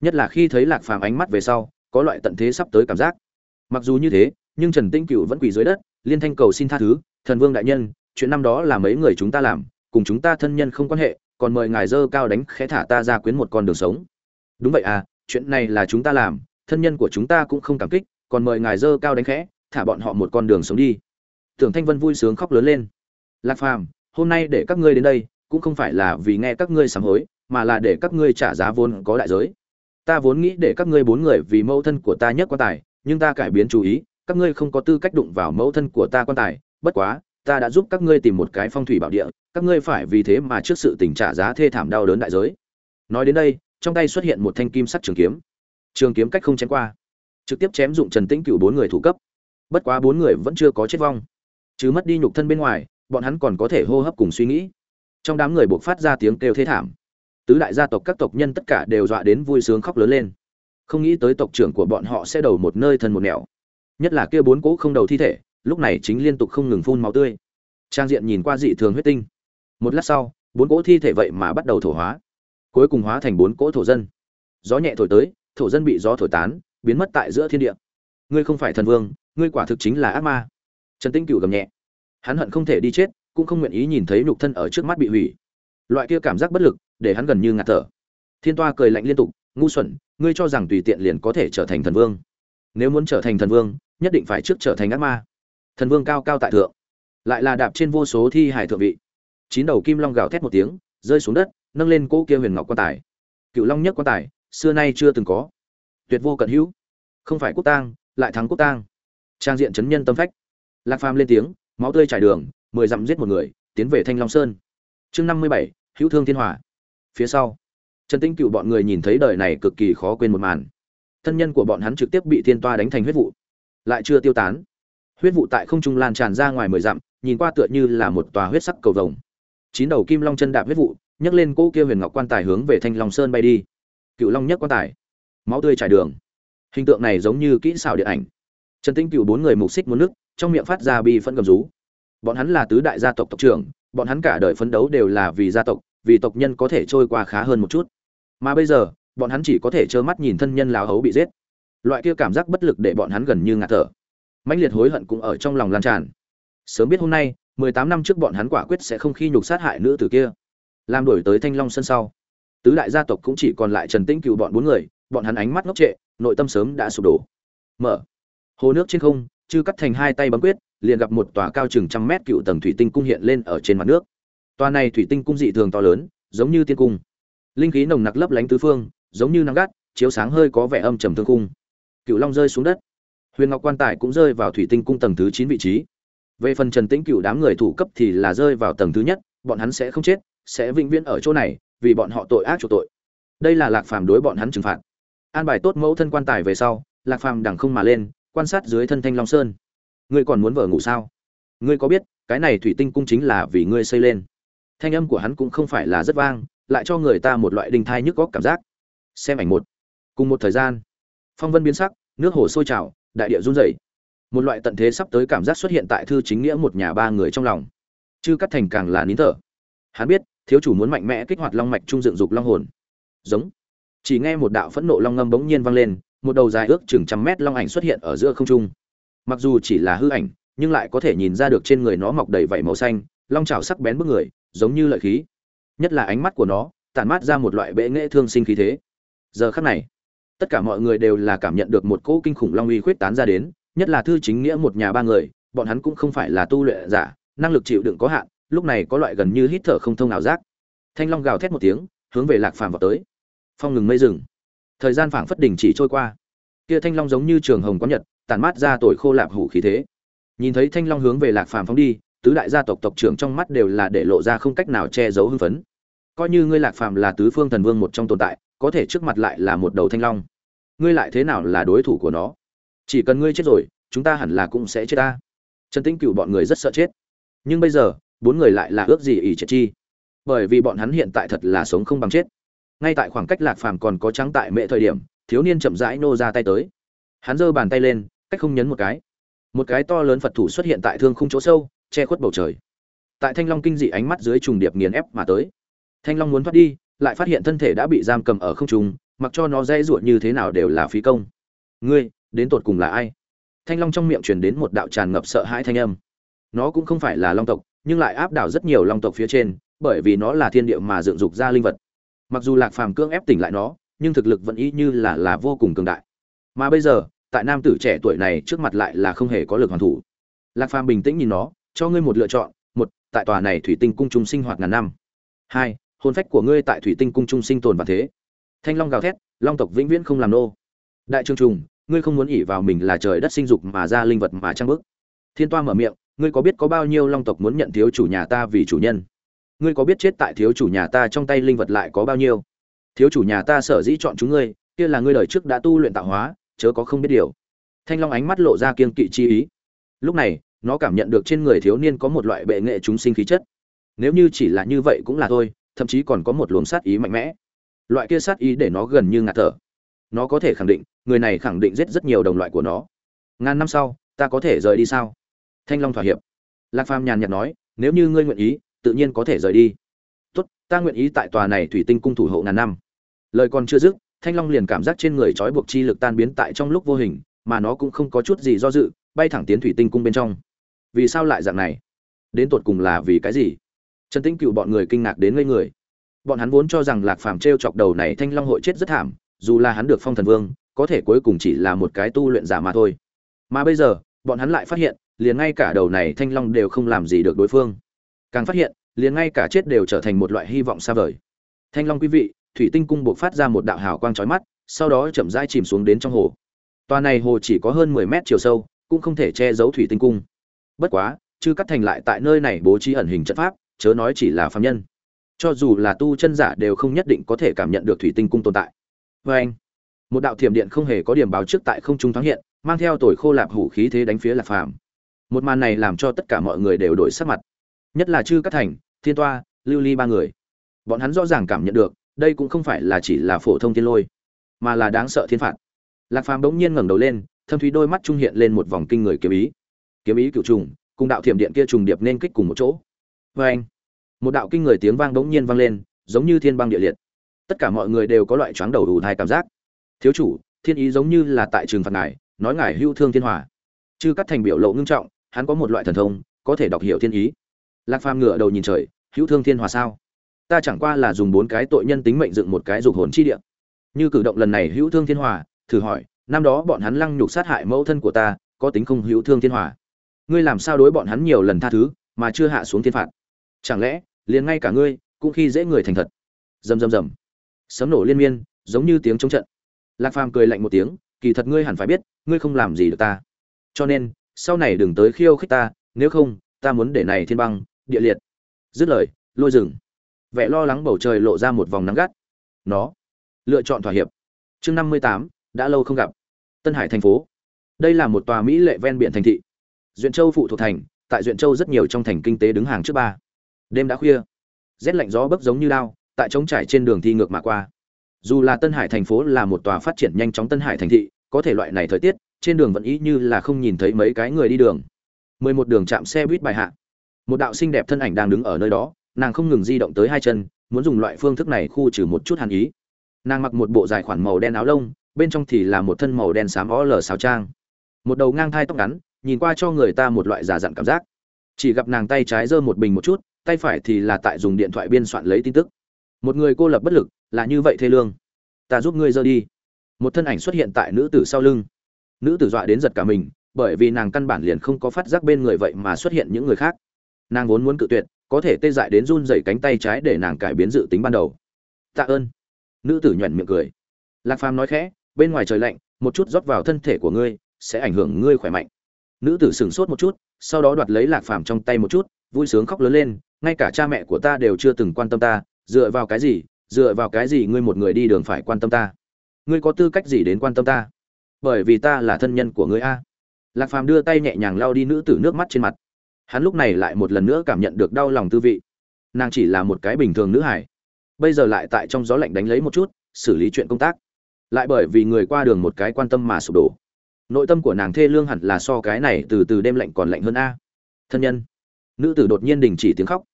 nhất là khi thấy lạc phàm ánh mắt về sau, có loại tận thế sắp tới cảm giác. Mặc dù như thế, nhưng trần tĩnh cựu vẫn quỳ dưới đất, liên thanh cầu xin tha thứ, thần vương đại nhân, chuyện năm đó là mấy người chúng ta làm, cùng chúng ta thân nhân không quan hệ, còn mời ngài dơ cao đánh khẽ thả ta ra quyến một con đường sống. Đúng vậy à chuyện này là chúng ta làm, thân nhân của chúng ta cũng không cảm kích, còn mời ngài dơ cao đánh khẽ, thả bọn họ một con đường sống đi. Tưởng thanh vân vui sướng khóc lớn lên. Lạc phàm, hôm nay để các ngươi đến đây, cũng không phải là vì nghe các ngươi sám hối, mà là để các ngươi trả giá vốn có đại giới ta vốn nghĩ để các ngươi bốn người vì mẫu thân của ta nhất quan tài, nhưng ta cải biến chú ý, các ngươi không có tư cách đụng vào mẫu thân của ta quan tài. Bất quá, ta đã giúp các ngươi tìm một cái phong thủy bảo địa, các ngươi phải vì thế mà trước sự tình trả giá thê thảm đau đớn đại giới. Nói đến đây, trong tay xuất hiện một thanh kim sắt trường kiếm. Trường kiếm cách không chém qua, trực tiếp chém dụng trần tĩnh cựu bốn người thủ cấp. Bất quá bốn người vẫn chưa có chết vong. Chứ mất đi nhục thân bên ngoài, bọn hắn còn có thể hô hấp cùng suy nghĩ. Trong đám người buộc phát ra tiếng kêu thế thảm tứ đại gia tộc các tộc nhân tất cả đều dọa đến vui sướng khóc lớn lên. Không nghĩ tới tộc trưởng của bọn họ sẽ đầu một nơi thân một nẻo. Nhất là kia bốn cỗ không đầu thi thể, lúc này chính liên tục không ngừng phun máu tươi. Trang diện nhìn qua dị thường huyết tinh. Một lát sau, bốn cỗ thi thể vậy mà bắt đầu thổ hóa. Cuối cùng hóa thành bốn cỗ thổ dân. Gió nhẹ thổi tới, thổ dân bị gió thổi tán, biến mất tại giữa thiên địa. Ngươi không phải thần vương, ngươi quả thực chính là ác ma. Trần tinh cựu gầm nhẹ. Hắn hận không thể đi chết, cũng không nguyện ý nhìn thấy nhục thân ở trước mắt bị hủy. Loại kia cảm giác bất lực để hắn gần như ngạt thở. Thiên toa cười lạnh liên tục, ngu xuẩn, ngươi cho rằng tùy tiện liền có thể trở thành thần vương. Nếu muốn trở thành thần vương, nhất định phải trước trở thành ác ma. Thần vương cao cao tại thượng, lại là đạp trên vô số thi hải thượng vị. Chín đầu kim long gào thét một tiếng, rơi xuống đất, nâng lên cỗ kia huyền ngọc quan tài. Cựu long nhất quan tài, xưa nay chưa từng có. Tuyệt vô cận hữu. Không phải quốc tang, lại thắng quốc tang. Trang diện chấn nhân tâm phách. Lạc phàm lên tiếng, máu tươi trải đường, mười dặm giết một người, tiến về thanh long sơn. Chương năm mươi bảy, hữu thương thiên hòa phía sau. Trần tinh cựu bọn người nhìn thấy đời này cực kỳ khó quên một màn. Thân nhân của bọn hắn trực tiếp bị thiên toa đánh thành huyết vụ. Lại chưa tiêu tán. Huyết vụ tại không trung lan tràn ra ngoài mười dặm, nhìn qua tựa như là một tòa huyết sắc cầu vồng. Chín đầu kim long chân đạp huyết vụ, nhấc lên cỗ kia huyền ngọc quan tài hướng về thanh long sơn bay đi. Cựu long nhất quan tài. Máu tươi trải đường. Hình tượng này giống như kỹ xảo điện ảnh. Trần tinh cựu bốn người mục xích muốn nước, trong miệng phát ra bi phân cầm rú. Bọn hắn là tứ đại gia tộc tộc trưởng, bọn hắn cả đời phấn đấu đều là vì gia tộc vì tộc nhân có thể trôi qua khá hơn một chút. Mà bây giờ, bọn hắn chỉ có thể trơ mắt nhìn thân nhân láo hấu bị giết. Loại kia cảm giác bất lực để bọn hắn gần như ngạt thở. Mãnh liệt hối hận cũng ở trong lòng lan tràn. Sớm biết hôm nay, mười tám năm trước bọn hắn quả quyết sẽ không khi nhục sát hại nữ tử kia. Làm đổi tới thanh long sân sau, tứ đại gia tộc cũng chỉ còn lại trần tĩnh cựu bọn bốn người, bọn hắn ánh mắt ngốc trệ, nội tâm sớm đã sụp đổ. Mở hồ nước trên không, chư cắt thành hai tay bấm quyết, liền gặp một tòa cao chừng trăm mét cựu tầng thủy tinh cung hiện lên ở trên mặt nước. Toa này thủy tinh cung dị thường to lớn, giống như tiên cung. Linh khí nồng nặc lấp lánh tứ phương, giống như nắng gắt, chiếu sáng hơi có vẻ âm trầm thương cung cựu long rơi xuống đất. Huyền ngọc quan tài cũng rơi vào thủy tinh cung tầng thứ chín vị trí. Về phần trần tĩnh cựu đám người thủ cấp thì là rơi vào tầng thứ nhất, bọn hắn sẽ không chết, sẽ vĩnh viễn ở chỗ này, vì bọn họ tội ác chủ tội. Đây là lạc phàm đối bọn hắn trừng phạt. An bài tốt mẫu thân quan tài về sau, lạc phàm đằng không mà lên, quan sát dưới thân thanh long sơn. Ngươi còn muốn vợ ngủ sao? Ngươi có biết, cái này thủy tinh cung chính là vì ngươi xây lên thanh âm của hắn cũng không phải là rất vang, lại cho người ta một loại đình thai nhức góc cảm giác. Xem ảnh một. Cùng một thời gian, phong vân biến sắc, nước hồ sôi trào, đại địa run rẩy. Một loại tận thế sắp tới cảm giác xuất hiện tại thư chính nghĩa một nhà ba người trong lòng. Chư cắt thành càng là nín thở. Hắn biết, thiếu chủ muốn mạnh mẽ kích hoạt long mạch trung dựng dục long hồn. Giống. Chỉ nghe một đạo phẫn nộ long ngâm bỗng nhiên vang lên, một đầu dài ước chừng trăm mét long ảnh xuất hiện ở giữa không trung. Mặc dù chỉ là hư ảnh, nhưng lại có thể nhìn ra được trên người nó mọc đầy vảy màu xanh, long trào sắc bén bức người giống như lợi khí. Nhất là ánh mắt của nó, tản mát ra một loại bệ nghệ thương sinh khí thế. Giờ khắc này, tất cả mọi người đều là cảm nhận được một cỗ kinh khủng long uy khuyết tán ra đến, nhất là thư chính nghĩa một nhà ba người, bọn hắn cũng không phải là tu luyện giả, năng lực chịu đựng có hạn, lúc này có loại gần như hít thở không thông nào giác. Thanh long gào thét một tiếng, hướng về lạc phàm vào tới. Phong ngừng mây rừng. Thời gian phảng phất đình chỉ trôi qua. Kia thanh long giống như trường hồng có nhật tàn mát ra tội khô lạp hủ khí thế. Nhìn thấy thanh long hướng về lạc phàm phóng đi tứ đại gia tộc tộc trưởng trong mắt đều là để lộ ra không cách nào che giấu hưng phấn. Coi như ngươi lạc phàm là tứ phương thần vương một trong tồn tại, có thể trước mặt lại là một đầu thanh long. Ngươi lại thế nào là đối thủ của nó? Chỉ cần ngươi chết rồi, chúng ta hẳn là cũng sẽ chết ta. Trần tĩnh cựu bọn người rất sợ chết. Nhưng bây giờ, bốn người lại là ước gì ỷ chết chi. Bởi vì bọn hắn hiện tại thật là sống không bằng chết. Ngay tại khoảng cách lạc phàm còn có trắng tại mệ thời điểm, thiếu niên chậm rãi nô ra tay tới. Hắn giơ bàn tay lên, cách không nhấn một cái. Một cái to lớn phật thủ xuất hiện tại thương khung chỗ sâu che khuất bầu trời. Tại thanh long kinh dị ánh mắt dưới trùng điệp nghiền ép mà tới. Thanh long muốn thoát đi, lại phát hiện thân thể đã bị giam cầm ở không trung, mặc cho nó dễ ruột như thế nào đều là phí công. Ngươi, đến tột cùng là ai? Thanh long trong miệng truyền đến một đạo tràn ngập sợ hãi thanh âm. Nó cũng không phải là long tộc, nhưng lại áp đảo rất nhiều long tộc phía trên, bởi vì nó là thiên địa mà dựng dục ra linh vật. Mặc dù lạc phàm cưỡng ép tỉnh lại nó, nhưng thực lực vẫn y như là là vô cùng cường đại. Mà bây giờ, tại nam tử trẻ tuổi này trước mặt lại là không hề có lực hoàn thủ. Lạc phàm bình tĩnh nhìn nó cho ngươi một lựa chọn, một, tại tòa này thủy tinh cung trung sinh hoạt ngàn năm. Hai, hồn phách của ngươi tại thủy tinh cung trung sinh tồn và thế. Thanh long gào thét, long tộc vĩnh viễn không làm nô. Đại trương trùng, ngươi không muốn ỉ vào mình là trời đất sinh dục mà ra linh vật mà trang bức. Thiên toa mở miệng, ngươi có biết có bao nhiêu long tộc muốn nhận thiếu chủ nhà ta vì chủ nhân? Ngươi có biết chết tại thiếu chủ nhà ta trong tay linh vật lại có bao nhiêu? Thiếu chủ nhà ta sở dĩ chọn chúng ngươi, kia là ngươi đời trước đã tu luyện tạo hóa, chớ có không biết điều. Thanh long ánh mắt lộ ra kiên kỵ chi ý. Lúc này nó cảm nhận được trên người thiếu niên có một loại bệ nghệ chúng sinh khí chất. Nếu như chỉ là như vậy cũng là thôi, thậm chí còn có một luồng sát ý mạnh mẽ. Loại kia sát ý để nó gần như ngạt thở. Nó có thể khẳng định, người này khẳng định giết rất nhiều đồng loại của nó. Ngàn năm sau, ta có thể rời đi sao? Thanh long thỏa hiệp. Lạc phàm nhàn nhạt nói, nếu như ngươi nguyện ý, tự nhiên có thể rời đi. Tốt, ta nguyện ý tại tòa này thủy tinh cung thủ hộ ngàn năm. Lời còn chưa dứt, thanh long liền cảm giác trên người trói buộc chi lực tan biến tại trong lúc vô hình, mà nó cũng không có chút gì do dự, bay thẳng tiến thủy tinh cung bên trong vì sao lại dạng này? Đến tột cùng là vì cái gì? Trần tĩnh cựu bọn người kinh ngạc đến ngây người. Bọn hắn vốn cho rằng lạc phàm t r e o chọc đầu này thanh long hội chết rất thảm, dù là hắn được phong thần vương, có thể cuối cùng chỉ là một cái tu luyện giả mà thôi. Mà bây giờ, bọn hắn lại phát hiện, liền ngay cả đầu này thanh long đều không làm gì được đối phương. Càng phát hiện, liền ngay cả chết đều trở thành một loại hy vọng xa vời. Thanh long quý vị, thủy tinh cung buộc phát ra một đạo hào quang trói mắt, sau đó chậm rãi chìm xuống đến trong hồ. Toa này hồ chỉ có hơn mười mét chiều sâu, cũng không thể che giấu thủy tinh cung bất quá chư cắt thành lại tại nơi này bố trí ẩn hình trận pháp, chớ nói chỉ là phạm nhân. Cho dù là tu chân giả đều không nhất định có thể cảm nhận được thủy tinh cung tồn tại. Vê anh, một đạo thiểm điện không hề có điểm báo trước tại không trung thoáng hiện, mang theo tuổi khô lạp hủ khí thế đánh phía lạc phàm. Một màn này làm cho tất cả mọi người đều đổi sắc mặt. Nhất là chư cắt thành, thiên toa, lưu ly ba người. Bọn hắn rõ ràng cảm nhận được, đây cũng không phải là chỉ là phổ thông thiên lôi, mà là đáng sợ thiên phạt. Lạc phàm bỗng nhiên ngẩng đầu lên, thâm thúy đôi mắt trung hiện lên một vòng kinh người kiếm ý kiếm ý cựu trùng, cùng đạo thiểm điện kia trùng điệp nên kích cùng một chỗ. Vê anh, một đạo kinh người tiếng vang bỗng nhiên vang lên, giống như thiên băng địa liệt. Tất cả mọi người đều có loại chóng đầu đủ thai cảm giác. Thiếu chủ, thiên ý giống như là tại trường phạt ngài, nói ngài hưu thương thiên hòa. Chư cắt thành biểu lộ ngưng trọng, hắn có một loại thần thông, có thể đọc hiểu thiên ý. Lạc phàm ngửa đầu nhìn trời hữu thương thiên hòa sao? Ta chẳng qua là dùng bốn cái tội nhân tính mệnh dựng một cái dục hồn chi địa. Như cử động lần này hữu thương thiên hòa, thử hỏi, năm đó bọn hắn lăng nhục sát hại mẫu thân của ta, có tính không hữu thương thiên hòa? Ngươi làm sao đối bọn hắn nhiều lần tha thứ, mà chưa hạ xuống thiên phạt? Chẳng lẽ, liền ngay cả ngươi, cũng khi dễ người thành thật? Rầm rầm rầm. Sấm nổ liên miên, giống như tiếng chống trận. Lạc phàm cười lạnh một tiếng, kỳ thật ngươi hẳn phải biết, ngươi không làm gì được ta. Cho nên, sau này đừng tới khiêu khích ta, nếu không, ta muốn để này thiên băng, địa liệt. Dứt lời, lôi rừng. Vẻ lo lắng bầu trời lộ ra một vòng nắng gắt. Nó, lựa chọn thỏa hiệp. Chương năm mươi tám, đã lâu không gặp. Tân hải thành phố. Đây là một tòa mỹ lệ ven biển thành thị duyện châu phụ thuộc thành, tại duyện châu rất nhiều trong thành kinh tế đứng hàng trước ba. Đêm đã khuya, rét lạnh gió bấc giống như lao tại trống trải trên đường thi ngược mà qua. Dù là tân hải thành phố là một tòa phát triển nhanh chóng tân hải thành thị, có thể loại này thời tiết, trên đường vẫn ý như là không nhìn thấy mấy cái người đi đường. Mười một đường chạm xe buýt bài hạ. Một đạo xinh đẹp thân ảnh đang đứng ở nơi đó, nàng không ngừng di động tới hai chân, muốn dùng loại phương thức này khu trừ một chút hàn ý. Nàng mặc một bộ dài khoản màu đen áo lông, bên trong thì là một thân màu đen xám ó lờ xáo trang. Một đầu ngang thai tóc ngắn nhìn qua cho người ta một loại giả dặn cảm giác. Chỉ gặp nàng tay trái giơ một bình một chút, tay phải thì là tại dùng điện thoại biên soạn lấy tin tức. Một người cô lập bất lực, là như vậy thê lương. Ta giúp ngươi giơ đi. Một thân ảnh xuất hiện tại nữ tử sau lưng. Nữ tử dọa đến giật cả mình, bởi vì nàng căn bản liền không có phát giác bên người vậy mà xuất hiện những người khác. Nàng vốn muốn cự tuyệt, có thể tê dại đến run dày cánh tay trái để nàng cải biến dự tính ban đầu. Tạ ơn. Nữ tử nhuận miệng cười. Lạc phàm nói khẽ, bên ngoài trời lạnh, một chút rót vào thân thể của ngươi sẽ ảnh hưởng ngươi khỏe mạnh nữ tử sửng sốt một chút, sau đó đoạt lấy lạc phàm trong tay một chút, vui sướng khóc lớn lên, ngay cả cha mẹ của ta đều chưa từng quan tâm ta, dựa vào cái gì, dựa vào cái gì ngươi một người đi đường phải quan tâm ta? Ngươi có tư cách gì đến quan tâm ta? Bởi vì ta là thân nhân của ngươi a. Lạc phàm đưa tay nhẹ nhàng lau đi nữ tử nước mắt trên mặt. Hắn lúc này lại một lần nữa cảm nhận được đau lòng tư vị. Nàng chỉ là một cái bình thường nữ hải bây giờ lại tại trong gió lạnh đánh lấy một chút, xử lý chuyện công tác. Lại bởi vì người qua đường một cái quan tâm mà sụp đổ nội tâm của nàng thê lương hẳn là so cái này từ từ đêm lạnh còn lạnh hơn a. Thân nhân. Nữ tử đột nhiên đình chỉ tiếng khóc.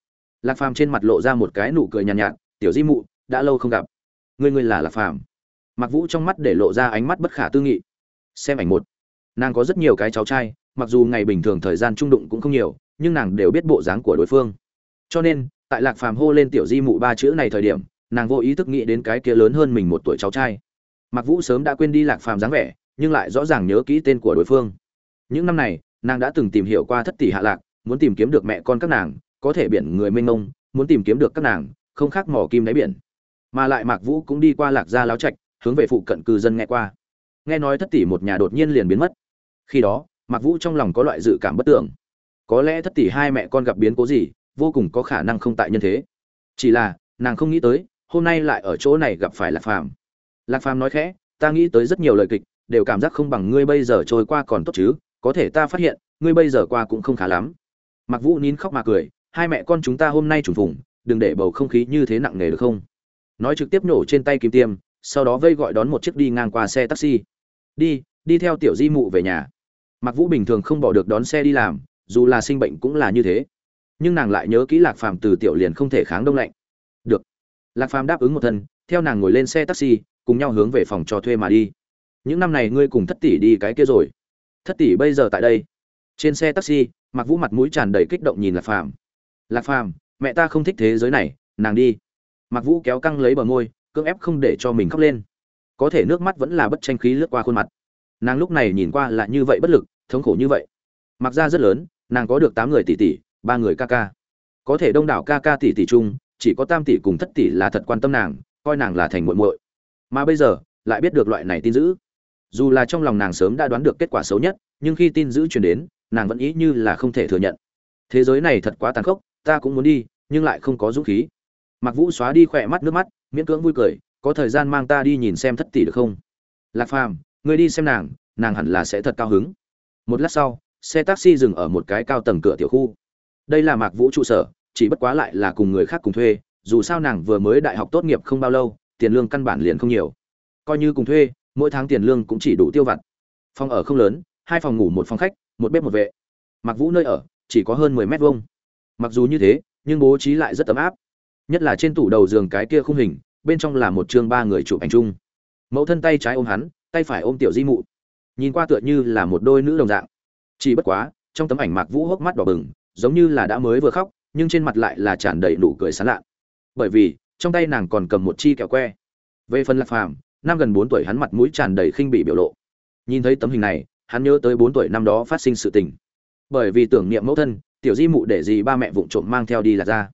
Lạc phàm trên mặt lộ ra một cái nụ cười nhàn nhạt, nhạt tiểu di mụ đã lâu không gặp. Ngươi ngươi là lạc phàm. Mặc vũ trong mắt để lộ ra ánh mắt bất khả tư nghị. Xem ảnh một. Nàng có rất nhiều cái cháu trai mặc dù ngày bình thường thời gian trung đụng cũng không nhiều nhưng nàng đều biết bộ dáng của đối phương. Cho nên tại lạc phàm hô lên tiểu di mụ ba chữ này thời điểm nàng vô ý thức nghĩ đến cái kia lớn hơn mình một tuổi cháu trai. Mặc vũ sớm đã quên đi lạc phàm dáng vẻ nhưng lại rõ ràng nhớ kỹ tên của đối phương. Những năm này, nàng đã từng tìm hiểu qua thất tỷ hạ lạc, muốn tìm kiếm được mẹ con các nàng, có thể biển người mênh mông, muốn tìm kiếm được các nàng, không khác mỏ kim đáy biển. Mà lại mạc vũ cũng đi qua lạc gia láo trạch, hướng về phụ cận cư dân nghe qua. Nghe nói thất tỷ một nhà đột nhiên liền biến mất. Khi đó, mạc vũ trong lòng có loại dự cảm bất tưởng. Có lẽ thất tỷ hai mẹ con gặp biến cố gì, vô cùng có khả năng không tại nhân thế. Chỉ là, nàng không nghĩ tới, hôm nay lại ở chỗ này gặp phải lạc phàm. Lạc phàm nói khẽ, ta nghĩ tới rất nhiều lời kịch đều cảm giác không bằng ngươi bây giờ trôi qua còn tốt chứ, có thể ta phát hiện, ngươi bây giờ qua cũng không khá lắm. Mặc vũ nín khóc mà cười, hai mẹ con chúng ta hôm nay trùng phùng, đừng để bầu không khí như thế nặng nề được không? Nói trực tiếp nổ trên tay kim tiêm, sau đó vây gọi đón một chiếc đi ngang qua xe taxi. Đi đi theo tiểu di mụ về nhà. Mặc vũ bình thường không bỏ được đón xe đi làm, dù là sinh bệnh cũng là như thế. Nhưng nàng lại nhớ kỹ lạc phàm từ tiểu liền không thể kháng đông lạnh. Được. Lạc phàm đáp ứng một thân, theo nàng ngồi lên xe taxi, cùng nhau hướng về phòng cho thuê mà đi những năm này ngươi cùng thất tỷ đi cái kia rồi. Thất tỷ bây giờ tại đây. Trên xe taxi mặc vũ mặt mũi tràn đầy kích động nhìn lạc phàm. Lạc phàm, mẹ ta không thích thế giới này, nàng đi. Mặc vũ kéo căng lấy bờ môi, cưỡng ép không để cho mình khóc lên. Có thể nước mắt vẫn là bất tranh khí lướt qua khuôn mặt. Nàng lúc này nhìn qua là như vậy bất lực, thống khổ như vậy. Mặc ra rất lớn, nàng có được tám người tỷ tỷ, ba người ca ca. Có thể đông đảo ca ca tỷ tỷ chung, chỉ có tam tỷ cùng thất tỷ là thật quan tâm nàng, coi nàng là thành muội muội. Mà bây giờ, lại biết được loại này tin dữ dù là trong lòng nàng sớm đã đoán được kết quả xấu nhất, nhưng khi tin dữ truyền đến, nàng vẫn ý như là không thể thừa nhận. Thế giới này thật quá tàn khốc, ta cũng muốn đi, nhưng lại không có dũng khí. Mặc vũ xóa đi khỏe mắt nước mắt, miễn cưỡng vui cười, có thời gian mang ta đi nhìn xem thất tỷ được không? Lạc phàm người đi xem nàng nàng hẳn là sẽ thật cao hứng. Một lát sau, xe taxi dừng ở một cái cao tầng cửa tiểu khu. Đây là mạc vũ trụ sở, chỉ bất quá lại là cùng người khác cùng thuê, dù sao nàng vừa mới đại học tốt nghiệp không bao lâu, tiền lương căn bản liền không nhiều. Coi như cùng thuê mỗi tháng tiền lương cũng chỉ đủ tiêu vặt. Phòng ở không lớn, hai phòng ngủ một phòng khách, một bếp một vệ. Mặc vũ nơi ở, chỉ có hơn mười mét vuông. Mặc dù như thế, nhưng bố trí lại rất ấm áp. Nhất là trên tủ đầu giường cái kia khung hình, bên trong là một chương ba người chụp ảnh chung. Mẫu thân tay trái ôm hắn, tay phải ôm tiểu di mụ. Nhìn qua tựa như là một đôi nữ đồng dạng. Chỉ bất quá, trong tấm ảnh mạc vũ hốc mắt đỏ bừng, giống như là đã mới vừa khóc, nhưng trên mặt lại là tràn đầy nụ cười sán lạ. Bởi vì, trong tay nàng còn cầm một chi kẹo que. Về phần lạc phàm năm gần bốn tuổi hắn mặt mũi tràn đầy khinh bị biểu lộ. Nhìn thấy tấm hình này, hắn nhớ tới bốn tuổi năm đó phát sinh sự tình. Bởi vì tưởng niệm mẫu thân, tiểu di mụ để gì ba mẹ vụng trộm mang theo đi là ra.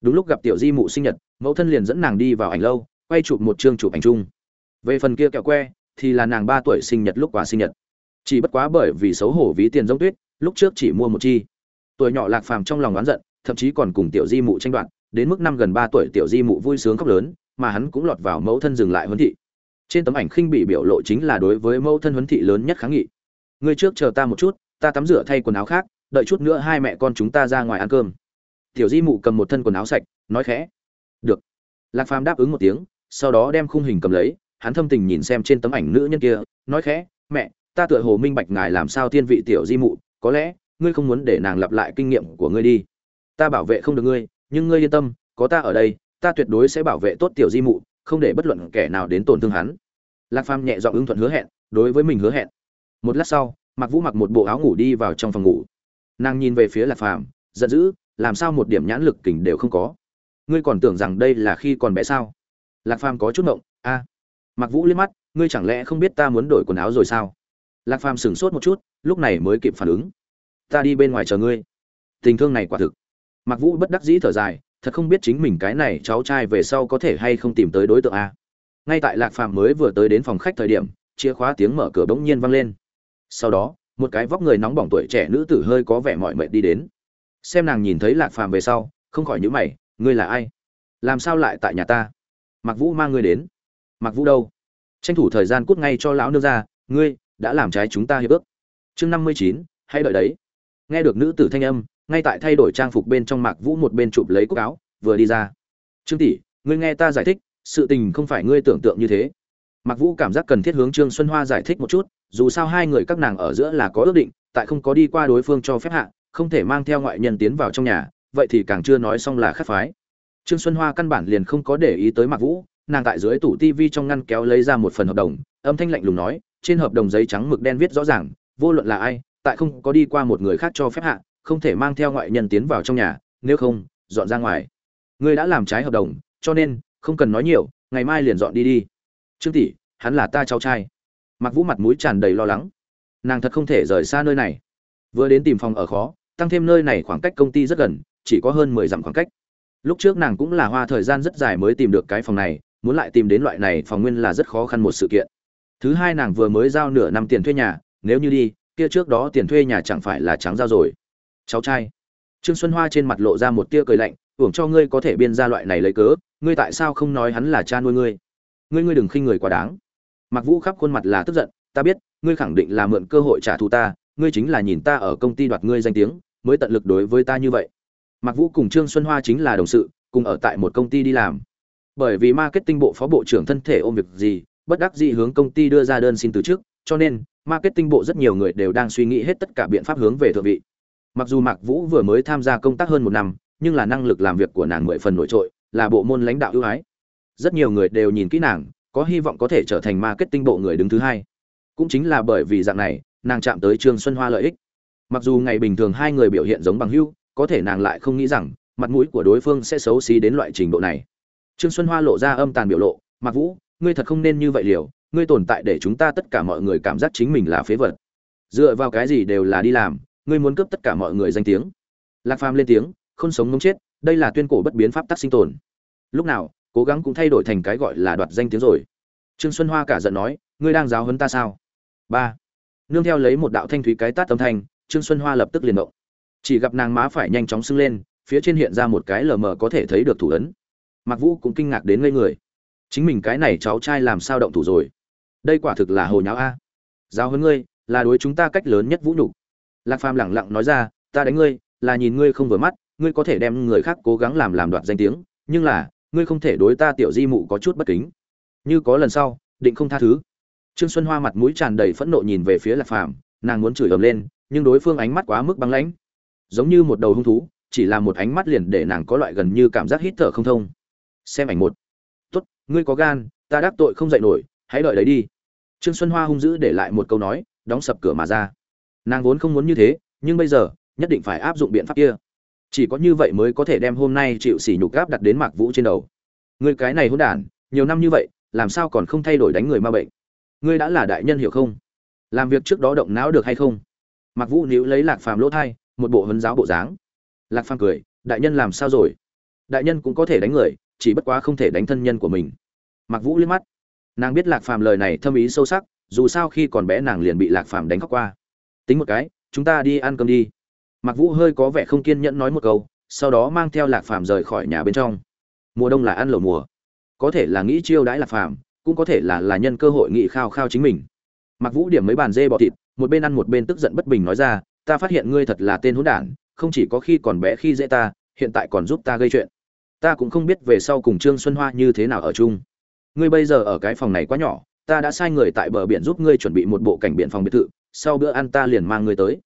Đúng lúc gặp tiểu di mụ sinh nhật, mẫu thân liền dẫn nàng đi vào ảnh lâu, quay chụp một chương chụp ảnh chung. Về phần kia kẹo que, thì là nàng ba tuổi sinh nhật lúc quà sinh nhật. Chỉ bất quá bởi vì xấu hổ ví tiền giống tuyết, lúc trước chỉ mua một chi. Tuổi nhỏ lạc phàm trong lòng oán giận, thậm chí còn cùng tiểu di mụ tranh đoạt, đến mức năm gần ba tuổi tiểu di mụ vui sướng khóc lớn, mà hắn cũng lọt vào mẫu thân dừng lại huấn thị trên tấm ảnh khinh bị biểu lộ chính là đối với mẫu thân huấn thị lớn nhất kháng nghị. Ngươi trước chờ ta một chút, ta tắm rửa thay quần áo khác, đợi chút nữa hai mẹ con chúng ta ra ngoài ăn cơm. Tiểu di mụ cầm một thân quần áo sạch, nói khẽ. Được. Lạc phàm đáp ứng một tiếng, sau đó đem khung hình cầm lấy, hắn thâm tình nhìn xem trên tấm ảnh nữ nhân kia, nói khẽ, mẹ, ta tựa hồ minh bạch ngài làm sao thiên vị tiểu di mụ, có lẽ ngươi không muốn để nàng lặp lại kinh nghiệm của ngươi đi. Ta bảo vệ không được ngươi, nhưng ngươi yên tâm, có ta ở đây, ta tuyệt đối sẽ bảo vệ tốt tiểu di mụ, không để bất luận kẻ nào đến tổn thương hắn lạc phàm nhẹ giọng ứng thuận hứa hẹn, đối với mình hứa hẹn. Một lát sau mặc vũ mặc một bộ áo ngủ đi vào trong phòng ngủ. Nàng nhìn về phía lạc phàm, giận dữ, làm sao một điểm nhãn lực kình đều không có? Ngươi còn tưởng rằng đây là khi còn bé sao? Lạc phàm có chút ngộng, a. Mặc vũ liếc mắt, ngươi chẳng lẽ không biết ta muốn đổi quần áo rồi sao? Lạc phàm sửng sốt một chút, lúc này mới kịp phản ứng. Ta đi bên ngoài chờ ngươi. Tình thương này quả thực. Mặc vũ bất đắc dĩ thở dài, thật không biết chính mình cái này cháu trai về sau có thể hay không tìm tới đối tượng a ngay tại lạc phàm mới vừa tới đến phòng khách thời điểm, chìa khóa tiếng mở cửa bỗng nhiên vang lên. Sau đó, một cái vóc người nóng bỏng tuổi trẻ nữ tử hơi có vẻ mỏi mệt đi đến. Xem nàng nhìn thấy lạc phàm về sau, không khỏi nhữ mày, ngươi là ai? Làm sao lại tại nhà ta? Mặc vũ mang ngươi đến. Mặc vũ đâu? Tranh thủ thời gian cút ngay cho lão nương ra, ngươi đã làm trái chúng ta hiệp ước. Chương năm mươi chín, hãy đợi đấy. Nghe được nữ tử thanh âm, ngay tại thay đổi trang phục bên trong mạc vũ một bên chụp lấy cúc áo, vừa đi ra. Trương tỷ, ngươi nghe ta giải thích sự tình không phải ngươi tưởng tượng như thế. Mặc vũ cảm giác cần thiết hướng trương xuân hoa giải thích một chút, dù sao hai người các nàng ở giữa là có ước định, tại không có đi qua đối phương cho phép hạ, không thể mang theo ngoại nhân tiến vào trong nhà, vậy thì càng chưa nói xong là khắc phái. Trương xuân hoa căn bản liền không có để ý tới Mặc vũ, nàng tại dưới tủ tivi trong ngăn kéo lấy ra một phần hợp đồng, âm thanh lạnh lùng nói, trên hợp đồng giấy trắng mực đen viết rõ ràng, vô luận là ai, tại không có đi qua một người khác cho phép hạ, không thể mang theo ngoại nhân tiến vào trong nhà, nếu không, dọn ra ngoài. Ngươi đã làm trái hợp đồng, cho nên không cần nói nhiều, ngày mai liền dọn đi đi. Trương tỷ, hắn là ta cháu trai. Mặc vũ mặt mũi tràn đầy lo lắng. Nàng thật không thể rời xa nơi này. Vừa đến tìm phòng ở khó, tăng thêm nơi này khoảng cách công ty rất gần, chỉ có hơn mười dặm khoảng cách. Lúc trước nàng cũng là hoa thời gian rất dài mới tìm được cái phòng này, muốn lại tìm đến loại này phòng nguyên là rất khó khăn một sự kiện. Thứ hai nàng vừa mới giao nửa năm tiền thuê nhà, nếu như đi, kia trước đó tiền thuê nhà chẳng phải là trắng giao rồi. Cháu trai. Trương xuân hoa trên mặt lộ ra một tia cười lạnh hưởng cho ngươi có thể biên ra loại này lấy cớ, ngươi tại sao không nói hắn là cha nuôi ngươi? Ngươi ngươi đừng khinh người quá đáng. Mặc vũ khắp khuôn mặt là tức giận, ta biết, ngươi khẳng định là mượn cơ hội trả thù ta, ngươi chính là nhìn ta ở công ty đoạt ngươi danh tiếng, mới tận lực đối với ta như vậy. Mặc vũ cùng trương xuân hoa chính là đồng sự, cùng ở tại một công ty đi làm. Bởi vì marketing bộ phó bộ trưởng thân thể ôm việc gì, bất đắc dĩ hướng công ty đưa ra đơn xin từ chức, cho nên, marketing bộ rất nhiều người đều đang suy nghĩ hết tất cả biện pháp hướng về thượng vị. Mặc dù mạc vũ vừa mới tham gia công tác hơn một năm nhưng là năng lực làm việc của nàng mười phần nổi trội, là bộ môn lãnh đạo ưu ái. Rất nhiều người đều nhìn kỹ nàng, có hy vọng có thể trở thành marketing bộ người đứng thứ hai. Cũng chính là bởi vì dạng này, nàng chạm tới trương xuân hoa lợi ích. Mặc dù ngày bình thường hai người biểu hiện giống bằng hưu có thể nàng lại không nghĩ rằng, mặt mũi của đối phương sẽ xấu xí đến loại trình độ này. Trương xuân hoa lộ ra âm tàn biểu lộ mặc vũ, ngươi thật không nên như vậy liều, ngươi tồn tại để chúng ta tất cả mọi người cảm giác chính mình là phế vật. Dựa vào cái gì đều là đi làm, ngươi muốn cướp tất cả mọi người danh tiếng. Lạc phàm lên tiếng không sống ngấm chết, đây là tuyên cổ bất biến pháp tắc sinh tồn. Lúc nào, cố gắng cũng thay đổi thành cái gọi là đoạt danh tiếng rồi. Trương xuân hoa cả giận nói, ngươi đang giáo huấn ta sao? Ba. Nương theo lấy một đạo thanh thúy cái tát âm thanh, trương xuân hoa lập tức liền động. Chỉ gặp nàng má phải nhanh chóng sưng lên, phía trên hiện ra một cái lờ mờ có thể thấy được thủ ấn. Mặc vũ cũng kinh ngạc đến ngây người. Chính mình cái này cháu trai làm sao động thủ rồi? Đây quả thực là hồ nháo a. Giáo huấn ngươi, là đối chúng ta cách lớn nhất vũ nhục. Lạc phàm lẳng lặng nói ra, ta đánh ngươi, là nhìn ngươi không vừa mắt ngươi có thể đem người khác cố gắng làm làm đoạt danh tiếng, nhưng là, ngươi không thể đối ta tiểu di mụ có chút bất kính. Như có lần sau, định không tha thứ. Trương xuân hoa mặt mũi tràn đầy phẫn nộ nhìn về phía lạc phàm, nàng muốn chửi ầm lên, nhưng đối phương ánh mắt quá mức băng lãnh. Giống như một đầu hung thú, chỉ là một ánh mắt liền để nàng có loại gần như cảm giác hít thở không thông. Xem ảnh một. Tốt, ngươi có gan, ta đắc tội không dạy nổi, hãy đợi đấy đi. Trương xuân hoa hung dữ để lại một câu nói, đóng sập cửa mà ra. Nàng vốn không muốn như thế, nhưng bây giờ, nhất định phải áp dụng biện pháp kia chỉ có như vậy mới có thể đem hôm nay chịu sỉ nhục gáp đặt đến mạc vũ trên đầu. Ngươi cái này hỗn đản, nhiều năm như vậy, làm sao còn không thay đổi đánh người ma bệnh? Ngươi đã là đại nhân hiểu không? Làm việc trước đó động não được hay không? Mạc vũ níu lấy lạc phàm lỗ thai, một bộ hấn giáo bộ dáng. Lạc phàm cười, đại nhân làm sao rồi? Đại nhân cũng có thể đánh người, chỉ bất quá không thể đánh thân nhân của mình. Mạc vũ liếc mắt. Nàng biết lạc phàm lời này thâm ý sâu sắc, dù sao khi còn bé nàng liền bị lạc phàm đánh khóc qua. Tính một cái, chúng ta đi ăn cơm đi mạc vũ hơi có vẻ không kiên nhẫn nói một câu, sau đó mang theo lạc phàm rời khỏi nhà bên trong. Mùa đông là ăn lẩu mùa. Có thể là nghĩ chiêu đãi lạc phàm, cũng có thể là là nhân cơ hội nghị khao khao chính mình. Mạc vũ điểm mấy bàn dê bỏ thịt, một bên ăn một bên tức giận bất bình nói ra, ta phát hiện ngươi thật là tên hỗn đản, không chỉ có khi còn bé khi dễ ta, hiện tại còn giúp ta gây chuyện. Ta cũng không biết về sau cùng trương xuân hoa như thế nào ở chung. Ngươi bây giờ ở cái phòng này quá nhỏ, ta đã sai người tại bờ biển giúp ngươi chuẩn bị một bộ cảnh biển phòng biệt thự, sau bữa ăn ta liền mang ngươi tới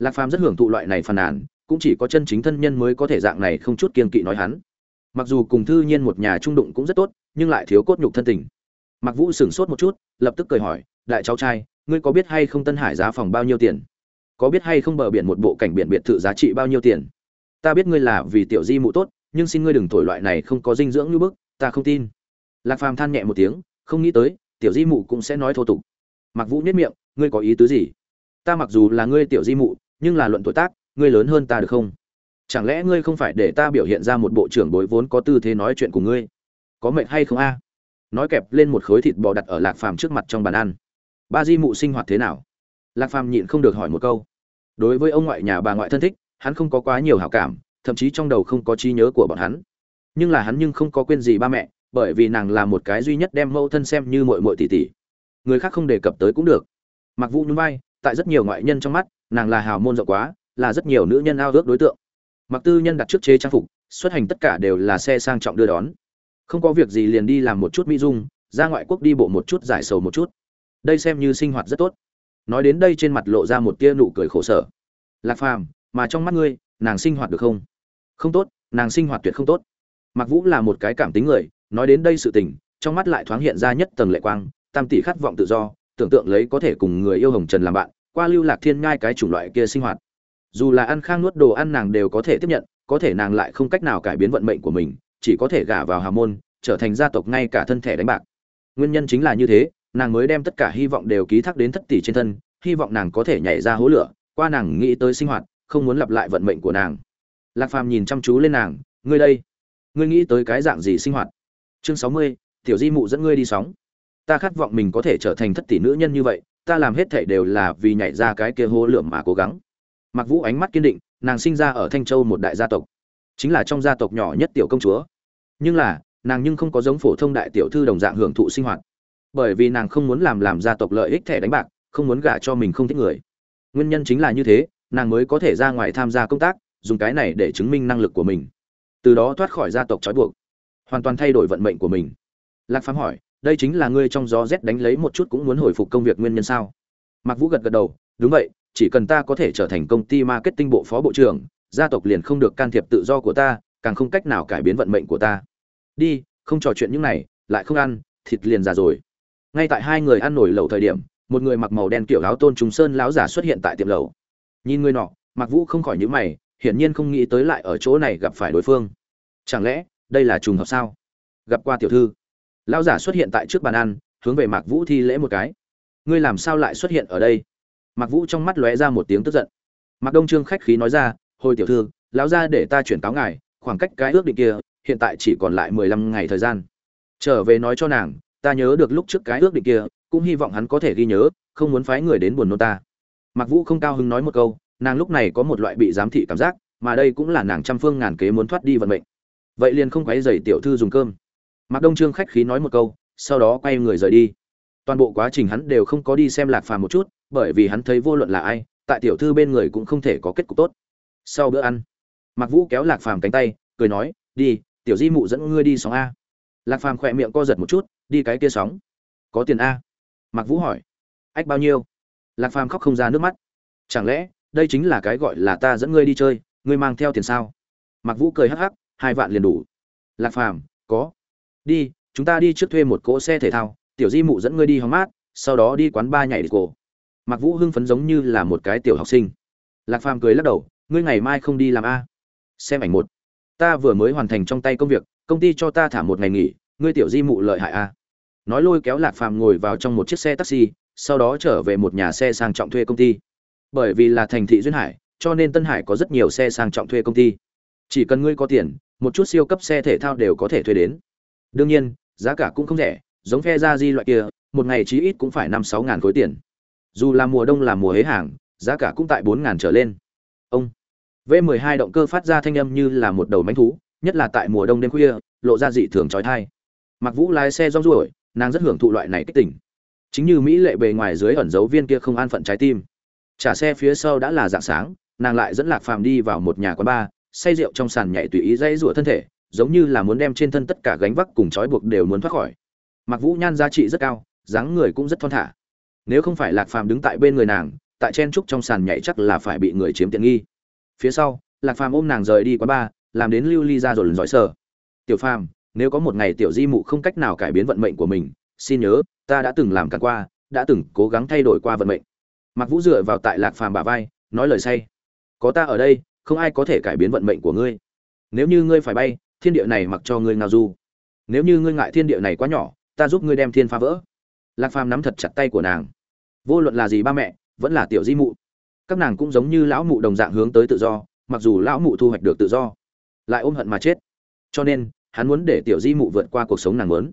lạc phàm rất hưởng thụ loại này phàn nàn, cũng chỉ có chân chính thân nhân mới có thể dạng này không chút kiên kỵ nói hắn. Mặc dù cùng thư nhiên một nhà trung đụng cũng rất tốt, nhưng lại thiếu cốt nhục thân tình. Mặc vũ sửng sốt một chút, lập tức cười hỏi, đại cháu trai, ngươi có biết hay không tân hải giá phòng bao nhiêu tiền? Có biết hay không bờ biển một bộ cảnh biển biệt thự giá trị bao nhiêu tiền? Ta biết ngươi là vì tiểu di mụ tốt, nhưng xin ngươi đừng thổi loại này không có dinh dưỡng như bức, ta không tin. Lạc phàm than nhẹ một tiếng, không nghĩ tới, tiểu di mụ cũng sẽ nói thô tục. Mặc vũ nhất miệng, ngươi có ý tứ gì? Ta mặc dù là ngươi tiểu di mụ nhưng là luận tuổi tác, ngươi lớn hơn ta được không? Chẳng lẽ ngươi không phải để ta biểu hiện ra một bộ trưởng bối vốn có tư thế nói chuyện của ngươi? Có mệnh hay không a? Nói kẹp lên một khối thịt bò đặt ở lạc phàm trước mặt trong bàn ăn. Ba di mụ sinh hoạt thế nào? Lạc phàm nhịn không được hỏi một câu. Đối với ông ngoại nhà bà ngoại thân thích, hắn không có quá nhiều hảo cảm, thậm chí trong đầu không có trí nhớ của bọn hắn. Nhưng là hắn nhưng không có quên gì ba mẹ, bởi vì nàng là một cái duy nhất đem mẫu thân xem như mội mội tỷ tỷ. Người khác không đề cập tới cũng được. Mặc vũ nhún vai, tại rất nhiều ngoại nhân trong mắt nàng là hào môn rộng quá, là rất nhiều nữ nhân ao ước đối tượng. Mặc tư nhân đặt trước chế trang phục, xuất hành tất cả đều là xe sang trọng đưa đón. Không có việc gì liền đi làm một chút mỹ dung, ra ngoại quốc đi bộ một chút, giải sầu một chút. Đây xem như sinh hoạt rất tốt. Nói đến đây trên mặt lộ ra một tia nụ cười khổ sở. Lạc phàm, mà trong mắt ngươi, nàng sinh hoạt được không? Không tốt, nàng sinh hoạt tuyệt không tốt. Mặc vũ là một cái cảm tính người, nói đến đây sự tình, trong mắt lại thoáng hiện ra nhất tầng lệ quang, tam tỷ khát vọng tự do, tưởng tượng lấy có thể cùng người yêu hồng trần làm bạn qua lưu lạc thiên ngai cái chủng loại kia sinh hoạt. Dù là ăn khang nuốt đồ ăn nàng đều có thể tiếp nhận, có thể nàng lại không cách nào cải biến vận mệnh của mình, chỉ có thể gả vào hà môn, trở thành gia tộc ngay cả thân thể đánh bạc. Nguyên nhân chính là như thế, nàng mới đem tất cả hy vọng đều ký thác đến thất tỷ trên thân, hy vọng nàng có thể nhảy ra hố lửa, qua nàng nghĩ tới sinh hoạt, không muốn lặp lại vận mệnh của nàng. Lạc phàm nhìn chăm chú lên nàng, ngươi đây, ngươi nghĩ tới cái dạng gì sinh hoạt? Chương sáu mươi, tiểu di mụ dẫn ngươi đi sóng. Ta khát vọng mình có thể trở thành thất tỷ nữ nhân như vậy ta làm hết thảy đều là vì nhảy ra cái kia hố lượm mà cố gắng. Mặc vũ ánh mắt kiên định, nàng sinh ra ở thanh châu một đại gia tộc. Chính là trong gia tộc nhỏ nhất tiểu công chúa. Nhưng là, nàng nhưng không có giống phổ thông đại tiểu thư đồng dạng hưởng thụ sinh hoạt. Bởi vì nàng không muốn làm làm gia tộc lợi ích thẻ đánh bạc, không muốn gả cho mình không thích người. Nguyên nhân chính là như thế, nàng mới có thể ra ngoài tham gia công tác, dùng cái này để chứng minh năng lực của mình. Từ đó thoát khỏi gia tộc trói buộc. Hoàn toàn thay đổi vận mệnh của mình. Lạc phàm hỏi đây chính là ngươi trong gió rét đánh lấy một chút cũng muốn hồi phục công việc nguyên nhân sao? Mạc vũ gật gật đầu, đúng vậy, chỉ cần ta có thể trở thành công ty marketing bộ phó bộ trưởng, gia tộc liền không được can thiệp tự do của ta, càng không cách nào cải biến vận mệnh của ta. Đi, không trò chuyện những này, lại không ăn, thịt liền già rồi. Ngay tại hai người ăn nổi lẩu thời điểm, một người mặc màu đen kiểu áo tôn trùng sơn láo giả xuất hiện tại tiệm lẩu. Nhìn người nọ mặc vũ không khỏi nhíu mày, hiển nhiên không nghĩ tới lại ở chỗ này gặp phải đối phương. Chẳng lẽ, đây là trùng hợp sao? Gặp qua tiểu thư lão giả xuất hiện tại trước bàn ăn, hướng về mạc vũ thi lễ một cái. Ngươi làm sao lại xuất hiện ở đây? Mạc vũ trong mắt lóe ra một tiếng tức giận. Mạc đông trương khách khí nói ra, hồi tiểu thư, lão gia để ta chuyển cáo ngài, khoảng cách cái ước định kia, hiện tại chỉ còn lại mười lăm ngày thời gian. Trở về nói cho nàng, ta nhớ được lúc trước cái ước định kia, cũng hy vọng hắn có thể ghi nhớ, không muốn phái người đến buồn nô ta. Mặc vũ không cao hứng nói một câu, nàng lúc này có một loại bị giám thị cảm giác, mà đây cũng là nàng trăm phương ngàn kế muốn thoát đi vận mệnh. Vậy liền không quấy dày tiểu thư dùng cơm mạc đông trương khách khí nói một câu, sau đó quay người rời đi. Toàn bộ quá trình hắn đều không có đi xem lạc phàm một chút, bởi vì hắn thấy vô luận là ai, tại tiểu thư bên người cũng không thể có kết cục tốt. Sau bữa ăn, mạc vũ kéo lạc phàm cánh tay, cười nói, đi, tiểu di mụ dẫn ngươi đi sóng a. Lạc phàm khỏe miệng co giật một chút, đi cái kia sóng. Có tiền a? Mạc vũ hỏi. Ách, bao nhiêu? Lạc phàm khóc không ra nước mắt. Chẳng lẽ, đây chính là cái gọi là ta dẫn ngươi đi chơi, ngươi mang theo tiền sao? Mạc vũ cười hắc hắc, hai vạn liền đủ. Lạc phàm, có đi, chúng ta đi trước thuê một cỗ xe thể thao, tiểu di mụ dẫn ngươi đi hóng mát, sau đó đi quán ba nhảy đi cổ. Mặc vũ hưng phấn giống như là một cái tiểu học sinh. Lạc phàm cười lắc đầu, ngươi ngày mai không đi làm a. Xem ảnh một. Ta vừa mới hoàn thành trong tay công việc, công ty cho ta thả một ngày nghỉ, ngươi tiểu di mụ lợi hại a. Nói lôi kéo lạc phàm ngồi vào trong một chiếc xe taxi, sau đó trở về một nhà xe sang trọng thuê công ty. Bởi vì là thành thị duyên hải, cho nên tân hải có rất nhiều xe sang trọng thuê công ty. Chỉ cần ngươi có tiền, một chút siêu cấp xe thể thao đều có thể thuê đến đương nhiên, giá cả cũng không rẻ, giống phe ra di loại kia, một ngày chí ít cũng phải năm sáu ngàn khối tiền. Dù là mùa đông là mùa hế hàng, giá cả cũng tại bốn ngàn trở lên. Ông v 12 động cơ phát ra thanh âm như là một đầu mánh thú, nhất là tại mùa đông đêm khuya, lộ ra dị thường trói thai. Mặc vũ lái xe rong ruổi, nàng rất hưởng thụ loại này kích tỉnh chính như mỹ lệ bề ngoài dưới ẩn dấu viên kia không an phận trái tim. Trả xe phía sau đã là dạng sáng, nàng lại dẫn lạc phàm đi vào một nhà quán bar, say rượu trong sàn nhảy tùy ý dãy rủa thân thể giống như là muốn đem trên thân tất cả gánh vác cùng trói buộc đều muốn thoát khỏi. Mặc vũ nhan giá trị rất cao dáng người cũng rất thon thả. Nếu không phải lạc phàm đứng tại bên người nàng tại chen trúc trong sàn nhảy chắc là phải bị người chiếm tiện nghi. Phía sau lạc phàm ôm nàng rời đi quán ba, làm đến lưu ly ra rồi lần giỏi sờ. Tiểu phàm nếu có một ngày tiểu di mụ không cách nào cải biến vận mệnh của mình xin nhớ ta đã từng làm cả qua đã từng cố gắng thay đổi qua vận mệnh. Mặc vũ dựa vào tại lạc phàm bả vai nói lời say. Có ta ở đây không ai có thể cải biến vận mệnh của ngươi. Nếu như ngươi phải bay thiên địa này mặc cho ngươi ngao du. Nếu như ngươi ngại thiên địa này quá nhỏ, ta giúp ngươi đem thiên phá vỡ. Lạc phàm nắm thật chặt tay của nàng. Vô luận là gì ba mẹ, vẫn là tiểu di mụ, các nàng cũng giống như lão mụ đồng dạng hướng tới tự do, mặc dù lão mụ thu hoạch được tự do, lại ôm hận mà chết. Cho nên, hắn muốn để tiểu di mụ vượt qua cuộc sống nàng muốn.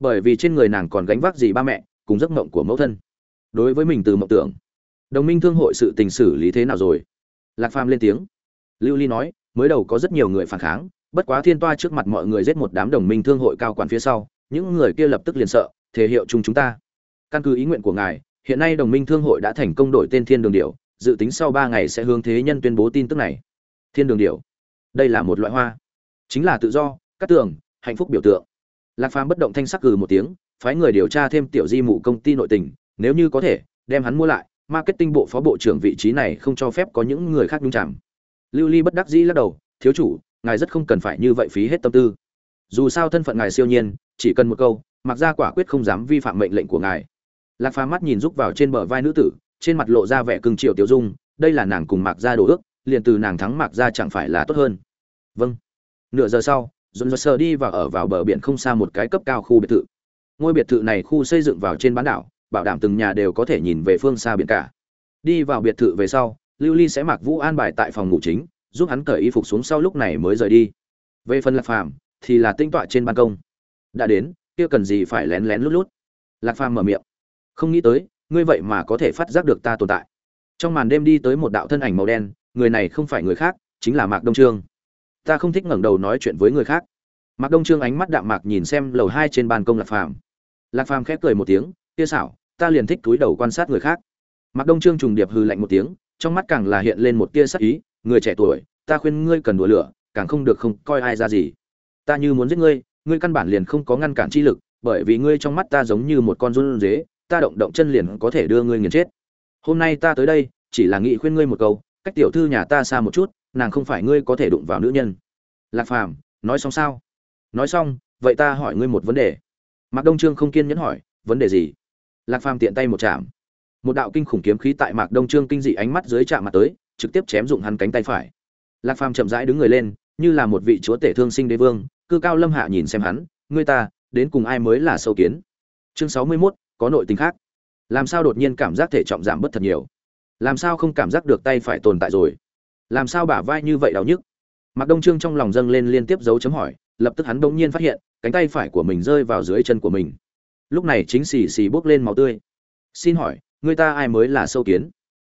Bởi vì trên người nàng còn gánh vác gì ba mẹ, cùng giấc mộng của mẫu thân. Đối với mình từ mộng tưởng, đồng minh thương hội sự tình xử lý thế nào rồi? Lạc phàm lên tiếng. Lưu ly nói, mới đầu có rất nhiều người phản kháng bất quá thiên toa trước mặt mọi người giết một đám đồng minh thương hội cao quản phía sau, những người kia lập tức liền sợ, thể hiệu chung chúng ta. Căn cứ ý nguyện của ngài, hiện nay đồng minh thương hội đã thành công đổi tên thiên đường điệu dự tính sau ba ngày sẽ hướng thế nhân tuyên bố tin tức này. Thiên đường điệu đây là một loại hoa. Chính là tự do cát tường, hạnh phúc biểu tượng. Lạc phàm bất động thanh sắc cừ một tiếng, phái người điều tra thêm tiểu di mụ công ty nội tình, nếu như có thể, đem hắn mua lại. Marketing bộ phó bộ trưởng vị trí này không cho phép có những người khác nhung chạm lưu ly bất đắc dĩ lắc đầu, thiếu chủ ngài rất không cần phải như vậy phí hết tâm tư. Dù sao thân phận ngài siêu nhiên, chỉ cần một câu, mặc ra quả quyết không dám vi phạm mệnh lệnh của ngài. Lạc phàm mắt nhìn rúc vào trên bờ vai nữ tử, trên mặt lộ ra vẻ cưng triệu tiêu dung, đây là nàng cùng mạc gia đồ ước, liền từ nàng thắng mạc gia chẳng phải là tốt hơn. Vâng. Nửa giờ sau dồn dồn sờ đi và ở vào bờ biển không xa một cái cấp cao khu biệt thự. Ngôi biệt thự này khu xây dựng vào trên bán đảo, bảo đảm từng nhà đều có thể nhìn về phương xa biển cả. Đi vào biệt thự về sau, lưu ly sẽ mặc vũ an bài tại phòng ngủ chính giúp hắn cởi y phục xuống sau lúc này mới rời đi. Về phần lạc phàm, thì là tinh tọa trên ban công. Đã đến, kia cần gì phải lén lén lút lút? Lạc phàm mở miệng. Không nghĩ tới, ngươi vậy mà có thể phát giác được ta tồn tại. Trong màn đêm đi tới một đạo thân ảnh màu đen, người này không phải người khác, chính là mạc đông trương. Ta không thích ngẩng đầu nói chuyện với người khác. Mạc đông trương ánh mắt đạm mạc nhìn xem lầu hai trên ban công lạc phàm. Lạc phàm khép cười một tiếng, tia xảo, ta liền thích túi đầu quan sát người khác. Mạc đông trương trùng điệp hư lạnh một tiếng, trong mắt càng là hiện lên một tia sắc ý người trẻ tuổi, ta khuyên ngươi cần đùa lửa, càng không được không coi ai ra gì. Ta như muốn giết ngươi ngươi căn bản liền không có ngăn cản chi lực, bởi vì ngươi trong mắt ta giống như một con run dế ta động động chân liền có thể đưa ngươi nghiền chết. Hôm nay ta tới đây, chỉ là nghị khuyên ngươi một câu, cách tiểu thư nhà ta xa một chút, nàng không phải ngươi có thể đụng vào nữ nhân. Lạc phàm, nói xong sao? Nói xong, vậy ta hỏi ngươi một vấn đề. Mạc đông trương không kiên nhẫn hỏi, vấn đề gì? Lạc phàm tiện tay một chạm. Một đạo kinh khủng kiếm khí tại mạc đông trương kinh dị ánh mắt dưới chạm mặt tới trực tiếp chém dụng hắn cánh tay phải. Lạc phàm chậm rãi đứng người lên như là một vị chúa tể thương sinh đế vương cư cao lâm hạ nhìn xem hắn ngươi ta đến cùng ai mới là sâu kiến? Chương sáu mươi 61, có nội tình khác. Làm sao đột nhiên cảm giác thể trọng giảm bớt thật nhiều? Làm sao không cảm giác được tay phải tồn tại rồi? Làm sao bả vai như vậy đau nhức? Mạc đông trương trong lòng dâng lên liên tiếp dấu chấm hỏi lập tức hắn bỗng nhiên phát hiện cánh tay phải của mình rơi vào dưới chân của mình. Lúc này chính xì xì bốc lên máu tươi. Xin hỏi người ta ai mới là sâu kiến?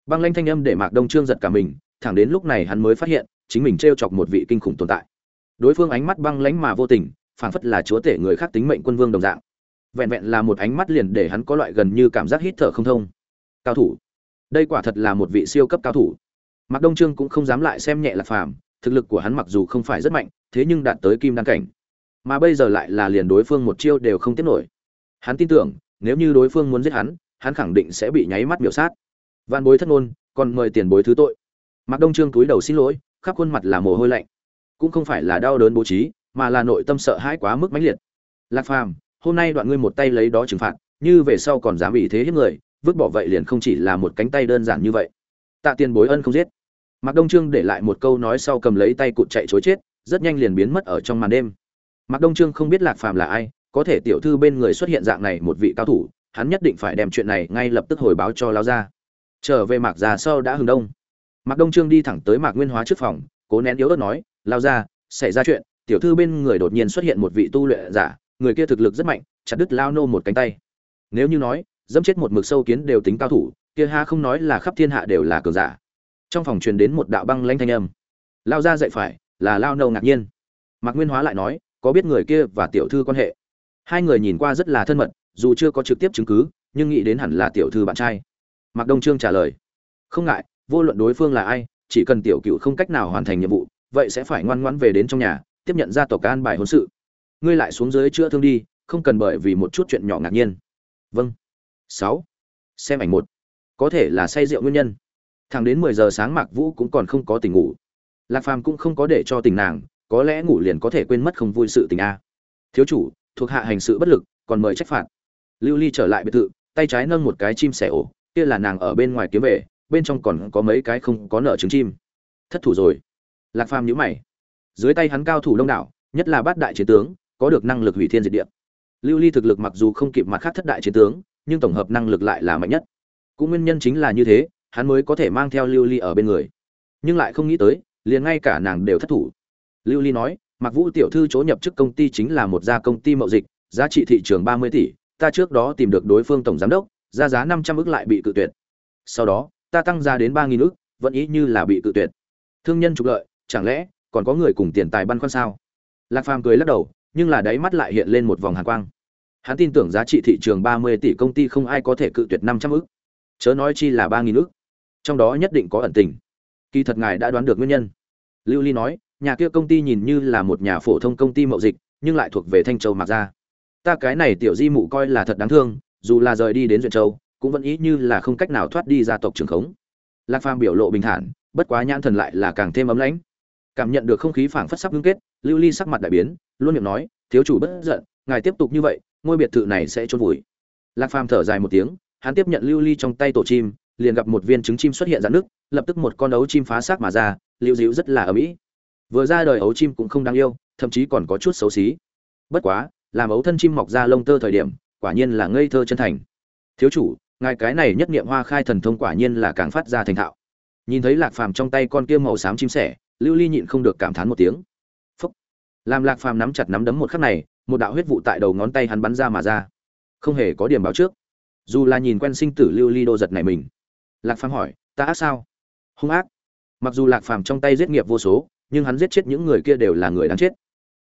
Băng lanh thanh âm để mạc đông trương giật cả mình, thẳng đến lúc này hắn mới phát hiện, chính mình t r e o chọc một vị kinh khủng tồn tại. Đối phương ánh mắt băng lánh mà vô tình, phảng phất là chúa tể người khác tính mệnh quân vương đồng dạng. Vẹn vẹn là một ánh mắt liền để hắn có loại gần như cảm giác hít thở không thông. Cao thủ. Đây quả thật là một vị siêu cấp cao thủ. Mạc đông trương cũng không dám lại xem nhẹ là phàm, thực lực của hắn mặc dù không phải rất mạnh, thế nhưng đạt tới kim đan cảnh. Mà bây giờ lại là liền đối phương một chiêu đều không tiếp nổi. Hắn tin tưởng, nếu như đối phương muốn giết hắn hắn khẳng định sẽ bị nháy mắt biểu sát. Vạn bối thất ngôn, còn mời tiền bối thứ tội. Mạc đông trương túi đầu xin lỗi, khắp khuôn mặt là mồ hôi lạnh. Cũng không phải là đau đớn bố trí, mà là nội tâm sợ hãi quá mức mãnh liệt. Lạc phàm, hôm nay đoạn ngươi một tay lấy đó trừng phạt, như về sau còn dám bị thế hiếp người, vứt bỏ vậy liền không chỉ là một cánh tay đơn giản như vậy. Tạ tiền bối ân không giết. Mạc đông trương để lại một câu nói sau cầm lấy tay cụt chạy chối chết, rất nhanh liền biến mất ở trong màn đêm. Mạc đông trương không biết lạc phàm là ai, có thể tiểu thư bên người xuất hiện dạng này một vị cao thủ, hắn nhất định phải đem chuyện này ngay lập tức hồi báo cho lao ra trở về mạc già sau đã hừng đông. Mạc đông trương đi thẳng tới mạc nguyên hóa trước phòng, cố nén yếu ớt nói, lao ra, xảy ra chuyện, tiểu thư bên người đột nhiên xuất hiện một vị tu luyện giả, người kia thực lực rất mạnh, chặt đứt lao nô một cánh tay. Nếu như nói, dẫm chết một mực sâu kiến đều tính cao thủ, kia ha không nói là khắp thiên hạ đều là cường giả. Trong phòng truyền đến một đạo băng lanh thanh âm. Lao ra dậy phải, là lao nâu ngạc nhiên. Mạc nguyên hóa lại nói, có biết người kia và tiểu thư quan hệ? Hai người nhìn qua rất là thân mật, dù chưa có trực tiếp chứng cứ, nhưng nghĩ đến hẳn là tiểu thư bạn trai mạc đông trương trả lời, không ngại, vô luận đối phương là ai, chỉ cần tiểu cựu không cách nào hoàn thành nhiệm vụ, vậy sẽ phải ngoan ngoãn về đến trong nhà, tiếp nhận gia tộc an bài hôn sự. Ngươi lại xuống dưới chữa thương đi, không cần bởi vì một chút chuyện nhỏ ngạc nhiên. Vâng. Sáu. Xem ảnh một. Có thể là say rượu nguyên nhân. Thẳng đến mười giờ sáng mạc vũ cũng còn không có tình ngủ. Lạc phàm cũng không có để cho tình nàng, có lẽ ngủ liền có thể quên mất không vui sự tình a. Thiếu chủ, thuộc hạ hành sự bất lực, còn mời trách phạt. Lưu ly trở lại biệt thự, tay trái nâng một cái chim sẻ ổ kia là nàng ở bên ngoài kiếm về, bên trong còn có mấy cái không có nợ trứng chim. Thất thủ rồi. Lạc phàm nhíu mày. Dưới tay hắn cao thủ đông đảo, nhất là bát đại chiến tướng, có được năng lực hủy thiên diệt địa. Lưu ly thực lực mặc dù không kịp mặt khác thất đại chiến tướng, nhưng tổng hợp năng lực lại là mạnh nhất. Cũng nguyên nhân chính là như thế, hắn mới có thể mang theo lưu ly ở bên người. Nhưng lại không nghĩ tới, liền ngay cả nàng đều thất thủ. Lưu ly nói mặc vũ tiểu thư chỗ nhập chức công ty chính là một gia công ty mậu dịch, giá trị thị trường ba mươi tỷ, ta trước đó tìm được đối phương tổng giám đốc ra giá năm trăm ức lại bị cự tuyệt. Sau đó, ta tăng giá đến ba nghìn ức, vẫn ý như là bị cự tuyệt. Thương nhân trục lợi, chẳng lẽ còn có người cùng tiền tài băn khoăn sao? Lạc phàm cười lắc đầu, nhưng là đáy mắt lại hiện lên một vòng hàn quang. Hắn tin tưởng giá trị thị trường ba mươi tỷ công ty không ai có thể cự tuyệt năm trăm ức. Chớ nói chi là ba nghìn ức. Trong đó nhất định có ẩn tình. Kỳ thật ngài đã đoán được nguyên nhân. Lưu ly nói, nhà kia công ty nhìn như là một nhà phổ thông công ty mậu dịch, nhưng lại thuộc về thanh châu mạc gia. Ta cái này tiểu di mụ coi là thật đáng thương dù là rời đi đến duyện châu, cũng vẫn ý như là không cách nào thoát đi gia tộc trường khống. Lạc phàm biểu lộ bình thản, bất quá nhãn thần lại là càng thêm ấm lãnh. Cảm nhận được không khí phảng phất sắp ngưng kết, lưu ly sắc mặt đại biến, luôn miệng nói, thiếu chủ bất giận, ngài tiếp tục như vậy, ngôi biệt thự này sẽ trôn vùi. Lạc phàm thở dài một tiếng, hắn tiếp nhận lưu ly trong tay tổ chim, liền gặp một viên trứng chim xuất hiện dạn nước lập tức một con ấu chim phá xác mà ra lưu dịu rất là ấm ý vừa ra đời ấu chim cũng không đáng yêu, thậm chí còn có chút xấu xí. Bất quá, làm ấu thân chim mọc ra lông tơ thời điểm quả nhiên là ngây thơ chân thành. Thiếu chủ, ngài cái này nhất niệm hoa khai thần thông quả nhiên là càng phát ra thành thạo. Nhìn thấy lạc phàm trong tay con kia màu xám chim sẻ, lưu ly nhịn không được cảm thán một tiếng. Phúc! Làm lạc phàm nắm chặt nắm đấm một khắc này, một đạo huyết vụ tại đầu ngón tay hắn bắn ra mà ra. Không hề có điểm báo trước. Dù là nhìn quen sinh tử lưu ly đô giật này mình. Lạc phàm hỏi, ta ác sao? Hung ác. Mặc dù lạc phàm trong tay giết nghiệp vô số, nhưng hắn giết chết những người kia đều là người đáng chết.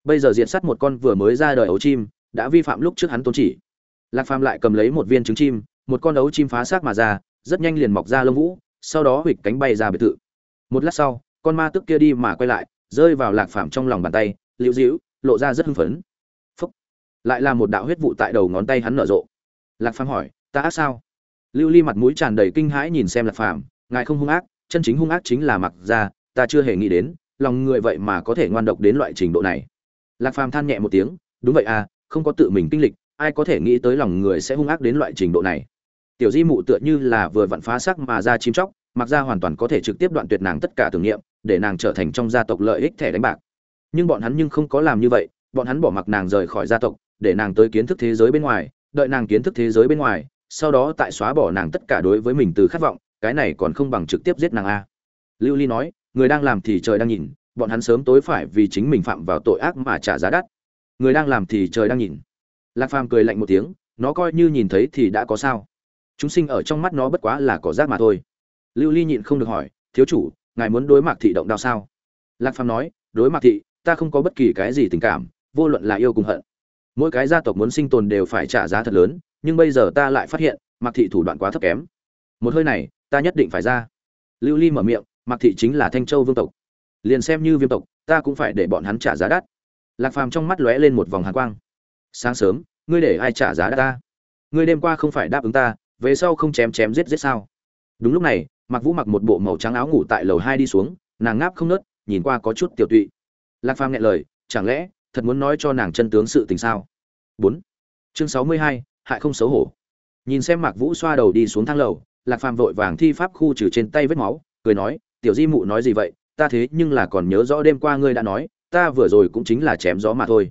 Bây giờ diện sát một con vừa mới ra đời ấu chim, đã vi phạm lúc trước hắn tôn chỉ lạc phàm lại cầm lấy một viên trứng chim, một con ấu chim phá xác mà ra, rất nhanh liền mọc ra lông vũ, sau đó huỵch cánh bay ra biệt thự. Một lát sau, con ma tức kia đi mà quay lại, rơi vào lạc phàm trong lòng bàn tay, liễu dĩu lộ ra rất hưng phấn. Phúc. Lại là một đạo huyết vụ tại đầu ngón tay hắn nở rộ. Lạc phàm hỏi, ta ác sao? Lưu ly mặt mũi tràn đầy kinh hãi nhìn xem lạc phàm, ngài không hung ác, chân chính hung ác chính là mặc ra, ta chưa hề nghĩ đến, lòng người vậy mà có thể ngoan độc đến loại trình độ này. Lạc phàm than nhẹ một tiếng, đúng vậy à không có tự mình kinh lịch ai có thể nghĩ tới lòng người sẽ hung ác đến loại trình độ này. Tiểu di mụ tựa như là vừa vặn phá sắc mà ra chim chóc, mặc ra hoàn toàn có thể trực tiếp đoạn tuyệt nàng tất cả tưởng niệm, để nàng trở thành trong gia tộc lợi ích thẻ đánh bạc. Nhưng bọn hắn nhưng không có làm như vậy, bọn hắn bỏ mặc nàng rời khỏi gia tộc, để nàng tới kiến thức thế giới bên ngoài, đợi nàng kiến thức thế giới bên ngoài, sau đó tại xóa bỏ nàng tất cả đối với mình từ khát vọng, cái này còn không bằng trực tiếp giết nàng a. Lưu ly nói, người đang làm thì trời đang nhìn, bọn hắn sớm tối phải vì chính mình phạm vào tội ác mà trả giá đắt. Người đang làm thì trời đang nhìn lạc phàm cười lạnh một tiếng, nó coi như nhìn thấy thì đã có sao. Chúng sinh ở trong mắt nó bất quá là cỏ rác mà thôi. Lưu ly nhịn không được hỏi, thiếu chủ, ngài muốn đối mặt thị động đao sao? Lạc phàm nói, đối mặt thị, ta không có bất kỳ cái gì tình cảm, vô luận là yêu cùng hận. Mỗi cái gia tộc muốn sinh tồn đều phải trả giá thật lớn, nhưng bây giờ ta lại phát hiện mặc thị thủ đoạn quá thấp kém. Một hơi này, ta nhất định phải ra. Lưu ly mở miệng mặc thị chính là thanh châu vương tộc. Liền xem như viêm tộc, ta cũng phải để bọn hắn trả giá đắt. Lạc phàm trong mắt lóe lên một vòng hàn quang sáng sớm, ngươi để ai trả giá đã ta? Ngươi đêm qua không phải đáp ứng ta, về sau không chém chém giết giết sao? Đúng lúc này mặc vũ mặc một bộ màu trắng áo ngủ tại lầu hai đi xuống, nàng ngáp không nớt, nhìn qua có chút tiểu tụy. Lạc phàm nghe lời, chẳng lẽ thật muốn nói cho nàng chân tướng sự tình sao? Bốn. Chương sáu mươi hai, hại không xấu hổ. Nhìn xem mạc vũ xoa đầu đi xuống thang lầu, lạc phàm vội vàng thi pháp khu trừ trên tay vết máu, cười nói, tiểu di mụ nói gì vậy? Ta thế nhưng là còn nhớ rõ đêm qua ngươi đã nói, ta vừa rồi cũng chính là chém gió mà thôi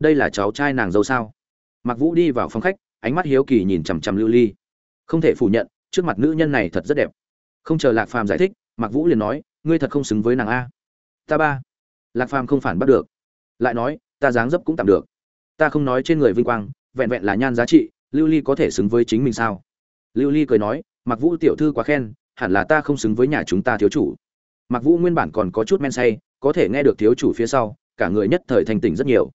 đây là cháu trai nàng dâu sao? Mặc vũ đi vào phòng khách, ánh mắt hiếu kỳ nhìn chằm chằm lưu ly. Không thể phủ nhận, trước mặt nữ nhân này thật rất đẹp. Không chờ lạc phàm giải thích Mặc vũ liền nói, ngươi thật không xứng với nàng a. Ta ba. Lạc phàm không phản bắt được. Lại nói, ta dáng dấp cũng tạm được. Ta không nói trên người vinh quang, vẹn vẹn là nhan giá trị, lưu ly có thể xứng với chính mình sao? Lưu ly cười nói mặc vũ tiểu thư quá khen, hẳn là ta không xứng với nhà chúng ta thiếu chủ. Mặc vũ nguyên bản còn có chút men say, có thể nghe được thiếu chủ phía sau, cả người nhất thời thành tỉnh rất nhiều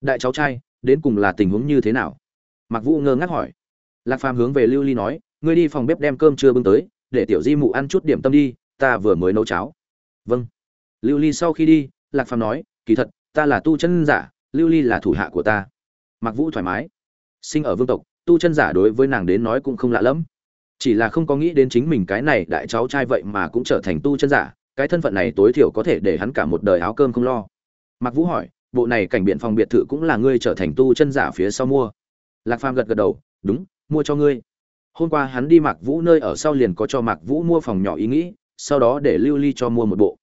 đại cháu trai, đến cùng là tình huống như thế nào? Mặc vũ ngơ ngác hỏi. Lạc phàm hướng về lưu ly nói, ngươi đi phòng bếp đem cơm chưa bưng tới, để tiểu di mụ ăn chút điểm tâm đi, ta vừa mới nấu cháo. Vâng. Lưu ly sau khi đi, lạc phàm nói, kỳ thật, ta là tu chân giả, lưu ly là thủ hạ của ta. Mặc vũ thoải mái. Sinh ở vương tộc, tu chân giả đối với nàng đến nói cũng không lạ lẫm. Chỉ là không có nghĩ đến chính mình cái này đại cháu trai vậy mà cũng trở thành tu chân giả, cái thân phận này tối thiểu có thể để hắn cả một đời áo cơm không lo. Mặc vũ hỏi bộ này cảnh biện phòng biệt thự cũng là ngươi trở thành tu chân giả phía sau mua. Lạc phàm gật gật đầu, đúng, mua cho ngươi. Hôm qua hắn đi mạc vũ nơi ở sau liền có cho mạc vũ mua phòng nhỏ ý nghĩ, sau đó để lưu ly cho mua một bộ.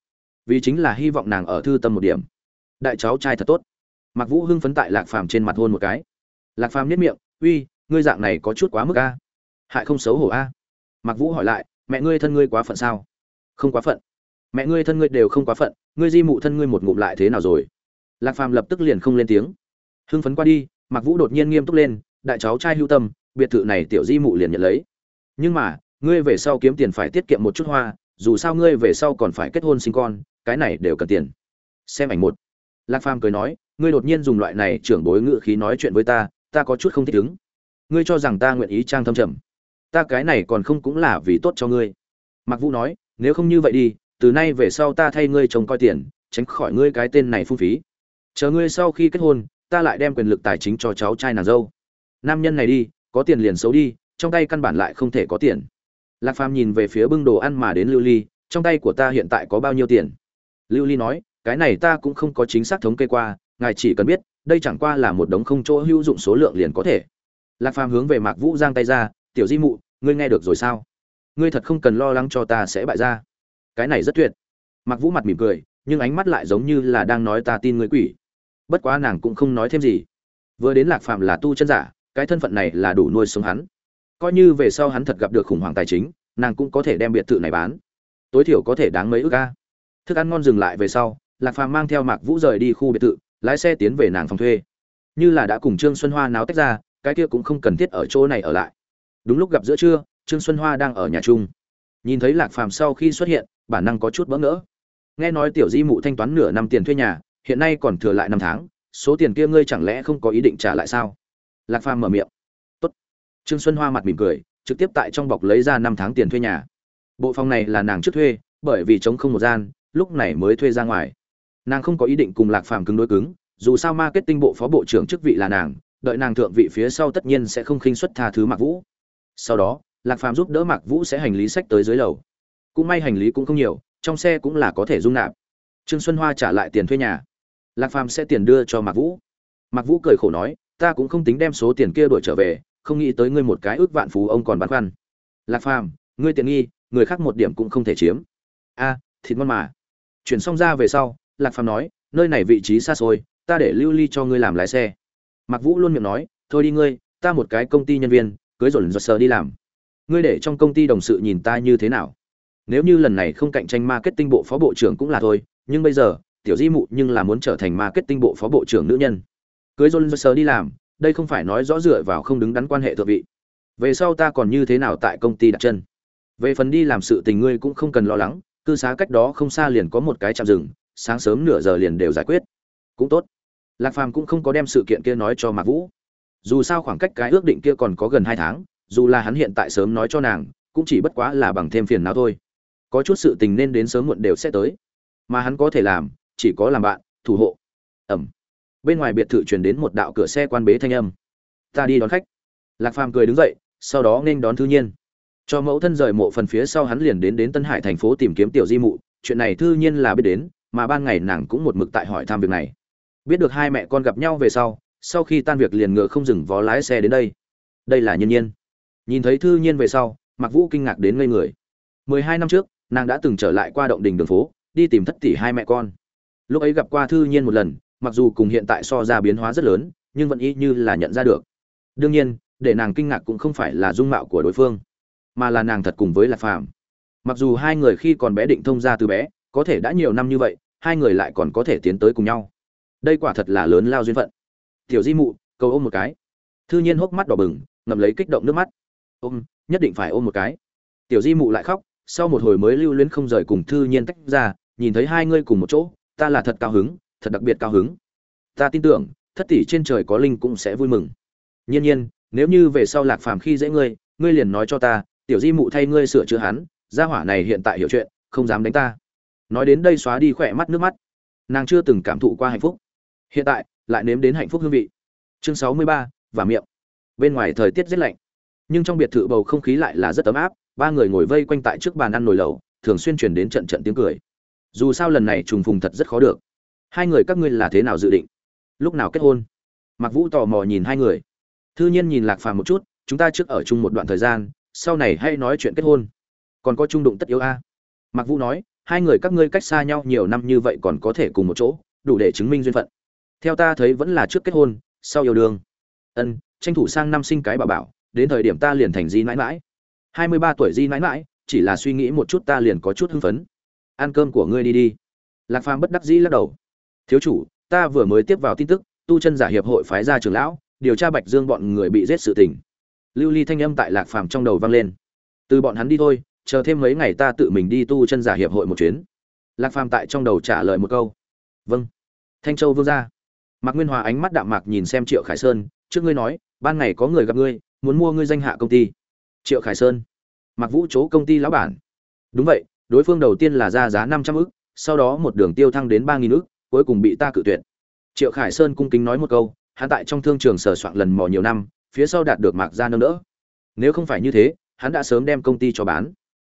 Vì chính là hy vọng nàng ở thư tâm một điểm. Đại cháu trai thật tốt. Mạc vũ hưng phấn tại lạc phàm trên mặt hôn một cái. Lạc phàm nhất miệng, uy, ngươi dạng này có chút quá mức a. Hại không xấu hổ a. Mạc vũ hỏi lại, mẹ ngươi thân ngươi quá phận sao? Không quá phận. Mẹ ngươi thân ngươi đều không quá phận, ngươi di mụ thân ngươi một ngụm lại thế nào rồi? Lạc phàm lập tức liền không lên tiếng. Hưng phấn qua đi, mạc vũ đột nhiên nghiêm túc lên, đại cháu trai hưu tâm, biệt thự này tiểu di mụ liền nhận lấy. Nhưng mà, ngươi về sau kiếm tiền phải tiết kiệm một chút hoa, dù sao ngươi về sau còn phải kết hôn sinh con, cái này đều cần tiền. Xem ảnh một. Lạc phàm cười nói, ngươi đột nhiên dùng loại này trưởng bối ngự khí nói chuyện với ta ta có chút không thích ứng. Ngươi cho rằng ta nguyện ý trang thâm trầm. Ta cái này còn không cũng là vì tốt cho ngươi. Mạc vũ nói, nếu không như vậy đi, từ nay về sau ta thay ngươi trông coi tiền, tránh khỏi ngươi cái tên này phung phí chờ ngươi sau khi kết hôn, ta lại đem quyền lực tài chính cho cháu trai nàng dâu. Nam nhân này đi, có tiền liền xấu đi, trong tay căn bản lại không thể có tiền. Lạc phàm nhìn về phía bưng đồ ăn mà đến lưu ly, trong tay của ta hiện tại có bao nhiêu tiền? Lưu ly nói, cái này ta cũng không có chính xác thống kê qua, ngài chỉ cần biết, đây chẳng qua là một đống không chỗ hữu dụng số lượng liền có thể. Lạc phàm hướng về mạc vũ giang tay ra, tiểu di mụ, ngươi nghe được rồi sao? Ngươi thật không cần lo lắng cho ta sẽ bại ra. Cái này rất tuyệt. Mạc vũ mặt mỉm cười, nhưng ánh mắt lại giống như là đang nói ta tin ngươi quỷ bất quá nàng cũng không nói thêm gì. Vừa đến lạc phàm là tu chân giả, cái thân phận này là đủ nuôi sống hắn. Coi như về sau hắn thật gặp được khủng hoảng tài chính, nàng cũng có thể đem biệt thự này bán. Tối thiểu có thể đáng mấy ước ca thức ăn ngon dừng lại về sau, lạc phàm mang theo mạc vũ rời đi khu biệt thự, lái xe tiến về nàng phòng thuê. Như là đã cùng trương xuân hoa náo tách ra, cái kia cũng không cần thiết ở chỗ này ở lại. Đúng lúc gặp giữa trưa, trương xuân hoa đang ở nhà chung. Nhìn thấy lạc phàm sau khi xuất hiện, bản năng có chút bỡ ngỡ. Nghe nói tiểu di mụ thanh toán nửa năm tiền thuê nhà hiện nay còn thừa lại năm tháng, số tiền kia ngươi chẳng lẽ không có ý định trả lại sao? Lạc phàm mở miệng. Tốt. Trương xuân hoa mặt mỉm cười, trực tiếp tại trong bọc lấy ra năm tháng tiền thuê nhà. Bộ phòng này là nàng trước thuê, bởi vì chống không một gian, lúc này mới thuê ra ngoài. Nàng không có ý định cùng lạc phàm cứng đối cứng, dù sao marketing bộ phó bộ trưởng chức vị là nàng, đợi nàng thượng vị phía sau tất nhiên sẽ không khinh xuất tha thứ mạc vũ. Sau đó, lạc phàm giúp đỡ mạc vũ sẽ hành lý sách tới dưới lầu. Cũng may hành lý cũng không nhiều, trong xe cũng là có thể dung nạp. Trương xuân hoa trả lại tiền thuê nhà lạc phàm sẽ tiền đưa cho mạc vũ. Mạc vũ cười khổ nói, ta cũng không tính đem số tiền kia đổi trở về, không nghĩ tới ngươi một cái ước vạn phú ông còn băn khoăn. Lạc phàm, ngươi tiện nghi, người khác một điểm cũng không thể chiếm. A, thịt ngon mà. Chuyển xong ra về sau, lạc phàm nói, nơi này vị trí xa xôi, ta để lưu ly cho ngươi làm lái xe. Mạc vũ luôn miệng nói, thôi đi ngươi, ta một cái công ty nhân viên, cưới rồi giật sờ đi làm. Ngươi để trong công ty đồng sự nhìn ta như thế nào? Nếu như lần này không cạnh tranh marketing bộ phó bộ trưởng cũng là thôi, nhưng bây giờ tiểu di mụ nhưng là muốn trở thành marketing bộ phó bộ trưởng nữ nhân. Cưới john sơ đi làm, đây không phải nói rõ dựa vào không đứng đắn quan hệ thượng vị. Về sau ta còn như thế nào tại công ty đặt chân? Về phần đi làm sự tình ngươi cũng không cần lo lắng, cư xá cách đó không xa liền có một cái chạm rừng, sáng sớm nửa giờ liền đều giải quyết. Cũng tốt. Lạc phàm cũng không có đem sự kiện kia nói cho mạc vũ. Dù sao khoảng cách cái ước định kia còn có gần hai tháng, dù là hắn hiện tại sớm nói cho nàng, cũng chỉ bất quá là bằng thêm phiền não thôi. Có chút sự tình nên đến sớm muộn đều sẽ tới. Mà hắn có thể làm chỉ có làm bạn, thủ hộ. Ẩm. Bên ngoài biệt thự truyền đến một đạo cửa xe quan bế thanh âm. Ta đi đón khách. Lạc phàm cười đứng dậy, sau đó nên đón thư nhiên. Cho mẫu thân rời mộ phần phía sau hắn liền đến đến tân hải thành phố tìm kiếm tiểu di mụ. Chuyện này thư nhiên là biết đến, mà ban ngày nàng cũng một mực tại hỏi thăm việc này. Biết được hai mẹ con gặp nhau về sau sau khi tan việc liền ngựa không dừng vó lái xe đến đây. Đây là nhân nhiên. Nhìn thấy thư nhiên về sau mặc vũ kinh ngạc đến ngây người. Mười hai năm trước, nàng đã từng trở lại qua động đình đường phố, đi tìm thất tỷ hai mẹ con lúc ấy gặp qua thư nhiên một lần, mặc dù cùng hiện tại so ra biến hóa rất lớn, nhưng vẫn y như là nhận ra được. Đương nhiên, để nàng kinh ngạc cũng không phải là dung mạo của đối phương, mà là nàng thật cùng với lạc phàm. Mặc dù hai người khi còn bé định thông ra từ bé, có thể đã nhiều năm như vậy, hai người lại còn có thể tiến tới cùng nhau. Đây quả thật là lớn lao duyên phận. Tiểu di mụ cầu ôm một cái. Thư nhiên hốc mắt đỏ bừng, ngậm lấy kích động nước mắt. Ôm, nhất định phải ôm một cái. Tiểu di mụ lại khóc, sau một hồi mới lưu luyến không rời cùng thư nhiên tách ra, nhìn thấy hai ngươi cùng một chỗ ta là thật cao hứng, thật đặc biệt cao hứng. Ta tin tưởng, thất tỷ trên trời có linh cũng sẽ vui mừng. Nhiên nhiên, nếu như về sau lạc phàm khi dễ ngươi ngươi liền nói cho ta, tiểu di mụ thay ngươi sửa chữa hắn, gia hỏa này hiện tại hiểu chuyện, không dám đánh ta. Nói đến đây xóa đi khỏe mắt nước mắt. Nàng chưa từng cảm thụ qua hạnh phúc. Hiện tại, lại nếm đến hạnh phúc hương vị. Chương sáu mươi ba và miệng. Bên ngoài thời tiết rất lạnh, nhưng trong biệt thự bầu không khí lại là rất ấm áp. Ba người ngồi vây quanh tại trước bàn ăn nồi lẩu, thường xuyên truyền đến trận trận tiếng cười dù sao lần này trùng phùng thật rất khó được. Hai người các ngươi là thế nào dự định? Lúc nào kết hôn? Mặc vũ tò mò nhìn hai người. Thư nhiên nhìn lạc phàm một chút, chúng ta trước ở chung một đoạn thời gian, sau này hay nói chuyện kết hôn. Còn có trung đụng tất yếu a. Mặc vũ nói, hai người các ngươi cách xa nhau nhiều năm như vậy còn có thể cùng một chỗ, đủ để chứng minh duyên phận. Theo ta thấy vẫn là trước kết hôn, sau yêu đương. Ân, tranh thủ sang năm sinh cái bà bảo, đến thời điểm ta liền thành di mãi mãi hai mươi ba tuổi di mãi mãi chỉ là suy nghĩ một chút ta liền có chút hưng phấn ăn cơm của ngươi đi đi. Lạc phàm bất đắc dĩ lắc đầu. Thiếu chủ ta vừa mới tiếp vào tin tức tu chân giả hiệp hội phái ra trường lão điều tra bạch dương bọn người bị giết sự tình. Lưu ly thanh âm tại lạc phàm trong đầu vang lên. Từ bọn hắn đi thôi chờ thêm mấy ngày ta tự mình đi tu chân giả hiệp hội một chuyến. Lạc phàm tại trong đầu trả lời một câu. Vâng. Thanh châu vương ra, mạc nguyên hòa ánh mắt đạm mạc nhìn xem triệu khải sơn trước ngươi nói ban ngày có người gặp ngươi muốn mua ngươi danh hạ công ty. Triệu khải sơn. Mạc vũ chỗ công ty lão bản. Đúng vậy đối phương đầu tiên là ra giá năm trăm ức, sau đó một đường tiêu thăng đến ba nghìn ức, cuối cùng bị ta cự tuyệt. Triệu khải sơn cung kính nói một câu, hắn tại trong thương trường sở soạn lần mò nhiều năm, phía sau đạt được mạc gia nâng đỡ. Nếu không phải như thế, hắn đã sớm đem công ty cho bán.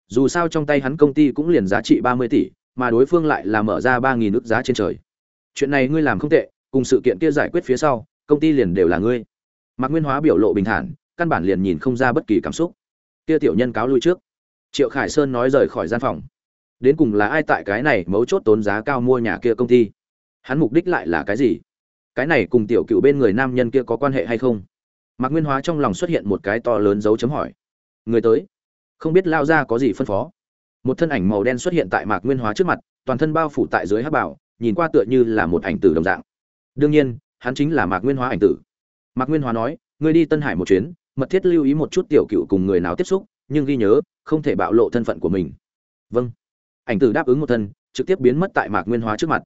Dù sao trong tay hắn công ty cũng liền giá trị ba mươi tỷ, mà đối phương lại là mở ra ba nghìn ức giá trên trời. Chuyện này ngươi làm không tệ, cùng sự kiện kia giải quyết phía sau, công ty liền đều là ngươi. Mạc nguyên hóa biểu lộ bình thản, căn bản liền nhìn không ra bất kỳ cảm xúc. Kia tiểu nhân cáo lui trước triệu khải sơn nói rời khỏi gian phòng. Đến cùng là ai tại cái này mấu chốt tốn giá cao mua nhà kia công ty? Hắn mục đích lại là cái gì? Cái này cùng tiểu cựu bên người nam nhân kia có quan hệ hay không? Mạc nguyên hóa trong lòng xuất hiện một cái to lớn dấu chấm hỏi. Người tới. Không biết lao ra có gì phân phó. Một thân ảnh màu đen xuất hiện tại mạc nguyên hóa trước mặt, toàn thân bao phủ tại dưới hát bảo, nhìn qua tựa như là một ảnh tử đồng dạng. Đương nhiên, hắn chính là mạc nguyên hóa ảnh tử. Mạc nguyên hóa nói, ngươi đi tân hải một chuyến, mật thiết lưu ý một chút tiểu cựu cùng người nào tiếp xúc nhưng ghi nhớ, không thể bạo lộ thân phận của mình. Vâng. Ảnh tử đáp ứng một thân, trực tiếp biến mất tại mạc nguyên hóa trước mặt.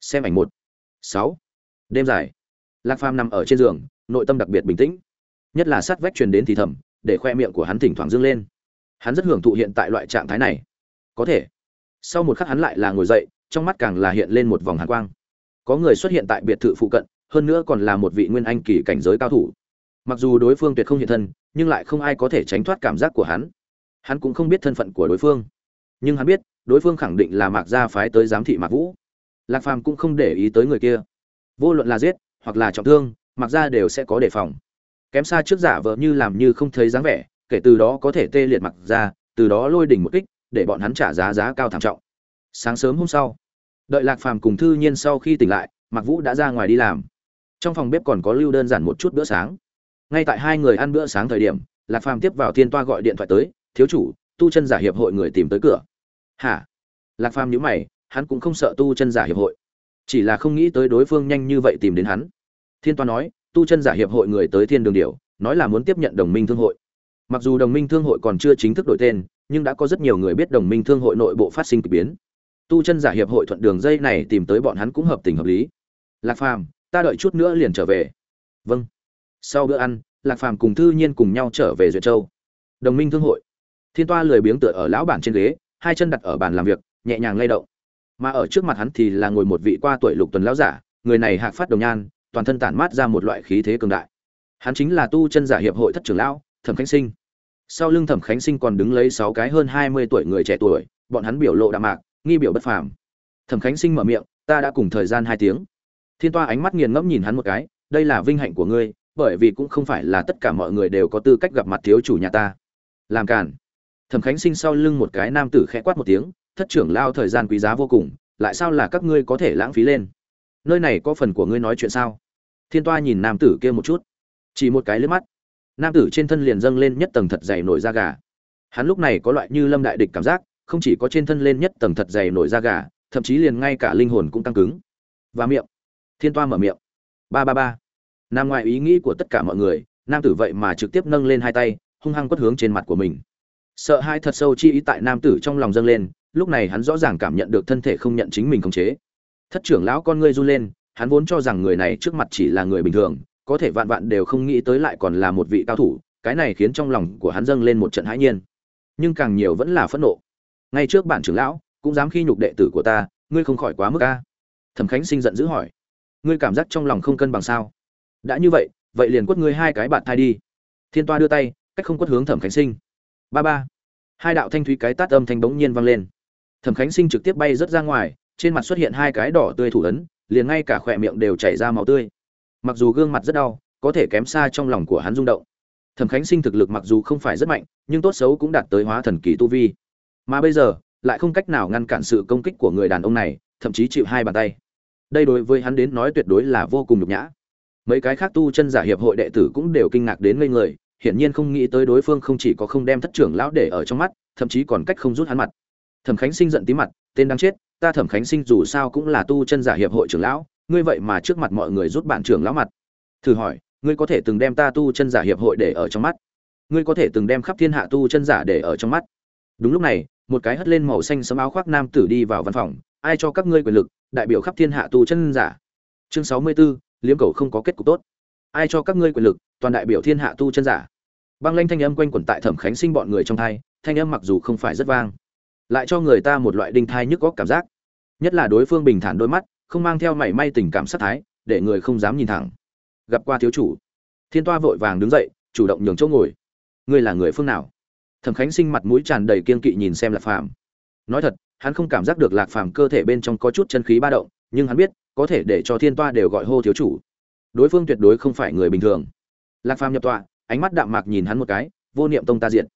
Xem ảnh một, sáu. Đêm dài. Lạc phàm nằm ở trên giường, nội tâm đặc biệt bình tĩnh. Nhất là sát vách truyền đến thì thầm, để khoe miệng của hắn thỉnh thoảng dâng lên. Hắn rất hưởng thụ hiện tại loại trạng thái này. Có thể. Sau một khắc hắn lại là ngồi dậy, trong mắt càng là hiện lên một vòng hàn quang. Có người xuất hiện tại biệt thự phụ cận, hơn nữa còn là một vị nguyên anh kỳ cảnh giới cao thủ mặc dù đối phương tuyệt không hiện thân, nhưng lại không ai có thể tránh thoát cảm giác của hắn. Hắn cũng không biết thân phận của đối phương. Nhưng hắn biết, đối phương khẳng định là mạc gia phái tới giám thị mạc vũ. Lạc phàm cũng không để ý tới người kia. Vô luận là giết, hoặc là trọng thương, mạc gia đều sẽ có đề phòng. Kém xa trước giả vợ như làm như không thấy dáng vẻ, kể từ đó có thể tê liệt mặc ra từ đó lôi đỉnh một kích, để bọn hắn trả giá giá cao thảm trọng. Sáng sớm hôm sau, đợi lạc phàm cùng thư nhiên sau khi tỉnh lại mặc vũ đã ra ngoài đi làm. Trong phòng bếp còn có lưu đơn giản một chút bữa sáng ngay tại hai người ăn bữa sáng thời điểm, lạc phàm tiếp vào thiên toa gọi điện thoại tới, thiếu chủ, tu chân giả hiệp hội người tìm tới cửa. Hả? Lạc phàm nhữ mày, hắn cũng không sợ tu chân giả hiệp hội. Chỉ là không nghĩ tới đối phương nhanh như vậy tìm đến hắn. Thiên toa nói, tu chân giả hiệp hội người tới thiên đường điều nói là muốn tiếp nhận đồng minh thương hội. Mặc dù đồng minh thương hội còn chưa chính thức đổi tên, nhưng đã có rất nhiều người biết đồng minh thương hội nội bộ phát sinh k ỳ biến. Tu chân giả hiệp hội thuận đường dây này tìm tới bọn hắn cũng hợp tình hợp lý. Lạc phàm, ta đợi chút nữa liền trở về. Vâng sau bữa ăn, lạc phàm cùng thư nhiên cùng nhau trở về duyệt châu. Đồng minh thương hội. Thiên toa lười biếng tựa ở lão bản trên ghế, hai chân đặt ở bàn làm việc, nhẹ nhàng lay động. Mà ở trước mặt hắn thì là ngồi một vị qua tuổi lục tuần lão giả, người này hạc phát đồng nhan, toàn thân tản mát ra một loại khí thế cường đại. Hắn chính là tu chân giả hiệp hội thất trưởng lão, thẩm khánh sinh. Sau lưng thẩm khánh sinh còn đứng lấy sáu cái hơn hai mươi tuổi người trẻ tuổi, bọn hắn biểu lộ đạm mạc, nghi biểu bất phàm. Thẩm khánh sinh mở miệng, ta đã cùng thời gian hai tiếng. Thiên toa ánh mắt nghiền ngẫm nhìn hắn một cái, đây là vinh hạnh của ngươi bởi vì cũng không phải là tất cả mọi người đều có tư cách gặp mặt thiếu chủ nhà ta. Làm cản thẩm khánh sinh sau lưng một cái nam tử khẽ quát một tiếng, thất trưởng lao, thời gian quý giá vô cùng, lại sao là các ngươi có thể lãng phí lên? Nơi này có phần của ngươi nói chuyện sao? Thiên toa nhìn nam tử kia một chút, chỉ một cái liếc mắt. Nam tử trên thân liền dâng lên nhất tầng thật dày nổi da gà. Hắn lúc này có loại như lâm đại địch cảm giác, không chỉ có trên thân lên nhất tầng thật dày nổi da gà, thậm chí liền ngay cả linh hồn cũng tăng cứng. Và miệng. Thiên toa mở miệng. Ba ba ba nằm ngoài ý nghĩ của tất cả mọi người, nam tử vậy mà trực tiếp nâng lên hai tay, hung hăng quất hướng trên mặt của mình. Sợ hai thật sâu chi ý tại nam tử trong lòng dâng lên, lúc này hắn rõ ràng cảm nhận được thân thể không nhận chính mình khống chế. Thất trưởng lão con ngươi run lên, hắn vốn cho rằng người này trước mặt chỉ là người bình thường, có thể vạn vạn đều không nghĩ tới lại còn là một vị cao thủ, cái này khiến trong lòng của hắn dâng lên một trận hãi nhiên. Nhưng càng nhiều vẫn là phẫn nộ. Ngay trước bản trưởng lão, cũng dám khi nhục đệ tử của ta, ngươi không khỏi quá mức ca thẩm khánh sinh giận dữ hỏi, ngươi cảm giác trong lòng không cân bằng sao? Đã như vậy vậy liền quất ngươi hai cái bạn thai đi. Thiên toa đưa tay, cách không quất hướng thẩm khánh sinh. Ba ba. Hai đạo thanh thúy cái tát âm thanh bỗng nhiên vang lên. Thẩm khánh sinh trực tiếp bay rớt ra ngoài, trên mặt xuất hiện hai cái đỏ tươi thủ ấn, liền ngay cả khỏe miệng đều chảy ra máu tươi. Mặc dù gương mặt rất đau, có thể kém xa trong lòng của hắn rung động. Thẩm khánh sinh thực lực mặc dù không phải rất mạnh, nhưng tốt xấu cũng đạt tới hóa thần kỳ tu vi. Mà bây giờ, lại không cách nào ngăn cản sự công kích của người đàn ông này, thậm chí chịu hai bàn tay. Đây đối với hắn đến nói tuyệt đối là vô cùng nhục nhã mấy cái khác tu chân giả hiệp hội đệ tử cũng đều kinh ngạc đến ngây người hiển nhiên không nghĩ tới đối phương không chỉ có không đem thất trưởng lão để ở trong mắt thậm chí còn cách không rút hắn mặt. Thẩm khánh sinh giận tí mặt tên đang chết ta thẩm khánh sinh dù sao cũng là tu chân giả hiệp hội trưởng lão ngươi vậy mà trước mặt mọi người rút bạn trưởng lão mặt. Thử hỏi ngươi có thể từng đem ta tu chân giả hiệp hội để ở trong mắt? Ngươi có thể từng đem khắp thiên hạ tu chân giả để ở trong mắt? Đúng lúc này một cái hất lên màu xanh sấm áo khoác nam tử đi vào văn phòng ai cho các ngươi quyền lực đại biểu khắp thiên hạ tu chân giả. Chương sáu mươi 64, liếm cầu không có kết cục tốt. Ai cho các ngươi quyền lực, toàn đại biểu thiên hạ tu chân giả. Băng lanh thanh âm quanh quẩn tại thẩm khánh sinh bọn người trong thai, thanh âm mặc dù không phải rất vang, lại cho người ta một loại đinh thai nhức góc cảm giác. Nhất là đối phương bình thản đôi mắt, không mang theo mảy may tình cảm sát thái, để người không dám nhìn thẳng. Gặp qua thiếu chủ, thiên toa vội vàng đứng dậy, chủ động nhường chỗ ngồi. Ngươi là người phương nào? Thẩm khánh sinh mặt mũi tràn đầy kiên kỵ nhìn xem lạc phàm. Nói thật, hắn không cảm giác được lạc phàm cơ thể bên trong có chút chân khí ba động, nhưng hắn biết có thể để cho thiên toa đều gọi hô thiếu chủ. Đối phương tuyệt đối không phải người bình thường. Lạc phàm nhập tọa, ánh mắt đạm mạc nhìn hắn một cái, vô niệm tông ta diệt.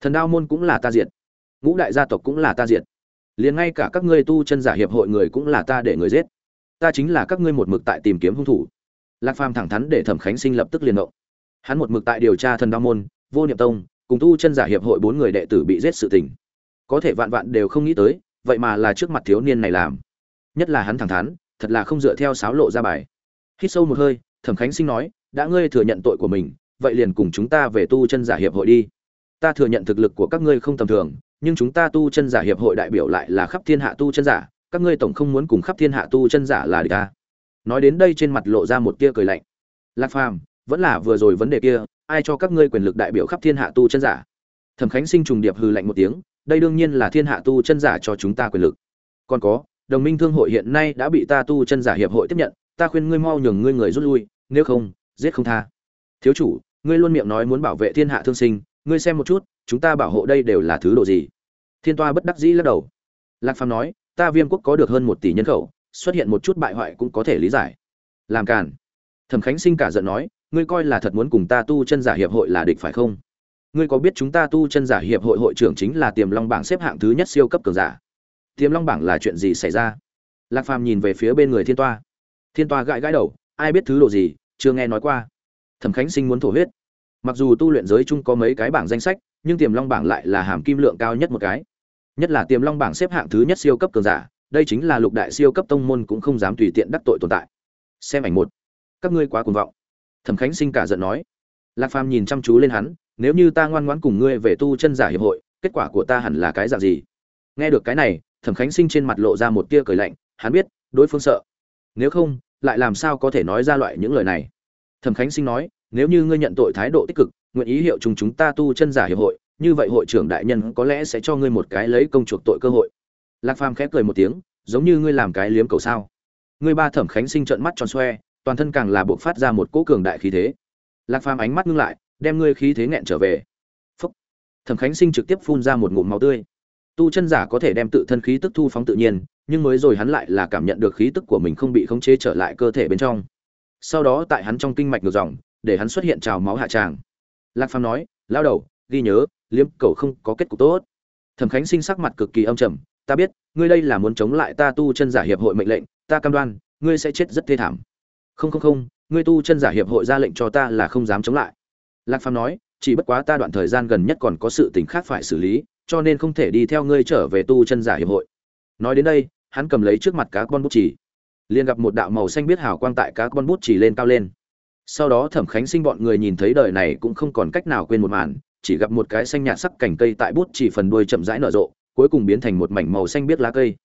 Thần đao môn cũng là ta diệt. Ngũ đại gia tộc cũng là ta diệt. Liền ngay cả các ngươi tu chân giả hiệp hội người cũng là ta để người giết. Ta chính là các ngươi một mực tại tìm kiếm hung thủ. Lạc phàm thẳng thắn để thẩm khánh sinh lập tức liền động. Hắn một mực tại điều tra thần đao môn, vô niệm tông, cùng tu chân giả hiệp hội bốn người đệ tử bị giết sự tình. Có thể vạn vạn đều không nghĩ tới, vậy mà là trước mặt thiếu niên này làm. Nhất là hắn thẳng thắn thật là không dựa theo sáo lộ ra bài. Hít sâu một hơi, thẩm khánh sinh nói, đã ngươi thừa nhận tội của mình, vậy liền cùng chúng ta về tu chân giả hiệp hội đi. Ta thừa nhận thực lực của các ngươi không tầm thường, nhưng chúng ta tu chân giả hiệp hội đại biểu lại là khắp thiên hạ tu chân giả, các ngươi tổng không muốn cùng khắp thiên hạ tu chân giả là địch ta. Nói đến đây trên mặt lộ ra một tia cười lạnh. Lạc phàm, vẫn là vừa rồi vấn đề kia, ai cho các ngươi quyền lực đại biểu khắp thiên hạ tu chân giả? Thẩm khánh sinh trùng điệp hư lạnh một tiếng, đây đương nhiên là thiên hạ tu chân giả cho chúng ta quyền lực. Còn có đồng minh thương hội hiện nay đã bị ta tu chân giả hiệp hội tiếp nhận, ta khuyên ngươi mau nhường ngươi người rút lui, nếu không, giết không tha. Thiếu chủ, ngươi luôn miệng nói muốn bảo vệ thiên hạ thương sinh, ngươi xem một chút, chúng ta bảo hộ đây đều là thứ độ gì? Thiên toa bất đắc dĩ lắc đầu. Lạc phàm nói, ta viêm quốc có được hơn một tỷ nhân khẩu, xuất hiện một chút bại hoại cũng có thể lý giải. Làm cản thẩm khánh sinh cả giận nói, ngươi coi là thật muốn cùng ta tu chân giả hiệp hội là địch phải không? Ngươi có biết chúng ta tu chân giả hiệp hội hội trưởng chính là tiềm long bảng xếp hạng thứ nhất siêu cấp cường giả? Tiềm long bảng là chuyện gì xảy ra? Lạc phàm nhìn về phía bên người thiên toa. Thiên toa gãi gãi đầu, ai biết thứ đồ gì, chưa nghe nói qua. Thẩm khánh sinh muốn thổ huyết. Mặc dù tu luyện giới chung có mấy cái bảng danh sách, nhưng tiềm long bảng lại là hàm kim lượng cao nhất một cái. Nhất là tiềm long bảng xếp hạng thứ nhất siêu cấp cường giả, đây chính là lục đại siêu cấp tông môn cũng không dám tùy tiện đắc tội tồn tại. Xem ảnh một. Các ngươi quá cuồng vọng. Thẩm khánh sinh cả giận nói. Lạc phàm nhìn chăm chú lên hắn, nếu như ta ngoan ngoãn cùng ngươi về tu chân giả hiệp hội, kết quả của ta hẳn là cái dạng gì? Nghe được cái này thẩm khánh sinh trên mặt lộ ra một tia cười lạnh, hắn biết, đối phương sợ. Nếu không, lại làm sao có thể nói ra loại những lời này? Thẩm khánh sinh nói, nếu như ngươi nhận tội thái độ tích cực, nguyện ý hiệu chúng chúng ta tu chân giả hiệp hội, như vậy hội trưởng đại nhân có lẽ sẽ cho ngươi một cái lấy công chuộc tội cơ hội. Lạc phàm khép cười một tiếng, giống như ngươi làm cái liếm cầu sao. Ngươi ba thẩm khánh sinh trợn mắt tròn xoe, toàn thân càng là buộc phát ra một cỗ cường đại khí thế. Lạc phàm ánh mắt ngưng lại, đem ngươi khí thế nghẹn trở về. Phúc. Thẩm khánh sinh trực tiếp phun ra một ngụm máu tươi tu chân giả có thể đem tự thân khí tức thu phóng tự nhiên, nhưng mới rồi hắn lại là cảm nhận được khí tức của mình không bị khống chế trở lại cơ thể bên trong. Sau đó tại hắn trong kinh mạch ngược dòng, để hắn xuất hiện trào máu hạ tràng. Lạc phàm nói lao đầu, ghi nhớ, liếm cầu không có kết cục tốt. Thẩm khánh sinh sắc mặt cực kỳ âm trầm, ta biết, ngươi đây là muốn chống lại ta tu chân giả hiệp hội mệnh lệnh, ta cam đoan, ngươi sẽ chết rất thê thảm. Không không không, ngươi tu chân giả hiệp hội ra lệnh cho ta là không dám chống lại. Lạc phàm nói, chỉ bất quá ta đoạn thời gian gần nhất còn có sự tình khác phải xử lý cho nên không thể đi theo ngươi trở về tu chân giả hiệp hội. Nói đến đây, hắn cầm lấy trước mặt cá con bút chỉ liền gặp một đạo màu xanh biết hào quang tại cá con bút chỉ lên cao lên. Sau đó thẩm khánh sinh bọn người nhìn thấy đời này cũng không còn cách nào quên một màn, chỉ gặp một cái xanh nhạt sắc cành cây tại bút chỉ phần đuôi chậm rãi nở rộ, cuối cùng biến thành một mảnh màu xanh biết lá cây.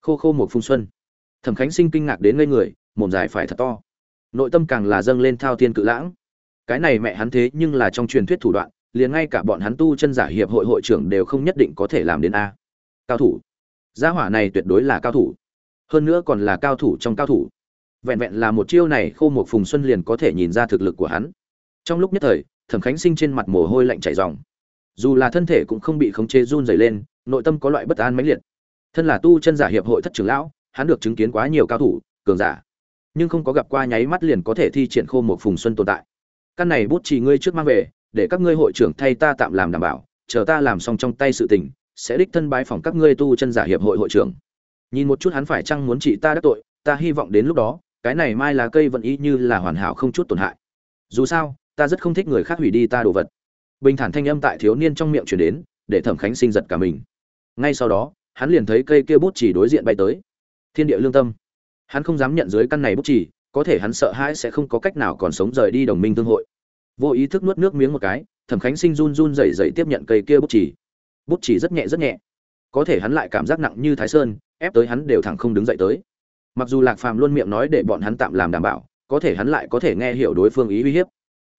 Khô khô một phun xuân. Thẩm khánh sinh kinh ngạc đến ngây người, mồm dài phải thật to. Nội tâm càng là dâng lên thao thiên cự lãng. Cái này mẹ hắn thế nhưng là trong truyền thuyết thủ đoạn liền ngay cả bọn hắn tu chân giả hiệp hội hội trưởng đều không nhất định có thể làm đến a. Cao thủ. Gia hỏa này tuyệt đối là cao thủ. Hơn nữa còn là cao thủ trong cao thủ. Vẹn vẹn là một chiêu này, khô một phùng xuân liền có thể nhìn ra thực lực của hắn. Trong lúc nhất thời, thẩm khánh sinh trên mặt mồ hôi lạnh chảy ròng. Dù là thân thể cũng không bị khống chế run dày lên, nội tâm có loại bất an mãnh liệt. Thân là tu chân giả hiệp hội thất trưởng lão, hắn được chứng kiến quá nhiều cao thủ, cường giả. Nhưng không có gặp qua nháy mắt liền có thể thi triển khô một phùng xuân tồn tại. Căn này bút chỉ ngươi trước mang về để các ngươi hội trưởng thay ta tạm làm đảm bảo, chờ ta làm xong trong tay sự tình, sẽ đích thân bái phòng các ngươi tu chân giả hiệp hội hội trưởng. Nhìn một chút hắn phải chăng muốn trị ta đắc tội, ta hy vọng đến lúc đó, cái này mai là cây vẫn y như là hoàn hảo không chút tổn hại. Dù sao, ta rất không thích người khác hủy đi ta đồ vật. Bình thản thanh âm tại thiếu niên trong miệng chuyển đến, để thẩm khánh sinh giật cả mình. Ngay sau đó, hắn liền thấy cây kia bút chỉ đối diện bay tới. Thiên địa lương tâm. Hắn không dám nhận dưới căn này bút chỉ có thể hắn sợ hãi sẽ không có cách nào còn sống rời đi đồng minh tương hội vô ý thức nuốt nước miếng một cái, thẩm khánh sinh run run rẩy rẩy tiếp nhận cây kia bút chỉ bút chỉ rất nhẹ rất nhẹ. Có thể hắn lại cảm giác nặng như thái sơn, ép tới hắn đều thẳng không đứng dậy tới. Mặc dù lạc phàm luôn miệng nói để bọn hắn tạm làm đảm bảo, có thể hắn lại có thể nghe hiểu đối phương ý uy hiếp.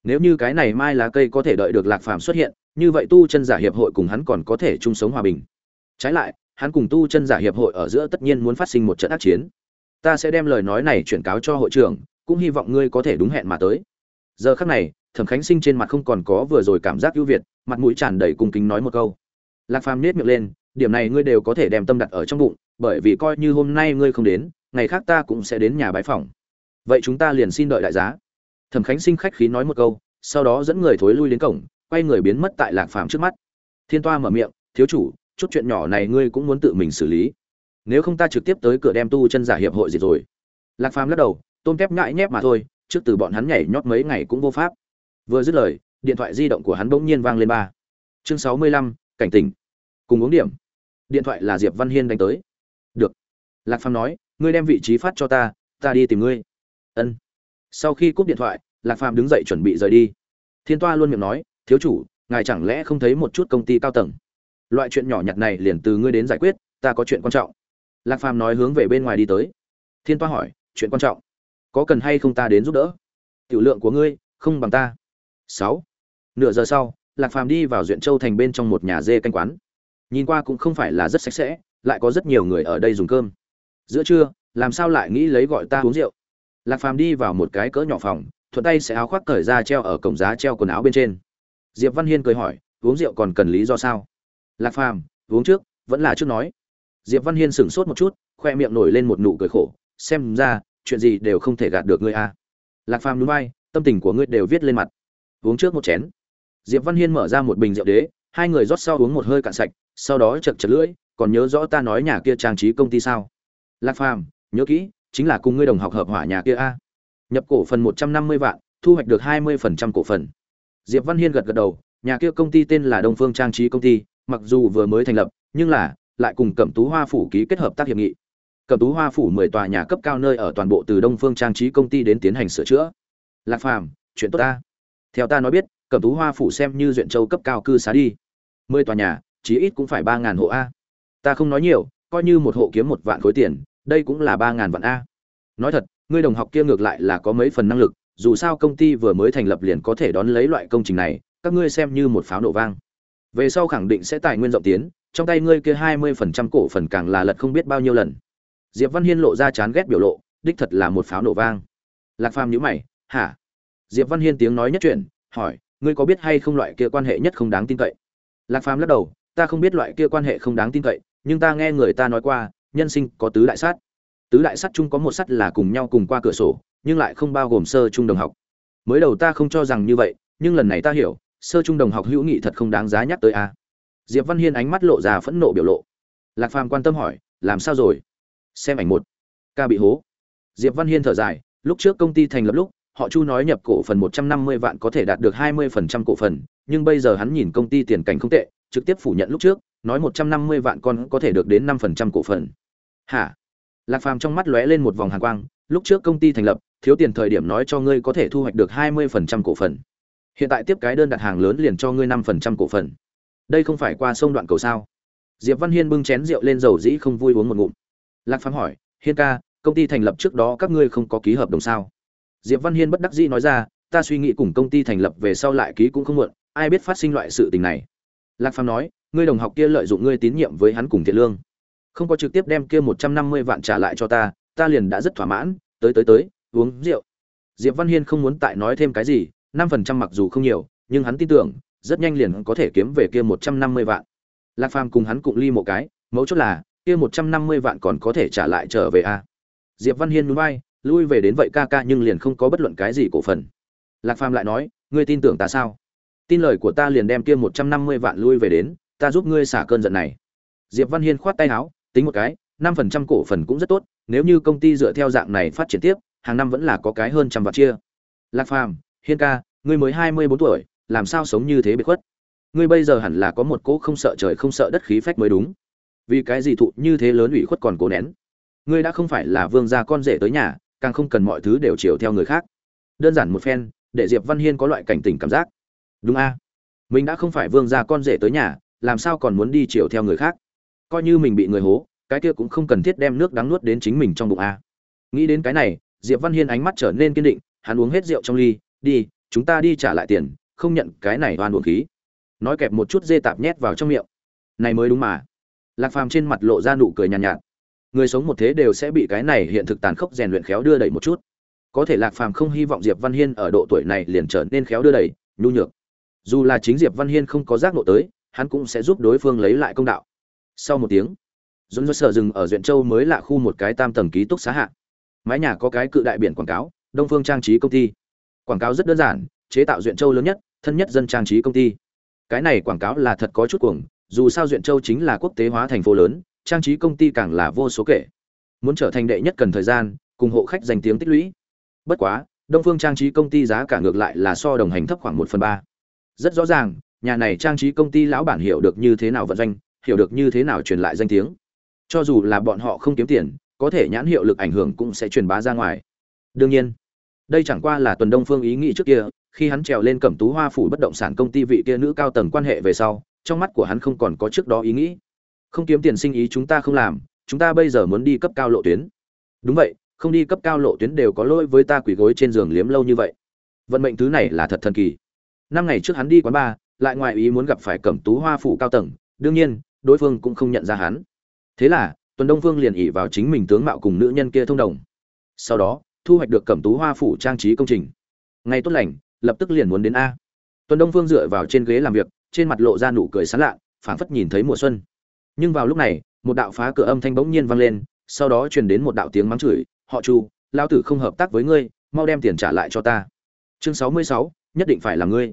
Nếu như cái này mai lá cây có thể đợi được lạc phàm xuất hiện, như vậy tu chân giả hiệp hội cùng hắn còn có thể chung sống hòa bình. Trái lại, hắn cùng tu chân giả hiệp hội ở giữa tất nhiên muốn phát sinh một trận ác chiến. Ta sẽ đem lời nói này chuyển cáo cho hội trưởng, cũng hy vọng ngươi có thể đúng hẹn mà tới. Giờ khắc này thẩm khánh sinh trên mặt không còn có vừa rồi cảm giác ưu việt, mặt mũi tràn đầy cung kính nói một câu. Lạc phàm nết miệng lên, điểm này ngươi đều có thể đem tâm đặt ở trong bụng, bởi vì coi như hôm nay ngươi không đến, ngày khác ta cũng sẽ đến nhà bái phỏng. Vậy chúng ta liền xin đợi đại giá. Thẩm khánh sinh khách khí nói một câu, sau đó dẫn người thối lui đến cổng, quay người biến mất tại lạc phàm trước mắt. Thiên toa mở miệng, thiếu chủ, chút chuyện nhỏ này ngươi cũng muốn tự mình xử lý. Nếu không ta trực tiếp tới cửa đem tu chân giả hiệp hội gì rồi. Lạc phàm lắc đầu, tôm tép ngại nhép mà thôi, trước từ bọn hắn nhảy nhót mấy ngày cũng vô pháp vừa dứt lời, điện thoại di động của hắn bỗng nhiên vang lên ba. Chương sáu mươi lăm, cảnh tỉnh. Cùng uống điểm. Điện thoại là diệp văn hiên đánh tới. Được. Lạc phàm nói, ngươi đem vị trí phát cho ta ta đi tìm ngươi. Ân. Sau khi cúp điện thoại, lạc phàm đứng dậy chuẩn bị rời đi. Thiên toa luôn miệng nói, thiếu chủ, ngài chẳng lẽ không thấy một chút công ty cao tầng? Loại chuyện nhỏ nhặt này liền từ ngươi đến giải quyết, ta có chuyện quan trọng. Lạc phàm nói hướng về bên ngoài đi tới. Thiên toa hỏi, chuyện quan trọng? Có cần hay không ta đến giúp đỡ? Tiểu lượng của ngươi, không bằng ta sáu. Nửa giờ sau, lạc phàm đi vào duyện châu thành bên trong một nhà dê canh quán. Nhìn qua cũng không phải là rất sạch sẽ, lại có rất nhiều người ở đây dùng cơm. Giữa trưa, làm sao lại nghĩ lấy gọi ta uống rượu? Lạc phàm đi vào một cái cỡ nhỏ phòng, thuận tay sẽ áo khoác cởi ra treo ở cổng giá treo quần áo bên trên. Diệp văn hiên cười hỏi, uống rượu còn cần lý do sao? Lạc phàm, uống trước, vẫn là trước nói. Diệp văn hiên sửng sốt một chút, khoe miệng nổi lên một nụ cười khổ, xem ra, chuyện gì đều không thể gạt được ngươi a. Lạc phàm núi bay tâm tình của ngươi đều viết lên mặt uống trước một chén. Diệp văn hiên mở ra một bình rượu đế, hai người rót sau uống một hơi cạn sạch, sau đó chật chật lưỡi, còn nhớ rõ ta nói nhà kia trang trí công ty sao? Lạc phàm, nhớ kỹ, chính là cùng ngươi đồng học hợp hỏa nhà kia a. Nhập cổ phần một trăm năm mươi vạn, thu hoạch được hai mươi phần trăm cổ phần. Diệp văn hiên gật gật đầu, nhà kia công ty tên là đông phương trang trí công ty, mặc dù vừa mới thành lập, nhưng là lại cùng cẩm tú hoa phủ ký kết hợp tác hiệp nghị. Cẩm tú hoa phủ mười tòa nhà cấp cao nơi ở toàn bộ từ đông phương trang trí công ty đến tiến hành sửa chữa. Lạc phàm, chuyện tốt ta theo ta nói biết, cẩm tú hoa phủ xem như duyện châu cấp cao cư xá đi. Mười tòa nhà, chí ít cũng phải ba ngàn hộ a. Ta không nói nhiều, coi như một hộ kiếm một vạn khối tiền, đây cũng là ba ngàn vạn a. Nói thật, ngươi đồng học kia ngược lại là có mấy phần năng lực, dù sao công ty vừa mới thành lập liền có thể đón lấy loại công trình này, các ngươi xem như một pháo nổ vang. Về sau khẳng định sẽ tài nguyên rộng tiến, trong tay ngươi kia hai mươi phần trăm cổ phần càng là lật không biết bao nhiêu lần. Diệp văn hiên lộ ra chán ghét biểu lộ, đích thật là một pháo nổ vang. Lạc phàm nhữ mày, hả? Diệp văn hiên tiếng nói nhất chuyện hỏi, ngươi có biết hay không loại kia quan hệ nhất không đáng tin cậy? Lạc phàm lắc đầu, ta không biết loại kia quan hệ không đáng tin cậy, nhưng ta nghe người ta nói qua, nhân sinh có tứ đại sát. Tứ đại sắt chung có một sắt là cùng nhau cùng qua cửa sổ, nhưng lại không bao gồm sơ trung đồng học. Mới đầu ta không cho rằng như vậy, nhưng lần này ta hiểu, sơ trung đồng học hữu nghị thật không đáng giá nhắc tới a. Diệp văn hiên ánh mắt lộ ra phẫn nộ biểu lộ. Lạc phàm quan tâm hỏi, làm sao rồi? Xem ảnh một. Ca bị hố. Diệp văn hiên thở dài, lúc trước công ty thành lập lúc họ chu nói nhập cổ phần một trăm năm mươi vạn có thể đạt được hai mươi phần trăm cổ phần, nhưng bây giờ hắn nhìn công ty tiền cảnh không tệ, trực tiếp phủ nhận lúc trước, nói một trăm năm mươi vạn con có thể được đến 5% cổ phần. Hả? Lạc phàm trong mắt lóe lên một vòng hàn quang, lúc trước công ty thành lập, thiếu tiền thời điểm nói cho ngươi có thể thu hoạch được hai mươi phần trăm cổ phần. Hiện tại tiếp cái đơn đặt hàng lớn liền cho ngươi 5% cổ phần. Đây không phải qua sông đoạn cầu sao? Diệp văn hiên bưng chén rượu lên dầu dĩ không vui uống một ngụm. Lạc phàm hỏi, hiên ca, công ty thành lập trước đó các ngươi không có ký hợp đồng sao? Diệp văn hiên bất đắc dĩ nói ra ta suy nghĩ cùng công ty thành lập về sau lại ký cũng không muộn ai biết phát sinh loại sự tình này. Lạc phàm nói ngươi đồng học kia lợi dụng ngươi tín nhiệm với hắn cùng thiện lương. Không có trực tiếp đem kia một trăm năm mươi vạn trả lại cho ta ta liền đã rất thỏa mãn tới tới tới uống rượu. Diệp văn hiên không muốn tại nói thêm cái gì năm phần trăm mặc dù không nhiều nhưng hắn tin tưởng rất nhanh liền có thể kiếm về kia một trăm năm mươi vạn. Lạc phàm cùng hắn cụng ly một cái mấu chốt là kia một trăm năm mươi vạn còn có thể trả lại trở về a. À. diệp văn hiên nhún vai, lui về đến vậy ca ca nhưng liền không có bất luận cái gì cổ phần. Lạc phàm lại nói, ngươi tin tưởng ta sao? Tin lời của ta liền đem kia một trăm năm mươi vạn lui về đến, ta giúp ngươi xả cơn giận này. Diệp văn hiên khoát tay áo, tính một cái, năm phần trăm cổ phần cũng rất tốt, nếu như công ty dựa theo dạng này phát triển tiếp, hàng năm vẫn là có cái hơn trăm vạn chia. Lạc phàm, hiên ca, ngươi mới hai mươi bốn tuổi, làm sao sống như thế bị khuất? Ngươi bây giờ hẳn là có một cỗ không sợ trời không sợ đất khí phách mới đúng. Vì cái gì thụ như thế lớn ủy khuất còn cố nén? Ngươi đã không phải là vương gia con rể tới nhà càng không cần mọi thứ đều chiều theo người khác. Đơn giản một phen để diệp văn hiên có loại cảnh tỉnh cảm giác. Đúng a. Mình đã không phải vương gia con rể tới nhà làm sao còn muốn đi chiều theo người khác? Coi như mình bị người hố cái kia cũng không cần thiết đem nước đắng nuốt đến chính mình trong bụng a. Nghĩ đến cái này diệp văn hiên ánh mắt trở nên kiên định hắn uống hết rượu trong ly đi chúng ta đi trả lại tiền không nhận cái này oan uổng khí. Nói kẹp một chút dê tạp nhét vào trong miệng. Này mới đúng mà. Lạc phàm trên mặt lộ ra nụ cười nhàn nhạt, nhạt người sống một thế đều sẽ bị cái này hiện thực tàn khốc rèn luyện khéo đưa đẩy một chút. Có thể lạc phàm không hy vọng diệp văn hiên ở độ tuổi này liền trở nên khéo đưa đẩy, nhu nhược. Dù là chính diệp văn hiên không có giác nộ tới, hắn cũng sẽ giúp đối phương lấy lại công đạo. Sau một tiếng dồn dơ sở rừng ở duyện châu mới là khu một cái tam tầng ký túc xá hạ. Mái nhà có cái cự đại biển quảng cáo, đông phương trang trí công ty. Quảng cáo rất đơn giản, chế tạo duyện châu lớn nhất, thân nhất dân trang trí công ty. Cái này quảng cáo là thật có chút cuồng, dù sao duyện châu chính là quốc tế hóa thành phố lớn trang trí công ty càng là vô số kể. Muốn trở thành đệ nhất cần thời gian, cùng hộ khách danh tiếng tích lũy. Bất quá, đông phương trang trí công ty giá cả ngược lại là so đồng hành thấp khoảng một phần ba. Rất rõ ràng, nhà này trang trí công ty lão bản hiểu được như thế nào vận doanh, hiểu được như thế nào truyền lại danh tiếng. Cho dù là bọn họ không kiếm tiền, có thể nhãn hiệu lực ảnh hưởng cũng sẽ truyền bá ra ngoài. Đương nhiên, đây chẳng qua là tuần đông phương ý nghĩ trước kia, khi hắn trèo lên cẩm tú hoa phủ bất động sản công ty vị kia nữ cao tầng quan hệ về sau, trong mắt của hắn không còn có trước đó ý nghĩ không kiếm tiền sinh ý chúng ta không làm, chúng ta bây giờ muốn đi cấp cao lộ tuyến. Đúng vậy, không đi cấp cao lộ tuyến đều có lỗi với ta quỳ gối trên giường liếm lâu như vậy. Vận mệnh thứ này là thật thần kỳ. Năm ngày trước hắn đi quán bar, lại ngoài ý muốn gặp phải cẩm tú hoa phủ cao tầng, đương nhiên, đối phương cũng không nhận ra hắn. Thế là, tuần đông phương liền ỉ vào chính mình tướng mạo cùng nữ nhân kia thông đồng. Sau đó, thu hoạch được cẩm tú hoa phủ trang trí công trình. Ngày tốt lành, lập tức liền muốn đến a. Tuần đông phương dựa vào trên ghế làm việc, trên mặt lộ ra nụ cười sán lạ, phảng phất nhìn thấy mùa xuân nhưng vào lúc này, một đạo phá cửa âm thanh bỗng nhiên vang lên, sau đó truyền đến một đạo tiếng mắng chửi, họ chu lao tử không hợp tác với ngươi, mau đem tiền trả lại cho ta. Chương sáu mươi sáu, nhất định phải là ngươi.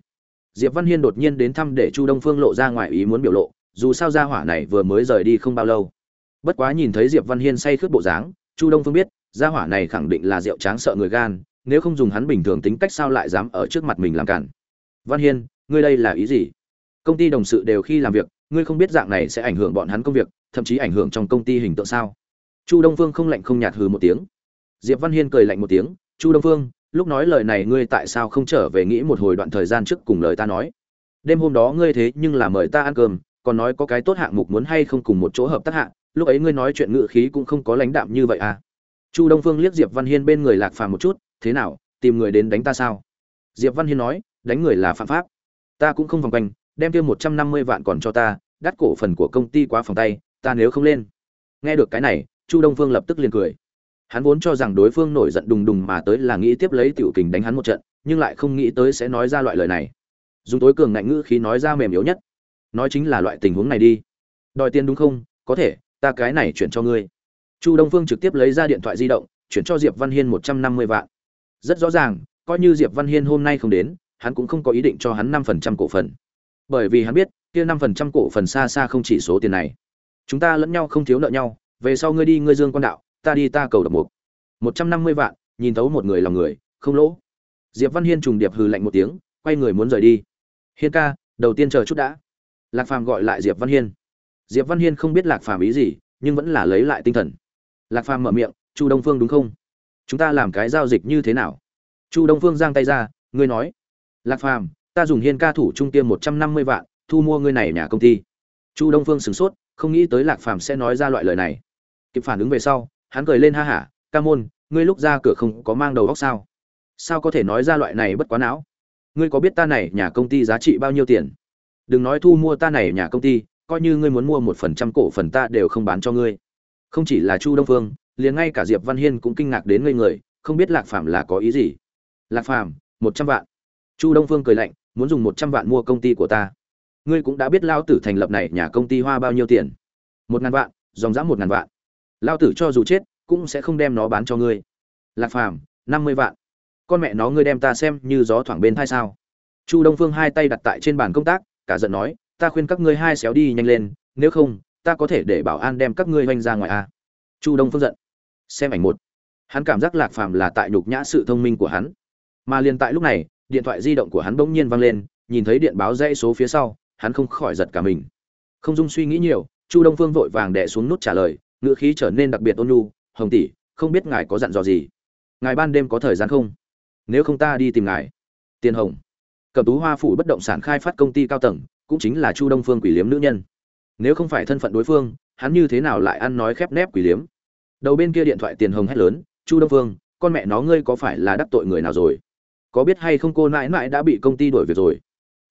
Diệp văn hiên đột nhiên đến thăm để chu đông phương lộ ra ngoài ý muốn biểu lộ, dù sao gia hỏa này vừa mới rời đi không bao lâu. Bất quá nhìn thấy diệp văn hiên say khướt bộ dáng, chu đông phương biết, gia hỏa này khẳng định là rượu tráng sợ người gan, nếu không dùng hắn bình thường tính cách sao lại dám ở trước mặt mình làm cản. Văn hiên, ngươi đây là ý gì? Công ty đồng sự đều khi làm việc ngươi không biết dạng này sẽ ảnh hưởng bọn hắn công việc, thậm chí ảnh hưởng trong công ty hình tượng sao? Chu đông phương không lạnh không nhạt hừ một tiếng. Diệp văn hiên cười lạnh một tiếng, chu đông phương, lúc nói lời này ngươi tại sao không trở về nghĩ một hồi đoạn thời gian trước cùng lời ta nói? Đêm hôm đó ngươi thế nhưng là mời ta ăn cơm, còn nói có cái tốt hạng mục muốn hay không cùng một chỗ hợp tác hạng lúc ấy ngươi nói chuyện ngự khí cũng không có lãnh đạm như vậy à? Chu đông phương liếc diệp văn hiên bên người lạc phàm một chút, thế nào, tìm người đến đánh ta sao? Diệp văn hiên nói, đánh người là phạm pháp. Ta cũng không vòng quanh đem kia một trăm năm mươi vạn còn cho ta, đắt cổ phần của công ty quá phòng tay, ta nếu không lên. Nghe được cái này, chu đông phương lập tức liền cười. Hắn vốn cho rằng đối phương nổi giận đùng đùng mà tới là nghĩ tiếp lấy tiểu kình đánh hắn một trận, nhưng lại không nghĩ tới sẽ nói ra loại lời này. Dùng tối cường ngạnh ngữ khí nói ra mềm yếu nhất. Nói chính là loại tình huống này đi. Đòi tiền đúng không? Có thể, ta cái này chuyển cho ngươi. Chu đông phương trực tiếp lấy ra điện thoại di động, chuyển cho diệp văn hiên một trăm năm mươi vạn. Rất rõ ràng, coi như diệp văn hiên hôm nay không đến, hắn cũng không có ý định cho hắn năm phần trăm cổ phần bởi vì hắn biết, kia năm phần trăm cổ phần xa xa không chỉ số tiền này. Chúng ta lẫn nhau không thiếu nợ nhau, về sau ngươi đi, ngươi dương quan đạo, ta đi ta cầu độc mục. một trăm năm mươi vạn, nhìn thấu một người lòng người, không lỗ. Diệp văn hiên trùng điệp hừ lạnh một tiếng, quay người muốn rời đi. Hiên ca, đầu tiên chờ chút đã. Lạc phàm gọi lại diệp văn hiên. Diệp văn hiên không biết lạc phàm ý gì, nhưng vẫn là lấy lại tinh thần. Lạc phàm mở miệng, chu đông phương đúng không? Chúng ta làm cái giao dịch như thế nào? Chu đông phương giang tay ra, ngươi nói. Lạc phàm ta dùng hiên ca thủ trung tiêm một trăm năm mươi vạn, thu mua ngươi này nhà công ty. Chu đông phương sửng sốt, không nghĩ tới lạc phàm sẽ nói ra loại lời này. Kịp phản ứng về sau, hắn cười lên ha hả, ca môn, ngươi lúc ra cửa không có mang đầu góc sao? Sao có thể nói ra loại này bất quá não? Ngươi có biết ta này nhà công ty giá trị bao nhiêu tiền? Đừng nói thu mua ta này nhà công ty, coi như ngươi muốn mua một phần trăm cổ phần ta đều không bán cho ngươi. Không chỉ là chu đông phương, liền ngay cả diệp văn hiên cũng kinh ngạc đến ngây người, không biết lạc phàm là có ý gì. Lạc phàm, một trăm vạn. Chu đông phương cười lạnh muốn dùng một trăm vạn mua công ty của ta. Ngươi cũng đã biết lao tử thành lập này nhà công ty hoa bao nhiêu tiền. Một ngàn vạn, dòng dã một ngàn vạn. Lao tử cho dù chết, cũng sẽ không đem nó bán cho ngươi. Lạc phàm, năm mươi vạn. Con mẹ nó ngươi đem ta xem như gió thoảng bên thai sao? Chu đông phương hai tay đặt tại trên bàn công tác, cả giận nói, ta khuyên các ngươi hai xéo đi nhanh lên, nếu không, ta có thể để bảo an đem các ngươi hoành ra ngoài a. Chu đông phương giận. Xem ảnh một. Hắn cảm giác lạc phàm là tại nhục nhã sự thông minh của hắn. Mà liền tại lúc này điện thoại di động của hắn bỗng nhiên vang lên, nhìn thấy điện báo dãy số phía sau, hắn không khỏi giật cả mình. Không dung suy nghĩ nhiều, chu đông phương vội vàng đẻ xuống nút trả lời ngựa khí trở nên đặc biệt ôn nhu, hồng tỷ, không biết ngài có dặn dò gì? Ngài ban đêm có thời gian không? Nếu không ta đi tìm ngài. Tiền hồng. Cầm tú hoa phủ bất động sản khai phát công ty cao tầng, cũng chính là chu đông phương quỷ liếm nữ nhân. Nếu không phải thân phận đối phương, hắn như thế nào lại ăn nói khép nép quỷ liếm? Đầu bên kia điện thoại tiền hồng hét lớn, chu đông phương, con mẹ nó ngươi có phải là đắc tội người nào rồi? Có biết hay không cô nãi nãi đã bị công ty đuổi việc rồi?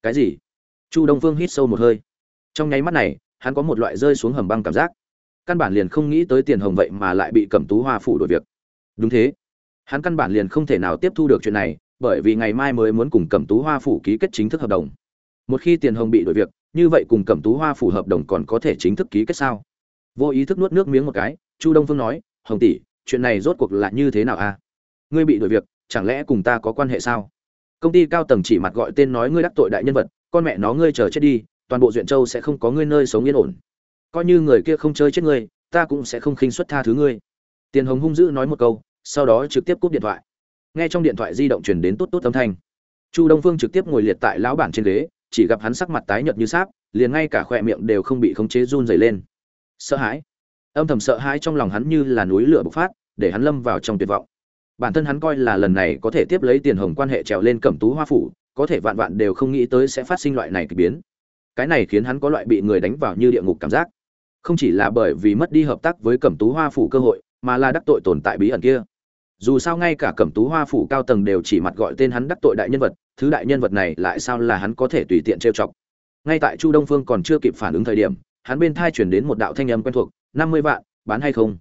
Cái gì? Chu đông phương hít sâu một hơi. Trong nháy mắt này, hắn có một loại rơi xuống hầm băng cảm giác. Căn bản liền không nghĩ tới tiền hồng vậy mà lại bị cẩm tú hoa phủ đuổi việc. Đúng thế. Hắn căn bản liền không thể nào tiếp thu được chuyện này, bởi vì ngày mai mới muốn cùng cẩm tú hoa phủ ký kết chính thức hợp đồng. Một khi tiền hồng bị đuổi việc, như vậy cùng cẩm tú hoa phủ hợp đồng còn có thể chính thức ký kết sao? Vô ý thức nuốt nước miếng một cái, chu đông phương nói, hồng tỷ, chuyện này rốt cuộc là như thế nào a ngươi bị đuổi việc chẳng lẽ cùng ta có quan hệ sao? Công ty cao tầng chỉ mặt gọi tên nói ngươi đắc tội đại nhân vật, con mẹ nó ngươi chờ chết đi, toàn bộ duyện châu sẽ không có ngươi nơi sống yên ổn. Coi như người kia không chơi chết ngươi, ta cũng sẽ không khinh xuất tha thứ ngươi. Tiền hồng hung dữ nói một câu, sau đó trực tiếp cúp điện thoại. Nghe trong điện thoại di động truyền đến tốt tốt âm thanh. Chu đông phương trực tiếp ngồi liệt tại lão bản trên ghế, chỉ gặp hắn sắc mặt tái nhợt như sáp, liền ngay cả khỏe miệng đều không bị khống chế run rẩy lên. Sợ hãi. Âm thầm sợ hãi trong lòng hắn như là núi lửa bộc phát, để hắn lâm vào trong tuyệt vọng bản thân hắn coi là lần này có thể tiếp lấy tiền hồng quan hệ trèo lên cẩm tú hoa phủ, có thể vạn vạn đều không nghĩ tới sẽ phát sinh loại này kỳ biến. Cái này khiến hắn có loại bị người đánh vào như địa ngục cảm giác. Không chỉ là bởi vì mất đi hợp tác với cẩm tú hoa phủ cơ hội, mà là đắc tội tồn tại bí ẩn kia. Dù sao ngay cả cẩm tú hoa phủ cao tầng đều chỉ mặt gọi tên hắn đắc tội đại nhân vật, thứ đại nhân vật này lại sao là hắn có thể tùy tiện trêu chọc. Ngay tại chu đông phương còn chưa kịp phản ứng thời điểm, hắn bên thai chuyển đến một đạo thanh âm quen thuộc, năm mươi vạn, bán hay không?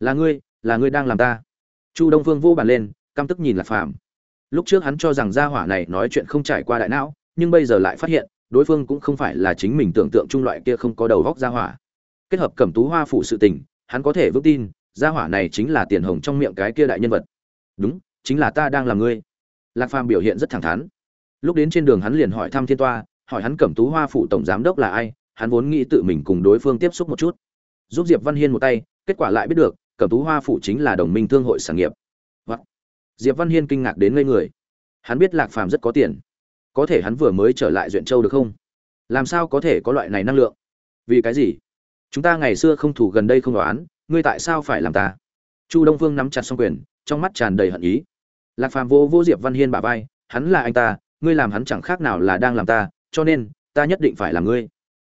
Là ngươi là ngươi đang làm ta chu đông phương vô bàn lên, căm tức nhìn lạc phàm. Lúc trước hắn cho rằng gia hỏa này nói chuyện không trải qua đại não, nhưng bây giờ lại phát hiện, đối phương cũng không phải là chính mình tưởng tượng trung loại kia không có đầu góc gia hỏa. Kết hợp cẩm tú hoa phụ sự tình, hắn có thể vững tin, gia hỏa này chính là tiền hồng trong miệng cái kia đại nhân vật. Đúng, chính là ta đang làm ngươi. Lạc phàm biểu hiện rất thẳng thắn. Lúc đến trên đường hắn liền hỏi thăm thiên toa, hỏi hắn cẩm tú hoa phụ tổng giám đốc là ai, hắn vốn nghĩ tự mình cùng đối phương tiếp xúc một chút. Giúp diệp văn hiên một tay, kết quả lại biết được cẩm tú hoa phủ chính là đồng minh thương hội sản nghiệp. What? diệp văn hiên kinh ngạc đến ngây người. Hắn biết lạc phàm rất có tiền. Có thể hắn vừa mới trở lại duyện châu được không? Làm sao có thể có loại này năng lượng? Vì cái gì? Chúng ta ngày xưa không thủ gần đây không đoán, ngươi tại sao phải làm ta? Chu đông Vương nắm chặt xong quyền, trong mắt tràn đầy hận ý. Lạc phàm vô vô diệp văn hiên bả vai, hắn là anh ta, ngươi làm hắn chẳng khác nào là đang làm ta, cho nên, ta nhất định phải làm ngươi.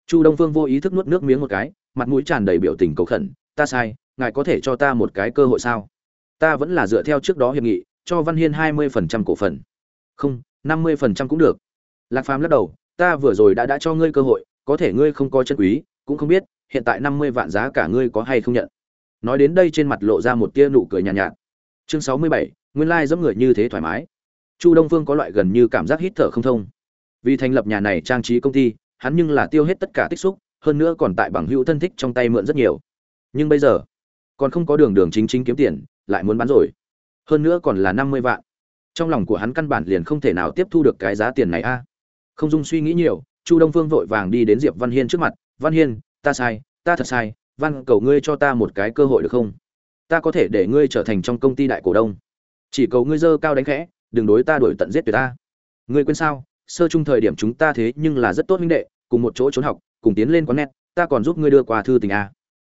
Chu đông Vương vô ý thức nuốt nước miếng một cái, mặt mũi tràn đầy biểu tình cầu khẩn, ta sai ngài có thể cho ta một cái cơ hội sao? Ta vẫn là dựa theo trước đó hiệp nghị cho văn hiên hai mươi phần trăm cổ phần. Không năm mươi phần trăm cũng được. Lạc phàm lắc đầu ta vừa rồi đã đã cho ngươi cơ hội có thể ngươi không có chân quý cũng không biết hiện tại năm mươi vạn giá cả ngươi có hay không nhận. Nói đến đây trên mặt lộ ra một tia nụ cười nhàn nhạt, nhạt. Chương sáu mươi bảy nguyên lai like người như thế thoải mái. Chu đông phương có loại gần như cảm giác hít thở không thông. Vì thành lập nhà này trang trí công ty hắn nhưng là tiêu hết tất cả tích xúc hơn nữa còn tại bằng hữu thân thích trong tay mượn rất nhiều. Nhưng bây giờ còn không có đường đường chính chính kiếm tiền, lại muốn bán rồi. Hơn nữa còn là năm mươi vạn. Trong lòng của hắn căn bản liền không thể nào tiếp thu được cái giá tiền này a. À. Không dung suy nghĩ nhiều, chu đông phương vội vàng đi đến diệp văn hiên trước mặt. Văn hiên, ta sai, ta thật sai, văn cầu ngươi cho ta một cái cơ hội được không? Ta có thể để ngươi trở thành trong công ty đại cổ đông. Chỉ cầu ngươi dơ cao đánh khẽ, đừng đối ta đổi tận giết tuyệt ta. Ngươi quên sao? Sơ chung thời điểm chúng ta thế nhưng là rất tốt minh đệ, cùng một chỗ trốn học, cùng tiến lên quán net, ta còn giúp ngươi đưa qua thư tình a.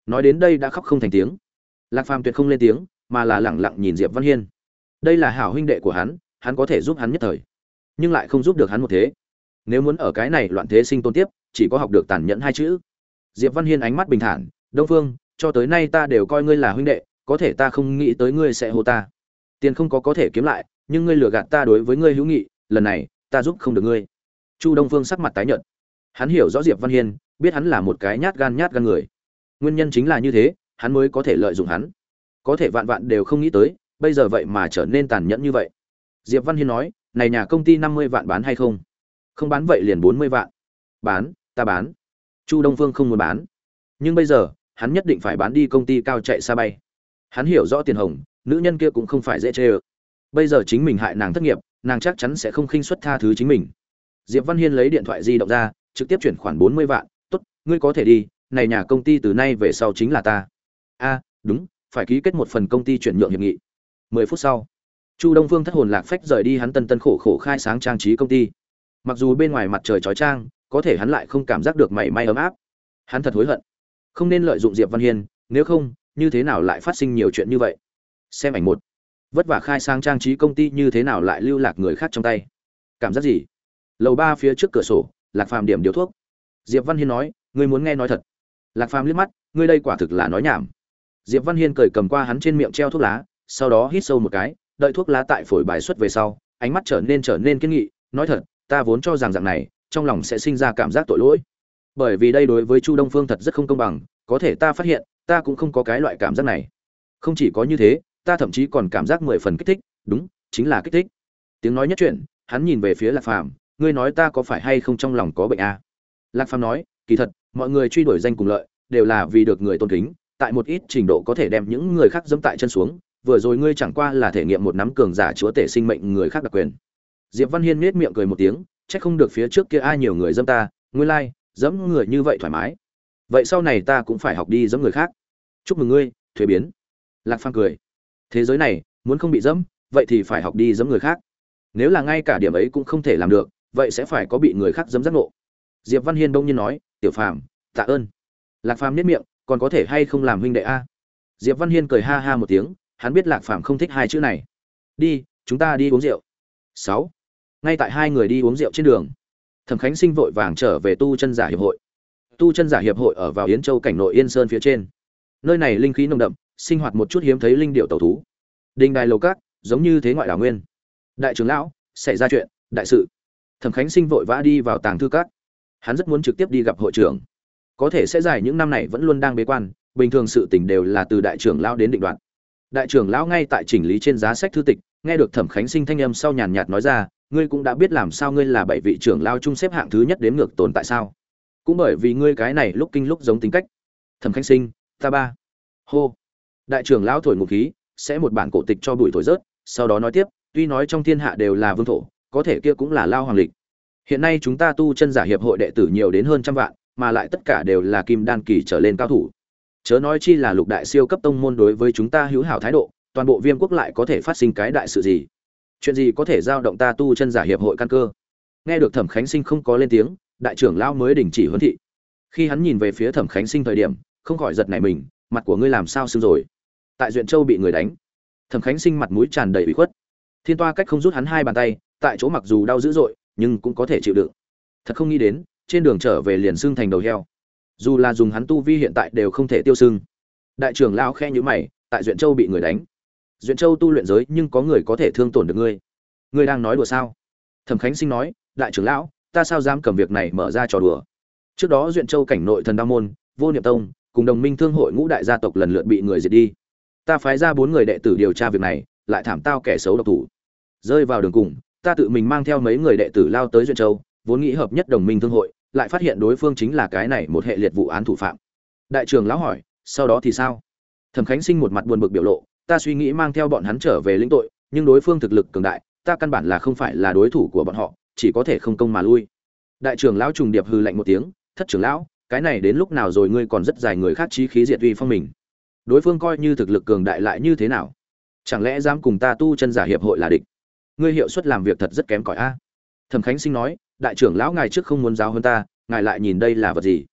Nói đến đây đã khóc không thành tiếng lạc phàm tuyệt không lên tiếng, mà là lẳng lặng nhìn diệp văn hiên. Đây là hảo huynh đệ của hắn hắn có thể giúp hắn nhất thời, nhưng lại không giúp được hắn một thế. Nếu muốn ở cái này loạn thế sinh tồn tiếp, chỉ có học được tàn nhẫn hai chữ. Diệp văn hiên ánh mắt bình thản, đông phương, cho tới nay ta đều coi ngươi là huynh đệ, có thể ta không nghĩ tới ngươi sẽ hô ta. Tiền không có có thể kiếm lại, nhưng ngươi lừa gạt ta đối với ngươi hữu nghị, lần này, ta giúp không được ngươi. Chu đông phương sắc mặt tái nhợt. Hắn hiểu rõ diệp văn hiên, biết hắn là một cái nhát gan nhát gan người. Nguyên nhân chính là như thế hắn mới có thể lợi dụng hắn. Có thể vạn vạn đều không nghĩ tới, bây giờ vậy mà trở nên tàn nhẫn như vậy. Diệp văn hiên nói, này nhà công ty năm mươi vạn bán hay không? Không bán vậy liền bốn mươi vạn. Bán, ta bán. Chu đông phương không muốn bán. Nhưng bây giờ, hắn nhất định phải bán đi công ty cao chạy xa bay. Hắn hiểu rõ tiền hồng, nữ nhân kia cũng không phải dễ chê ơ. Bây giờ chính mình hại nàng thất nghiệp, nàng chắc chắn sẽ không khinh suất tha thứ chính mình. Diệp văn hiên lấy điện thoại di động ra, trực tiếp chuyển khoản bốn mươi vạn. Tốt, ngươi có thể đi, này nhà công ty từ nay về sau chính là ta a đúng, phải ký kết một phần công ty chuyển nhượng hiệp nghị. Mười phút sau, chu đông phương thất hồn lạc phách rời đi hắn tân tân khổ khổ khai sáng trang trí công ty. Mặc dù bên ngoài mặt trời chói trang có thể hắn lại không cảm giác được mảy may ấm áp. Hắn thật hối hận. Không nên lợi dụng diệp văn hiên, nếu không, như thế nào lại phát sinh nhiều chuyện như vậy? Xem ảnh một. Vất vả khai sáng trang trí công ty như thế nào lại lưu lạc người khác trong tay? Cảm giác gì? Lầu ba phía trước cửa sổ, lạc phàm điểm điều thuốc. Diệp văn hiên nói, ngươi muốn nghe nói thật. Lạc phàm liếc mắt, ngươi đây quả thực là nói nhảm diệp văn hiên cười cầm qua hắn trên miệng treo thuốc lá, sau đó hít sâu một cái, đợi thuốc lá tại phổi bài xuất về sau, ánh mắt trở nên trở nên kiên nghị, nói thật, ta vốn cho rằng dạng này, trong lòng sẽ sinh ra cảm giác tội lỗi. Bởi vì đây đối với chu đông phương thật rất không công bằng, có thể ta phát hiện, ta cũng không có cái loại cảm giác này. Không chỉ có như thế, ta thậm chí còn cảm giác mười phần kích thích, đúng, chính là kích thích. Tiếng nói nhất chuyện, hắn nhìn về phía lạc phàm, ngươi nói ta có phải hay không trong lòng có bệnh à? lạc phàm nói, kỳ thật, mọi người truy đuổi danh cùng lợi, đều là vì được người tôn kính tại một ít trình độ có thể đem những người khác dẫm tại chân xuống vừa rồi ngươi chẳng qua là thể nghiệm một nắm cường giả chúa tể sinh mệnh người khác đặc quyền. Diệp văn hiên nết miệng cười một tiếng chắc không được phía trước kia ai nhiều người dẫm ta ngươi lai、like, dẫm người như vậy thoải mái. Vậy sau này ta cũng phải học đi dẫm người khác. Chúc mừng ngươi thuế biến. Lạc phang cười. Thế giới này muốn không bị dẫm vậy thì phải học đi dẫm người khác. Nếu là ngay cả điểm ấy cũng không thể làm được vậy sẽ phải có bị người khác dẫm giác ngộ. Diệp văn hiên đông nhiên nói tiểu phàm tạ ơn. Lạc phàm nết miệng còn có thể hay không làm huynh đệ a? Diệp văn hiên cười ha ha một tiếng, hắn biết lạc phàm không thích hai chữ này. Đi, chúng ta đi uống rượu. Sáu. Ngay tại hai người đi uống rượu trên đường, thẩm khánh sinh vội vàng trở về tu chân giả hiệp hội. Tu chân giả hiệp hội ở vào yến châu cảnh nội yên sơn phía trên. Nơi này linh khí nồng đậm, sinh hoạt một chút hiếm thấy linh điệu tẩu thú. Đình đài lầu cát giống như thế ngoại đảo nguyên. Đại trưởng lão, xảy ra chuyện, đại sự. Thẩm khánh sinh vội vã đi vào tàng thư cát hắn rất muốn trực tiếp đi gặp hội trưởng có thể sẽ dài những năm này vẫn luôn đang bế quan, bình thường sự tình đều là từ đại trưởng lão đến định đoạn. Đại trưởng lão ngay tại chỉnh lý trên giá sách thư tịch, nghe được thẩm khánh sinh thanh âm sau nhàn nhạt nói ra, ngươi cũng đã biết làm sao ngươi là bảy vị trưởng lao chung xếp hạng thứ nhất đến ngược tồn tại sao? Cũng bởi vì ngươi cái này lúc kinh lúc giống tính cách. Thẩm khánh sinh, ta ba. Hô. Đại trưởng lão thổi ngụ khí, sẽ một bản cổ tịch cho bụi thổi rớt. Sau đó nói tiếp, tuy nói trong thiên hạ đều là vương thổ, có thể kia cũng là lao hoàng lịch. Hiện nay chúng ta tu chân giả hiệp hội đệ tử nhiều đến hơn trăm vạn mà lại tất cả đều là kim đan kỳ trở lên cao thủ. Chớ nói chi là lục đại siêu cấp tông môn đối với chúng ta hữu hảo thái độ, toàn bộ viêm quốc lại có thể phát sinh cái đại sự gì? Chuyện gì có thể giao động ta tu chân giả hiệp hội căn cơ? Nghe được thẩm khánh sinh không có lên tiếng, đại trưởng lão mới đình chỉ huấn thị. Khi hắn nhìn về phía thẩm khánh sinh thời điểm, không khỏi giật nảy mình, mặt của ngươi làm sao sưng rồi? Tại duyện châu bị người đánh. Thẩm khánh sinh mặt mũi tràn đầy ủy khuất. Thiên toa cách không rút hắn hai bàn tay, tại chỗ mặc dù đau dữ dội, nhưng cũng có thể chịu đựng. Thật không nghĩ đến trên đường trở về liền xương thành đầu heo. Dù là dùng hắn tu vi hiện tại đều không thể tiêu xương đại trưởng lão khe nhữ mày, tại duyện châu bị người đánh. Duyện châu tu luyện giới nhưng có người có thể thương tổn được ngươi. Ngươi đang nói đùa sao? Thẩm khánh sinh nói, đại trưởng lão, ta sao dám cầm việc này mở ra trò đùa? Trước đó duyện châu cảnh nội thần đa môn, vô niệm tông, cùng đồng minh thương hội ngũ đại gia tộc lần lượt bị người diệt đi. Ta phái ra bốn người đệ tử điều tra việc này, lại thảm tao kẻ xấu độc thủ. Rơi vào đường cùng, ta tự mình mang theo mấy người đệ tử lao tới duyện châu vốn nghĩ hợp nhất đồng minh thương hội, lại phát hiện đối phương chính là cái này một hệ liệt vụ án thủ phạm. Đại trưởng lão hỏi, sau đó thì sao? Thẩm khánh sinh một mặt buồn bực biểu lộ, ta suy nghĩ mang theo bọn hắn trở về lĩnh tội, nhưng đối phương thực lực cường đại, ta căn bản là không phải là đối thủ của bọn họ, chỉ có thể không công mà lui. Đại trưởng lão trùng điệp hư lạnh một tiếng, thất trưởng lão, cái này đến lúc nào rồi ngươi còn rất dài người khác trí khí diệt uy phong mình. Đối phương coi như thực lực cường đại lại như thế nào? Chẳng lẽ dám cùng ta tu chân giả hiệp hội là địch? Ngươi hiệu suất làm việc thật rất kém cỏi a. Thẩm khánh sinh nói đại trưởng lão ngài trước không muốn giáo hơn ta, ngài lại nhìn đây là vật gì?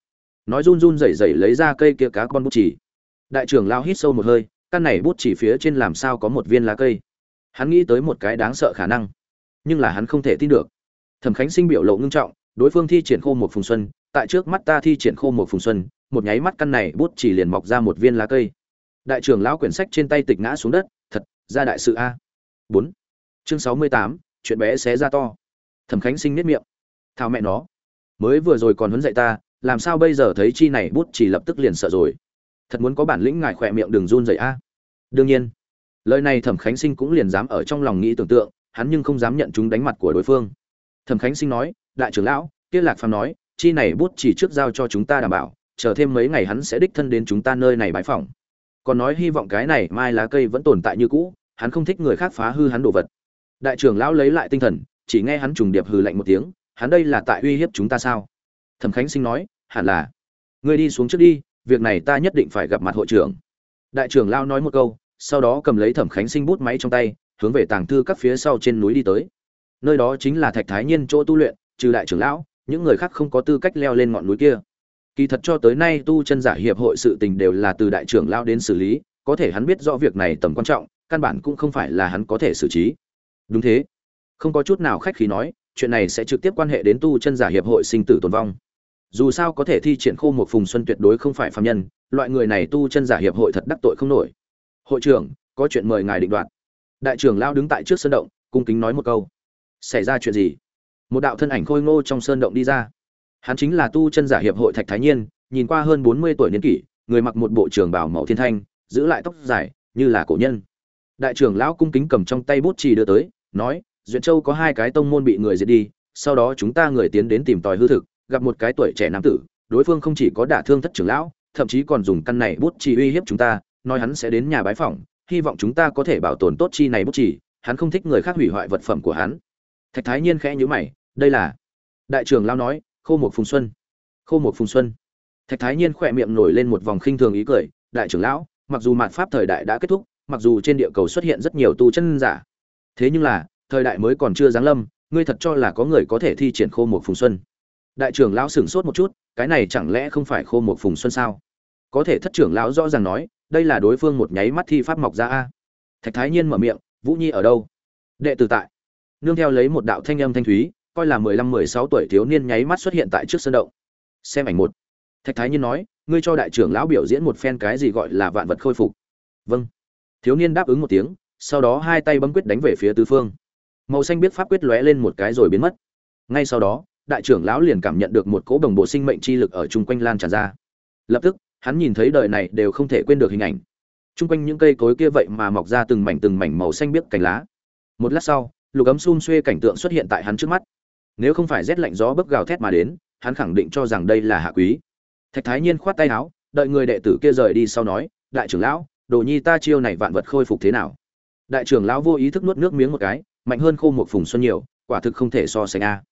Nói run run rẩy rẩy lấy ra cây kia cá con bút chỉ đại trưởng lão hít sâu một hơi, căn này bút chỉ phía trên làm sao có một viên lá cây? Hắn nghĩ tới một cái đáng sợ khả năng, nhưng là hắn không thể tin được. Thẩm khánh sinh biểu lộ ngưng trọng, đối phương thi triển khô một phùng xuân, tại trước mắt ta thi triển khô một phùng xuân, một nháy mắt căn này bút chỉ liền mọc ra một viên lá cây. Đại trưởng lão quyển sách trên tay tịch ngã xuống đất, thật, ra đại sự a. Bốn. Chương sáu mươi tám, chuyện bé xé ra to. Thẩm khánh sinh nếp miệng thao mẹ nó. Mới vừa rồi còn huấn dạy ta, làm sao bây giờ thấy chi này bút chỉ lập tức liền sợ rồi. Thật muốn có bản lĩnh ngài khỏe miệng đừng run dậy a. Đương nhiên, lời này thẩm khánh sinh cũng liền dám ở trong lòng nghĩ tưởng tượng, hắn nhưng không dám nhận chúng đánh mặt của đối phương. Thẩm khánh sinh nói, đại trưởng lão, kia lạc phàm nói, chi này bút chỉ trước giao cho chúng ta đảm bảo, chờ thêm mấy ngày hắn sẽ đích thân đến chúng ta nơi này bãi phòng còn nói hy vọng cái này mai lá cây vẫn tồn tại như cũ, hắn không thích người khác phá hư hắn đồ vật. Đại trưởng lão lấy lại tinh thần, chỉ nghe hắn trùng điệp hừ lạnh một tiếng hắn đây là tại uy hiếp chúng ta sao? Thẩm khánh sinh nói, hẳn là. Ngươi đi xuống trước đi, việc này ta nhất định phải gặp mặt hội trưởng. Đại trưởng lao nói một câu, sau đó cầm lấy thẩm khánh sinh bút máy trong tay, hướng về tàng thư các phía sau trên núi đi tới. Nơi đó chính là thạch thái nhiên chỗ tu luyện, trừ đại trưởng lão, những người khác không có tư cách leo lên ngọn núi kia. Kỳ thật cho tới nay tu chân giả hiệp hội sự tình đều là từ đại trưởng lao đến xử lý, có thể hắn biết rõ việc này tầm quan trọng, căn bản cũng không phải là hắn có thể xử trí. Đúng thế. Không có chút nào khách khí nói chuyện này sẽ trực tiếp quan hệ đến tu chân giả hiệp hội sinh tử tồn vong. Dù sao có thể thi triển khô một phùng xuân tuyệt đối không phải phạm nhân, loại người này tu chân giả hiệp hội thật đắc tội không nổi. Hội trưởng, có chuyện mời ngài định đoạt. Đại trưởng lao đứng tại trước sơn động, cung kính nói một câu. Xảy ra chuyện gì? Một đạo thân ảnh khôi ngô trong sơn động đi ra. Hắn chính là tu chân giả hiệp hội thạch thái nhiên, nhìn qua hơn bốn mươi tuổi niên kỷ, người mặc một bộ trường bảo màu thiên thanh, giữ lại tóc dài, như là cổ nhân. Đại trưởng lão cung kính cầm trong tay bút chì đưa tới, nói duyện châu có hai cái tông môn bị người diệt đi, sau đó chúng ta người tiến đến tìm tòi hư thực, gặp một cái tuổi trẻ nam tử, đối phương không chỉ có đả thương thất trưởng lão, thậm chí còn dùng căn này bút chỉ uy hiếp chúng ta, nói hắn sẽ đến nhà bái phỏng, hy vọng chúng ta có thể bảo tồn tốt chi này bút chỉ hắn không thích người khác hủy hoại vật phẩm của hắn. Thạch thái nhiên khẽ nhíu mày, đây là đại trưởng lão nói, khô một phùng xuân. Khô một phùng xuân. Thạch thái nhiên khỏe miệng nổi lên một vòng khinh thường ý cười, đại trưởng lão, mặc dù mạt pháp thời đại đã kết thúc, mặc dù trên địa cầu xuất hiện rất nhiều tu chân giả, thế nhưng là thời đại mới còn chưa giáng lâm, ngươi thật cho là có người có thể thi triển khô một phùng xuân. Đại trưởng lão sửng sốt một chút, cái này chẳng lẽ không phải khô một phùng xuân sao? Có thể thất trưởng lão rõ ràng nói, đây là đối phương một nháy mắt thi pháp mọc ra a. Thạch thái nhiên mở miệng, vũ nhi ở đâu? Đệ tử tại. Nương theo lấy một đạo thanh âm thanh thúy, coi là mười lăm, mười sáu tuổi thiếu niên nháy mắt xuất hiện tại trước sân động. Xem ảnh một. Thạch thái nhiên nói, ngươi cho đại trưởng lão biểu diễn một phen cái gì gọi là vạn vật khôi phục. Vâng. Thiếu niên đáp ứng một tiếng, sau đó hai tay bấm quyết đánh về phía tứ phương màu xanh biết pháp quyết lóe lên một cái rồi biến mất. Ngay sau đó, đại trưởng lão liền cảm nhận được một cỗ đồng bộ sinh mệnh chi lực ở chung quanh lan tràn ra. Lập tức, hắn nhìn thấy đời này đều không thể quên được hình ảnh. Chung quanh những cây cối kia vậy mà mọc ra từng mảnh từng mảnh màu xanh biếc cành lá. Một lát sau, lục ấm xun xuê cảnh tượng xuất hiện tại hắn trước mắt. Nếu không phải rét lạnh gió bấc gào thét mà đến, hắn khẳng định cho rằng đây là hạ quý. Thạch thái nhiên khoát tay áo, đợi người đệ tử kia rời đi sau nói, đại trưởng lão, đồ nhi ta chiêu này vạn vật khôi phục thế nào? Đại trưởng lão vô ý thức nuốt nước miếng một cái mạnh hơn khô một phùng xuân nhiều, quả thực không thể so sánh a.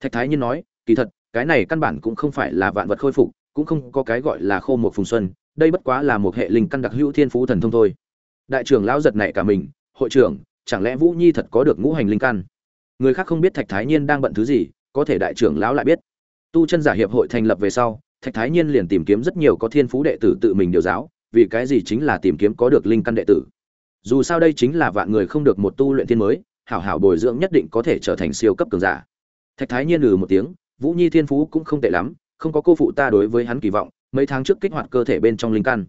Thạch thái nhiên nói, kỳ thật, cái này căn bản cũng không phải là vạn vật khôi phục, cũng không có cái gọi là khô một phùng xuân, đây bất quá là một hệ linh căn đặc hữu thiên phú thần thông thôi. Đại trưởng lão giật nảy cả mình, hội trưởng, chẳng lẽ vũ nhi thật có được ngũ hành linh căn? Người khác không biết thạch thái nhiên đang bận thứ gì, có thể đại trưởng lão lại biết. Tu chân giả hiệp hội thành lập về sau, thạch thái nhiên liền tìm kiếm rất nhiều có thiên phú đệ tử tự mình điều giáo, vì cái gì chính là tìm kiếm có được linh căn đệ tử. Dù sao đây chính là vạn người không được một tu luyện thiên mới hảo hảo bồi dưỡng nhất định có thể trở thành siêu cấp cường giả. Thạch thái nhiên lừ một tiếng, vũ nhi thiên phú cũng không tệ lắm, không có cô phụ ta đối với hắn kỳ vọng, mấy tháng trước kích hoạt cơ thể bên trong linh căn.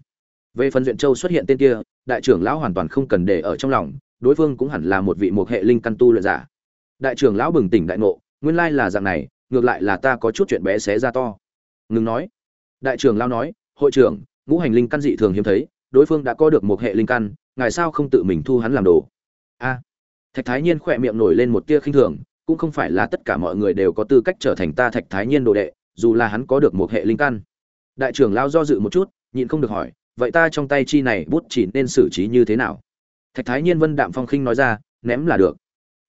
Về phần duyện châu xuất hiện tên kia, đại trưởng lão hoàn toàn không cần để ở trong lòng, đối phương cũng hẳn là một vị một hệ linh căn tu luyện giả. Đại trưởng lão bừng tỉnh đại ngộ, nguyên lai là dạng này, ngược lại là ta có chút chuyện bé xé ra to. Ngừng nói. Đại trưởng lão nói, hội trưởng, ngũ hành linh căn dị thường hiếm thấy, đối phương đã có được một hệ linh căn, ngài sao không tự mình thu hắn làm đồ? Thạch thái nhiên khỏe miệng nổi lên một tia khinh thường, cũng không phải là tất cả mọi người đều có tư cách trở thành ta thạch thái nhiên đồ đệ, dù là hắn có được một hệ linh căn. Đại trưởng lao do dự một chút, nhịn không được hỏi, vậy ta trong tay chi này bút chỉ nên xử trí như thế nào? Thạch thái nhiên vân đạm phong khinh nói ra, ném là được.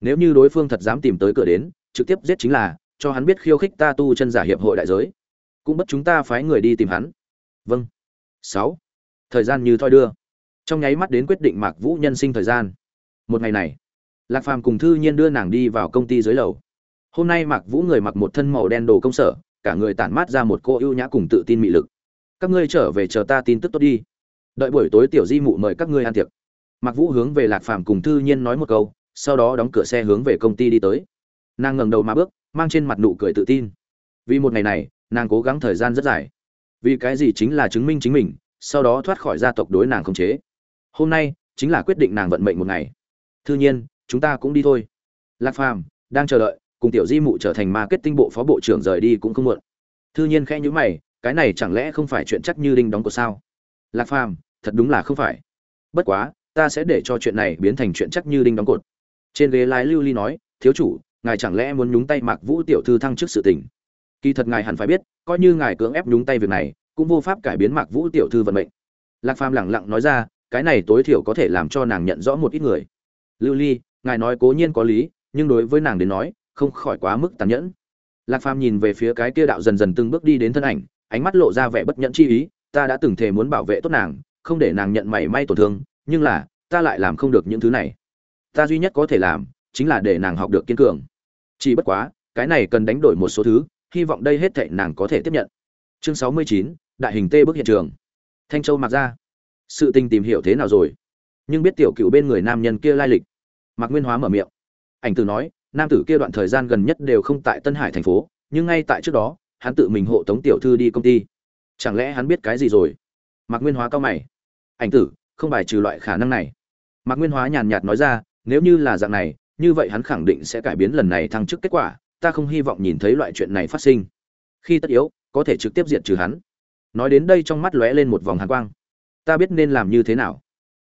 Nếu như đối phương thật dám tìm tới cửa đến, trực tiếp giết chính là, cho hắn biết khiêu khích ta tu chân giả hiệp hội đại giới. Cũng bất chúng ta phái người đi tìm hắn. Vâng. Sáu. Thời gian như thoi đưa. Trong nháy mắt đến quyết định mạc vũ nhân sinh thời gian. Một ngày này lạc phàm cùng thư nhiên đưa nàng đi vào công ty dưới lầu. Hôm nay Mặc vũ người mặc một thân màu đen đồ công sở, cả người tản mát ra một cô ưu nhã cùng tự tin mị lực. Các ngươi trở về chờ ta tin tức tốt đi. Đợi buổi tối tiểu di mụ mời các ngươi ăn tiệc. Mặc vũ hướng về lạc phàm cùng thư nhiên nói một câu, sau đó đóng cửa xe hướng về công ty đi tới. Nàng ngẩng đầu mà bước, mang trên mặt nụ cười tự tin. Vì một ngày này, nàng cố gắng thời gian rất dài. Vì cái gì chính là chứng minh chính mình, sau đó thoát khỏi gia tộc đối nàng khống chế. Hôm nay, chính là quyết định nàng vận mệnh một ngày. Thư nhiên chúng ta cũng đi thôi. Lạc phàm đang chờ đợi, cùng tiểu di mụ trở thành marketing bộ phó bộ trưởng rời đi cũng không muộn. Thư nhiên khẽ nhíu mày, cái này chẳng lẽ không phải chuyện chắc như đinh đóng của sao? Lạc phàm, thật đúng là không phải. Bất quá, ta sẽ để cho chuyện này biến thành chuyện chắc như đinh đóng cột. Trên ghế lái lưu ly nói, thiếu chủ, ngài chẳng lẽ muốn nhúng tay mạc vũ tiểu thư thăng trước sự tình? Kỳ thật ngài hẳn phải biết, coi như ngài cưỡng ép nhúng tay việc này, cũng vô pháp cải biến mạc vũ tiểu thư vận mệnh. Lạc phàm lẳng lặng nói ra, cái này tối thiểu có thể làm cho nàng nhận rõ một ít người. Lưu ly ngài nói cố nhiên có lý, nhưng đối với nàng đến nói, không khỏi quá mức tàn nhẫn. Lạc phàm nhìn về phía cái kia đạo dần dần từng bước đi đến thân ảnh, ánh mắt lộ ra vẻ bất nhẫn chi ý, ta đã từng thề muốn bảo vệ tốt nàng, không để nàng nhận mảy may tổn thương, nhưng là, ta lại làm không được những thứ này. Ta duy nhất có thể làm, chính là để nàng học được kiên cường. Chỉ bất quá, cái này cần đánh đổi một số thứ, hy vọng đây hết thệ nàng có thể tiếp nhận. Chương sáu mươi chín, đại hình tê bước hiện trường. Thanh châu mặc ra. Sự tình tìm hiểu thế nào rồi? Nhưng biết tiểu cựu bên người nam nhân kia lai lịch mạc nguyên hóa mở miệng. Ảnh tử nói, nam tử kia đoạn thời gian gần nhất đều không tại tân hải thành phố, nhưng ngay tại trước đó, hắn tự mình hộ tống tiểu thư đi công ty. Chẳng lẽ hắn biết cái gì rồi? Mạc nguyên hóa cao mày. Ảnh tử, không bài trừ loại khả năng này. Mạc nguyên hóa nhàn nhạt nói ra, nếu như là dạng này, như vậy hắn khẳng định sẽ cải biến lần này thăng chức kết quả, ta không hy vọng nhìn thấy loại chuyện này phát sinh. Khi tất yếu, có thể trực tiếp diệt trừ hắn. Nói đến đây trong mắt lóe lên một vòng hàn quang. Ta biết nên làm như thế nào.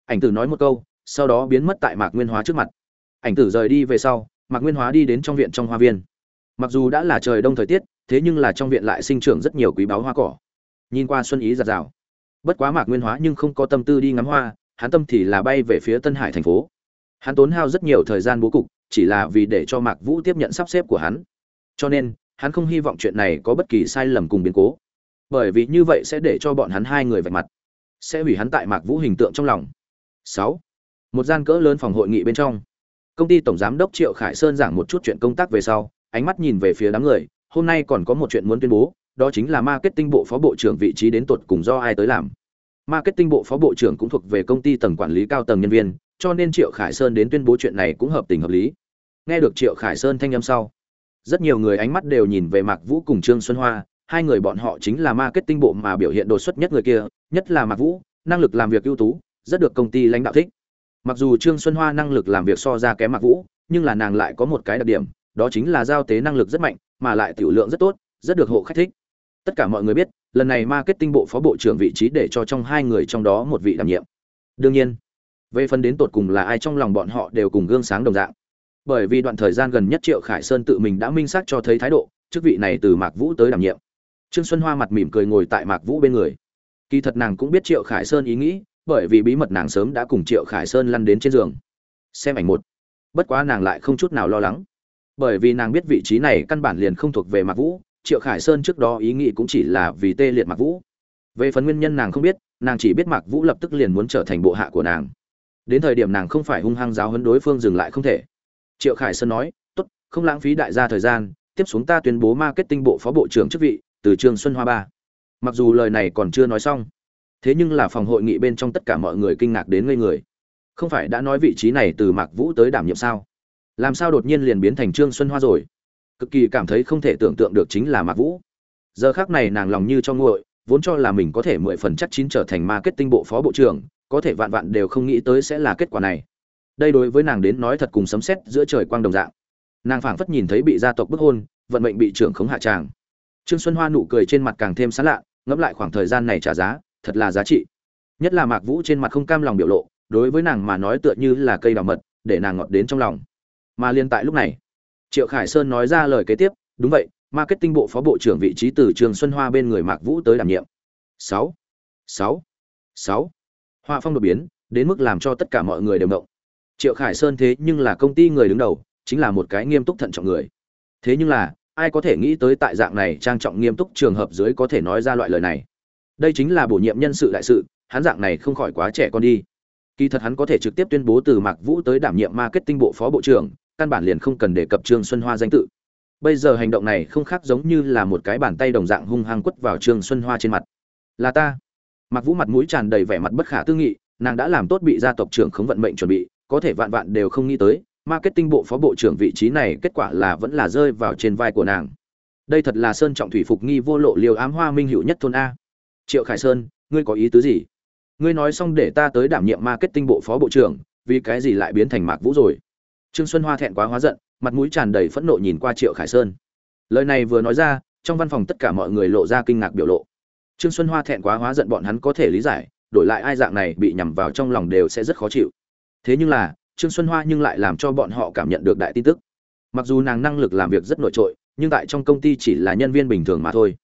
Ảnh tử nói một câu, sau đó biến mất tại mạc nguyên hóa trước mặt ảnh tử rời đi về sau, mạc nguyên hóa đi đến trong viện trong hoa viên. Mặc dù đã là trời đông thời tiết, thế nhưng là trong viện lại sinh trưởng rất nhiều quý báu hoa cỏ. Nhìn qua xuân ý giạt rào. Bất quá mạc nguyên hóa nhưng không có tâm tư đi ngắm hoa, hắn tâm thì là bay về phía tân hải thành phố. Hắn tốn hao rất nhiều thời gian bố cục, chỉ là vì để cho mạc vũ tiếp nhận sắp xếp của hắn. Cho nên, hắn không hy vọng chuyện này có bất kỳ sai lầm cùng biến cố. Bởi vì như vậy sẽ để cho bọn hắn hai người vạch mặt. Sẽ hủy hắn tại mạc vũ hình tượng trong lòng. Sáu. Một gian cỡ lớn phòng hội nghị bên trong công ty tổng giám đốc triệu khải sơn giảng một chút chuyện công tác về sau, ánh mắt nhìn về phía đám người, hôm nay còn có một chuyện muốn tuyên bố, đó chính là marketing bộ phó bộ trưởng vị trí đến tột cùng do ai tới làm. Marketing bộ phó bộ trưởng cũng thuộc về công ty tầng quản lý cao tầng nhân viên, cho nên triệu khải sơn đến tuyên bố chuyện này cũng hợp tình hợp lý. Nghe được triệu khải sơn thanh âm sau, rất nhiều người ánh mắt đều nhìn về mạc vũ cùng trương xuân hoa, hai người bọn họ chính là marketing bộ mà biểu hiện đột xuất nhất người kia, nhất là mạc vũ, năng lực làm việc ưu tú, rất được công ty lãnh đạo thích mặc dù trương xuân hoa năng lực làm việc so ra kém mạc vũ, nhưng là nàng lại có một cái đặc điểm, đó chính là giao tế năng lực rất mạnh, mà lại tiểu lượng rất tốt, rất được hộ khách thích. Tất cả mọi người biết, lần này marketing bộ phó bộ trưởng vị trí để cho trong hai người trong đó một vị đảm nhiệm. Đương nhiên, về phần đến tột cùng là ai trong lòng bọn họ đều cùng gương sáng đồng dạng. Bởi vì đoạn thời gian gần nhất triệu khải sơn tự mình đã minh xác cho thấy thái độ, chức vị này từ mạc vũ tới đảm nhiệm. Trương xuân hoa mặt mỉm cười ngồi tại mạc vũ bên người. Kỳ thật nàng cũng biết triệu khải sơn ý nghĩ bởi vì bí mật nàng sớm đã cùng triệu khải sơn lăn đến trên giường. Xem ảnh một. Bất quá nàng lại không chút nào lo lắng. Bởi vì nàng biết vị trí này căn bản liền không thuộc về mạc vũ, triệu khải sơn trước đó ý nghĩ cũng chỉ là vì tê liệt mạc vũ. Về phần nguyên nhân nàng không biết, nàng chỉ biết mạc vũ lập tức liền muốn trở thành bộ hạ của nàng. Đến thời điểm nàng không phải hung hăng giáo hấn đối phương dừng lại không thể. Triệu khải sơn nói, tốt, không lãng phí đại gia thời gian, tiếp xuống ta tuyên bố marketing bộ phó bộ trưởng chức vị từ trường xuân hoa ba. Mặc dù lời này còn chưa nói xong thế nhưng là phòng hội nghị bên trong tất cả mọi người kinh ngạc đến ngây người. Không phải đã nói vị trí này từ mạc vũ tới đảm nhiệm sao? Làm sao đột nhiên liền biến thành trương xuân hoa rồi? Cực kỳ cảm thấy không thể tưởng tượng được chính là mạc vũ. Giờ khác này nàng lòng như cho nguội, vốn cho là mình có thể mười phần chắc chín trở thành marketing bộ phó bộ trưởng, có thể vạn vạn đều không nghĩ tới sẽ là kết quả này. Đây đối với nàng đến nói thật cùng sấm sét giữa trời quang đồng dạng. Nàng phảng phất nhìn thấy bị gia tộc bức hôn, vận mệnh bị trưởng khống hạ tràng. Trương xuân hoa nụ cười trên mặt càng thêm sán lạ, ngẫm lại khoảng thời gian này trả giá thật là giá trị. Nhất là mạc vũ trên mặt không cam lòng biểu lộ, đối với nàng mà nói tựa như là cây đào mật, để nàng ngọt đến trong lòng. Mà liên tại lúc này, triệu khải sơn nói ra lời kế tiếp, đúng vậy, marketing bộ phó bộ trưởng vị trí từ trường xuân hoa bên người mạc vũ tới đảm nhiệm. Sáu sáu sáu. Hoa phong đột biến, đến mức làm cho tất cả mọi người đều động. Triệu khải sơn thế nhưng là công ty người đứng đầu, chính là một cái nghiêm túc thận trọng người. Thế nhưng là, ai có thể nghĩ tới tại dạng này trang trọng nghiêm túc trường hợp dưới có thể nói ra loại lời này? Đây chính là bổ nhiệm nhân sự đại sự, hắn dạng này không khỏi quá trẻ con đi. Kỳ thật hắn có thể trực tiếp tuyên bố từ mạc vũ tới đảm nhiệm marketing bộ phó bộ trưởng, căn bản liền không cần đề cập trương xuân hoa danh tự. Bây giờ hành động này không khác giống như là một cái bàn tay đồng dạng hung hăng quất vào trương xuân hoa trên mặt. Là ta. Mặc vũ mặt mũi tràn đầy vẻ mặt bất khả tư nghị, nàng đã làm tốt bị gia tộc trưởng khống vận mệnh chuẩn bị, có thể vạn vạn đều không nghĩ tới, marketing bộ phó bộ trưởng vị trí này kết quả là vẫn là rơi vào trên vai của nàng. Đây thật là sơn trọng thủy phục nghi vô lộ liều ám hoa minh hữu nhất thôn a triệu khải sơn, ngươi có ý tứ gì? Ngươi nói xong để ta tới đảm nhiệm marketing bộ phó bộ trưởng, vì cái gì lại biến thành mạc vũ rồi? Trương xuân hoa thẹn quá hóa giận, mặt mũi tràn đầy phẫn nộ nhìn qua triệu khải sơn. Lời này vừa nói ra, trong văn phòng tất cả mọi người lộ ra kinh ngạc biểu lộ. Trương xuân hoa thẹn quá hóa giận bọn hắn có thể lý giải, đổi lại ai dạng này bị nhằm vào trong lòng đều sẽ rất khó chịu. Thế nhưng là, trương xuân hoa nhưng lại làm cho bọn họ cảm nhận được đại tin tức. Mặc dù nàng năng lực làm việc rất nổi trội, nhưng tại trong công ty chỉ là nhân viên bình thường mà thôi.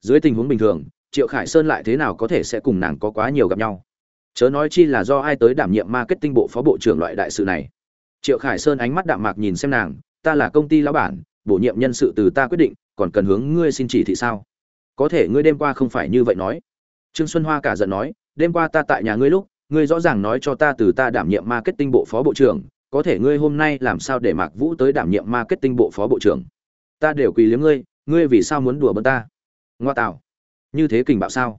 Dưới tình huống bình thường triệu khải sơn lại thế nào có thể sẽ cùng nàng có quá nhiều gặp nhau? Chớ nói chi là do ai tới đảm nhiệm marketing bộ phó bộ trưởng loại đại sự này. Triệu khải sơn ánh mắt đạm mạc nhìn xem nàng, ta là công ty lão bản, bổ nhiệm nhân sự từ ta quyết định, còn cần hướng ngươi xin chỉ thị sao? Có thể, ngươi đêm qua không phải như vậy nói. Trương xuân hoa cả giận nói, đêm qua ta tại nhà ngươi lúc, ngươi rõ ràng nói cho ta từ ta đảm nhiệm marketing bộ phó bộ trưởng, có thể ngươi hôm nay làm sao để mạc vũ tới đảm nhiệm marketing bộ phó bộ trưởng? Ta đều quỳ liếm ngươi ngươi vì sao muốn đùa bỡn ta? Ngoa tạo như thế kình bạo sao?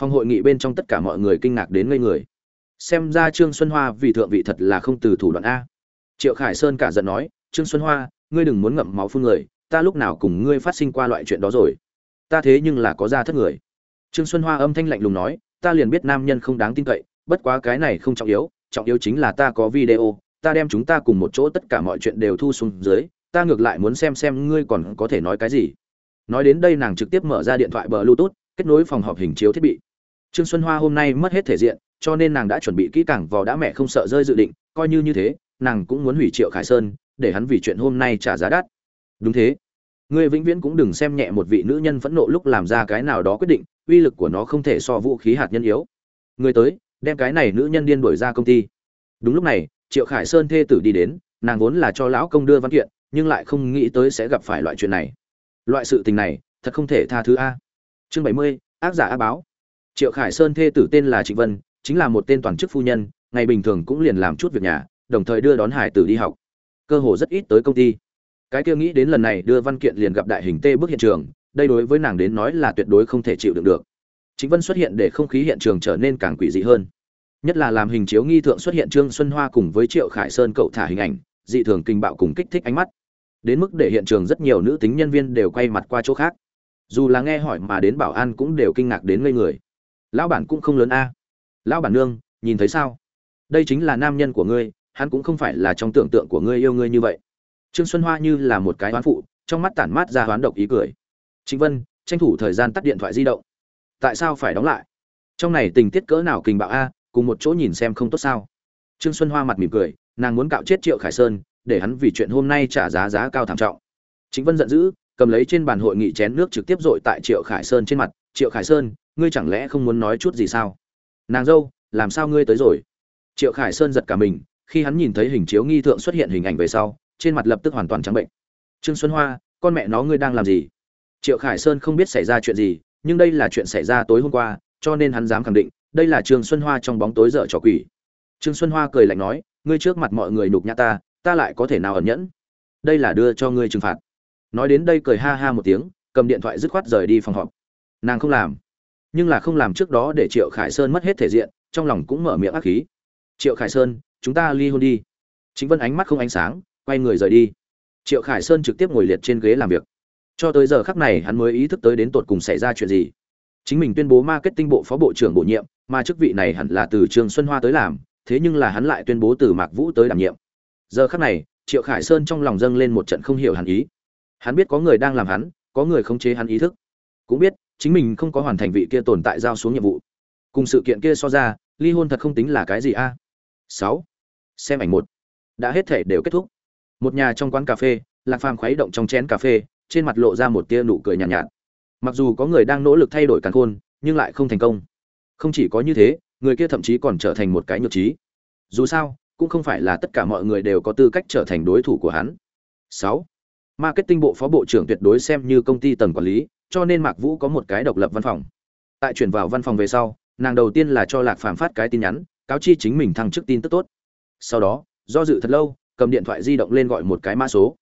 Phòng hội nghị bên trong tất cả mọi người kinh ngạc đến ngây người. Xem ra trương xuân hoa vì thượng vị thật là không từ thủ đoạn a. Triệu khải sơn cả giận nói, trương xuân hoa, ngươi đừng muốn ngậm máu phương người, ta lúc nào cùng ngươi phát sinh qua loại chuyện đó rồi? Ta thế nhưng là có ra thất người. Trương xuân hoa âm thanh lạnh lùng nói, ta liền biết nam nhân không đáng tin cậy, bất quá cái này không trọng yếu trọng yếu chính là ta có video, ta đem chúng ta cùng một chỗ tất cả mọi chuyện đều thu xuống dưới, ta ngược lại muốn xem xem ngươi còn có thể nói cái gì. Nói đến đây nàng trực tiếp mở ra điện thoại bờ bluetooth kết nối phòng họp hình chiếu thiết bị. Trương xuân hoa hôm nay mất hết thể diện, cho nên nàng đã chuẩn bị kỹ càng vò đã mẹ không sợ rơi dự định, coi như như thế, nàng cũng muốn hủy triệu khải sơn, để hắn vì chuyện hôm nay trả giá đắt. Đúng thế. Ngươi vĩnh viễn cũng đừng xem nhẹ một vị nữ nhân phẫn nộ lúc làm ra cái nào đó quyết định, uy lực của nó không thể so vũ khí hạt nhân yếu. Người tới, đem cái này nữ nhân điên đuổi ra công ty. Đúng lúc này, triệu khải sơn thê tử đi đến, nàng vốn là cho lão công đưa văn kiện, nhưng lại không nghĩ tới sẽ gặp phải loại chuyện này. Loại sự tình này, thật không thể tha thứ a chương bảy mươi, ác giả ác báo. Triệu khải sơn thê tử tên là trịnh vân, chính là một tên toàn chức phu nhân, ngày bình thường cũng liền làm chút việc nhà, đồng thời đưa đón hải tử đi học. Cơ hồ rất ít tới công ty. Cái kia nghĩ đến lần này đưa văn kiện liền gặp đại hình tê bước hiện trường, đây đối với nàng đến nói là tuyệt đối không thể chịu đựng được. Chính vân xuất hiện để không khí hiện trường trở nên càng quỷ dị hơn. Nhất là làm hình chiếu nghi thượng xuất hiện trương xuân hoa cùng với triệu khải sơn cậu thả hình ảnh, dị thường kinh bạo cùng kích thích ánh mắt. Đến mức để hiện trường rất nhiều nữ tính nhân viên đều quay mặt qua chỗ khác dù là nghe hỏi mà đến bảo an cũng đều kinh ngạc đến ngây người. Lão bản cũng không lớn a. Lão bản nương, nhìn thấy sao? Đây chính là nam nhân của ngươi, hắn cũng không phải là trong tưởng tượng của ngươi yêu ngươi như vậy. Trương xuân hoa như là một cái oán phụ, trong mắt tản mát ra hoán độc ý cười. Trịnh vân, tranh thủ thời gian tắt điện thoại di động. Tại sao phải đóng lại? Trong này tình tiết cỡ nào kình bạo a, cùng một chỗ nhìn xem không tốt sao? Trương xuân hoa mặt mỉm cười, nàng muốn cạo chết triệu khải sơn, để hắn vì chuyện hôm nay trả giá giá cao thảm trọng. Chính vân giận dữ cầm lấy trên bàn hội nghị chén nước trực tiếp dội tại triệu khải sơn trên mặt. Triệu khải sơn, ngươi chẳng lẽ không muốn nói chút gì sao? Nàng dâu, làm sao ngươi tới rồi? Triệu khải sơn giật cả mình, khi hắn nhìn thấy hình chiếu nghi thượng xuất hiện hình ảnh về sau, trên mặt lập tức hoàn toàn trắng bệnh. Trương xuân hoa, con mẹ nó ngươi đang làm gì? Triệu khải sơn không biết xảy ra chuyện gì, nhưng đây là chuyện xảy ra tối hôm qua, cho nên hắn dám khẳng định, đây là trương xuân hoa trong bóng tối dở trò quỷ. Trương xuân hoa cười lạnh nói, ngươi trước mặt mọi người nục nhã ta ta lại có thể nào ẩn nhẫn? Đây là đưa cho ngươi trừng phạt nói đến đây cười ha ha một tiếng, cầm điện thoại dứt khoát rời đi phòng họp. Nàng không làm. Nhưng là không làm trước đó để triệu khải sơn mất hết thể diện, trong lòng cũng mở miệng ác khí triệu khải sơn, chúng ta ly hôn đi. Chính vân ánh mắt không ánh sáng, quay người rời đi. Triệu khải sơn trực tiếp ngồi liệt trên ghế làm việc. Cho tới giờ khắc này hắn mới ý thức tới đến tột cùng xảy ra chuyện gì. Chính mình tuyên bố marketing bộ phó bộ trưởng bổ nhiệm, mà chức vị này hẳn là từ trường xuân hoa tới làm, thế nhưng là hắn lại tuyên bố từ mạc vũ tới đảm nhiệm. Giờ khắc này, triệu khải sơn trong lòng dâng lên một trận không hiểu hẳn ý hắn biết có người đang làm hắn có người khống chế hắn ý thức. Cũng biết chính mình không có hoàn thành vị kia tồn tại giao xuống nhiệm vụ. Cùng sự kiện kia so ra ly hôn thật không tính là cái gì a? Sáu. Xem ảnh một. Đã hết thể đều kết thúc. Một nhà trong quán cà phê lạc phàm khuấy động trong chén cà phê trên mặt lộ ra một tia nụ cười nhàn nhạt, nhạt. Mặc dù có người đang nỗ lực thay đổi càn khôn nhưng lại không thành công. Không chỉ có như thế người kia thậm chí còn trở thành một cái nhược trí. Dù sao cũng không phải là tất cả mọi người đều có tư cách trở thành đối thủ của hắn. Sáu marketing bộ phó bộ trưởng tuyệt đối xem như công ty tầng quản lý cho nên mạc vũ có một cái độc lập văn phòng. Tại chuyển vào văn phòng về sau nàng đầu tiên là cho lạc phàm phát cái tin nhắn cáo chi chính mình thăng chức tin tức tốt. Sau đó do dự thật lâu cầm điện thoại di động lên gọi một cái mã số.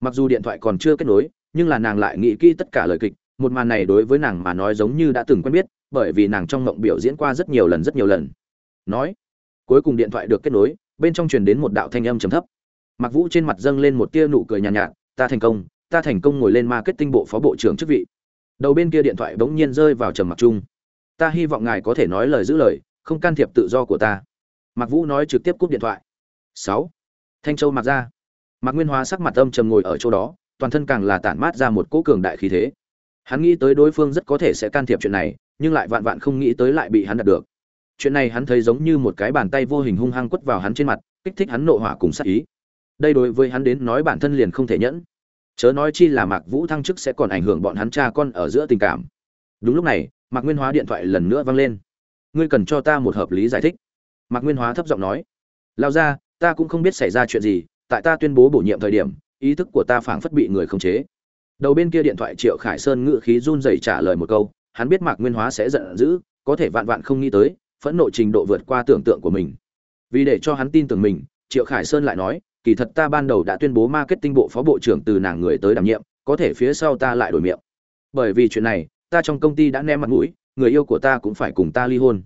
Mặc dù điện thoại còn chưa kết nối nhưng là nàng lại nghĩ kỹ tất cả lời kịch một màn này đối với nàng mà nói giống như đã từng quen biết bởi vì nàng trong mộng biểu diễn qua rất nhiều lần rất nhiều lần. Nói cuối cùng điện thoại được kết nối bên trong truyền đến một đạo thanh âm trầm thấp. Mặc vũ trên mặt dâng lên một tia nụ cười nhàn nhạt, nhạt ta thành công, ta thành công ngồi lên marketing bộ phó bộ trưởng chức vị. Đầu bên kia điện thoại bỗng nhiên rơi vào trầm mặc chung. Ta hy vọng ngài có thể nói lời giữ lời, không can thiệp tự do của ta. Mạc vũ nói trực tiếp cúp điện thoại. Sáu. Thanh châu mặc ra. Mạc nguyên hóa sắc mặt âm trầm ngồi ở chỗ đó, toàn thân càng là tản mát ra một cỗ cường đại khí thế. Hắn nghĩ tới đối phương rất có thể sẽ can thiệp chuyện này, nhưng lại vạn vạn không nghĩ tới lại bị hắn đạt được. Chuyện này hắn thấy giống như một cái bàn tay vô hình hung hăng quất vào hắn trên mặt, kích thích hắn nộ hỏa cùng sát ý. Đây đối với hắn đến nói bản thân liền không thể nhẫn chớ nói chi là mạc vũ thăng chức sẽ còn ảnh hưởng bọn hắn cha con ở giữa tình cảm. Đúng lúc này, mạc nguyên hóa điện thoại lần nữa vang lên. Ngươi cần cho ta một hợp lý giải thích. Mạc nguyên hóa thấp giọng nói. Lao ra, ta cũng không biết xảy ra chuyện gì, tại ta tuyên bố bổ nhiệm thời điểm, ý thức của ta phảng phất bị người khống chế. Đầu bên kia điện thoại triệu khải sơn ngự khí run rẩy trả lời một câu, hắn biết mạc nguyên hóa sẽ giận dữ, có thể vạn vạn không nghĩ tới, phẫn nộ trình độ vượt qua tưởng tượng của mình. Vì để cho hắn tin tưởng mình, triệu khải sơn lại nói kỳ thật ta ban đầu đã tuyên bố marketing bộ phó bộ trưởng từ nàng người tới đảm nhiệm, có thể phía sau ta lại đổi miệng. Bởi vì chuyện này, ta trong công ty đã ném mặt mũi, người yêu của ta cũng phải cùng ta ly hôn.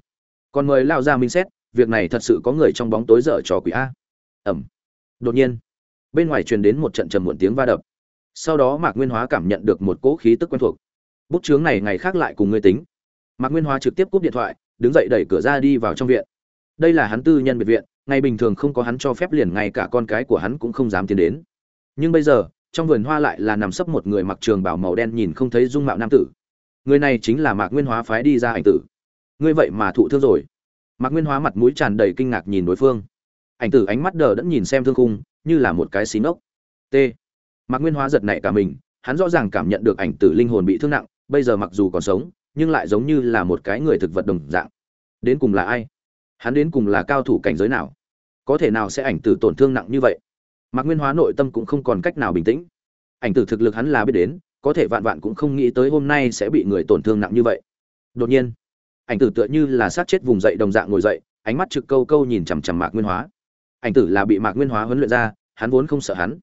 Còn mời lao ra minh xét, việc này thật sự có người trong bóng tối dở trò quỷ a. Ẩm. Đột nhiên, bên ngoài truyền đến một trận trầm muộn tiếng va đập. Sau đó mạc nguyên hóa cảm nhận được một cỗ khí tức quen thuộc. Bút chướng này ngày khác lại cùng ngươi tính. Mạc nguyên hóa trực tiếp cúp điện thoại, đứng dậy đẩy cửa ra đi vào trong viện. Đây là hắn tư nhân biệt viện ngày bình thường không có hắn cho phép liền ngay cả con cái của hắn cũng không dám tiến đến. Nhưng bây giờ, trong vườn hoa lại là nằm sấp một người mặc trường bảo màu đen nhìn không thấy dung mạo nam tử. Người này chính là mạc nguyên hóa phái đi ra ảnh tử. Ngươi vậy mà thụ thương rồi. Mạc nguyên hóa mặt mũi tràn đầy kinh ngạc nhìn đối phương. Ảnh tử ánh mắt đờ đẫn nhìn xem thương khung, như là một cái xí nốc t. Mạc nguyên hóa giật nảy cả mình, hắn rõ ràng cảm nhận được ảnh tử linh hồn bị thương nặng, bây giờ mặc dù còn sống, nhưng lại giống như là một cái người thực vật đồng dạng. Đến cùng là ai? Hắn đến cùng là cao thủ cảnh giới nào? Có thể nào sẽ ảnh tử tổn thương nặng như vậy? Mạc nguyên hóa nội tâm cũng không còn cách nào bình tĩnh. Ảnh tử thực lực hắn là biết đến, có thể vạn vạn cũng không nghĩ tới hôm nay sẽ bị người tổn thương nặng như vậy. Đột nhiên, ảnh tử tựa như là sát chết vùng dậy đồng dạng ngồi dậy, ánh mắt trực câu câu nhìn chằm chằm mạc nguyên hóa. Ảnh tử là bị mạc nguyên hóa huấn luyện ra, hắn vốn không sợ hắn.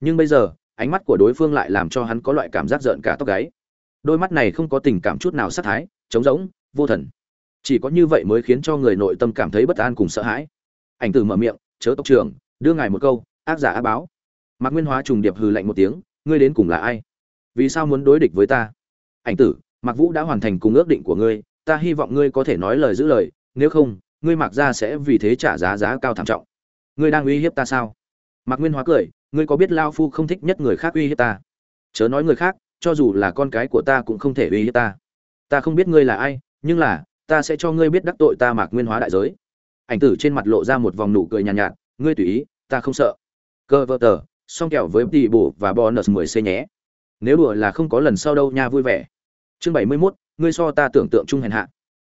Nhưng bây giờ, ánh mắt của đối phương lại làm cho hắn có loại cảm giác rợn cả tóc gáy. Đôi mắt này không có tình cảm chút nào sát thái, trống rỗng, vô thần chỉ có như vậy mới khiến cho người nội tâm cảm thấy bất an cùng sợ hãi. Ảnh tử mở miệng, chớ tộc trưởng, đưa ngài một câu, ác giả ác báo. Mạc nguyên hóa trùng điệp hừ lạnh một tiếng, ngươi đến cùng là ai? Vì sao muốn đối địch với ta? Ảnh tử, mạc vũ đã hoàn thành cùng ước định của ngươi, ta hy vọng ngươi có thể nói lời giữ lời, nếu không, ngươi mặc ra sẽ vì thế trả giá giá cao thảm trọng. Ngươi đang uy hiếp ta sao? Mạc nguyên hóa cười, ngươi có biết lao phu không thích nhất người khác uy hiếp ta? Chớ nói người khác, cho dù là con cái của ta cũng không thể uy hiếp ta. Ta không biết ngươi là ai, nhưng là ta sẽ cho ngươi biết đắc tội ta mạc nguyên hóa đại giới. Ảnh tử trên mặt lộ ra một vòng nụ cười nhàn nhạt, nhạt ngươi tùy ý ta không sợ. Cơ vơ tờ song kẹo với tỷ bổ và bonus 10 c nhé. Nếu đùa là không có lần sau đâu nha vui vẻ. Chương 71, ngươi so ta tưởng tượng trung hèn hạ.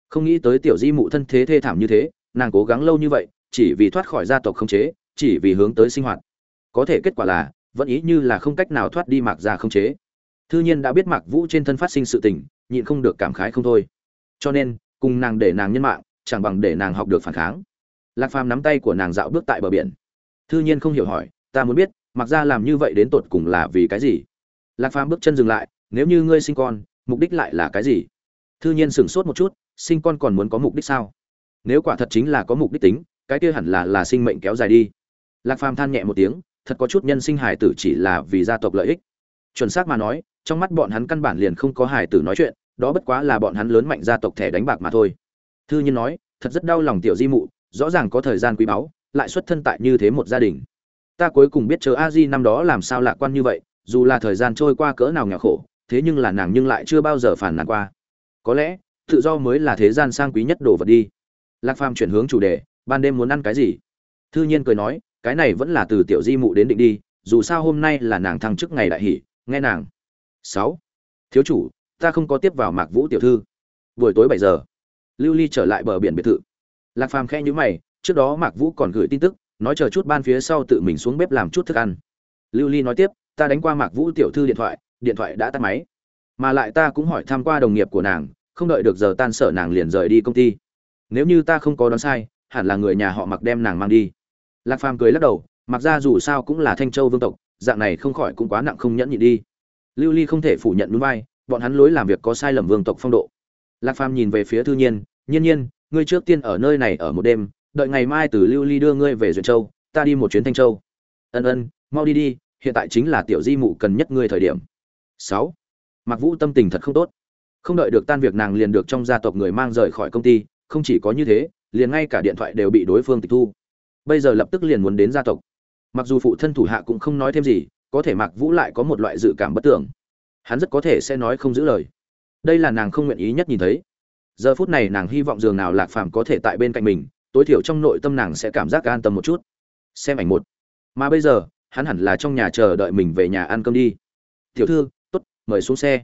Không nghĩ tới tiểu di mụ thân thế thê thảm như thế nàng cố gắng lâu như vậy chỉ vì thoát khỏi gia tộc khống chế chỉ vì hướng tới sinh hoạt. Có thể kết quả là vẫn ý như là không cách nào thoát đi mạc ra khống chế. Thư nhiên đã biết mạc vũ trên thân phát sinh sự tình nhịn không được cảm khái không thôi. Cho nên cùng nàng để nàng nhân mạng, chẳng bằng để nàng học được phản kháng. Lạc phàm nắm tay của nàng dạo bước tại bờ biển. Thư nhiên không hiểu hỏi, ta muốn biết, mặc ra làm như vậy đến tột cùng là vì cái gì? Lạc phàm bước chân dừng lại, nếu như ngươi sinh con, mục đích lại là cái gì? Thư nhiên sửng sốt một chút, sinh con còn muốn có mục đích sao? Nếu quả thật chính là có mục đích tính, cái kia hẳn là là sinh mệnh kéo dài đi. Lạc phàm than nhẹ một tiếng, thật có chút nhân sinh hài tử chỉ là vì gia tộc lợi ích. Chuẩn xác mà nói, trong mắt bọn hắn căn bản liền không có hài tử nói chuyện đó bất quá là bọn hắn lớn mạnh gia tộc thẻ đánh bạc mà thôi. Thư nhiên nói, thật rất đau lòng tiểu di mụ, rõ ràng có thời gian quý báu, lại xuất thân tại như thế một gia đình. Ta cuối cùng biết chờ a di năm đó làm sao lạc quan như vậy, dù là thời gian trôi qua cỡ nào nghèo khổ, thế nhưng là nàng nhưng lại chưa bao giờ phản nàn qua. Có lẽ, tự do mới là thế gian sang quý nhất đồ vật đi. Lạc phàm chuyển hướng chủ đề, ban đêm muốn ăn cái gì? Thư nhiên cười nói, cái này vẫn là từ tiểu di mụ đến định đi, dù sao hôm nay là nàng thăng chức ngày đại hỷ, nghe nàng. Sáu. Thiếu chủ ta không có tiếp vào mạc vũ tiểu thư. Buổi tối bảy giờ, lưu ly trở lại bờ biển biệt thự. Lạc phàm khe nhữ mày, trước đó mạc vũ còn gửi tin tức, nói chờ chút ban phía sau tự mình xuống bếp làm chút thức ăn. Lưu ly nói tiếp, ta đánh qua mạc vũ tiểu thư điện thoại điện thoại đã tắt máy. Mà lại ta cũng hỏi tham q u a đồng nghiệp của nàng, không đợi được giờ tan sở nàng liền rời đi công ty. Nếu như ta không có đoán sai, hẳn là người nhà họ mặc đem nàng mang đi. Lạc phàm cười lắc đầu mặc ra dù sao cũng là thanh châu vương tộc, dạng này không khỏi cũng quá nặng không nhẫn nhịn đi. Lưu ly không thể phủ nhận núi vai bọn hắn lối làm việc có sai lầm vương tộc phong độ. Lạc phàm nhìn về phía thư nhiên nhiên nhiên, ngươi trước tiên ở nơi này ở một đêm, đợi ngày mai từ lưu ly đưa ngươi về duyện châu, ta đi một chuyến thanh châu. Ân ân, mau đi đi, hiện tại chính là tiểu di mụ cần nhất ngươi thời điểm. Sáu mặc vũ tâm tình thật không tốt. Không đợi được tan việc nàng liền được trong gia tộc người mang rời khỏi công ty, không chỉ có như thế, liền ngay cả điện thoại đều bị đối phương tịch thu. Bây giờ lập tức liền muốn đến gia tộc. Mặc dù phụ thân thủ hạ cũng không nói thêm gì, có thể mạc vũ lại có một loại dự cảm bất tưởng hắn rất có thể sẽ nói không giữ lời. Đây là nàng không nguyện ý nhất nhìn thấy. Giờ phút này nàng hy vọng dường nào lạc phàm có thể tại bên cạnh mình, tối thiểu trong nội tâm nàng sẽ cảm giác an tâm một chút. Xem ảnh một. Mà bây giờ, hắn hẳn là trong nhà chờ đợi mình về nhà ăn cơm đi. Tiểu thư t ố t mời xuống xe.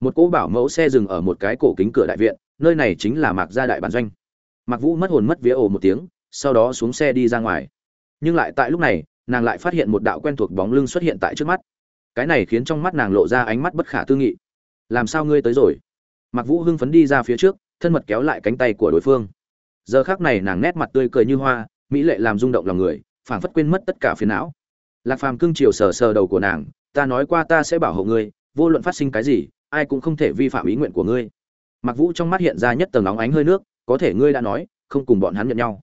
Một cỗ bảo mẫu xe dừng ở một cái cổ kính cửa đại viện, nơi này chính là mạc gia đại bản doanh. Mạc vũ mất hồn mất vía ồ một tiếng, sau đó xuống xe đi ra ngoài. Nhưng lại tại lúc này, nàng lại phát hiện một đạo quen thuộc bóng lưng xuất hiện tại trước mắt cái này khiến trong mắt nàng lộ ra ánh mắt bất khả tư nghị. Làm sao ngươi tới rồi? Mặc vũ hưng phấn đi ra phía trước, thân mật kéo lại cánh tay của đối phương. Giờ khác này nàng nét mặt tươi cười như hoa, mỹ lệ làm rung động lòng người, phảng phất quên mất tất cả phiền não. Lạc phàm cưng chiều sờ sờ đầu của nàng, ta nói qua ta sẽ bảo hộ ngươi, vô luận phát sinh cái gì, ai cũng không thể vi phạm ý nguyện của ngươi. Mặc vũ trong mắt hiện ra nhất tầng óng ánh hơi nước, có thể ngươi đã nói, không cùng bọn hắn nhận nhau.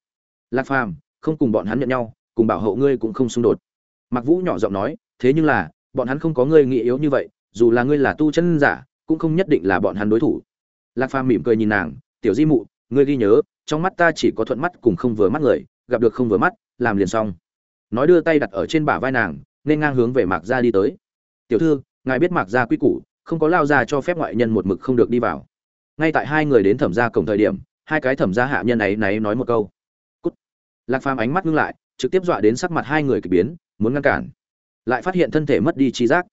Lạc phàm, không cùng bọn hắn nhận nhau, cùng bảo hộ ngươi cũng không xung đột. Mặc vũ nhỏ giọng nói, thế nhưng là bọn hắn không có ngươi nghĩ yếu như vậy, dù là ngươi là tu chân giả, cũng không nhất định là bọn hắn đối thủ. Lạc phàm mỉm cười nhìn nàng, tiểu di mụ, ngươi ghi nhớ, trong mắt ta chỉ có thuận mắt cùng không vừa mắt người, gặp được không vừa mắt, làm liền xong. Nói đưa tay đặt ở trên bả vai nàng, nên ngang hướng về mạc gia đi tới. Tiểu thư, ngài biết mạc gia quy củ, không có lao ra cho phép ngoại nhân một mực không được đi vào. Ngay tại hai người đến thẩm gia cổng thời điểm, hai cái thẩm gia hạ nhân ấy náy nói một câu. Cút. Lạc phàm ánh mắt ngưng lại, trực tiếp dọa đến sắc mặt hai người kỳ biến, muốn ngăn cản lại phát hiện thân thể mất đi chi giác.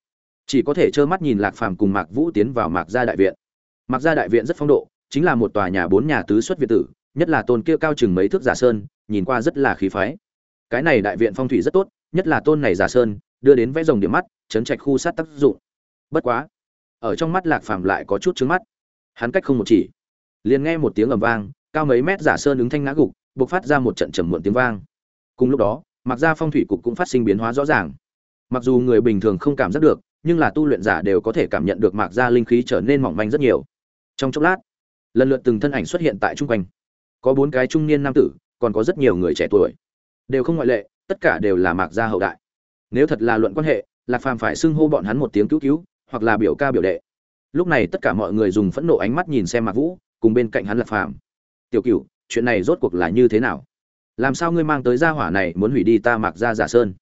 Chỉ có thể trơ mắt nhìn lạc phàm cùng mạc vũ tiến vào mạc gia đại viện. Mặc gia đại viện rất phong độ, chính là một tòa nhà bốn nhà tứ xuất viện tử, nhất là tôn kia cao chừng mấy thước giả sơn, nhìn qua rất là khí phái. Cái này đại viện phong thủy rất tốt, nhất là tôn này giả sơn, đưa đến vẽ rồng điểm mắt, chấn trạch khu sát tác dụng. Bất quá, ở trong mắt lạc phàm lại có chút trứng mắt. Hắn cách không một chỉ. Liền nghe một tiếng ầm vang, cao mấy mét giả sơn ứng thanh ngã gục, bộc phát ra một trận trầm muộn tiếng vang. Cùng lúc đó mặc ra phong thủy cục cũng phát sinh biến hóa rõ ràng mặc dù người bình thường không cảm giác được, nhưng là tu luyện giả đều có thể cảm nhận được mạc gia linh khí trở nên mỏng manh rất nhiều. Trong chốc lát, lần lượt từng thân ảnh xuất hiện tại chung quanh. Có bốn cái trung niên nam tử, còn có rất nhiều người trẻ tuổi. Đều không ngoại lệ, tất cả đều là mạc gia hậu đại. Nếu thật là luận quan hệ lạc phàm phải xưng hô bọn hắn một tiếng cứu cứu, hoặc là biểu ca biểu đệ. Lúc này tất cả mọi người dùng phẫn nộ ánh mắt nhìn xem mạc vũ, cùng bên cạnh hắn lạc phàm. Tiểu cửu, chuyện này rốt cuộc là như thế nào? Làm sao ngươi mang tới gia hỏa này muốn hủy đi ta mạc gia giả sơn?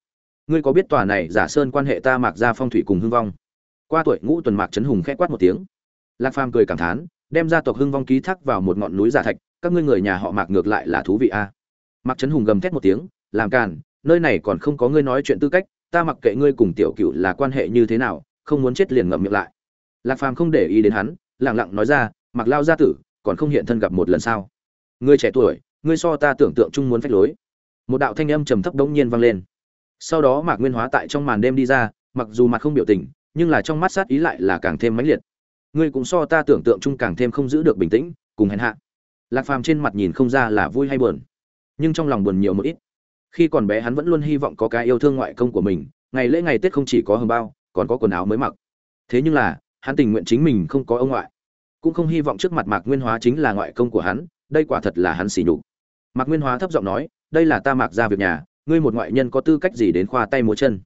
Ngươi có biết tòa này giả sơn quan hệ ta mạc ra phong thủy cùng hưng vong? Qua tuổi ngũ tuần mạc trấn hùng khẽ quát một tiếng. Lạc phàm cười cảm thán, đem gia tộc hưng vong ký thác vào một ngọn núi giả thạch, các ngươi người nhà họ mạc ngược lại là thú vị a. Mạc trấn hùng gầm thét một tiếng, làm càn, nơi này còn không có ngươi nói chuyện tư cách, ta mặc kệ ngươi cùng tiểu cựu là quan hệ như thế nào, không muốn chết liền ngậm miệng lại. Lạc phàm không để ý đến hắn lẳng lặng nói ra mặc lao gia tử, còn không hiện thân gặp một lần sao? Ngươi trẻ tuổi, ngươi so ta tưởng tượng chung muốn phách lối. Một đạo thanh âm trầm thấp đống nhiên vang lên sau đó mạc nguyên hóa tại trong màn đêm đi ra, mặc dù mặt không biểu tình, nhưng là trong mắt sát ý lại là càng thêm mãnh liệt. Ngươi cũng so ta tưởng tượng chung càng thêm không giữ được bình tĩnh, cùng hèn hạ. Lạc phàm trên mặt nhìn không ra là vui hay buồn, nhưng trong lòng buồn nhiều một ít. Khi còn bé hắn vẫn luôn hy vọng có cái yêu thương ngoại công của mình, ngày lễ ngày tết không chỉ có hồng bao, còn có quần áo mới mặc. Thế nhưng là, hắn tình nguyện chính mình không có ông ngoại. Cũng không hy vọng trước mặt mạc nguyên hóa chính là ngoại công của hắn, đây quả thật là hắn xỉ nhục. Mạc nguyên hóa thấp giọng nói, đây là ta mạc ra việc nhà ngươi một ngoại nhân có tư cách gì đến khoa tay múa chân?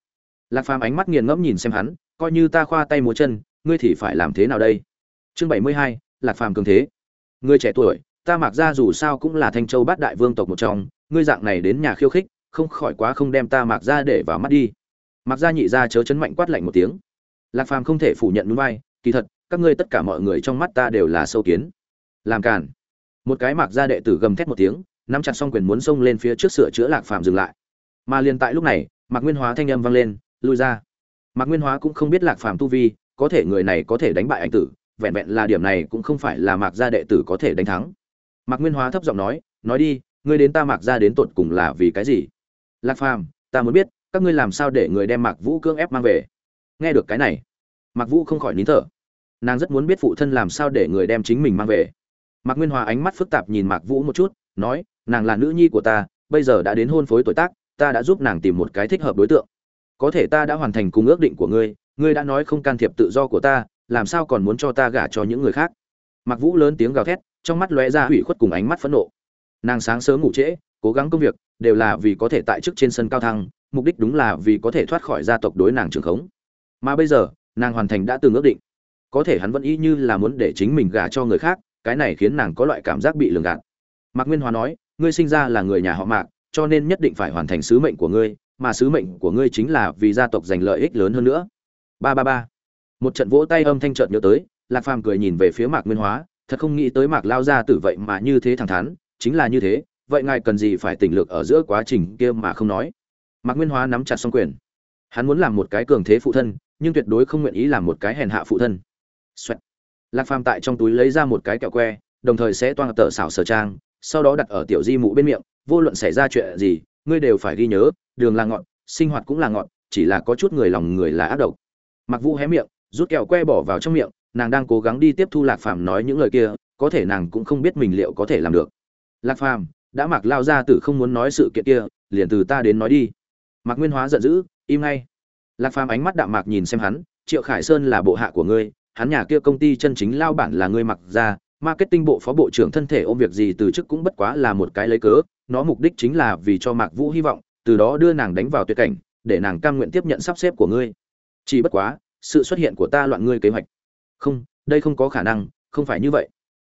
Lạc phàm ánh mắt nghiền ngẫm nhìn xem hắn, coi như ta khoa tay múa chân, ngươi thì phải làm thế nào đây? Chương bảy mươi hai, lạc phàm cường thế. Ngươi trẻ tuổi, ta mặc ra dù sao cũng là thanh châu bát đại vương tộc một trong, ngươi dạng này đến nhà khiêu khích, không khỏi quá không đem ta mặc ra để vào mắt đi. Mặc ra nhị ra chớ chấn mạnh quát lạnh một tiếng. Lạc phàm không thể phủ nhận núi vai, kỳ thật, các ngươi tất cả mọi người trong mắt ta đều là sâu kiến. Làm cản một cái mặc ra đệ tử gầm thét một tiếng, nắm chặt xong quyền muốn xông lên phía trước sửa chữa lạc phàm dừng lại mà liền tại lúc này, mạc nguyên hóa thanh âm vang lên, lui ra. Mạc nguyên hóa cũng không biết lạc phàm tu vi, có thể người này có thể đánh bại anh tử, vẹn vẹn là điểm này cũng không phải là mạc gia đệ tử có thể đánh thắng. Mạc nguyên hóa thấp giọng nói nói đi, ngươi đến ta mạc gia đến tột cùng là vì cái gì? Lạc phàm, ta muốn biết, các ngươi làm sao để người đem mạc vũ cưỡng ép mang về? Nghe được cái này, mạc vũ không khỏi nín thở. Nàng rất muốn biết phụ thân làm sao để người đem chính mình mang về. Mạc nguyên hòa ánh mắt phức tạp nhìn mạc vũ một chút, nói, nàng là nữ nhi của ta, bây giờ đã đến hôn phối tuổi tác ta đã giúp nàng tìm một cái thích hợp đối tượng. Có thể ta đã hoàn thành cùng ước định của ngươi ngươi đã nói không can thiệp tự do của ta, làm sao còn muốn cho ta gả cho những người khác? Mạc vũ lớn tiếng gào thét, trong mắt lóe ra hủy khuất cùng ánh mắt phẫn nộ. Nàng sáng sớm ngủ trễ, cố gắng công việc, đều là vì có thể tại chức trên sân cao thăng, mục đích đúng là vì có thể thoát khỏi gia tộc đối nàng trường khống. Mà bây giờ, nàng hoàn thành đã từng ước định. Có thể hắn vẫn y như là muốn để chính mình gả cho người khác, cái này khiến nàng có loại cảm giác bị lường gạt. Mạc nguyên hòa nói, ngươi sinh ra là người nhà họ mạc cho nên nhất định phải hoàn thành sứ mệnh của ngươi, mà sứ mệnh của ngươi chính là vì gia tộc giành lợi ích lớn hơn nữa. Ba ba ba. Một trận vỗ tay âm thanh chợt nhớ tới, lạc phàm cười nhìn về phía mạc nguyên hóa, thật không nghĩ tới mạc lao gia tử vậy mà như thế thẳng thắn, chính là như thế, vậy ngài cần gì phải tỉnh lược ở giữa quá trình kia mà không nói. Mạc nguyên hóa nắm chặt song quyền. Hắn muốn làm một cái cường thế phụ thân, nhưng tuyệt đối không nguyện ý làm một cái hèn hạ phụ thân. Xoẹt. lạc phàm tại trong túi lấy ra một cái kẹo que, đồng thời sẽ toan tờ xảo sở trang, sau đó đặt ở tiểu di mụ bên miệng vô luận xảy ra chuyện gì, ngươi đều phải ghi nhớ, đường là ngọn, sinh hoạt cũng là ngọn, chỉ là có chút người lòng người là ác độc. Mặc vũ hé miệng, rút kẹo que bỏ vào trong miệng, nàng đang cố gắng đi tiếp thu lạc phàm nói những lời kia, có thể nàng cũng không biết mình liệu có thể làm được. Lạc phàm, đã mặc lao ra tử không muốn nói sự kiện kia, liền từ ta đến nói đi. Mạc nguyên hóa giận dữ, im ngay. Lạc phàm ánh mắt đạm mạc nhìn xem hắn, triệu khải sơn là bộ hạ của ngươi, hắn nhà kia công ty chân chính lao bản là ngươi mặc ra marketing bộ phó bộ trưởng thân thể ôm việc gì từ chức cũng bất quá là một cái lấy cớ nó mục đích chính là vì cho mạc vũ hy vọng, từ đó đưa nàng đánh vào tuyệt cảnh, để nàng cam nguyện tiếp nhận sắp xếp của ngươi. Chỉ bất quá, sự xuất hiện của ta loạn ngươi kế hoạch. Không, đây không có khả năng, không phải như vậy.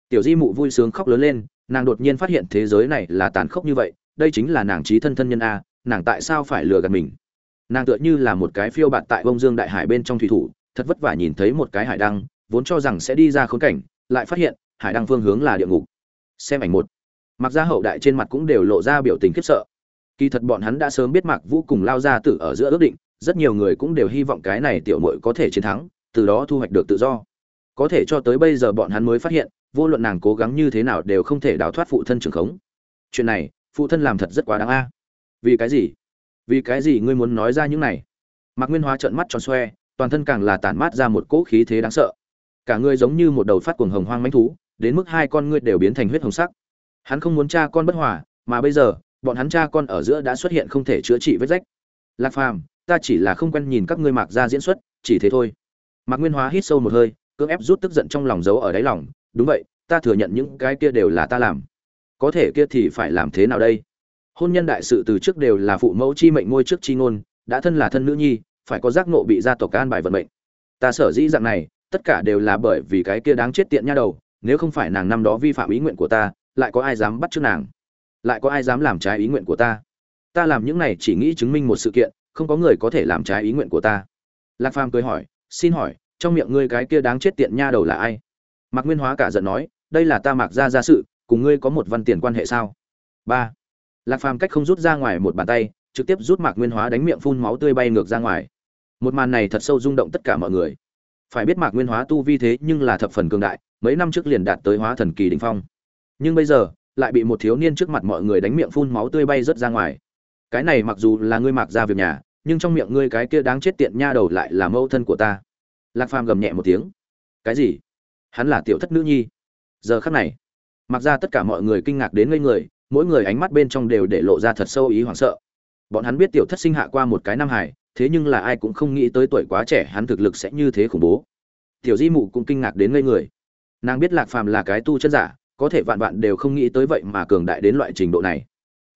Tiểu di mụ vui sướng khóc lớn lên, nàng đột nhiên phát hiện thế giới này là tàn khốc như vậy, đây chính là nàng trí thân thân nhân a, nàng tại sao phải lừa gạt mình? Nàng tựa như là một cái phiêu bạt tại bông dương đại hải bên trong thủy thủ, thật vất vả nhìn thấy một cái hải đăng, vốn cho rằng sẽ đi ra khốn cảnh, lại phát hiện, hải đăng phương hướng là địa ngục. Xem ảnh một mặc ra hậu đại trên mặt cũng đều lộ ra biểu tình khiếp sợ. Kỳ thật bọn hắn đã sớm biết mạc vũ cùng lao ra tử ở giữa ước định, rất nhiều người cũng đều hy vọng cái này tiểu mội có thể chiến thắng, từ đó thu hoạch được tự do. Có thể cho tới bây giờ bọn hắn mới phát hiện, vô luận nàng cố gắng như thế nào đều không thể đào thoát phụ thân trường khống. Chuyện này, phụ thân làm thật rất quá đáng a. Vì cái gì? Vì cái gì ngươi muốn nói ra những này? Mạc nguyên hóa trợn mắt tròn xoe, toàn thân càng là tản mát ra một cỗ khí thế đáng sợ. Cả ngươi giống như một đầu phát cuồng hồng hoang mãnh thú, đến mức hai con ngươi đều biến thành huyết hồng sắc hắn không muốn cha con bất hòa, mà bây giờ, bọn hắn cha con ở giữa đã xuất hiện không thể chữa trị vết rách. Lạc phàm, ta chỉ là không quen nhìn các ngươi mạc ra diễn xuất, chỉ thế thôi. Mạc nguyên hóa hít sâu một hơi, cưỡng ép rút tức giận trong lòng giấu ở đáy lòng. Đúng vậy, ta thừa nhận những cái kia đều là ta làm. Có thể kia thì phải làm thế nào đây? Hôn nhân đại sự từ trước đều là phụ mẫu chi mệnh ngôi trước chi ngôn, đã thân là thân nữ nhi, phải có giác nộ bị gia tộc an bài vận mệnh. Ta sở dĩ dạng này, tất cả đều là bởi vì cái kia đáng chết tiện nha đầu, nếu không phải nàng năm đó vi phạm ý nguyện của ta lại có ai dám bắt trước nàng? Lại có ai dám làm trái ý nguyện của ta? Ta làm những này chỉ nghĩ chứng minh một sự kiện, không có người có thể làm trái ý nguyện của ta. Lạc phàm cười hỏi, xin hỏi, trong miệng ngươi cái kia đáng chết tiện nha đầu là ai? Mạc nguyên hóa cả giận nói, đây là ta mặc ra ra sự, cùng ngươi có một văn tiền quan hệ sao? Ba. Lạc phàm cách không rút ra ngoài một bàn tay, trực tiếp rút mạc nguyên hóa đánh miệng phun máu tươi bay ngược ra ngoài. Một màn này thật sâu rung động tất cả mọi người. Phải biết mạc nguyên hóa tu vi thế nhưng là thập phần cường đại, mấy năm trước liền đạt tới hóa thần kỳ đỉnh phong nhưng bây giờ, lại bị một thiếu niên trước mặt mọi người đánh miệng phun máu tươi bay rớt ra ngoài. Cái này mặc dù là ngươi mặc ra việc nhà, nhưng trong miệng ngươi cái kia đáng chết tiện nha đầu lại là mẫu thân của ta. Lạc phàm gầm nhẹ một tiếng. Cái gì? Hắn là tiểu thất nữ nhi. Giờ khắc này, mặc ra tất cả mọi người kinh ngạc đến ngây người, mỗi người ánh mắt bên trong đều để lộ ra thật sâu ý hoảng sợ. Bọn hắn biết tiểu thất sinh hạ qua một cái nam hải thế nhưng là ai cũng không nghĩ tới tuổi quá trẻ hắn thực lực sẽ như thế khủng bố. Tiểu di mụ cũng kinh ngạc đến ngây người. Nàng biết lạc phàm là cái tu chân giả có thể vạn vạn đều không nghĩ tới vậy mà cường đại đến loại trình độ này.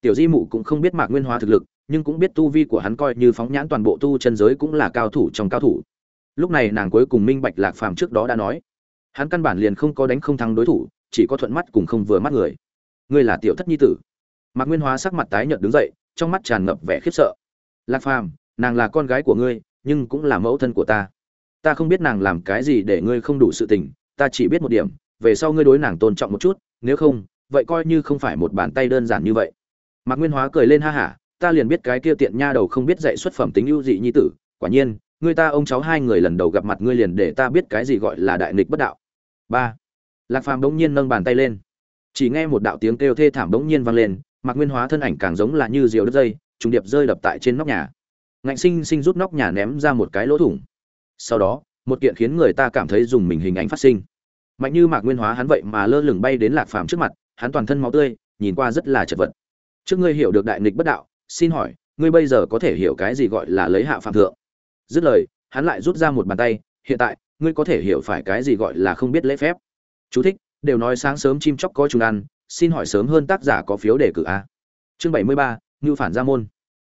Tiểu di mụ cũng không biết mạc nguyên hóa thực lực, nhưng cũng biết tu vi của hắn coi như phóng nhãn toàn bộ tu chân giới cũng là cao thủ trong cao thủ. Lúc này nàng cuối cùng minh bạch lạc phàm trước đó đã nói. Hắn căn bản liền không có đánh không thắng đối thủ, chỉ có thuận mắt cùng không vừa mắt người. Ngươi là tiểu thất nhi tử. Mạc nguyên hóa sắc mặt tái nhợt đứng dậy, trong mắt tràn ngập vẻ khiếp sợ. Lạc phàm, nàng là con gái của ngươi, nhưng cũng là mẫu thân của ta. Ta không biết nàng làm cái gì để ngươi không đủ sự tình, ta chỉ biết một điểm về sau ngươi đối nàng tôn trọng một chút, nếu không, vậy coi như không phải một bàn tay đơn giản như vậy. Mạc nguyên hóa cười lên ha hả, ta liền biết cái kia tiện nha đầu không biết dạy xuất phẩm tính ưu dị nhi tử, quả nhiên ngươi ta ông cháu hai người lần đầu gặp mặt ngươi liền để ta biết cái gì gọi là đại nghịch bất đạo. Ba. Lạc phàm bỗng nhiên nâng bàn tay lên. Chỉ nghe một đạo tiếng kêu thê thảm bỗng nhiên vang lên, mạc nguyên hóa thân ảnh càng giống là như diều đất dây, trùng điệp rơi đập tại trên nóc nhà. Ngạnh sinh sinh rút nóc nhà ném ra một cái lỗ thủng. Sau đó, một kiện khiến người ta cảm thấy dùng mình hình ảnh phát sinh mạnh như mạc nguyên hóa hắn vậy mà lơ lửng bay đến lạc phàm trước mặt, hắn toàn thân máu tươi, nhìn qua rất là chật vật. Trước ngươi hiểu được đại nghịch bất đạo, xin hỏi, ngươi bây giờ có thể hiểu cái gì gọi là lấy hạ phạm thượng? Dứt lời, hắn lại rút ra một bàn tay, hiện tại, ngươi có thể hiểu phải cái gì gọi là không biết lễ phép. Chú thích, đều nói sáng sớm chim chóc có chúng ăn, xin hỏi sớm hơn tác giả có phiếu đề cử a. Chương bảy mươi ba, ngưu phản gia môn.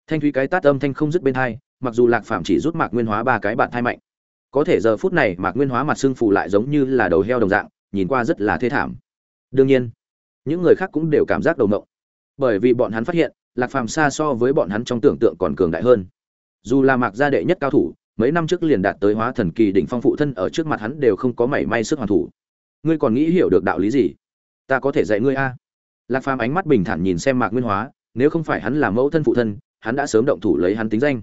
Thanh thúy cái tát âm thanh không dứt bên thai mặc dù lạc phạm chỉ rút mạc nguyên hóa ba cái bạn thai mạnh có thể giờ phút này mạc nguyên hóa mặt xương phù lại giống như là đầu heo đồng dạng, nhìn qua rất là thê thảm. Đương nhiên, những người khác cũng đều cảm giác đầu mộng bởi vì bọn hắn phát hiện, lạc phàm xa so với bọn hắn trong tưởng tượng còn cường đại hơn. Dù là mạc gia đệ nhất cao thủ, mấy năm trước liền đạt tới hóa thần kỳ đỉnh phong phụ thân ở trước mặt hắn đều không có mảy may sức hoàn thủ. Ngươi còn nghĩ hiểu được đạo lý gì? Ta có thể dạy ngươi a. Lạc phàm ánh mắt bình thản nhìn xem mạc nguyên hóa, nếu không phải hắn là mẫu thân phụ thân, hắn đã sớm động thủ lấy hắn tính danh.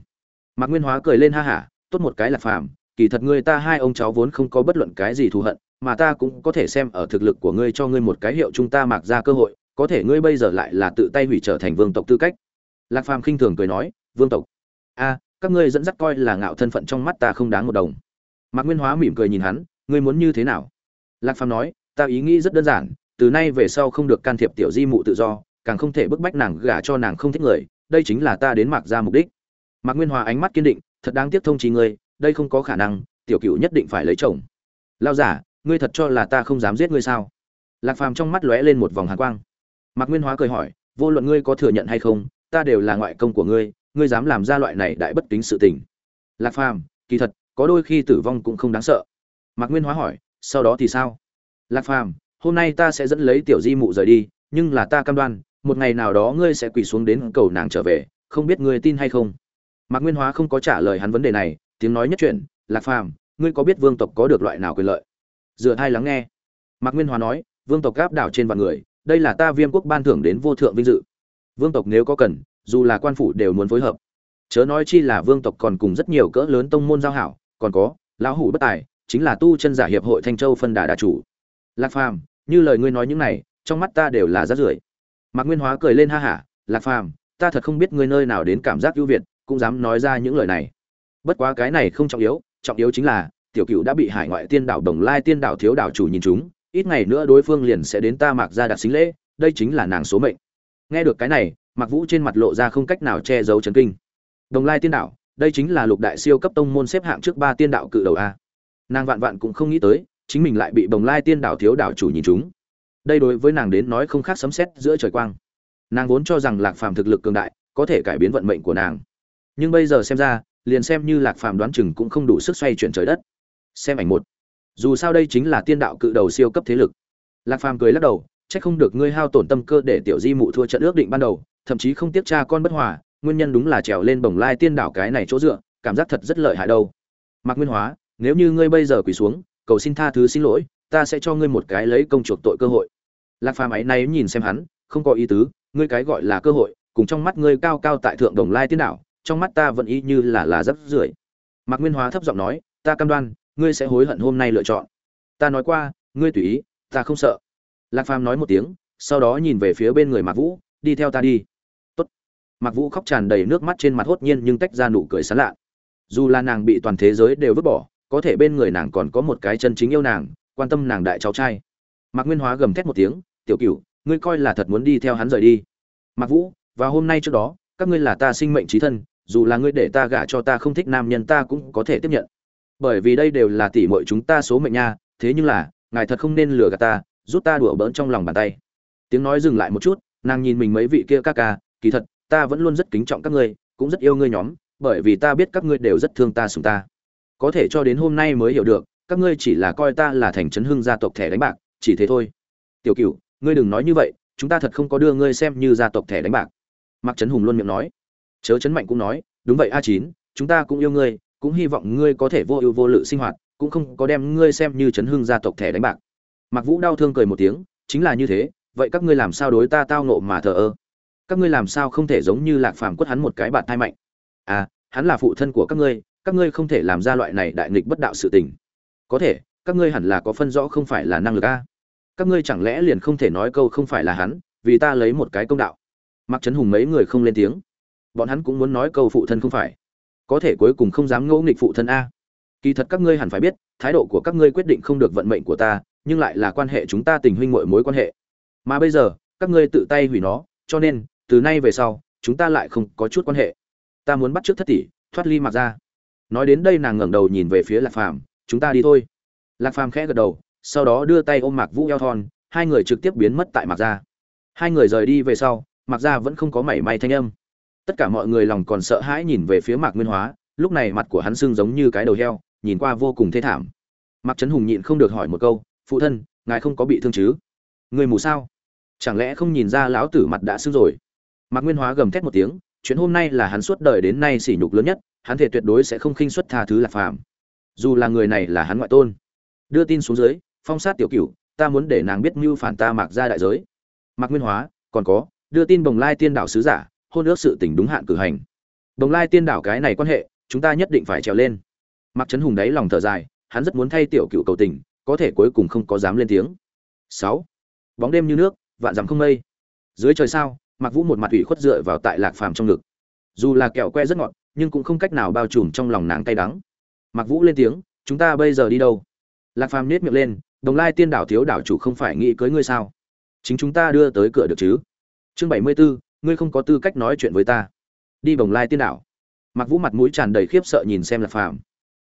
Mạc nguyên hóa cười lên ha hả, tốt một cái lạc phàm kỳ thật ngươi ta hai ông cháu vốn không có bất luận cái gì thù hận, mà ta cũng có thể xem ở thực lực của ngươi cho ngươi một cái hiệu chúng ta mạc ra cơ hội, có thể ngươi bây giờ lại là tự tay hủy trở thành vương tộc tư cách. Lạc phàm khinh thường cười nói, vương tộc? A, các ngươi dẫn dắt coi là ngạo thân phận trong mắt ta không đáng một đồng. Mạc nguyên hóa mỉm cười nhìn hắn, ngươi muốn như thế nào? Lạc phàm nói, ta ý nghĩ rất đơn giản, từ nay về sau không được can thiệp tiểu di mụ tự do, càng không thể bức bách nàng gả cho nàng không thích người, đây chính là ta đến mạc ra mục đích. Mạc nguyên Hóa ánh mắt kiên định, thật đáng tiếc thông trí ngươi đây không có khả năng, tiểu cựu nhất định phải lấy chồng. Lao giả, ngươi thật cho là ta không dám giết ngươi sao? Lạc phàm trong mắt lóe lên một vòng hàn quang. Mạc nguyên hóa cười hỏi, vô luận ngươi có thừa nhận hay không, ta đều là ngoại công của ngươi ngươi dám làm ra loại này đại bất kính sự tình. Lạc phàm, kỳ thật, có đôi khi tử vong cũng không đáng sợ. Mạc nguyên hóa hỏi, sau đó thì sao? Lạc phàm, hôm nay ta sẽ dẫn lấy tiểu di mụ rời đi, nhưng là ta cam đoan, một ngày nào đó ngươi sẽ quỳ xuống đến cầu nàng trở về, không biết ngươi tin hay không? Mạc nguyên hóa không có trả lời hắn vấn đề này tiếng nói nhất chuyện lạc phàm, ngươi có biết vương tộc có được loại nào quyền lợi? Dựa hai lắng nghe. Mạc nguyên hóa nói, vương tộc gáp đảo trên vạn người, đây là ta viêm quốc ban thưởng đến vô thượng vinh dự. Vương tộc nếu có cần, dù là quan phủ đều muốn phối hợp. Chớ nói chi là vương tộc còn cùng rất nhiều cỡ lớn tông môn giao hảo, còn có, lão hủ bất tài, chính là tu chân giả hiệp hội thanh châu phân đà đà chủ. Lạc phàm, như lời ngươi nói những này, trong mắt ta đều là rát rưởi. Mạc nguyên hóa cười lên ha hả, lạc phàm, ta thật không biết ngươi nơi nào đến cảm giác ưu việt, cũng dám nói ra những lời này bất quá cái này không trọng yếu trọng yếu chính là, tiểu cựu đã bị hải ngoại tiên đảo đồng lai tiên đảo thiếu đảo chủ nhìn chúng, ít ngày nữa đối phương liền sẽ đến ta mạc ra đặt xính lễ, đây chính là nàng số mệnh. Nghe được cái này, mạc vũ trên mặt lộ ra không cách nào che giấu chấn kinh. Đồng lai tiên đảo, đây chính là lục đại siêu cấp tông môn xếp hạng trước ba tiên đạo cự đầu a. Nàng vạn vạn cũng không nghĩ tới, chính mình lại bị đồng lai tiên đảo thiếu đảo chủ nhìn chúng. Đây đối với nàng đến nói không khác sấm sét giữa trời quang. Nàng vốn cho rằng lạc phàm thực lực cường đại, có thể cải biến vận mệnh của nàng. Nhưng bây giờ xem ra liền xem như lạc phàm đoán chừng cũng không đủ sức xoay chuyển trời đất. Xem ảnh một. Dù sao đây chính là tiên đạo cự đầu siêu cấp thế lực. Lạc phàm cười lắc đầu c h ắ c không được ngươi hao tổn tâm cơ để tiểu di mụ thua trận ước định ban đầu, thậm chí không tiếc cha con bất hòa, nguyên nhân đúng là trèo lên bồng lai tiên đảo cái này chỗ dựa, cảm giác thật rất lợi hại đâu. Mạc nguyên hóa, nếu như ngươi bây giờ quỳ xuống, cầu xin tha thứ xin lỗi, ta sẽ cho ngươi một cái lấy công chuộc tội cơ hội. Lạc phàm ấy nay nhìn xem hắn, không có ý tứ, ngươi cái gọi là cơ hội, cùng trong mắt ngươi cao cao tại thượng đồng lai tiên đảo trong mắt ta vẫn y như là là rất rưởi. Mạc nguyên hóa thấp giọng nói, ta cam đoan, ngươi sẽ hối hận hôm nay lựa chọn. Ta nói qua, ngươi tùy ý, ta không sợ. Lạc phàm nói một tiếng, sau đó nhìn về phía bên người mạc vũ, đi theo ta đi. Tốt. mạc vũ khóc tràn đầy nước mắt trên mặt hốt nhiên nhưng tách ra nụ cười sán lạ. Dù là nàng bị toàn thế giới đều vứt bỏ, có thể bên người nàng còn có một cái chân chính yêu nàng, quan tâm nàng đại cháu trai. Mạc nguyên hóa gầm thét một tiếng, tiểu cửu, ngươi coi là thật muốn đi theo hắn rời đi. Mạc vũ và hôm nay trước đó, các ngươi là ta sinh mệnh trí thân dù là ngươi để ta gả cho ta không thích nam nhân ta cũng có thể tiếp nhận. Bởi vì đây đều là tỷ muội chúng ta số mệnh nha, thế nhưng là, ngài thật không nên lừa gạt ta, rút ta đùa bỡn trong lòng bàn tay. Tiếng nói dừng lại một chút, nàng nhìn mình mấy vị kia ca ca, kỳ thật, ta vẫn luôn rất kính trọng các ngươi, cũng rất yêu ngươi nhóm, bởi vì ta biết các ngươi đều rất thương ta sủng ta. Có thể cho đến hôm nay mới hiểu được, các ngươi chỉ là coi ta là thành trấn hưng gia tộc thẻ đánh bạc, chỉ thế thôi. Tiểu cửu, ngươi đừng nói như vậy, chúng ta thật không có đưa ngươi xem như gia tộc thẻ đánh bạc. Mạc trấn hùng luôn miệng nói chớ chấn mạnh cũng nói, đúng vậy, a chín, chúng ta cũng yêu ngươi, cũng hy vọng ngươi có thể vô ưu vô lự sinh hoạt, cũng không có đem ngươi xem như chấn hưng gia tộc thẻ đánh bạc. Mặc vũ đau thương cười một tiếng, chính là như thế, vậy các ngươi làm sao đối ta tao nộ mà thờ ơ? Các ngươi làm sao không thể giống như lạc phàm quất hắn một cái bạn thai mạnh? À hắn là phụ thân của các ngươi các ngươi không thể làm ra loại này đại nghịch bất đạo sự tình. Có thể, các ngươi hẳn là có phân rõ không phải là năng lực a. Các ngươi chẳng lẽ liền không thể nói câu không phải là hắn, vì ta lấy một cái công đạo? Mặc trấn hùng mấy người không lên tiếng bọn hắn cũng muốn nói câu phụ thân không phải. Có thể cuối cùng không dám ngẫu nghịch phụ thân a. Kỳ thật các ngươi hẳn phải biết, thái độ của các ngươi quyết định không được vận mệnh của ta, nhưng lại là quan hệ chúng ta tình huynh muội mối quan hệ. Mà bây giờ, các ngươi tự tay hủy nó, cho nên, từ nay về sau, chúng ta lại không có chút quan hệ. Ta muốn bắt trước thất tỷ, thoát ly mặc ra nói đến đây nàng ngẩng đầu nhìn về phía lạc phàm, chúng ta đi thôi. Lạc phàm khẽ gật đầu, sau đó đưa tay ôm mạc vũ eo thon, hai người trực tiếp biến mất tại mạc gia. Hai người rời đi về sau, mạc gia vẫn không có mảy may thanh âm tất cả mọi người lòng còn sợ hãi nhìn về phía mạc nguyên hóa, lúc này mặt của hắn sưng giống như cái đầu heo, nhìn qua vô cùng thê thảm. Mạc trấn hùng nhịn không được hỏi một câu, phụ thân, ngài không có bị thương chứ? Người mù sao? Chẳng lẽ không nhìn ra lão tử mặt đã sưng rồi? Mạc nguyên hóa gầm thét một tiếng, chuyện hôm nay là hắn suốt đời đến nay sỉ nhục lớn nhất, hắn thể tuyệt đối sẽ không khinh xuất tha thứ lạc phàm. Dù là người này là hắn ngoại tôn. Đưa tin xuống dưới, phong sát tiểu cửu, ta muốn để nàng biết mưu phản ta mạc ra đại giới. Mạc nguyên hóa, còn có, đưa tin bồng lai tiên đảo sứ giả hôn ước sự tình đúng hạn cử hành. Đồng lai tiên đảo cái này quan hệ chúng ta nhất định phải trèo lên. Mặc trấn hùng đáy lòng thở dài hắn rất muốn thay tiểu cựu cầu tình có thể cuối cùng không có dám lên tiếng. Sáu. Bóng đêm như nước vạn dặm không mây. Dưới trời sao mặc vũ một mặt ủy khuất dựa vào tại lạc phàm trong ngực. Dù là kẹo que rất ngọt nhưng cũng không cách nào bao trùm trong lòng nàng cay đắng. Mặc vũ lên tiếng chúng ta bây giờ đi đâu? Lạc phàm nết miệng lên đồng lai tiên đảo thiếu đảo chủ không phải nghĩ cưới ngươi sao? Chính chúng ta đưa tới cửa được chứ? Chương bảy mươi 74, ngươi không có tư cách nói chuyện với ta. Đi bồng lai tiên đảo. Mặc vũ mặt mũi tràn đầy khiếp sợ nhìn xem lạc phàm.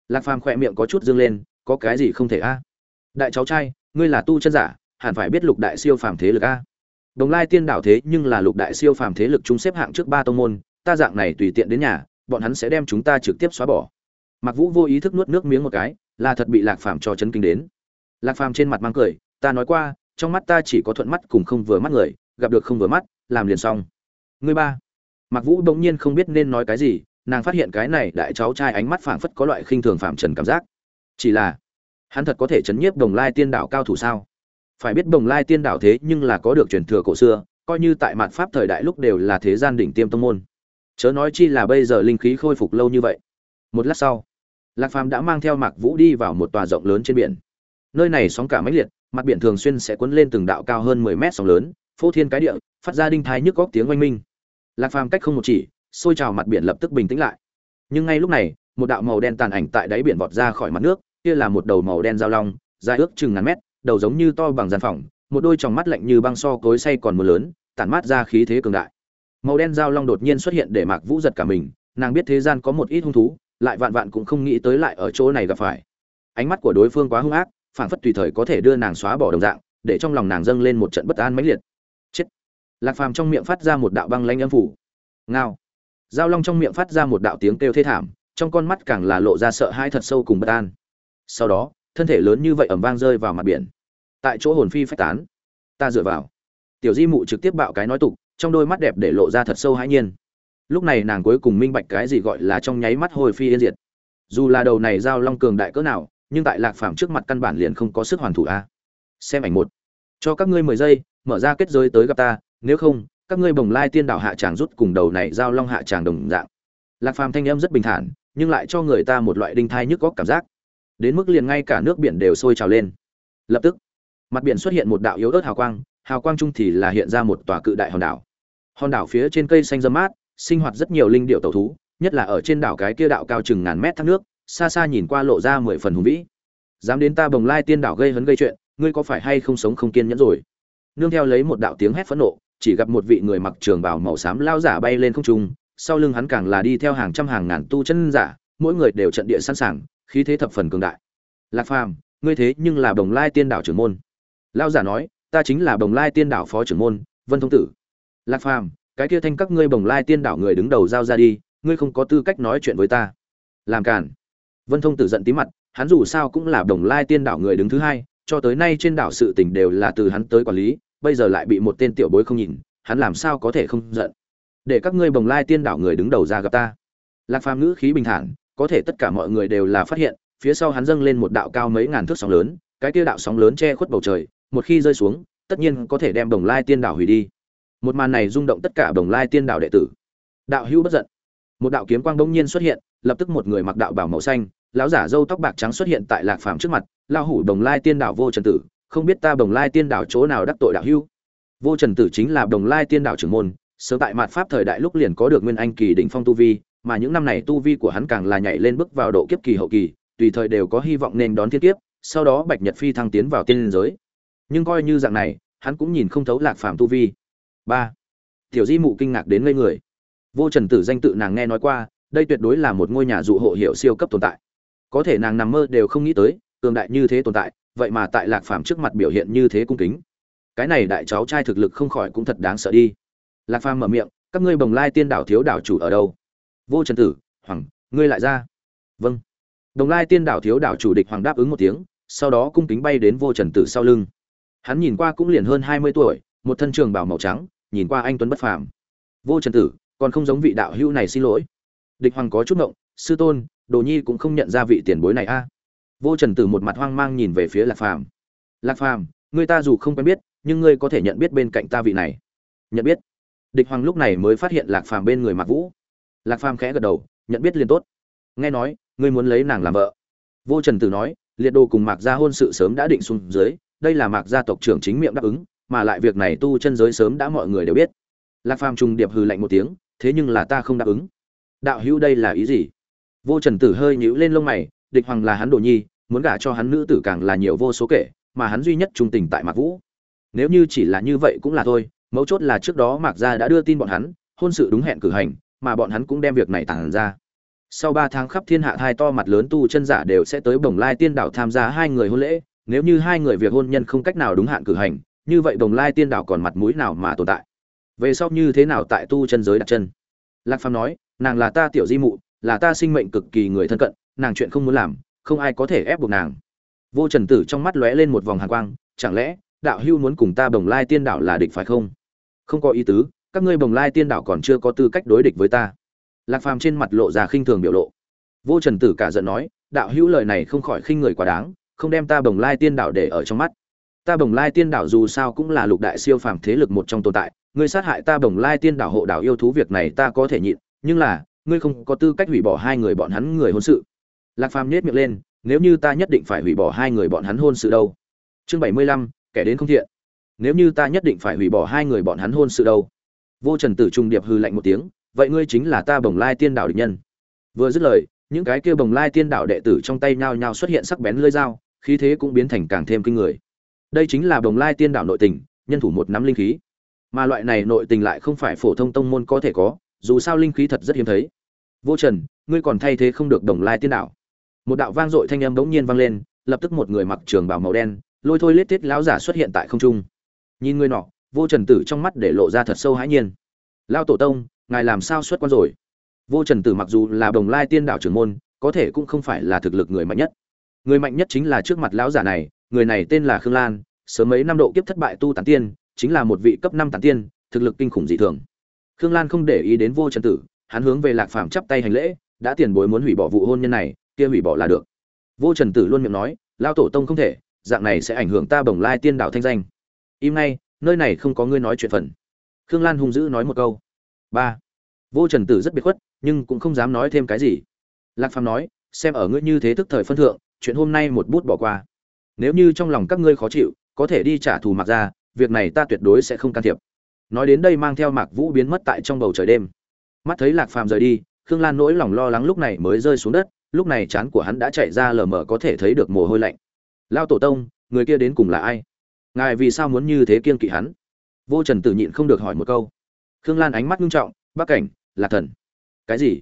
Lạc phàm khỏe miệng có chút dương lên, có cái gì không thể a? Đại cháu trai, ngươi là tu chân giả, hẳn phải biết lục đại siêu phàm thế lực a. Đồng lai tiên đảo thế nhưng là lục đại siêu phàm thế lực chúng xếp hạng trước ba tông môn, ta dạng này tùy tiện đến nhà, bọn hắn sẽ đem chúng ta trực tiếp xóa bỏ. Mặc vũ vô ý thức nuốt nước miếng một cái, là thật bị lạc phàm cho chấn kinh đến. Lạc phàm trên mặt mang cười, ta nói qua, trong mắt ta chỉ có thuận mắt cùng không vừa mắt người, gặp được không vừa mắt, làm liền xong. Người ba. Mạc Vũ bỗng nhiên không biết nên nói cái gì, nàng phát hiện cái này đại cháu trai ánh mắt phảng phất có loại khinh thường phạm trần cảm giác. Chỉ là, hắn thật có thể chấn nhiếp Đồng Lai Tiên Đạo cao thủ sao? Phải biết Đồng Lai Tiên Đạo thế nhưng là có được truyền thừa cổ xưa, coi như tại mạt pháp thời đại lúc đều là thế gian đỉnh tiêm tông môn. Chớ nói chi là bây giờ linh khí khôi phục lâu như vậy. Một lát sau, lạc phàm đã mang theo mạc vũ đi vào một tòa rộng lớn trên biển nơi này sóng cả mấy liệt mặt biển thường xuyên sẽ cuốn lên từng đạo cao hơn mười mét sóng lớn phô thiên cái địa, phát ra đinh thái nhức góc tiếng oanh minh. Lạc phàm cách không một chỉ, xôi trào mặt biển lập tức bình tĩnh lại. Nhưng ngay lúc này, một đạo màu đen tàn ảnh tại đáy biển vọt ra khỏi mặt nước, kia là một đầu màu đen dao long, dài ước chừng ngàn mét, đầu giống như to bằng gian phòng, một đôi tròng mắt lạnh như băng so cối say còn mưa lớn, tản mát ra khí thế cường đại. Màu đen dao long đột nhiên xuất hiện để mạc vũ giật cả mình, nàng biết thế gian có một ít hung thú, lại vạn vạn cũng không nghĩ tới lại ở chỗ này gặp phải. Ánh mắt của đối phương quá hung ác, phảng phất tùy thời có thể đưa nàng xóa bỏ đồng dạng, để trong lòng nàng dâng lên một trận bất an mãnh liệt lạc phàm trong miệng phát ra một đạo băng lanh âm phủ. Ngao. Giao long trong miệng phát ra một đạo tiếng kêu thê thảm, trong con mắt càng là lộ ra sợ hãi thật sâu cùng bất an. Sau đó, thân thể lớn như vậy ẩm vang rơi vào mặt biển. Tại chỗ hồn phi phách tán. Ta dựa vào. Tiểu di mụ trực tiếp bạo cái nói tục, trong đôi mắt đẹp để lộ ra thật sâu hãi nhiên. Lúc này nàng cuối cùng minh bạch cái gì gọi là trong nháy mắt hồi phi yên diệt. Dù là đầu này giao long cường đại cỡ nào, nhưng tại lạc phàm trước mặt căn bản liền không có sức hoàn thủ a. Xem ảnh một. Cho các ngươi mười giây, mở ra kết giới tới gặp ta nếu không, các ngươi bồng lai tiên đảo hạ tràng rút cùng đầu này giao long hạ tràng đồng dạng. Lạc phàm thanh âm rất bình thản, nhưng lại cho người ta một loại đinh thai nhức góc cảm giác. Đến mức liền ngay cả nước biển đều sôi trào lên. Lập tức, mặt biển xuất hiện một đạo yếu ớt hào quang hào quang trung thì là hiện ra một tòa cự đại hòn đảo. Hòn đảo phía trên cây xanh râm mát, sinh hoạt rất nhiều linh điệu tẩu thú, nhất là ở trên đảo cái kia đạo cao chừng ngàn mét thác nước, xa xa nhìn qua lộ ra mười phần hùng vĩ. Dám đến ta bồng lai tiên đảo gây hấn gây chuyện, ngươi có phải hay không sống không kiên nhẫn rồi? Nương theo lấy một đạo tiếng hét phẫn nộ chỉ gặp một vị người mặc trường bào màu xám lao giả bay lên không trung, sau lưng hắn càng là đi theo hàng trăm hàng ngàn tu chân giả, mỗi người đều trận địa sẵn sàng, khí thế thập phần cường đại. Lạc phàm, ngươi thế nhưng là bồng lai tiên đảo trưởng môn. Lao giả nói, ta chính là bồng lai tiên đảo phó trưởng môn, vân thông tử. Lạc phàm, cái kia thanh các ngươi bồng lai tiên đảo người đứng đầu giao ra đi, ngươi không có tư cách nói chuyện với ta. Làm cản vân thông tử giận tí mặt, hắn dù sao cũng là bồng lai tiên đảo người đứng thứ hai, cho tới nay trên đảo sự tình đều là từ hắn tới quản lý bây giờ lại bị một tên tiểu bối không nhìn, hắn làm sao có thể không giận? Để các ngươi bồng lai tiên đảo người đứng đầu ra gặp ta. Lạc phàm ngữ khí bình thản, có thể tất cả mọi người đều là phát hiện, phía sau hắn dâng lên một đạo cao mấy ngàn thước sóng lớn, cái kia đạo sóng lớn che khuất bầu trời, một khi rơi xuống, tất nhiên có thể đem bồng lai tiên đảo hủy đi. Một màn này rung động tất cả bồng lai tiên đảo đệ tử. Đạo hữu bất giận. Một đạo kiếm quang bỗng nhiên xuất hiện, lập tức một người mặc đạo bảo màu xanh, lão giả râu tóc bạc trắng xuất hiện tại lạc phàm trước mặt, lao hủ bồng lai tiên đảo vô trần tử không biết ta bồng lai tiên đảo chỗ nào đắc tội đạo hữu. Vô trần tử chính là bồng lai tiên đảo trưởng môn, sớm tại mạt pháp thời đại lúc liền có được nguyên anh kỳ đỉnh phong tu vi, mà những năm này tu vi của hắn càng là nhảy lên bước vào độ kiếp kỳ hậu kỳ, tùy thời đều có hy vọng nên đón thiên kiếp, sau đó bạch nhật phi thăng tiến vào tiên giới. Nhưng coi như dạng này, hắn cũng nhìn không thấu lạc phàm tu vi. Ba. Tiểu di mụ kinh ngạc đến ngây người. Vô trần tử danh tự nàng nghe nói qua, đây tuyệt đối là một ngôi nhà dụ hộ hiệu siêu cấp tồn tại. Có thể nàng nằm mơ đều không nghĩ tới, cường đại như thế tồn tại vậy mà tại lạc phàm trước mặt biểu hiện như thế cung kính. Cái này đại cháu trai thực lực không khỏi cũng thật đáng sợ đi. Lạc phàm mở miệng, các ngươi bồng lai tiên đảo thiếu đảo chủ ở đâu? Vô trần tử, hoàng, ngươi lại ra. Vâng. Đồng lai tiên đảo thiếu đảo chủ địch hoàng đáp ứng một tiếng, sau đó cung kính bay đến vô trần tử sau lưng. Hắn nhìn qua cũng liền hơn hai mươi tuổi, một thân trường bảo màu trắng, nhìn qua anh tuấn bất phàm. Vô trần tử, còn không giống vị đạo hữu này xin lỗi. Địch hoàng có chút ngộng, sư tôn, đồ nhi cũng không nhận ra vị tiền bối này a vô trần tử một mặt hoang mang nhìn về phía lạc phàm. Lạc phàm, người ta dù không quen biết, nhưng ngươi có thể nhận biết bên cạnh ta vị này. Nhận biết? Địch hoàng lúc này mới phát hiện lạc phàm bên người mặc vũ. Lạc phàm khẽ gật đầu, nhận biết liền tốt. Nghe nói, ngươi muốn lấy nàng làm vợ. Vô trần tử nói, liệt đồ cùng mạc gia hôn sự sớm đã định xuống dưới, đây là mạc gia tộc trưởng chính miệng đáp ứng, mà lại việc này tu chân giới sớm đã mọi người đều biết. Lạc phàm trùng điệp hừ lạnh một tiếng, thế nhưng là ta không đáp ứng. Đạo hữu đây là ý gì? Vô trần tử hơi nhíu lên lông mày, địch hoàng là hắn đồ nhi muốn gả cho hắn nữ tử càng là nhiều vô số kể, mà hắn duy nhất trung tình tại mạc vũ. Nếu như chỉ là như vậy cũng là thôi, mấu chốt là trước đó mạc gia đã đưa tin bọn hắn, hôn sự đúng hẹn cử hành, mà bọn hắn cũng đem việc này tản ra. Sau ba tháng khắp thiên hạ hai to mặt lớn tu chân giả đều sẽ tới bồng lai tiên đảo tham gia hai người hôn lễ, nếu như hai người việc hôn nhân không cách nào đúng hạn cử hành, như vậy bồng lai tiên đảo còn mặt mũi nào mà tồn tại? Về sau như thế nào tại tu chân giới đặt chân? Lạc phàm nói, nàng là ta tiểu di mụ, là ta sinh mệnh cực kỳ người thân cận, nàng chuyện không muốn làm không ai có thể ép buộc nàng. Vô trần tử trong mắt lóe lên một vòng hàn quang, chẳng lẽ đạo hưu muốn cùng ta bồng lai tiên đảo là địch phải không? Không có ý tứ, các ngươi bồng lai tiên đảo còn chưa có tư cách đối địch với ta. Lạc phàm trên mặt lộ ra khinh thường biểu lộ. Vô trần tử cả giận nói, đạo hữu lời này không khỏi khinh người quá đáng, không đem ta bồng lai tiên đảo để ở trong mắt. Ta bồng lai tiên đảo dù sao cũng là lục đại siêu phàm thế lực một trong tồn tại, ngươi sát hại ta bồng lai tiên đảo hộ đảo yêu thú việc này ta có thể nhịn, nhưng là, ngươi không có tư cách hủy bỏ hai người bọn hắn người hôn sự lạc phàm nhếch miệng lên, nếu như ta nhất định phải hủy bỏ hai người bọn hắn hôn sự đâu? Chương bảy mươi lăm, kẻ đến không thiện. Nếu như ta nhất định phải hủy bỏ hai người bọn hắn hôn sự đâu? Vô trần tử trung điệp hư lạnh một tiếng, vậy ngươi chính là ta bồng lai tiên đạo địch nhân. Vừa dứt lời, những cái kia bồng lai tiên đạo đệ tử trong tay nhao nhao xuất hiện sắc bén lưỡi dao, khí thế cũng biến thành càng thêm kinh người. Đây chính là bồng lai tiên đạo nội tình, nhân thủ một nắm linh khí. Mà loại này nội tình lại không phải phổ thông tông môn có thể có, dù sao linh khí thật rất hiếm thấy. Vô trần, ngươi còn thay thế không được đồng lai tiên đạo một đạo vang dội thanh âm bỗng nhiên vang lên, lập tức một người mặc trường bào màu đen, lôi thôi lết tiết lão giả xuất hiện tại không trung. Nhìn người nọ, vô trần tử trong mắt để lộ ra thật sâu hãi nhiên. Lao tổ tông, ngài làm sao xuất quan rồi? Vô trần tử mặc dù là đồng lai tiên đạo trưởng môn, có thể cũng không phải là thực lực người mạnh nhất. Người mạnh nhất chính là trước mặt lão giả này, người này tên là khương lan, sớm mấy năm độ kiếp thất bại tu tán tiên, chính là một vị cấp năm tán tiên, thực lực kinh khủng dị thường. Khương lan không để ý đến vô trần tử, hắn hướng về lạc phàm chắp tay hành lễ, đã tiền bối muốn hủy bỏ vụ hôn nhân này kia hủy bỏ là được. Vô trần tử luôn miệng nói lao tổ tông không thể, dạng này sẽ ảnh hưởng ta bồng lai tiên đạo thanh danh. Im ngay, nơi này không có ngươi nói chuyện phần. Khương lan hung dữ nói một câu. Ba. Vô trần tử rất biệt khuất, nhưng cũng không dám nói thêm cái gì. Lạc phàm nói, xem ở ngươi như thế thức thời phân thượng, chuyện hôm nay một bút bỏ qua. Nếu như trong lòng các ngươi khó chịu, có thể đi trả thù mặc ra việc này ta tuyệt đối sẽ không can thiệp. Nói đến đây mang theo mạc vũ biến mất tại trong bầu trời đêm. Mắt thấy lạc phàm rời đi, khương lan nỗi lòng lo lắng lúc này mới rơi xuống đất lúc này chán của hắn đã chạy ra lờ mờ có thể thấy được mồ hôi lạnh. Lao tổ tông, người kia đến cùng là ai? Ngài vì sao muốn như thế kiên kỵ hắn? Vô trần tử nhịn không được hỏi một câu. Khương lan ánh mắt nghiêm trọng bắc cảnh, là thần. Cái gì?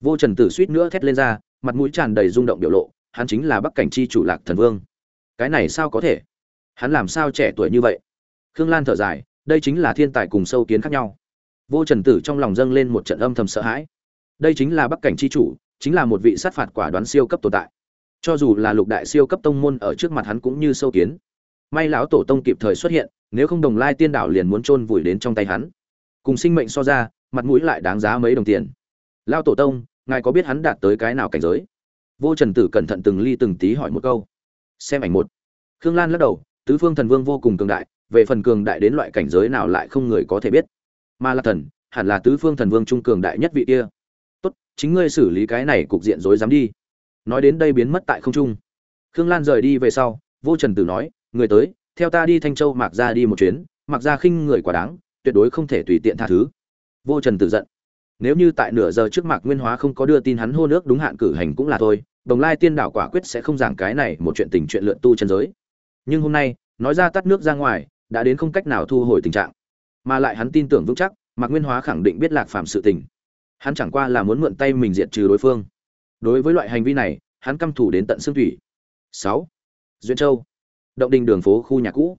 Vô trần tử suýt nữa thét lên ra, mặt mũi tràn đầy rung động biểu lộ, hắn chính là bắc cảnh chi chủ lạc thần vương. Cái này sao có thể? Hắn làm sao trẻ tuổi như vậy? Khương lan thở dài, đây chính là thiên tài cùng sâu kiến khác nhau. Vô trần tử trong lòng dâng lên một trận âm thầm sợ hãi. Đây chính là bắc cảnh c h i chủ chính là một vị sát phạt quả đoán siêu cấp tồn tại. Cho dù là lục đại siêu cấp tông môn ở trước mặt hắn cũng như sâu kiến. May lão tổ tông kịp thời xuất hiện, nếu không đồng lai tiên đảo liền muốn chôn vùi đến trong tay hắn. Cùng sinh mệnh so ra, mặt mũi lại đáng giá mấy đồng tiền. Lao tổ tông, ngài có biết hắn đạt tới cái nào cảnh giới? Vô trần tử cẩn thận từng ly từng tí hỏi một câu. Xem ảnh một. Khương lan lắc đầu, tứ phương thần vương vô cùng cường đại, về phần cường đại đến loại cảnh giới nào lại không người có thể biết. Mà là thần, hẳn là tứ phương thần vương trung cường đại nhất vị kia chính ngươi xử lý cái này cục diện rối dám đi. Nói đến đây biến mất tại không trung. Khương lan rời đi về sau, vô trần tử nói, người tới, theo ta đi thanh châu mạc ra đi một chuyến mặc ra khinh người quả đáng, tuyệt đối không thể tùy tiện tha thứ. Vô trần tử giận, nếu như tại nửa giờ trước mạc nguyên hóa không có đưa tin hắn hô nước đúng hạn cử hành cũng là thôi, đồng lai tiên đảo quả quyết sẽ không giảng cái này một chuyện tình chuyện lượn tu chân giới. Nhưng hôm nay, nói ra tắt nước ra ngoài, đã đến không cách nào thu hồi tình trạng. Mà lại hắn tin tưởng vững chắc, mạc nguyên hóa khẳng định biết lạc phạm sự tình hắn chẳng qua là muốn mượn tay mình diệt trừ đối phương. Đối với loại hành vi này, hắn căm thủ đến tận xương thủy. Sáu. Duyên châu. Động đình đường phố khu nhà cũ.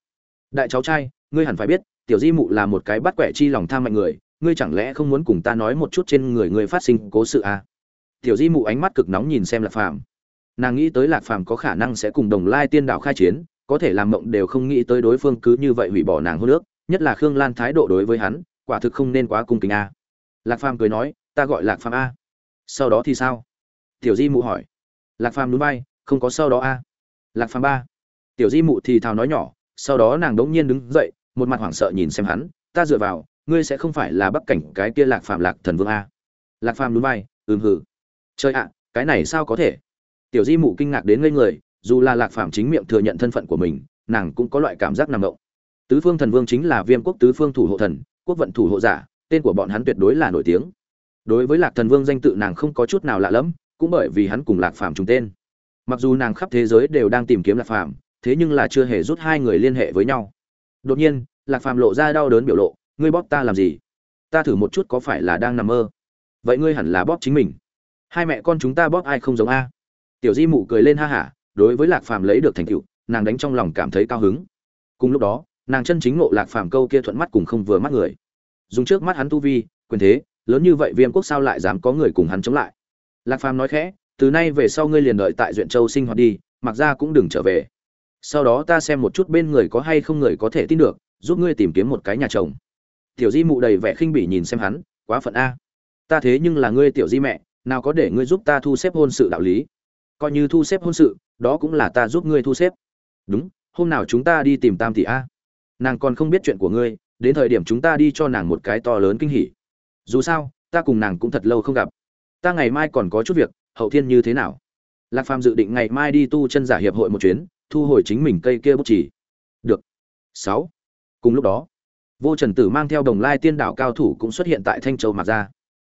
Đại cháu trai, ngươi hẳn phải biết, tiểu di mụ là một cái bắt quẻ chi lòng tham mạnh người, ngươi chẳng lẽ không muốn cùng ta nói một chút trên người ngươi phát sinh cố sự à? tiểu di mụ ánh mắt cực nóng nhìn xem lạc phàm. Nàng nghĩ tới lạc phàm có khả năng sẽ cùng đồng lai tiên đạo khai chiến, có thể làm mộng đều không nghĩ tới đối phương cứ như vậy hủy bỏ nàng hôn nước nhất là khương lan thái độ đối với hắn, quả thực không nên quá cung kính a lạc phàm cười nói ta gọi lạc phàm a. Sau đó thì sao? Tiểu di mụ hỏi. Lạc phàm núi bay, không có sau đó a. Lạc phàm ba. Tiểu di mụ thì thào nói nhỏ, sau đó nàng đống nhiên đứng dậy, một mặt hoảng sợ nhìn xem hắn. Ta dựa vào, ngươi sẽ không phải là bắc cảnh cái kia lạc phàm lạc thần vương a. Lạc phàm núi bay, ừm hử chơi ạ, cái này sao có thể? Tiểu di mụ kinh ngạc đến ngây người, dù là lạc phàm chính miệng thừa nhận thân phận của mình, nàng cũng có loại cảm giác nằm động. Tứ phương thần vương chính là viêm quốc tứ phương thủ hộ thần, quốc vận thủ hộ giả, tên của bọn hắn tuyệt đối là nổi tiếng đối với lạc thần vương danh tự nàng không có chút nào lạ lẫm, cũng bởi vì hắn cùng lạc phàm trùng tên. Mặc dù nàng khắp thế giới đều đang tìm kiếm lạc phàm, thế nhưng là chưa hề rút hai người liên hệ với nhau. Đột nhiên, lạc phàm lộ ra đau đớn biểu lộ, ngươi bóp ta làm gì? Ta thử một chút có phải là đang nằm mơ. Vậy ngươi hẳn là bóp chính mình. Hai mẹ con chúng ta bóp ai không giống a. Tiểu di mụ cười lên ha hả, đối với lạc phàm lấy được thành tựu, nàng đánh trong lòng cảm thấy cao hứng. Cùng lúc đó, nàng chân chính ngộ lạc phàm câu kia thuận mắt cùng không vừa mắt người. Dùng trước mắt hắn tu vi, quyền thế lớn như vậy viêm quốc sao lại dám có người cùng hắn chống lại? Lạc phàm nói khẽ, từ nay về sau ngươi liền đợi tại duyện châu sinh hoạt đi, mặc ra cũng đừng trở về. Sau đó ta xem một chút bên người có hay không người có thể tin được, giúp ngươi tìm kiếm một cái nhà chồng. Tiểu di mụ đầy vẻ khinh bỉ nhìn xem hắn, quá phận a. Ta thế nhưng là ngươi tiểu di mẹ, nào có để ngươi giúp ta thu xếp hôn sự đạo lý? Coi như thu xếp hôn sự, đó cũng là ta giúp ngươi thu xếp. Đúng, hôm nào chúng ta đi tìm tam tỷ a. Nàng còn không biết chuyện của ngươi, đến thời điểm chúng ta đi cho nàng một cái to lớn kinh hỉ dù sao, ta cùng nàng cũng thật lâu không gặp. Ta ngày mai còn có chút việc, hậu thiên như thế nào? Lạc phàm dự định ngày mai đi tu chân giả hiệp hội một chuyến, thu hồi chính mình cây kia bút chỉ được. Sáu. Cùng lúc đó, vô trần tử mang theo đồng lai tiên đạo cao thủ cũng xuất hiện tại thanh châu mạc gia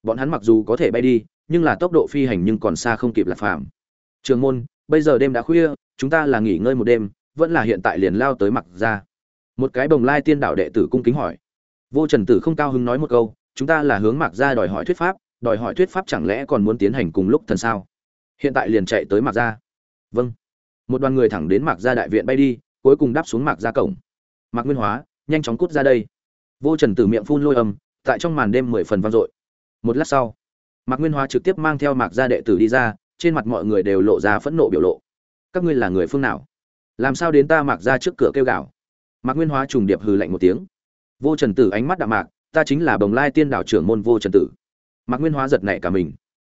bọn hắn mặc dù có thể bay đi, nhưng là tốc độ phi hành nhưng còn xa không kịp lạc phàm. Trường môn, bây giờ đêm đã khuya, chúng ta là nghỉ ngơi một đêm, vẫn là hiện tại liền lao tới mặc ra. Một cái bồng lai tiên đạo đệ tử cung kính hỏi. Vô trần tử không cao hứng nói một câu chúng ta là hướng mặc gia đòi hỏi thuyết pháp, đòi hỏi thuyết pháp chẳng lẽ còn muốn tiến hành cùng lúc thần sao? Hiện tại liền chạy tới mặc gia. vâng. Một đoàn người thẳng đến mặc gia đại viện bay đi, cuối cùng đáp xuống mặc gia cổng. Mạc nguyên hóa, nhanh chóng cút ra đây. Vô trần tử miệng phun lôi âm, tại trong màn đêm mười phần vang dội. Một lát sau, mạc nguyên hóa trực tiếp mang theo mạc gia đệ tử đi ra, trên mặt mọi người đều lộ ra phẫn nộ biểu lộ. Các ngươi là người phương nào? Làm sao đến ta mạc ra trước cửa kêu gào? Mạc nguyên hóa trùng điệp hừ lạnh một tiếng. Vô trần tử ánh mắt đạm mạc ta chính là bồng lai tiên đạo trưởng môn vô trần tử. Mạc nguyên hóa giật này cả mình.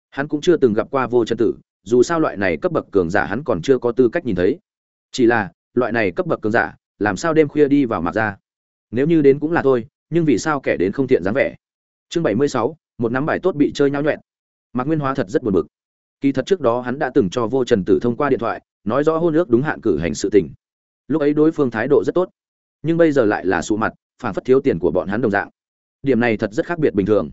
Hắn cũng chưa từng gặp qua vô trần tử, dù sao loại này cấp bậc cường giả hắn còn chưa có tư cách nhìn thấy. Chỉ là, loại này cấp bậc cường giả, làm sao đêm khuya đi vào mạc ra? Nếu như đến cũng là thôi, nhưng vì sao kẻ đến không thiện dáng vẻ? Chương bảy mươi sáu, một nắm bài tốt bị chơi nhau nhuẹn. Mạc nguyên hóa thật rất buồn bực. Kỳ thật trước đó hắn đã từng cho vô trần tử thông qua điện thoại, nói rõ hôn ước đúng hạn cử hành sự tình. Lúc ấy đối phương thái độ rất tốt, nhưng bây giờ lại là sụ mặt, phản phất thiếu tiền của bọn hắn đồng dạng điểm này thật rất khác biệt bình thường.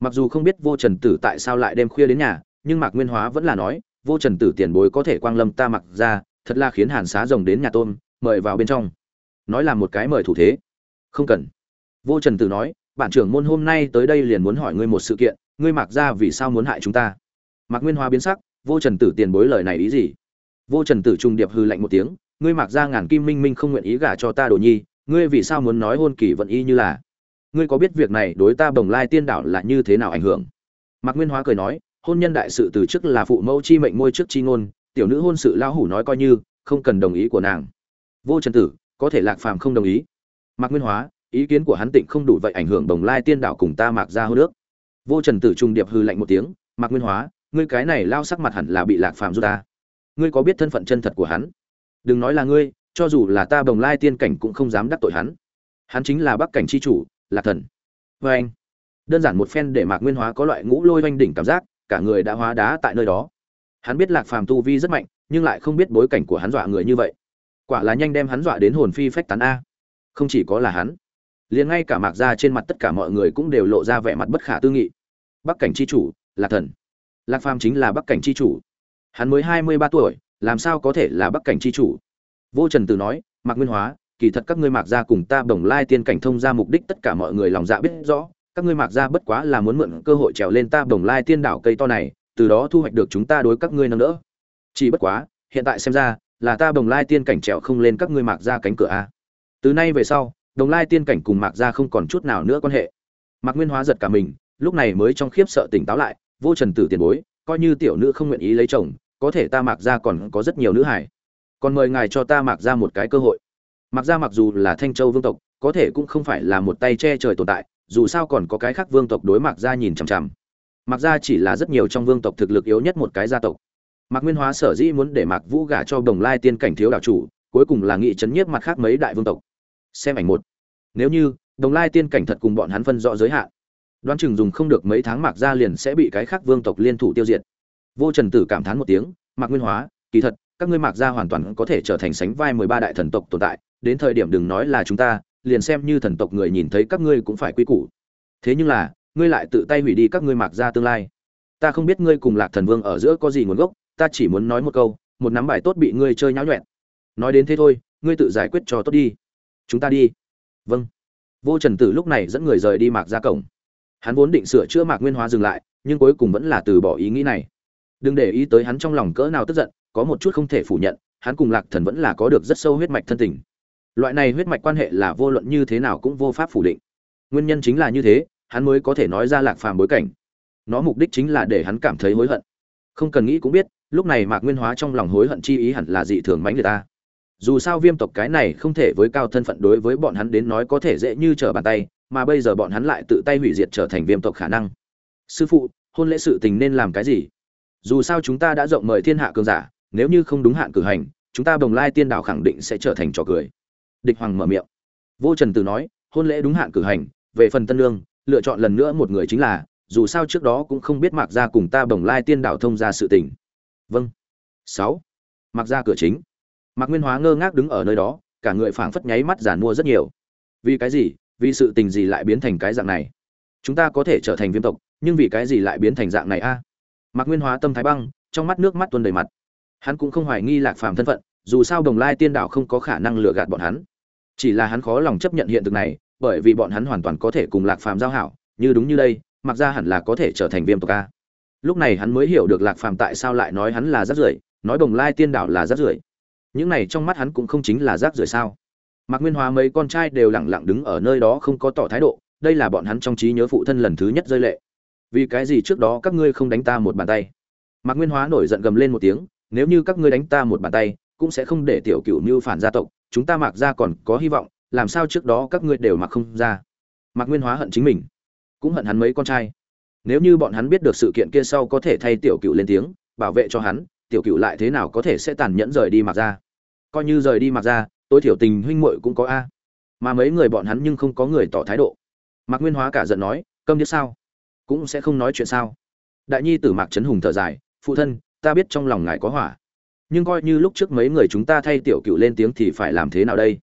Mặc dù không biết vô trần tử tại sao lại đêm khuya đến nhà, nhưng mạc nguyên hóa vẫn là nói, vô trần tử tiền bối có thể quang lâm ta mặc ra, thật là khiến hàn xá rồng đến nhà tôm, mời vào bên trong. Nói là một cái mời thủ thế. Không cần. Vô trần tử nói bản trưởng môn hôm nay tới đây liền muốn hỏi ngươi một sự kiện, ngươi mặc ra vì sao muốn hại chúng ta? Mạc nguyên hóa biến sắc, vô trần tử tiền bối lời này ý gì? Vô trần tử trung điệp hư lạnh một tiếng, ngươi mặc ra ngàn kim minh minh không nguyện ý gả cho ta đồ nhi, ngươi vì sao muốn nói hôn kỳ vận y như là? Ngươi có biết việc này đối ta bồng lai tiên đảo là như thế nào ảnh hưởng? Mạc nguyên hóa cười nói, hôn nhân đại sự từ trước là phụ mẫu chi mệnh môi trước chi ngôn, tiểu nữ hôn sự lão hủ nói coi như, không cần đồng ý của nàng. Vô trần tử, có thể lạc phàm không đồng ý. Mạc nguyên hóa, ý kiến của hắn tịnh không đủ vậy ảnh hưởng bồng lai tiên đảo cùng ta mạc ra hô nước vô trần tử trung điệp hư lạnh một tiếng, mạc nguyên hóa, ngươi cái này lao sắc mặt hẳn là bị lạc phàm giúp ta ngươi có biết thân phận chân thật của hắn? Đừng nói là ngươi, cho dù là ta bồng lai tiên cảnh cũng không dám đắc tội hắn. Hắn chính là bắc cảnh c h i chủ lạc thần. Vê anh, đơn giản một phen để mạc nguyên hóa có loại ngũ lôi oanh đỉnh cảm giác, cả người đã hóa đá tại nơi đó. Hắn biết lạc phàm tu vi rất mạnh, nhưng lại không biết bối cảnh của hắn dọa người như vậy. Quả là nhanh đem hắn dọa đến hồn phi phách tán a. Không chỉ có là hắn, liền ngay cả mạc ra trên mặt tất cả mọi người cũng đều lộ ra vẻ mặt bất khả tư nghị. Bắc cảnh c h i chủ, lạc thần. Lạc phàm chính là bắc cảnh c h i chủ. Hắn mới hai mươi ba tuổi, làm sao có thể là bắc cảnh c h i chủ? Vô trần tử nói, mạc nguyên hóa kỳ thật các ngươi mạc gia cùng ta bồng lai tiên cảnh thông ra mục đích tất cả mọi người lòng dạ biết rõ, các ngươi mạc gia bất quá là muốn mượn cơ hội trèo lên ta bồng lai tiên đảo cây to này, từ đó thu hoạch được chúng ta đối các ngươi nâng đỡ. Chỉ bất quá, hiện tại xem ra, là ta bồng lai tiên cảnh trèo không lên các ngươi mạc gia cánh cửa a. Từ nay về sau đồng lai tiên cảnh cùng mạc gia không còn chút nào nữa quan hệ. Mạc nguyên hóa giật cả mình, lúc này mới trong khiếp sợ tỉnh táo lại, vô trần tử tiền bối, coi như tiểu nữ không nguyện ý lấy chồng, có thể ta mạc gia còn có rất nhiều nữ hải còn mời ngài cho ta mạc gia một cái cơ hội mạc gia mặc dù là thanh châu vương tộc, có thể cũng không phải là một tay che trời tồn tại, dù sao còn có cái khác vương tộc đối mạc gia nhìn chằm chằm. Mạc gia chỉ là rất nhiều trong vương tộc thực lực yếu nhất một cái gia tộc. Mạc nguyên hóa sở dĩ muốn để mạc vũ gả cho đồng lai tiên cảnh thiếu đạo chủ, cuối cùng là nghị chấn nhiếp mặt khác mấy đại vương tộc. Xem ảnh một. Nếu như đồng lai tiên cảnh thật cùng bọn hắn phân rõ giới hạn, đoán chừng dùng không được mấy tháng mạc gia liền sẽ bị cái khác vương tộc liên thủ tiêu diệt. Vô trần tử cảm thán một tiếng, mạc nguyên hóa, kỳ thật, các ngươi mạc gia hoàn toàn có thể trở thành sánh vai mười ba đại thần tộc tồn tại đến thời điểm đừng nói là chúng ta, liền xem như thần tộc người nhìn thấy các ngươi cũng phải quy củ. Thế nhưng là, ngươi lại tự tay hủy đi các ngươi mạc ra tương lai. Ta không biết ngươi cùng lạc thần vương ở giữa có gì nguồn gốc, ta chỉ muốn nói một câu, một nắm bài tốt bị ngươi chơi nháo nhuẹn. Nói đến thế thôi, ngươi tự giải quyết cho tốt đi. Chúng ta đi. Vâng. Vô trần tử lúc này dẫn người rời đi mạc ra cổng. Hắn vốn định sửa chữa mạc nguyên hóa dừng lại, nhưng cuối cùng vẫn là từ bỏ ý nghĩ này. Đừng để ý tới hắn trong lòng cỡ nào tức giận, có một chút không thể phủ nhận, hắn cùng lạc thần vẫn là có được rất sâu huyết mạch thân tình loại này huyết mạch quan hệ là vô luận như thế nào cũng vô pháp phủ định. Nguyên nhân chính là như thế, hắn mới có thể nói ra lạc phàm bối cảnh. Nó mục đích chính là để hắn cảm thấy hối hận. Không cần nghĩ cũng biết, lúc này mạc nguyên hóa trong lòng hối hận chi ý hẳn là dị thường mãnh người ta. Dù sao viêm tộc cái này không thể với cao thân phận đối với bọn hắn đến nói có thể dễ như trở bàn tay, mà bây giờ bọn hắn lại tự tay hủy diệt trở thành viêm tộc khả năng. Sư phụ, hôn lễ sự tình nên làm cái gì? Dù sao chúng ta đã rộng mời thiên hạ cường giả, nếu như không đúng hạn cử hành, chúng ta bồng lai tiên đảo khẳng định sẽ trở thành trò cười địch hoàng mở miệng. Vô trần từ nói, hôn lễ đúng hạn cử hành, về phần tân lương, lựa chọn lần nữa một người chính là, dù sao trước đó cũng không biết mạc Gia cùng ta bồng lai tiên đảo thông ra sự tình. Vâng. Sáu. Mặc Gia cửa chính. Mạc nguyên hóa ngơ ngác đứng ở nơi đó, cả người phảng phất nháy mắt giàn mua rất nhiều. Vì cái gì? Vì sự tình gì lại biến thành cái dạng này? Chúng ta có thể trở thành viêm tộc, nhưng vì cái gì lại biến thành dạng này a? Mạc nguyên hóa tâm thái băng, trong mắt nước mắt tuôn đầy mặt. Hắn cũng không hoài nghi lạc phàm thân phận, dù sao đồng lai tiên đảo không có khả năng lừa gạt bọn hắn chỉ là hắn khó lòng chấp nhận hiện thực này, bởi vì bọn hắn hoàn toàn có thể cùng lạc phàm giao hảo, như đúng như đây, mặc ra hẳn là có thể trở thành viêm tộc a. Lúc này hắn mới hiểu được lạc phàm tại sao lại nói hắn là rác rưởi, nói đồng lai tiên đảo là rác rưởi. Những này trong mắt hắn cũng không chính là rác rưởi sao. Mạc nguyên hóa mấy con trai đều lẳng lặng đứng ở nơi đó không có tỏ thái độ, đây là bọn hắn trong trí nhớ phụ thân lần thứ nhất rơi lệ. Vì cái gì trước đó các ngươi không đánh ta một bàn tay? Mạc nguyên hóa nổi giận gầm lên một tiếng, nếu như các ngươi đánh ta một bàn tay, cũng sẽ không để tiểu cựu mưu phản gia tộc chúng ta mặc ra còn có hy vọng, làm sao trước đó các ngươi đều mặc không ra? Mạc nguyên hóa hận chính mình, cũng hận hắn mấy con trai. Nếu như bọn hắn biết được sự kiện kia sau có thể thay tiểu cựu lên tiếng, bảo vệ cho hắn, tiểu cựu lại thế nào có thể sẽ tàn nhẫn rời đi mặc ra coi như rời đi mặc ra tối thiểu tình huynh muội cũng có a. Mà mấy người bọn hắn nhưng không có người tỏ thái độ. Mạc nguyên hóa cả giận nói, câm điếc sao? Cũng sẽ không nói chuyện sao? Đại nhi tử mạc trấn hùng thở dài, phụ thân, ta biết trong lòng ngài có hỏa nhưng coi như lúc trước mấy người chúng ta thay tiểu cựu lên tiếng thì phải làm thế nào đây?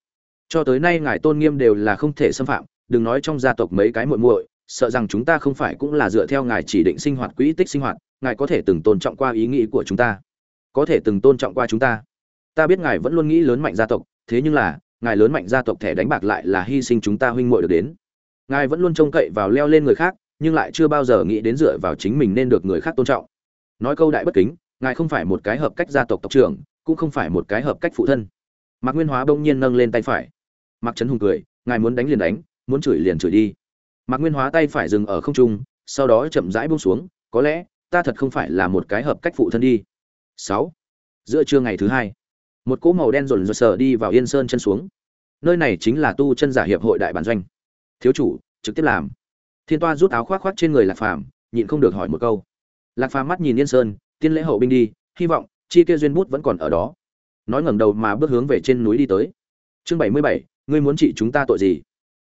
Cho tới nay ngài tôn nghiêm đều là không thể xâm phạm, đừng nói trong gia tộc mấy cái muội muội, sợ rằng chúng ta không phải cũng là dựa theo ngài chỉ định sinh hoạt quỹ tích sinh hoạt, ngài có thể từng tôn trọng qua ý nghĩ của chúng ta. Có thể từng tôn trọng qua chúng ta. Ta biết ngài vẫn luôn nghĩ lớn mạnh gia tộc, thế nhưng là, ngài lớn mạnh gia tộc thẻ đánh bạc lại là hy sinh chúng ta huynh muội được đến. Ngài vẫn luôn trông cậy vào leo lên người khác, nhưng lại chưa bao giờ nghĩ đến dựa vào chính mình nên được người khác tôn trọng. Nói câu đại bất kính ngài không phải một cái hợp cách gia tộc tộc trưởng, cũng không phải một cái hợp cách phụ thân. Mạc nguyên hóa bỗng nhiên nâng lên tay phải. Mạc trấn hùng cười, ngài muốn đánh liền đánh, muốn chửi liền chửi đi. Mạc nguyên hóa tay phải dừng ở không trung, sau đó chậm rãi buông xuống, có lẽ, ta thật không phải là một cái hợp cách phụ thân đi. Sáu. Giữa trưa ngày thứ hai, một cỗ màu đen rồn rồn sờ đi vào yên sơn chân xuống. Nơi này chính là tu chân giả hiệp hội đại bản doanh. Thiếu chủ, trực tiếp làm. Thiên toa rút áo khoác khoác trên người lạc phàm, nhịn không được hỏi một câu. Lạc phàm mắt nhìn yên sơn tiên lễ hậu binh đi, hy vọng chi kia duyên bút vẫn còn ở đó. Nói ngẩng đầu mà bước hướng về trên núi đi tới. Chương bảy mươi bảy, ngươi muốn trị chúng ta tội gì?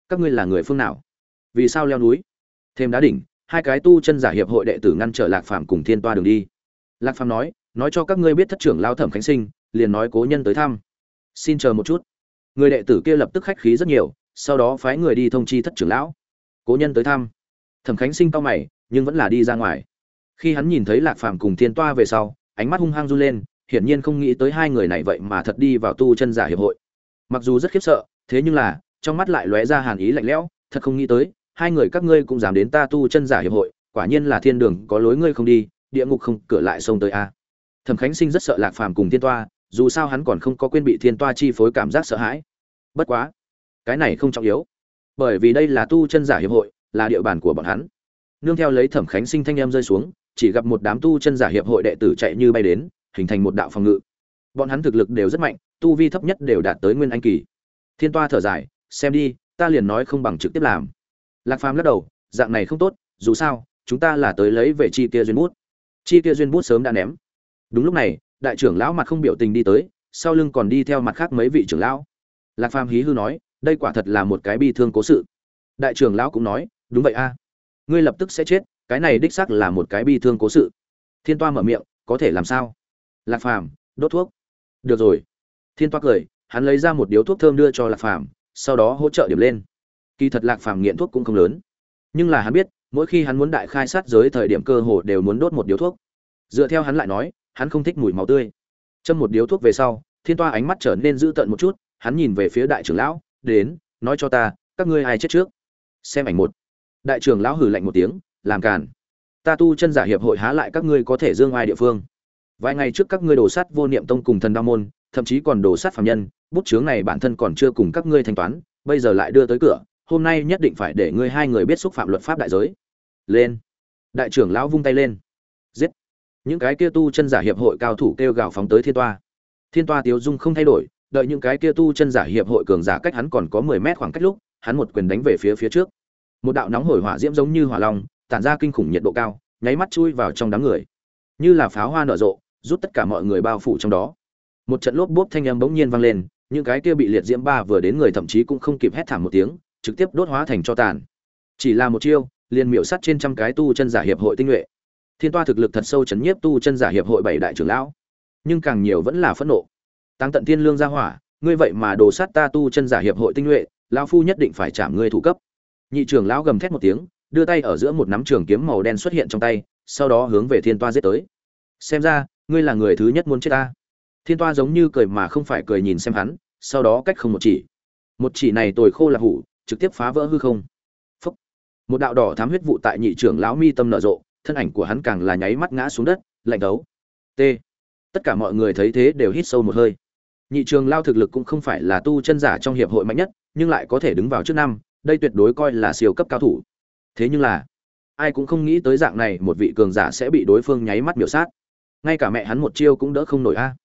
Các ngươi là người phương nào? Vì sao leo núi? Thêm đá đỉnh, hai cái tu chân giả hiệp hội đệ tử ngăn trở lạc phàm cùng thiên toa đường đi. Lạc phàm nói nói cho các ngươi biết thất trưởng lao thẩm khánh sinh, liền nói cố nhân tới thăm. Xin chờ một chút. Người đệ tử kia lập tức khách khí rất nhiều, sau đó phái người đi thông chi thất trưởng lão. Cố nhân tới thăm. Thẩm khánh sinh cao mày, nhưng vẫn là đi ra ngoài khi hắn nhìn thấy lạc phàm cùng thiên toa về sau, ánh mắt hung hăng run lên, hiển nhiên không nghĩ tới hai người này vậy mà thật đi vào tu chân giả hiệp hội. Mặc dù rất khiếp sợ, thế nhưng là, trong mắt lại lóe ra hàn ý lạnh lẽo, thật không nghĩ tới, hai người các ngươi cũng dám đến ta tu chân giả hiệp hội, quả nhiên là thiên đường, có lối ngươi không đi, địa ngục không, cửa lại sông tới a. Thẩm khánh sinh rất sợ lạc phàm cùng thiên toa, dù sao hắn còn không có quên bị thiên toa chi phối cảm giác sợ hãi. Bất quá, cái này không trọng yếu, bởi vì đây là tu chân giả hiệp hội, là địa bàn của bọn hắn. Nương theo lấy thẩm khánh sinh thanh em rơi xuống chỉ gặp một đám tu chân giả hiệp hội đệ tử chạy như bay đến, hình thành một đạo phòng ngự. Bọn hắn thực lực đều rất mạnh, tu vi thấp nhất đều đạt tới nguyên anh kỳ. Thiên toa thở dài, xem đi, ta liền nói không bằng trực tiếp làm. Lạc phàm lắc đầu, dạng này không tốt, dù sao, chúng ta là tới lấy về chi kia duyên bút. Chi kia duyên bút sớm đã ném. Đúng lúc này, đại trưởng lão mặt không biểu tình đi tới, sau lưng còn đi theo mặt khác mấy vị trưởng lão. Lạc phàm hí hư nói, đây quả thật là một cái bi thương cố sự. Đại trưởng lão cũng nói, đúng vậy a, ngươi lập tức sẽ chết cái này đích xác là một cái bi thương cố sự. Thiên toa mở miệng, có thể làm sao? Lạc phàm, đốt thuốc. Được rồi. Thiên toa cười, hắn lấy ra một điếu thuốc thơm đưa cho lạc phàm, sau đó hỗ trợ điểm lên. Kỳ thật lạc phàm nghiện thuốc cũng không lớn. Nhưng là hắn biết, mỗi khi hắn muốn đại khai sát giới thời điểm cơ hồ đều muốn đốt một điếu thuốc. Dựa theo hắn lại nói, hắn không thích mùi máu tươi. Châm một điếu thuốc về sau, thiên toa ánh mắt trở nên dữ tợn một chút, hắn nhìn về phía đại trưởng lão, đến, nói cho ta, các ngươi ai chết trước? Xem ảnh một. Đại trưởng lão hừ lạnh một tiếng làm càn. Ta tu chân giả hiệp hội há lại các ngươi có thể dương ai địa phương. Vài ngày trước các ngươi đổ sát vô niệm tông cùng thần đa môn, thậm chí còn đổ sát phạm nhân, bút chướng này bản thân còn chưa cùng các ngươi thanh toán, bây giờ lại đưa tới cửa, hôm nay nhất định phải để ngươi hai người biết xúc phạm luật pháp đại giới. Lên. Đại trưởng lão vung tay lên. Giết. Những cái kia tu chân giả hiệp hội cao thủ kêu gào phóng tới thiên toa. Thiên toa tiếu dung không thay đổi, đợi những cái kia tu chân giả hiệp hội cường giả cách hắn còn có mười mét khoảng cách lúc, hắn một quyền đánh về phía phía trước. Một đạo nóng hổi hỏa diễm giống như hỏa long tản ra kinh khủng nhiệt độ cao, nháy mắt chui vào trong đám người. Như là pháo hoa nở rộ, rút tất cả mọi người bao phủ trong đó. Một trận lốp bốp thanh âm bỗng nhiên vang lên, những cái kia bị liệt diễm ba vừa đến người thậm chí cũng không kịp hét thảm một tiếng, trực tiếp đốt hóa thành cho tàn. Chỉ là một chiêu, liền miểu sắt trên trăm cái tu chân giả hiệp hội tinh nhuệ. Thiên toa thực lực thật sâu chấn nhiếp tu chân giả hiệp hội bảy đại trưởng lão. Nhưng càng nhiều vẫn là phẫn nộ. Tăng tận thiên lương ra hỏa, ngươi vậy mà đồ sát ta tu chân giả hiệp hội tinh nhuệ, lão phu nhất định phải chạm ngươi thủ cấp. Nhị trưởng lão gầm thét một tiếng đưa tay ở giữa một nắm trường kiếm màu đen xuất hiện trong tay, sau đó hướng về thiên toa giết tới. Xem ra, ngươi là người thứ nhất muốn chết ta. Thiên toa giống như cười mà không phải cười nhìn xem hắn, sau đó cách không một chỉ. Một chỉ này tồi khô là hủ, trực tiếp phá vỡ hư không. Phúc. một đạo đỏ thám huyết vụ tại nhị trưởng lão mi tâm nở rộ, thân ảnh của hắn càng là nháy mắt ngã xuống đất, lạnh đấu. T. Tất cả mọi người thấy thế đều hít sâu một hơi. Nhị trường lao thực lực cũng không phải là tu chân giả trong hiệp hội mạnh nhất, nhưng lại có thể đứng vào trước năm, đây tuyệt đối coi là siêu cấp cao thủ thế nhưng là, ai cũng không nghĩ tới dạng này một vị cường giả sẽ bị đối phương nháy mắt biểu sát. Ngay cả mẹ hắn một chiêu cũng đỡ không nổi a.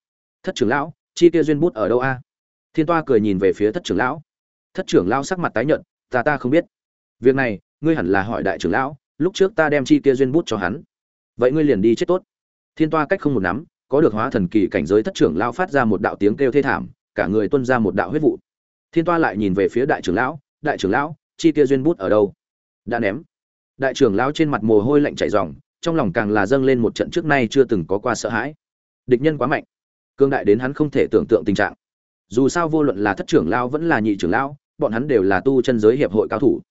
Thất trưởng lão, chi kia duyên bút ở đâu a? Thiên toa cười nhìn về phía thất trưởng lão. Thất trưởng lão sắc mặt tái nhợt, ta ta không biết. Việc này, ngươi hẳn là hỏi đại trưởng lão, lúc trước ta đem chi kia duyên bút cho hắn. Vậy ngươi liền đi chết tốt. Thiên toa cách không một nắm, có được hóa thần kỳ cảnh giới thất trưởng lão phát ra một đạo tiếng kêu thê thảm, cả người tuôn ra một đạo huyết vụ. Thiên toa lại nhìn về phía đại trưởng lão, đại trưởng lão, chi kia duyên bút ở đâu? Đã ném. Đại trưởng lão trên mặt mồ hôi lạnh chảy ròng, trong lòng càng là dâng lên một trận trước nay chưa từng có qua sợ hãi. Địch nhân quá mạnh. Cương đại đến hắn không thể tưởng tượng tình trạng. Dù sao vô luận là thất trưởng lão vẫn là nhị trưởng lão, bọn hắn đều là tu chân giới hiệp hội cao thủ.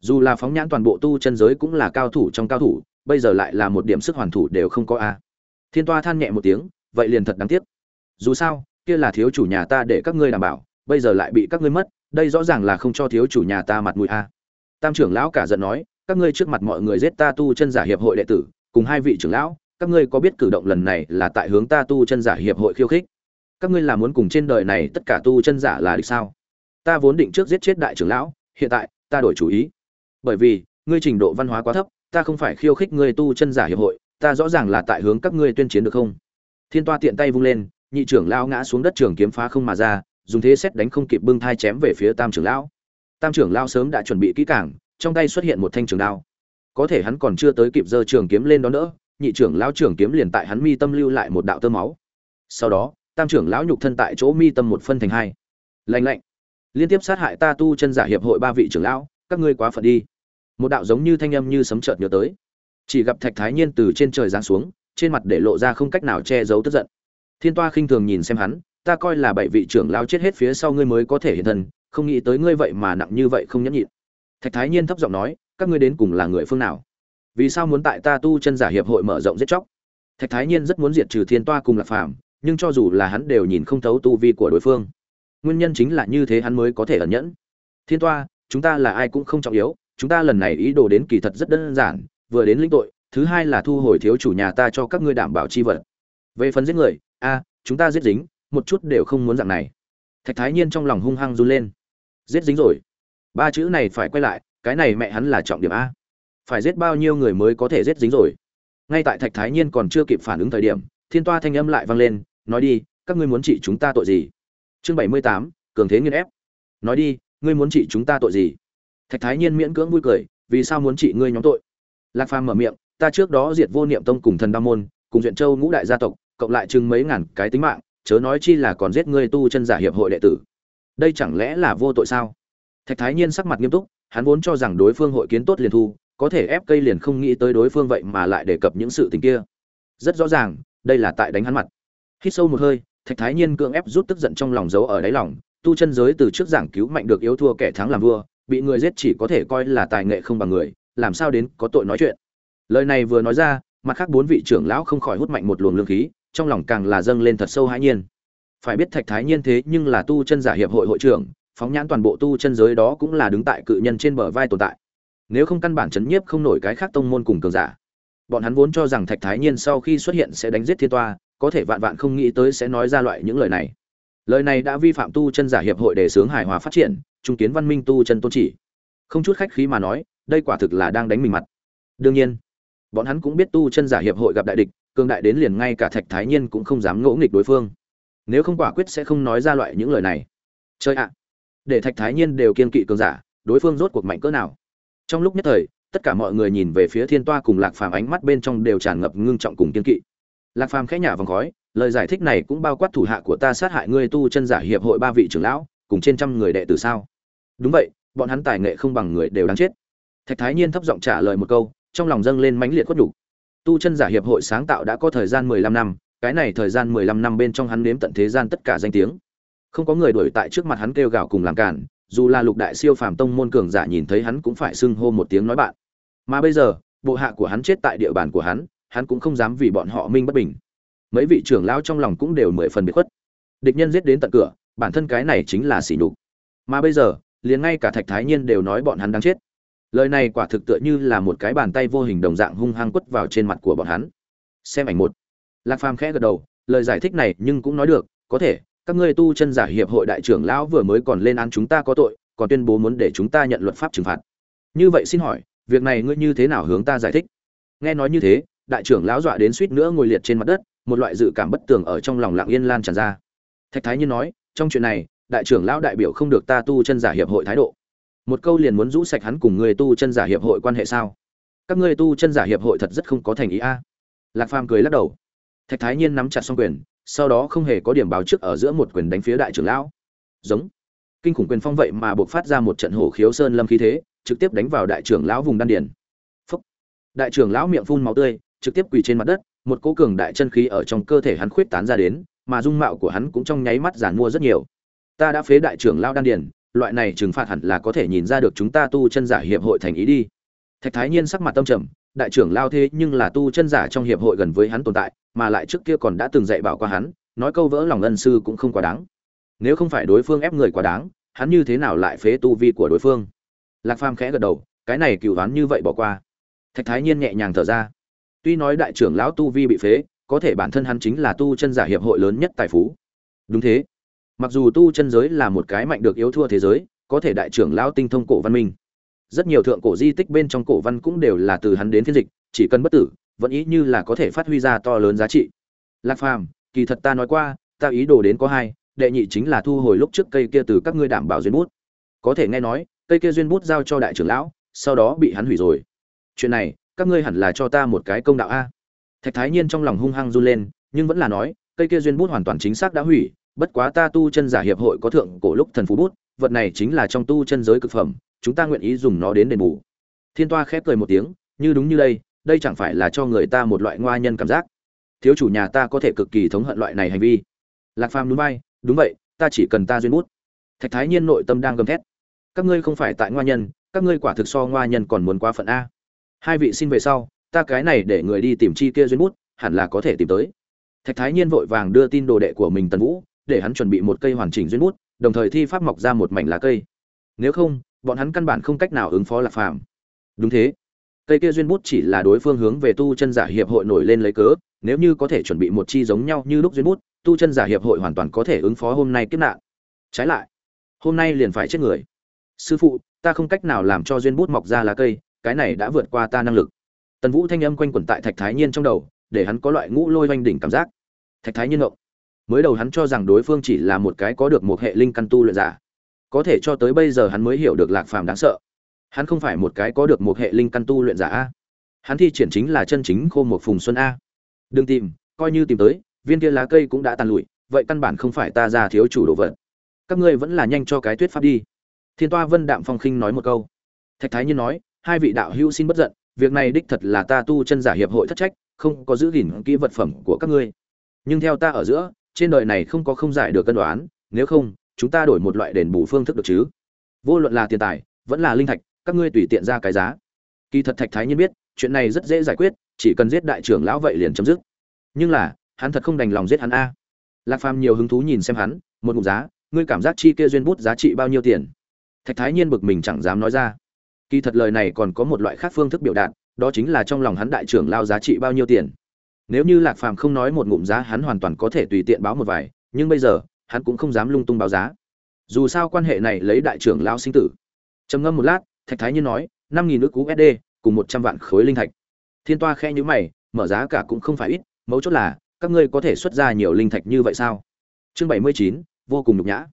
Dù là phóng nhãn toàn bộ tu chân giới cũng là cao thủ trong cao thủ, bây giờ lại là một điểm sức hoàn thủ đều không có a. Thiên toa than nhẹ một tiếng, vậy liền thật đáng tiếc. Dù sao, kia là thiếu chủ nhà ta để các ngươi đảm bảo, bây giờ lại bị các ngươi mất, đây rõ ràng là không cho thiếu chủ nhà ta mặt mũi a tam trưởng lão cả giận nói, các ngươi trước mặt mọi người giết ta tu chân giả hiệp hội đệ tử, cùng hai vị trưởng lão, các ngươi có biết cử động lần này là tại hướng ta tu chân giả hiệp hội khiêu khích? Các ngươi là muốn cùng trên đời này tất cả tu chân giả là địch sao? Ta vốn định trước giết chết đại trưởng lão, hiện tại, ta đổi chủ ý. Bởi vì, ngươi trình độ văn hóa quá thấp, ta không phải khiêu khích ngươi tu chân giả hiệp hội, ta rõ ràng là tại hướng các ngươi tuyên chiến được không? Thiên toa tiện tay vung lên, nhị trưởng lão ngã xuống đất trường kiếm phá không mà ra, dùng thế xét đánh không kịp bưng thai chém về phía tam trưởng lão tam trưởng lão sớm đã chuẩn bị kỹ càng, trong tay xuất hiện một thanh trường đao. Có thể hắn còn chưa tới kịp giơ trường kiếm lên đó nữa, nhị trưởng lão trường kiếm liền tại hắn mi tâm lưu lại một đạo tơ máu. Sau đó, tam trưởng lão nhục thân tại chỗ mi tâm một phân thành hai. Lạnh lạnh. Liên tiếp sát hại ta tu chân giả hiệp hội ba vị trưởng lão, các ngươi quá phận đi. Một đạo giống như thanh âm như sấm chợt nhớ tới. Chỉ gặp thạch thái nhiên từ trên trời giáng xuống, trên mặt để lộ ra không cách nào che giấu tức giận. Thiên toa khinh thường nhìn xem hắn, ta coi là bảy vị trưởng lão chết hết phía sau ngươi mới có thể hiện thân không nghĩ tới ngươi vậy mà nặng như vậy không nhẫn nhịn. Thạch thái nhiên thấp giọng nói, các ngươi đến cùng là người phương nào? Vì sao muốn tại ta tu chân giả hiệp hội mở rộng giết chóc? Thạch thái nhiên rất muốn diệt trừ thiên toa cùng lạc phàm, nhưng cho dù là hắn đều nhìn không thấu tu vi của đối phương. Nguyên nhân chính là như thế hắn mới có thể ẩn nhẫn. Thiên toa, chúng ta là ai cũng không trọng yếu, chúng ta lần này ý đồ đến kỳ thật rất đơn giản, vừa đến lĩnh tội, thứ hai là thu hồi thiếu chủ nhà ta cho các ngươi đảm bảo chi vật. Về phần giết người, a, chúng ta giết dính, một chút đều không muốn dạng này. Thạch thái nhiên trong lòng hung hăng run lên giết dính rồi. Ba chữ này phải quay lại, cái này mẹ hắn là trọng điểm a. Phải giết bao nhiêu người mới có thể giết dính rồi? Ngay tại thạch thái nhiên còn chưa kịp phản ứng thời điểm, thiên toa thanh âm lại vang lên, nói đi, các ngươi muốn trị chúng ta tội gì? Chương bảy mươi tám, cường thế nghiên ép. Nói đi, ngươi muốn trị chúng ta tội gì? Thạch thái nhiên miễn cưỡng vui cười, vì sao muốn trị ngươi nhóm tội? Lạc phàm mở miệng, ta trước đó diệt vô niệm tông cùng thần đa môn, cùng duyện châu ngũ đại gia tộc, cộng lại chừng mấy ngàn cái tính mạng, chớ nói chi là còn giết ngươi tu chân giả hiệp hội đệ tử đây chẳng lẽ là vô tội sao? Thạch thái nhiên sắc mặt nghiêm túc, hắn vốn cho rằng đối phương hội kiến tốt liền thu, có thể ép cây liền không nghĩ tới đối phương vậy mà lại đề cập những sự tình kia. Rất rõ ràng, đây là tại đánh hắn mặt. Hít sâu một hơi, thạch thái nhiên cưỡng ép rút tức giận trong lòng giấu ở đáy lòng, tu chân giới từ trước giảng cứu mạnh được yếu thua kẻ thắng làm vua, bị người giết chỉ có thể coi là tài nghệ không bằng người, làm sao đến có tội nói chuyện. Lời này vừa nói ra, mặt khác bốn vị trưởng lão không khỏi hút mạnh một luồng lương khí, trong lòng càng là dâng lên thật sâu hãi nhiên phải biết thạch thái nhiên thế nhưng là tu chân giả hiệp hội hội trưởng, phóng nhãn toàn bộ tu chân giới đó cũng là đứng tại cự nhân trên bờ vai tồn tại. Nếu không căn bản chấn nhiếp không nổi cái khác tông môn cùng cường giả. Bọn hắn vốn cho rằng thạch thái nhiên sau khi xuất hiện sẽ đánh giết thiên toa, có thể vạn vạn không nghĩ tới sẽ nói ra loại những lời này. Lời này đã vi phạm tu chân giả hiệp hội để sướng hài hòa phát triển, trung kiến văn minh tu chân tôn chỉ. Không chút khách khí mà nói, đây quả thực là đang đánh mình mặt. Đương nhiên, bọn hắn cũng biết tu chân giả hiệp hội gặp đại địch, cường đại đến liền ngay cả thạch thái nhiên cũng không dám ngỗ nghịch đối phương nếu không quả quyết sẽ không nói ra loại những lời này. Chơi ạ! Để thạch thái nhiên đều kiên kỵ cường giả, đối phương rốt cuộc mạnh cỡ nào? Trong lúc nhất thời, tất cả mọi người nhìn về phía thiên toa cùng lạc phàm ánh mắt bên trong đều tràn ngập ngưng trọng cùng kiên kỵ. Lạc phàm khẽ nhả vòng khói, lời giải thích này cũng bao quát thủ hạ của ta sát hại ngươi tu chân giả hiệp hội ba vị trưởng lão, cùng trên trăm người đệ tử sao? Đúng vậy, bọn hắn tài nghệ không bằng người đều đáng chết. Thạch thái nhiên thấp giọng trả lời một câu, trong lòng dâng lên mãnh liệt khuất đủ. tu chân giả hiệp hội sáng tạo đã có thời gian mười lăm năm cái này thời gian mười lăm năm bên trong hắn nếm tận thế gian tất cả danh tiếng. Không có người đuổi tại trước mặt hắn kêu gào cùng làm cản, dù là lục đại siêu phàm tông môn cường giả nhìn thấy hắn cũng phải xưng hô một tiếng nói bạn. Mà bây giờ, bộ hạ của hắn chết tại địa bàn của hắn hắn cũng không dám vì bọn họ minh bất bình. Mấy vị trưởng lão trong lòng cũng đều mười phần biệt khuất. Địch nhân giết đến tận cửa, bản thân cái này chính là sỉ nhục. Mà bây giờ, liền ngay cả thạch thái nhiên đều nói bọn hắn đang chết. Lời này quả thực tựa như là một cái bàn tay vô hình đồng dạng hung hăng quất vào trên mặt của bọn hắn. Xem ảnh một lạc phàm khẽ gật đầu, lời giải thích này nhưng cũng nói được, có thể, các ngươi tu chân giả hiệp hội đại trưởng lão vừa mới còn lên án chúng ta có tội, còn tuyên bố muốn để chúng ta nhận luật pháp trừng phạt. Như vậy xin hỏi, việc này ngươi như thế nào hướng ta giải thích? Nghe nói như thế, đại trưởng lão dọa đến suýt nữa ngồi liệt trên mặt đất, một loại dự cảm bất tường ở trong lòng lặng yên lan tràn ra. Thạch thái nhiên nói, trong chuyện này, đại trưởng lão đại biểu không được ta tu chân giả hiệp hội thái độ. Một câu liền muốn rũ sạch hắn cùng người tu chân giả hiệp hội quan hệ sao? Các ngươi tu chân giả hiệp hội thật rất không có thành ý a. Lạc phàm cười lắc đầu thạch thái nhiên nắm chặt xong quyền, sau đó không hề có điểm báo trước ở giữa một quyền đánh phía đại trưởng lão. Giống. Kinh khủng quyền phong vậy mà buộc phát ra một trận hổ khiếu sơn lâm khí thế, trực tiếp đánh vào đại trưởng lão vùng đan điền. Phúc. đại trưởng lão miệng phun máu tươi, trực tiếp quỳ trên mặt đất, một cỗ cường đại chân khí ở trong cơ thể hắn khuyết tán ra đến, mà dung mạo của hắn cũng trong nháy mắt giản mua rất nhiều. Ta đã phế đại trưởng lão đan điền, loại này trừng phạt hẳn là có thể nhìn ra được chúng ta tu chân giả hiệp hội thành ý đi. Thạch thái nhiên sắc mặt tâm trầm, đại trưởng lao thế nhưng là tu chân giả trong hiệp hội gần với hắn tồn tại mà lại trước kia còn đã từng dạy bảo qua hắn, nói câu vỡ lòng ân sư cũng không quá đáng. Nếu không phải đối phương ép người quá đáng, hắn như thế nào lại phế tu vi của đối phương? Lạc phàm khẽ gật đầu, cái này cựu đoán như vậy bỏ qua. Thạch thái nhiên nhẹ nhàng thở ra. Tuy nói đại trưởng lão tu vi bị phế, có thể bản thân hắn chính là tu chân giả hiệp hội lớn nhất tài phú. Đúng thế. Mặc dù tu chân giới là một cái mạnh được yếu thua thế giới, có thể đại trưởng lão tinh thông cổ văn minh. Rất nhiều thượng cổ di tích bên trong cổ văn cũng đều là từ hắn đến phiên dịch, chỉ cần bất tử vẫn ý như là có thể phát huy ra to lớn giá trị. Lạc phàm, kỳ thật ta nói qua, ta ý đồ đến có hai, đệ nhị chính là thu hồi lúc trước cây kia từ các ngươi đảm bảo duyên bút. Có thể nghe nói, cây kia duyên bút giao cho đại trưởng lão, sau đó bị hắn hủy rồi. Chuyện này, các ngươi hẳn là cho ta một cái công đạo a. Thạch thái nhiên trong lòng hung hăng run lên, nhưng vẫn là nói, cây kia duyên bút hoàn toàn chính xác đã hủy, bất quá ta tu chân giả hiệp hội có thượng cổ lúc thần phú bút, vật này chính là trong tu chân giới cực phẩm, chúng ta nguyện ý dùng nó đến đền bù. Thiên toa khép cười một tiếng, như đúng như đây đây chẳng phải là cho người ta một loại ngoa nhân cảm giác. Thiếu chủ nhà ta có thể cực kỳ thống hận loại này hành vi. Lạc phàm núi bay, đúng vậy ta chỉ cần ta duyên bút. Thạch thái nhiên nội tâm đang gầm thét. Các ngươi không phải tại ngoa nhân các ngươi quả thực so ngoa nhân còn muốn quá phận a. Hai vị xin về sau ta cái này để người đi tìm chi kia duyên bút hẳn là có thể tìm tới. Thạch thái nhiên vội vàng đưa tin đồ đệ của mình tần vũ để hắn chuẩn bị một cây hoàn chỉnh duyên bút đồng thời thi pháp mọc ra một mảnh lá cây. Nếu không bọn hắn căn bản không cách nào ứng phó lạc phàm. Đúng thế cây kia duyên bút chỉ là đối phương hướng về tu chân giả hiệp hội nổi lên lấy cớ, nếu như có thể chuẩn bị một chi giống nhau như lúc duyên bút, tu chân giả hiệp hội hoàn toàn có thể ứng phó hôm nay kiếp nạn. Trái lại, hôm nay liền phải chết người. Sư phụ, ta không cách nào làm cho duyên bút mọc ra lá cây, cái này đã vượt qua ta năng lực. Tần vũ thanh âm quanh quẩn tại thạch thái nhiên trong đầu, để hắn có loại ngũ lôi oanh đỉnh cảm giác. Thạch thái nhiên động mới đầu hắn cho rằng đối phương chỉ là một cái có được một hệ linh căn tu luyện giả. Có thể cho tới bây giờ hắn mới hiểu được lạc phàm đáng sợ hắn không phải một cái có được một hệ linh căn tu luyện giả a. Hắn thi triển chính là chân chính khô một phùng xuân a. Đừng tìm, coi như tìm tới, viên kia lá cây cũng đã tàn lụi, vậy căn bản không phải ta ra thiếu chủ đồ vật. Các ngươi vẫn là nhanh cho cái tuyết pháp đi. Thiên toa vân đạm phong khinh nói một câu. Thạch thái nhiên nói, hai vị đạo hữu xin bất giận, việc này đích thật là ta tu chân giả hiệp hội thất trách, không có giữ gìn kỹ vật phẩm của các ngươi. Nhưng theo ta ở giữa, trên đời này không có không giải được cân đoán, nếu không, chúng ta đổi một loại đền bù phương thức được chứ? Vô luận là tiền tài, vẫn là linh thạch các ngươi tùy tiện ra cái giá. Kỳ thật thạch thái nhiên biết, chuyện này rất dễ giải quyết, chỉ cần giết đại trưởng lão vậy liền chấm dứt. Nhưng là, hắn thật không đành lòng giết hắn a. Lạc phàm nhiều hứng thú nhìn xem hắn, một ngụm giá, ngươi cảm giác chi kia duyên bút giá trị bao nhiêu tiền? Thạch thái nhiên bực mình chẳng dám nói ra. Kỳ thật lời này còn có một loại khác phương thức biểu đạt, đó chính là trong lòng hắn đại trưởng lao giá trị bao nhiêu tiền. Nếu như lạc phàm không nói một ngụm giá, hắn hoàn toàn có thể tùy tiện báo một vài, nhưng bây giờ, hắn cũng không dám lung tung báo giá. Dù sao quan hệ này lấy đại trưởng lao sinh tử. Trầm ngâm một lát thạch thái nhiên nói, năm nghìn nước usd sd cùng một trăm vạn khối linh thạch. Thiên toa khe nhữ mày, mở giá cả cũng không phải ít, mấu chốt là, các ngươi có thể xuất ra nhiều linh thạch như vậy sao? Chương bảy mươi chín, vô cùng nhục nhã.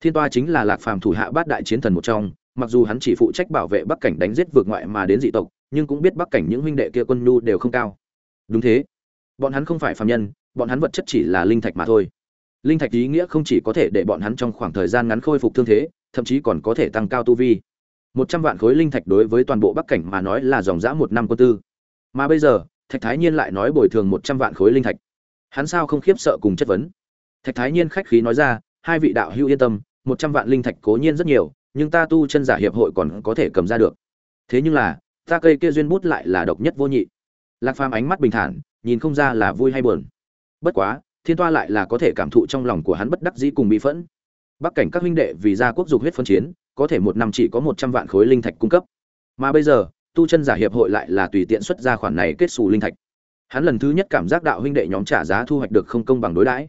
Thiên toa chính là lạc phàm thủ hạ bát đại chiến thần một trong, mặc dù hắn chỉ phụ trách bảo vệ bắc cảnh đánh giết vượt ngoại mà đến dị tộc, nhưng cũng biết bắc cảnh những huynh đệ kia quân nhu đều không cao. Đúng thế. Bọn hắn không phải phàm nhân, bọn hắn vật chất chỉ là linh thạch mà thôi. Linh thạch ý nghĩa không chỉ có thể để bọn hắn trong khoảng thời gian ngắn khôi phục thương thế, thậm chí còn có thể tăng cao tu vi một trăm vạn khối linh thạch đối với toàn bộ bắc cảnh mà nói là dòng dã một năm quân tư. Mà bây giờ, thạch thái nhiên lại nói bồi thường một trăm vạn khối linh thạch. Hắn sao không khiếp sợ cùng chất vấn? Thạch thái nhiên khách khí nói ra, hai vị đạo hữu yên tâm, một trăm vạn linh thạch cố nhiên rất nhiều, nhưng ta tu chân giả hiệp hội còn có thể cầm ra được. Thế nhưng là, ta cây kia duyên bút lại là độc nhất vô nhị. Lạc phàm ánh mắt bình thản, nhìn không ra là vui hay buồn. Bất quá, thiên toa lại là có thể cảm thụ trong lòng của hắn bất đắc dĩ cùng bị phẫn. Bắc cảnh các huynh đệ vì gia quốc dục huyết phân chiến có thể một năm chỉ có một trăm vạn khối linh thạch cung cấp. Mà bây giờ, tu chân giả hiệp hội lại là tùy tiện xuất ra khoản này kết xù linh thạch. Hắn lần thứ nhất cảm giác đạo huynh đệ nhóm trả giá thu hoạch được không công bằng đối đãi.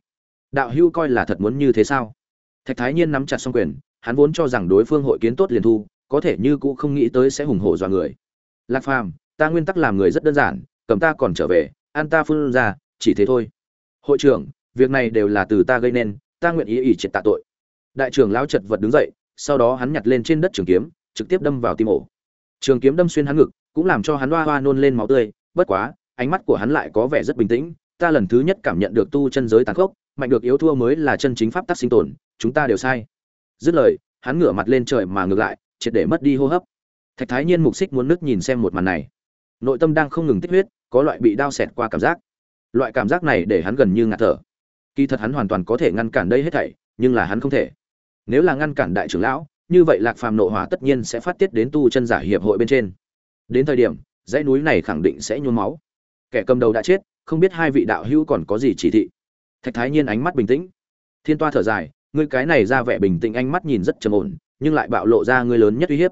Đạo hưu coi là thật muốn như thế sao? Thạch thái nhiên nắm chặt xong quyền, hắn vốn cho rằng đối phương hội kiến tốt liền thu, có thể như cũ không nghĩ tới sẽ hùng hổ dọa người. Lạc phàm, ta nguyên tắc làm người rất đơn giản, cầm ta còn trở về an ta phương ra, chỉ thế thôi. Hội trưởng, việc này đều là từ ta gây nên, ta nguyện ý ỷ triệt tạ tội. Đại trưởng lão chật vật đứng dậy sau đó hắn nhặt lên trên đất trường kiếm, trực tiếp đâm vào tim ổ. Trường kiếm đâm xuyên hắn ngực, cũng làm cho hắn hoa hoa nôn lên máu tươi, bất quá, ánh mắt của hắn lại có vẻ rất bình tĩnh, ta lần thứ nhất cảm nhận được tu chân giới tàn khốc, mạnh được yếu thua mới là chân chính pháp tắc sinh tồn, chúng ta đều sai. Dứt lời, hắn ngửa mặt lên trời mà ngược lại, triệt để mất đi hô hấp. Thạch thái nhiên mục xích muốn nước nhìn xem một màn này. Nội tâm đang không ngừng tích huyết, có loại bị đau xẹt qua cảm giác. Loại cảm giác này để hắn gần như ngạt thở. Kỳ thật hắn hoàn toàn có thể ngăn cản đây hết thảy, nhưng là hắn không thể nếu là ngăn cản đại trưởng lão, như vậy lạc phàm nộ hỏa tất nhiên sẽ phát tiết đến tu chân giả hiệp hội bên trên. Đến thời điểm, dãy núi này khẳng định sẽ nhuốm máu. Kẻ cầm đầu đã chết, không biết hai vị đạo hữu còn có gì chỉ thị. Thạch thái nhiên ánh mắt bình tĩnh. Thiên toa thở dài, ngươi cái này ra vẻ bình tĩnh ánh mắt nhìn rất trầm ổn, nhưng lại bạo lộ ra ngươi lớn nhất uy hiếp.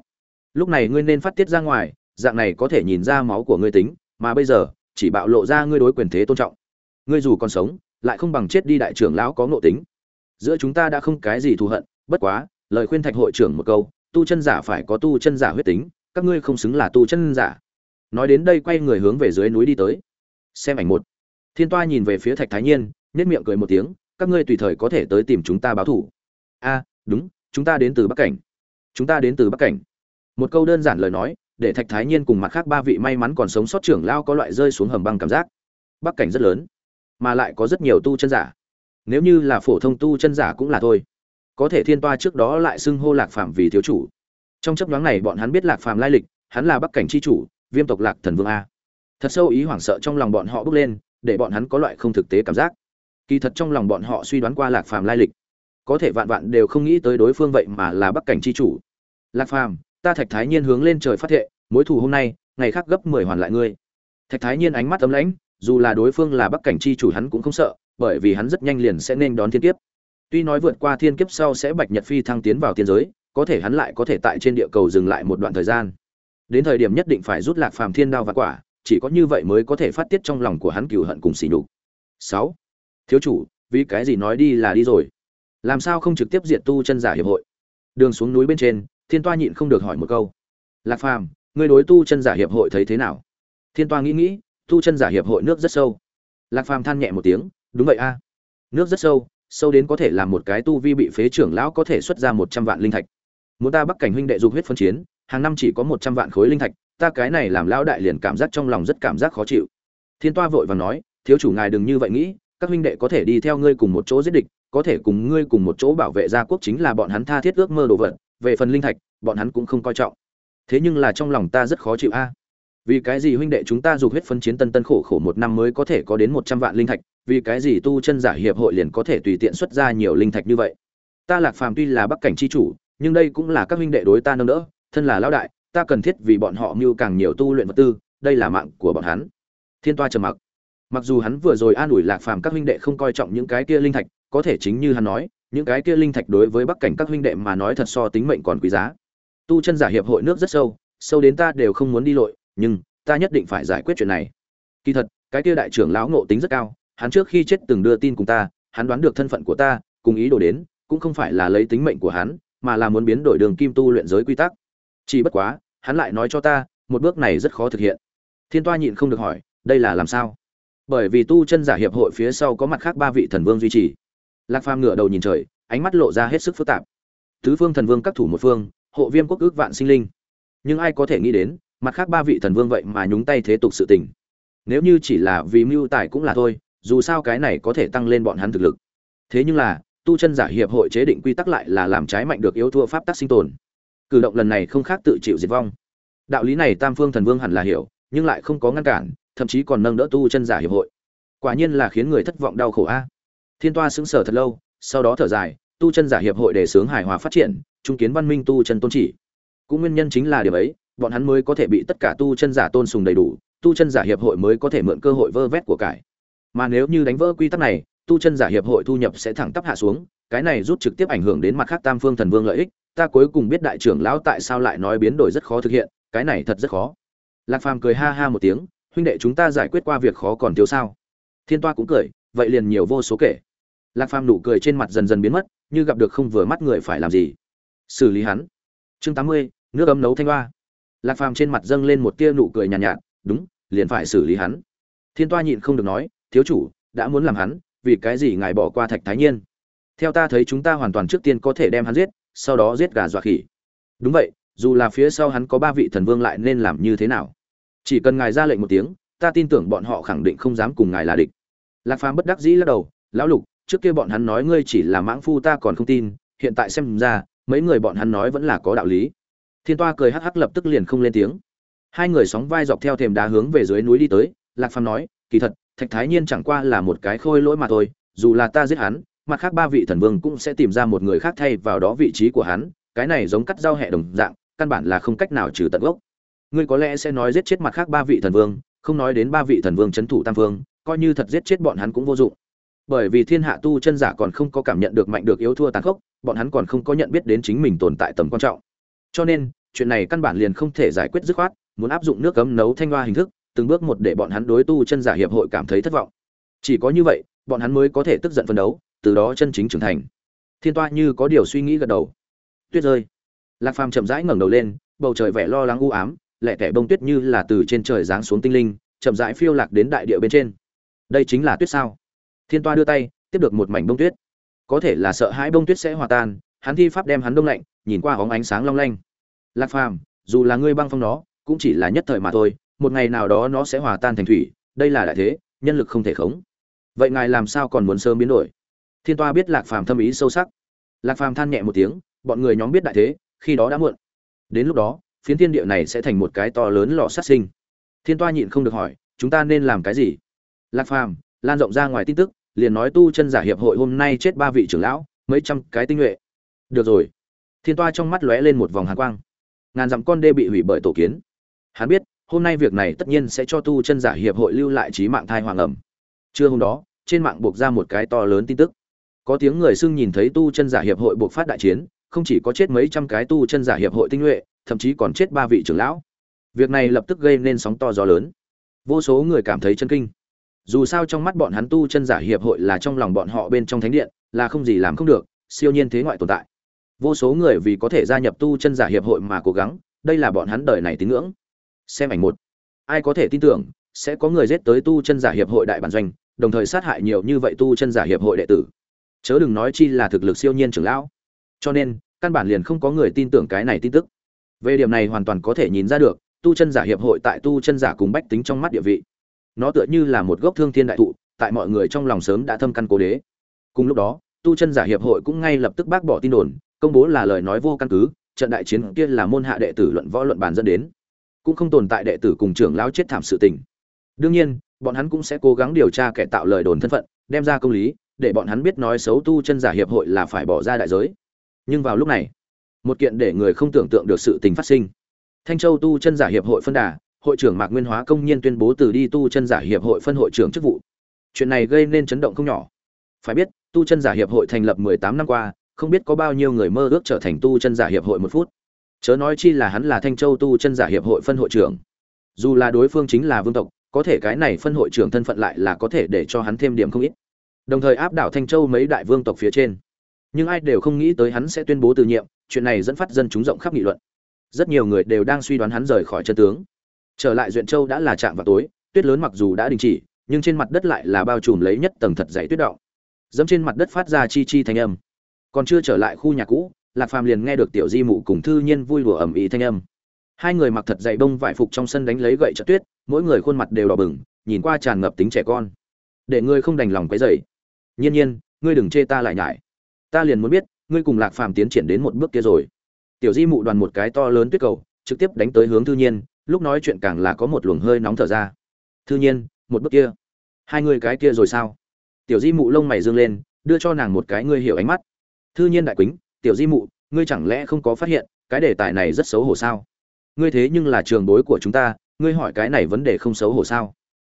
Lúc này ngươi nên phát tiết ra ngoài, dạng này có thể nhìn ra máu của ngươi tính, mà bây giờ, chỉ bạo lộ ra ngươi đối quyền thế tôn trọng. Ngươi dù còn sống, lại không bằng chết đi đại trưởng lão có ngộ tính. Giữa chúng ta đã không cái gì thù hận bất quá, lời khuyên thạch hội trưởng một câu, tu chân giả phải có tu chân giả huyết tính, các ngươi không xứng là tu chân giả. Nói đến đây quay người hướng về dưới núi đi tới. Xem ảnh một. Thiên toa nhìn về phía thạch thái nhiên nết miệng cười một tiếng, các ngươi tùy thời có thể tới tìm chúng ta báo thủ. A, đúng, chúng ta đến từ bắc cảnh. Chúng ta đến từ bắc cảnh. Một câu đơn giản lời nói, để thạch thái nhiên cùng mặt khác ba vị may mắn còn sống sót trưởng lao có loại rơi xuống hầm băng cảm giác. Bắc cảnh rất lớn, mà lại có rất nhiều tu chân giả. Nếu như là phổ thông tu chân giả cũng là thôi có thể thiên toa trước đó lại xưng hô lạc phàm vì thiếu chủ. Trong chấp nhoáng này bọn hắn biết lạc phàm lai lịch, hắn là bắc cảnh c h i chủ, viêm tộc lạc thần vương a. Thật sâu ý hoảng sợ trong lòng bọn họ bước lên, để bọn hắn có loại không thực tế cảm giác. Kỳ thật trong lòng bọn họ suy đoán qua lạc phàm lai lịch, có thể vạn vạn đều không nghĩ tới đối phương vậy mà là bắc cảnh c h i chủ. Lạc phàm, ta thạch thái nhiên hướng lên trời phát thệ, mối thù hôm nay, ngày khác gấp mười hoàn lại ngươi. Thạch thái nhiên ánh mắt ấm lãnh, dù là đối phương là bắc cảnh c h i chủ hắn cũng không sợ, bởi vì hắn rất nhanh liền sẽ nên đón thiên kiếp tuy nói vượt qua thiên kiếp sau sẽ bạch nhật phi thăng tiến vào tiên giới, có thể hắn lại có thể tại trên địa cầu dừng lại một đoạn thời gian. Đến thời điểm nhất định phải rút lạc phàm thiên đao và quả, chỉ có như vậy mới có thể phát tiết trong lòng của hắn cừu hận cùng xỉ nhục. Sáu. Thiếu chủ, vì cái gì nói đi là đi rồi? Làm sao không trực tiếp diệt tu chân giả hiệp hội? Đường xuống núi bên trên, thiên toa nhịn không được hỏi một câu. Lạc phàm, người đối tu chân giả hiệp hội thấy thế nào? Thiên toa nghĩ nghĩ, tu chân giả hiệp hội nước rất sâu. Lạc phàm than nhẹ một tiếng, đúng vậy a. Nước rất sâu sâu đến có thể làm một cái tu vi bị phế trưởng lão có thể xuất ra một trăm vạn linh thạch. Muốn ta bắc cảnh huynh đệ dục huyết phân chiến, hàng năm chỉ có một trăm vạn khối linh thạch, ta cái này làm lão đại liền cảm giác trong lòng rất cảm giác khó chịu. Thiên toa vội và nói, thiếu chủ ngài đừng như vậy nghĩ, các huynh đệ có thể đi theo ngươi cùng một chỗ giết địch, có thể cùng ngươi cùng một chỗ bảo vệ gia quốc chính là bọn hắn tha thiết ước mơ đồ vật, về phần linh thạch, bọn hắn cũng không coi trọng. Thế nhưng là trong lòng ta rất khó chịu a. Vì cái gì huynh đệ chúng ta dục huyết phân chiến tân tân khổ khổ một năm mới có thể có đến một trăm vạn linh thạch vì cái gì tu chân giả hiệp hội liền có thể tùy tiện xuất ra nhiều linh thạch như vậy? Ta lạc phàm tuy là bắc cảnh chi chủ, nhưng đây cũng là các huynh đệ đối ta nâng đỡ, thân là lão đại, ta cần thiết vì bọn họ mưu càng nhiều tu luyện vật tư, đây là mạng của bọn hắn. Thiên toa trầm mặc. Mặc dù hắn vừa rồi an ủi lạc phàm các huynh đệ không coi trọng những cái kia linh thạch, có thể chính như hắn nói, những cái kia linh thạch đối với bắc cảnh các huynh đệ mà nói thật so tính mệnh còn quý giá. Tu chân giả hiệp hội nước rất sâu sâu đến ta đều không muốn đi lội, nhưng ta nhất định phải giải quyết chuyện này. Kỳ thật, cái kia đại trưởng lão ngộ tính rất cao hắn trước khi chết từng đưa tin cùng ta, hắn đoán được thân phận của ta, cùng ý đồ đến, cũng không phải là lấy tính mệnh của hắn, mà là muốn biến đổi đường kim tu luyện giới quy tắc. Chỉ bất quá, hắn lại nói cho ta, một bước này rất khó thực hiện. Thiên toa nhịn không được hỏi, đây là làm sao? Bởi vì tu chân giả hiệp hội phía sau có mặt khác ba vị thần vương duy trì. Lạc phàm ngửa đầu nhìn trời, ánh mắt lộ ra hết sức phức tạp. Tứ phương thần vương các thủ một phương, hộ viêm quốc ước vạn sinh linh. Nhưng ai có thể nghĩ đến, mặt khác ba vị thần vương vậy mà nhúng tay thế tục sự tình. Nếu như chỉ là vì mưu tài cũng là thôi dù sao cái này có thể tăng lên bọn hắn thực lực. Thế nhưng là, tu chân giả hiệp hội chế định quy tắc lại là làm trái mạnh được yếu thua pháp tắc sinh tồn. Cử động lần này không khác tự chịu diệt vong. Đạo lý này tam phương thần vương hẳn là hiểu, nhưng lại không có ngăn cản, thậm chí còn nâng đỡ tu chân giả hiệp hội. Quả nhiên là khiến người thất vọng đau khổ a. Thiên toa sững sờ thật lâu, sau đó thở dài, tu chân giả hiệp hội để sướng hài hòa phát triển, trung kiến văn minh tu chân tôn chỉ. Cũng nguyên nhân chính là điểm ấy, bọn hắn mới có thể bị tất cả tu chân giả tôn sùng đầy đủ, tu chân giả hiệp hội mới có thể mượn cơ hội vơ vét của cải mà nếu như đánh vỡ quy tắc này tu chân giả hiệp hội thu nhập sẽ thẳng tắp hạ xuống cái này rút trực tiếp ảnh hưởng đến mặt khác tam phương thần vương lợi ích ta cuối cùng biết đại trưởng lão tại sao lại nói biến đổi rất khó thực hiện cái này thật rất khó. Lạc phàm cười ha ha một tiếng huynh đệ chúng ta giải quyết qua việc khó còn thiếu sao? Thiên toa cũng cười vậy liền nhiều vô số kể. Lạc phàm nụ cười trên mặt dần dần biến mất như gặp được không vừa mắt người phải làm gì? Xử lý hắn. Chương tám mươi nước ấm nấu thanh hoa. Lạc phàm trên mặt dâng lên một tia nụ cười nhàn nhạt, nhạt đúng liền phải xử lý hắn. Thiên toa nhịn không được nói thiếu chủ, đã muốn làm hắn, vì cái gì ngài bỏ qua thạch thái nhiên? Theo ta thấy chúng ta hoàn toàn trước tiên có thể đem hắn giết, sau đó giết gà dọa khỉ. Đúng vậy, dù là phía sau hắn có ba vị thần vương lại nên làm như thế nào? Chỉ cần ngài ra lệnh một tiếng, ta tin tưởng bọn họ khẳng định không dám cùng ngài là địch. Lạc phàm bất đắc dĩ lắc đầu, lão lục, trước kia bọn hắn nói ngươi chỉ là mãng phu ta còn không tin, hiện tại xem ra, mấy người bọn hắn nói vẫn là có đạo lý. Thiên toa cười hắc hắc lập tức liền không lên tiếng. Hai người sóng vai dọc theo thềm đá hướng về dưới núi đi tới, lạc phàm nói, kỳ thật thạch thái nhiên chẳng qua là một cái khôi lỗi mà thôi, dù là ta giết hắn, mặt khác ba vị thần vương cũng sẽ tìm ra một người khác thay vào đó vị trí của hắn, cái này giống cắt giao hẹ đồng dạng, căn bản là không cách nào trừ tận gốc. Ngươi có lẽ sẽ nói giết chết mặt khác ba vị thần vương, không nói đến ba vị thần vương c h ấ n thủ tam vương, coi như thật giết chết bọn hắn cũng vô dụng. Bởi vì thiên hạ tu chân giả còn không có cảm nhận được mạnh được yếu thua tàn khốc, bọn hắn còn không có nhận biết đến chính mình tồn tại tầm quan trọng. Cho nên, chuyện này căn bản liền không thể giải quyết dứt khoát, muốn áp dụng nước cấm nấu thanh hoa hình thức từng bước một để bọn hắn đối tu chân giả hiệp hội cảm thấy thất vọng. Chỉ có như vậy, bọn hắn mới có thể tức giận phân đấu, từ đó chân chính trưởng thành. Thiên toa như có điều suy nghĩ gật đầu. Tuyết rơi. Lạc phàm chậm rãi ngẩng đầu lên, bầu trời vẻ lo lắng u ám, lẻ tẻ bông tuyết như là từ trên trời giáng xuống tinh linh, chậm rãi phiêu lạc đến đại địa bên trên. Đây chính là tuyết sao? Thiên toa đưa tay, tiếp được một mảnh bông tuyết. Có thể là sợ hãi bông tuyết sẽ hòa tan, hắn thi pháp đem hắn đông lạnh, nhìn qua óng ánh sáng long lanh. Lạc phàm, dù là ngươi băng phong nó, cũng chỉ là nhất thời mà thôi một ngày nào đó nó sẽ hòa tan thành thủy, đây là đại thế, nhân lực không thể khống. Vậy ngài làm sao còn muốn sớm biến đổi? Thiên toa biết lạc phàm thâm ý sâu sắc. Lạc phàm than nhẹ một tiếng, bọn người nhóm biết đại thế, khi đó đã muộn. Đến lúc đó, phiến thiên địa này sẽ thành một cái to lớn lò sát sinh. Thiên toa nhịn không được hỏi, chúng ta nên làm cái gì? Lạc phàm lan rộng ra ngoài tin tức, liền nói tu chân giả hiệp hội hôm nay chết ba vị trưởng lão, mấy trăm cái tinh nhuệ. Được rồi. Thiên toa trong mắt lóe lên một vòng hàn quang. Ngàn dặm con đê bị hủy bởi tổ kiến. Hắn biết hôm nay việc này tất nhiên sẽ cho tu chân giả hiệp hội lưu lại trí mạng thai hoàng ẩm. Trưa hôm đó, trên mạng buộc ra một cái to lớn tin tức. Có tiếng người xưng nhìn thấy tu chân giả hiệp hội buộc phát đại chiến, không chỉ có chết mấy trăm cái tu chân giả hiệp hội tinh nhuệ, thậm chí còn chết ba vị trưởng lão. Việc này lập tức gây nên sóng to gió lớn. Vô số người cảm thấy chân kinh. Dù sao trong mắt bọn hắn tu chân giả hiệp hội là trong lòng bọn họ bên trong thánh điện, là không gì làm không được, siêu nhiên thế ngoại tồn tại. Vô số người vì có thể gia nhập tu chân giả hiệp hội mà cố gắng, đây là bọn hắn đời này tín ngưỡng xem ảnh một. Ai có thể tin tưởng, sẽ có người giết tới tu chân giả hiệp hội đại bản doanh, đồng thời sát hại nhiều như vậy tu chân giả hiệp hội đệ tử. Chớ đừng nói chi là thực lực siêu nhiên trưởng lão. Cho nên, căn bản liền không có người tin tưởng cái này tin tức. Về điểm này hoàn toàn có thể nhìn ra được, tu chân giả hiệp hội tại tu chân giả cùng bách tính trong mắt địa vị. Nó tựa như là một gốc thương thiên đại thụ, tại mọi người trong lòng sớm đã thâm căn cố đế. Cùng lúc đó, tu chân giả hiệp hội cũng ngay lập tức bác bỏ tin đồn, công bố là lời nói vô căn cứ, trận đại chiến kia là môn hạ đệ tử luận võ luận bàn dẫn đến cũng không tồn tại đệ tử cùng trưởng lão chết thảm sự tình. Đương nhiên, bọn hắn cũng sẽ cố gắng điều tra kẻ tạo lời đồn thân phận, đem ra công lý, để bọn hắn biết nói xấu tu chân giả hiệp hội là phải bỏ ra đại giới. Nhưng vào lúc này, một kiện để người không tưởng tượng được sự tình phát sinh. Thanh châu tu chân giả hiệp hội phân đà, hội trưởng mạc nguyên hóa công nhiên tuyên bố từ đi tu chân giả hiệp hội phân hội trưởng chức vụ. Chuyện này gây nên chấn động không nhỏ. Phải biết, tu chân giả hiệp hội thành lập 18 năm qua, không biết có bao nhiêu người mơ ước trở thành tu chân giả hiệp hội một phút chớ nói chi là hắn là thanh châu tu chân giả hiệp hội phân hội trưởng. Dù là đối phương chính là vương tộc, có thể cái này phân hội trưởng thân phận lại là có thể để cho hắn thêm điểm không ít. Đồng thời áp đảo thanh châu mấy đại vương tộc phía trên. Nhưng ai đều không nghĩ tới hắn sẽ tuyên bố từ nhiệm, chuyện này dẫn phát dân chúng rộng khắp nghị luận. Rất nhiều người đều đang suy đoán hắn rời khỏi chân tướng. Trở lại duyện châu đã là chạm vào tối, tuyết lớn mặc dù đã đình chỉ, nhưng trên mặt đất lại là bao trùm lấy nhất tầng thật dày tuyết động. Dẫm trên mặt đất phát ra chi chi thanh âm. Còn chưa trở lại khu nhà cũ lạc phàm liền nghe được tiểu di mụ cùng thư nhiên vui đùa ầm ĩ thanh âm. Hai người mặc thật dày bông vải phục trong sân đánh lấy gậy trợ tuyết, mỗi người khuôn mặt đều đỏ bừng, nhìn qua tràn ngập tính trẻ con. Để ngươi không đành lòng quấy dày nhiên nhiên, ngươi đừng chê ta lại nhải. Ta liền muốn biết, ngươi cùng lạc phàm tiến triển đến một bước kia rồi. Tiểu di mụ đoàn một cái to lớn tuyết cầu, trực tiếp đánh tới hướng thư nhiên, lúc nói chuyện càng là có một luồng hơi nóng thở ra. Thư nhiên, một bước kia. Hai người cái kia rồi sao? Tiểu di mụ lông mày dương lên, đưa cho nàng một cái ngươi hiểu ánh mắt. Thư nhiên đại quýnh tiểu di mụ, ngươi chẳng lẽ không có phát hiện, cái đề tài này rất xấu hổ sao? Ngươi thế nhưng là trường bối của chúng ta, ngươi hỏi cái này vấn đề không xấu hổ sao?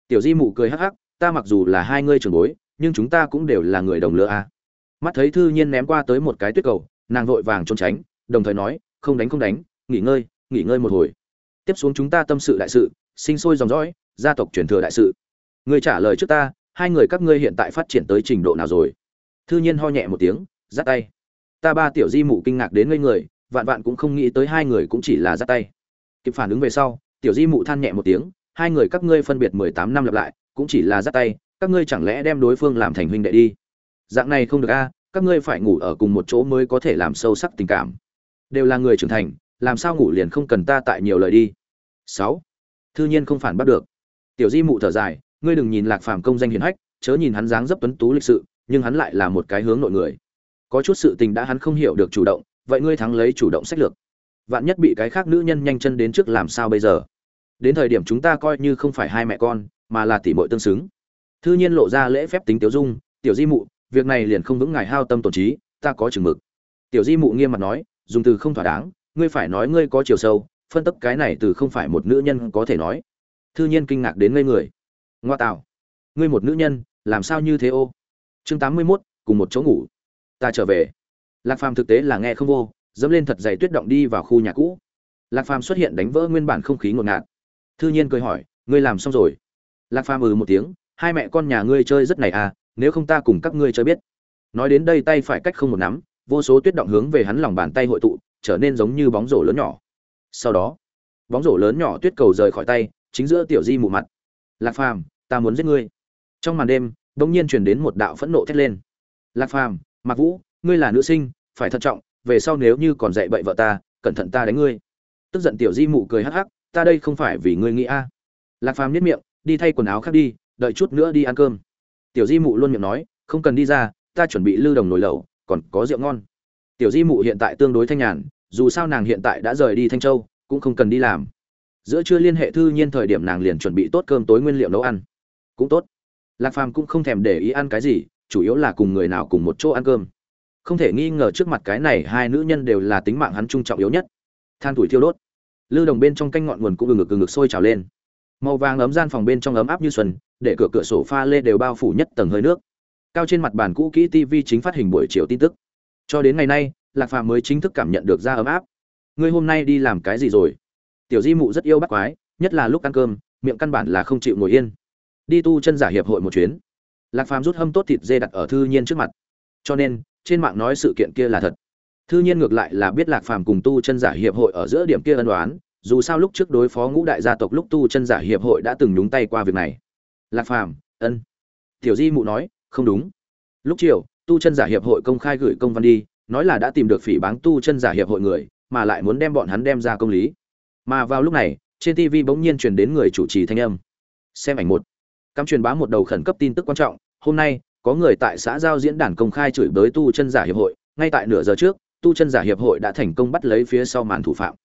Tiểu di mụ cười hắc hắc, ta mặc dù là hai ngươi trường bối, nhưng chúng ta cũng đều là người đồng lứa à? mắt thấy thư nhiên ném qua tới một cái tuyết cầu, nàng vội vàng trốn tránh, đồng thời nói, không đánh không đánh, nghỉ ngơi nghỉ ngơi một hồi. Tiếp xuống chúng ta tâm sự đại sự, sinh sôi dòng dõi, gia tộc truyền thừa đại sự. Người trả lời trước ta, hai người các ngươi hiện tại phát triển tới trình độ nào rồi? Thư nhiên ho nhẹ một tiếng, giắt tay ta ba tiểu di mụ kinh ngạc đến ngây người, vạn vạn cũng không nghĩ tới hai người cũng chỉ là ra tay. Kịp phản ứng về sau, tiểu di mụ than nhẹ một tiếng, hai người các ngươi phân biệt mười tám năm lặp lại, cũng chỉ là ra tay, các ngươi chẳng lẽ đem đối phương làm thành huynh đệ đi? Dạng này không được a, các ngươi phải ngủ ở cùng một chỗ mới có thể làm sâu sắc tình cảm. Đều là người trưởng thành, làm sao ngủ liền không cần ta tại nhiều lời đi? Sáu. Thư nhiên không phản bắt được. Tiểu di mụ thở dài, ngươi đừng nhìn lạc phàm công danh hiền hách, chớ nhìn hắn dáng dấp tuấn tú lịch sự, nhưng hắn lại là một cái hướng nội người có chút sự tình đã hắn không hiểu được chủ động vậy ngươi thắng lấy chủ động sách lược. Vạn nhất bị cái khác nữ nhân nhanh chân đến trước làm sao bây giờ? Đến thời điểm chúng ta coi như không phải hai mẹ con mà là tỷ muội tương xứng. Thư nhiên lộ ra lễ phép tính tiểu dung tiểu di mụ việc này liền không vững ngài hao tâm tổn trí ta có chừng mực. Tiểu di mụ nghiêm mặt nói dùng từ không thỏa đáng ngươi phải nói ngươi có chiều sâu phân tích cái này từ không phải một nữ nhân có thể nói. Thư nhiên kinh ngạc đến ngây người. Ngoa tạo ngươi một nữ nhân làm sao như thế ô? Chương tám mươi 81, cùng một chỗ ngủ ta trở về. Lạc phàm thực tế là nghe không vô, dẫm lên thật dày tuyết động đi vào khu nhà cũ. Lạc phàm xuất hiện đánh vỡ nguyên bản không khí ngột ngạt. Thư nhiên cười hỏi, ngươi làm xong rồi? Lạc phàm ừ một tiếng, hai mẹ con nhà ngươi chơi rất này à nếu không ta cùng các ngươi chơi biết. Nói đến đây tay phải cách không một nắm, vô số tuyết động hướng về hắn lòng bàn tay hội tụ, trở nên giống như bóng rổ lớn nhỏ. Sau đó, bóng rổ lớn nhỏ tuyết cầu rời khỏi tay, chính giữa tiểu di mù mặt. Lạc phàm, ta muốn giết ngươi. Trong màn đêm bỗng nhiên truyền đến một đạo phẫn nộ thét lên. Lạc phàm mặc vũ, ngươi là nữ sinh, phải thận trọng, về sau nếu như còn dạy bậy vợ ta, cẩn thận ta đánh ngươi. Tức giận tiểu di mụ cười hắc hắc, ta đây không phải vì ngươi nghĩ a. Lạc phàm nhất miệng, đi thay quần áo khác đi, đợi chút nữa đi ăn cơm. Tiểu di mụ luôn miệng nói, không cần đi ra, ta chuẩn bị lưu đồng nồi lẩu, còn có rượu ngon. Tiểu di mụ hiện tại tương đối thanh nhàn, dù sao nàng hiện tại đã rời đi thanh châu, cũng không cần đi làm. Giữa trưa liên hệ thư nhiên thời điểm nàng liền chuẩn bị tốt cơm tối nguyên liệu nấu ăn. Cũng tốt. Lạc phàm cũng không thèm để ý ăn cái gì chủ yếu là cùng người nào cùng một chỗ ăn cơm. Không thể nghi ngờ trước mặt cái này hai nữ nhân đều là tính mạng hắn trung trọng yếu nhất. Than tuổi thiêu đốt. Lư đồng bên trong canh ngọn nguồn cũng ngực ngực sôi trào lên. Màu vàng ấm gian phòng bên trong ấm áp như xuân, để cửa cửa sổ pha lê đều bao phủ nhất tầng hơi nước. Cao trên mặt bàn cũ kỹ tv chính phát hình buổi chiều tin tức. Cho đến ngày nay, lạc phàm mới chính thức cảm nhận được ra ấm áp. Ngươi hôm nay đi làm cái gì rồi? Tiểu di mụ rất yêu bắt quái, nhất là lúc ăn cơm, miệng căn bản là không chịu ngồi yên. Đi tu chân giả hiệp hội một chuyến lạc phàm rút hâm tốt thịt dê đặt ở thư nhiên trước mặt. Cho nên, trên mạng nói sự kiện kia là thật. Thư nhiên ngược lại là biết lạc phàm cùng tu chân giả hiệp hội ở giữa điểm kia ân đoán dù sao lúc trước đối phó ngũ đại gia tộc lúc tu chân giả hiệp hội đã từng nhúng tay qua việc này. Lạc phàm, ân. Tiểu di mụ nói, không đúng. Lúc chiều, tu chân giả hiệp hội công khai gửi công văn đi, nói là đã tìm được phỉ báng tu chân giả hiệp hội người, mà lại muốn đem bọn hắn đem ra công lý. Mà vào lúc này, trên tv bỗng nhiên truyền đến người chủ trì thanh âm. Xem ảnh một cắm truyền bá một đầu khẩn cấp tin tức quan trọng, hôm nay, có người tại xã giao diễn đàn công khai chửi bới tu chân giả hiệp hội, ngay tại nửa giờ trước, tu chân giả hiệp hội đã thành công bắt lấy phía sau màn thủ phạm.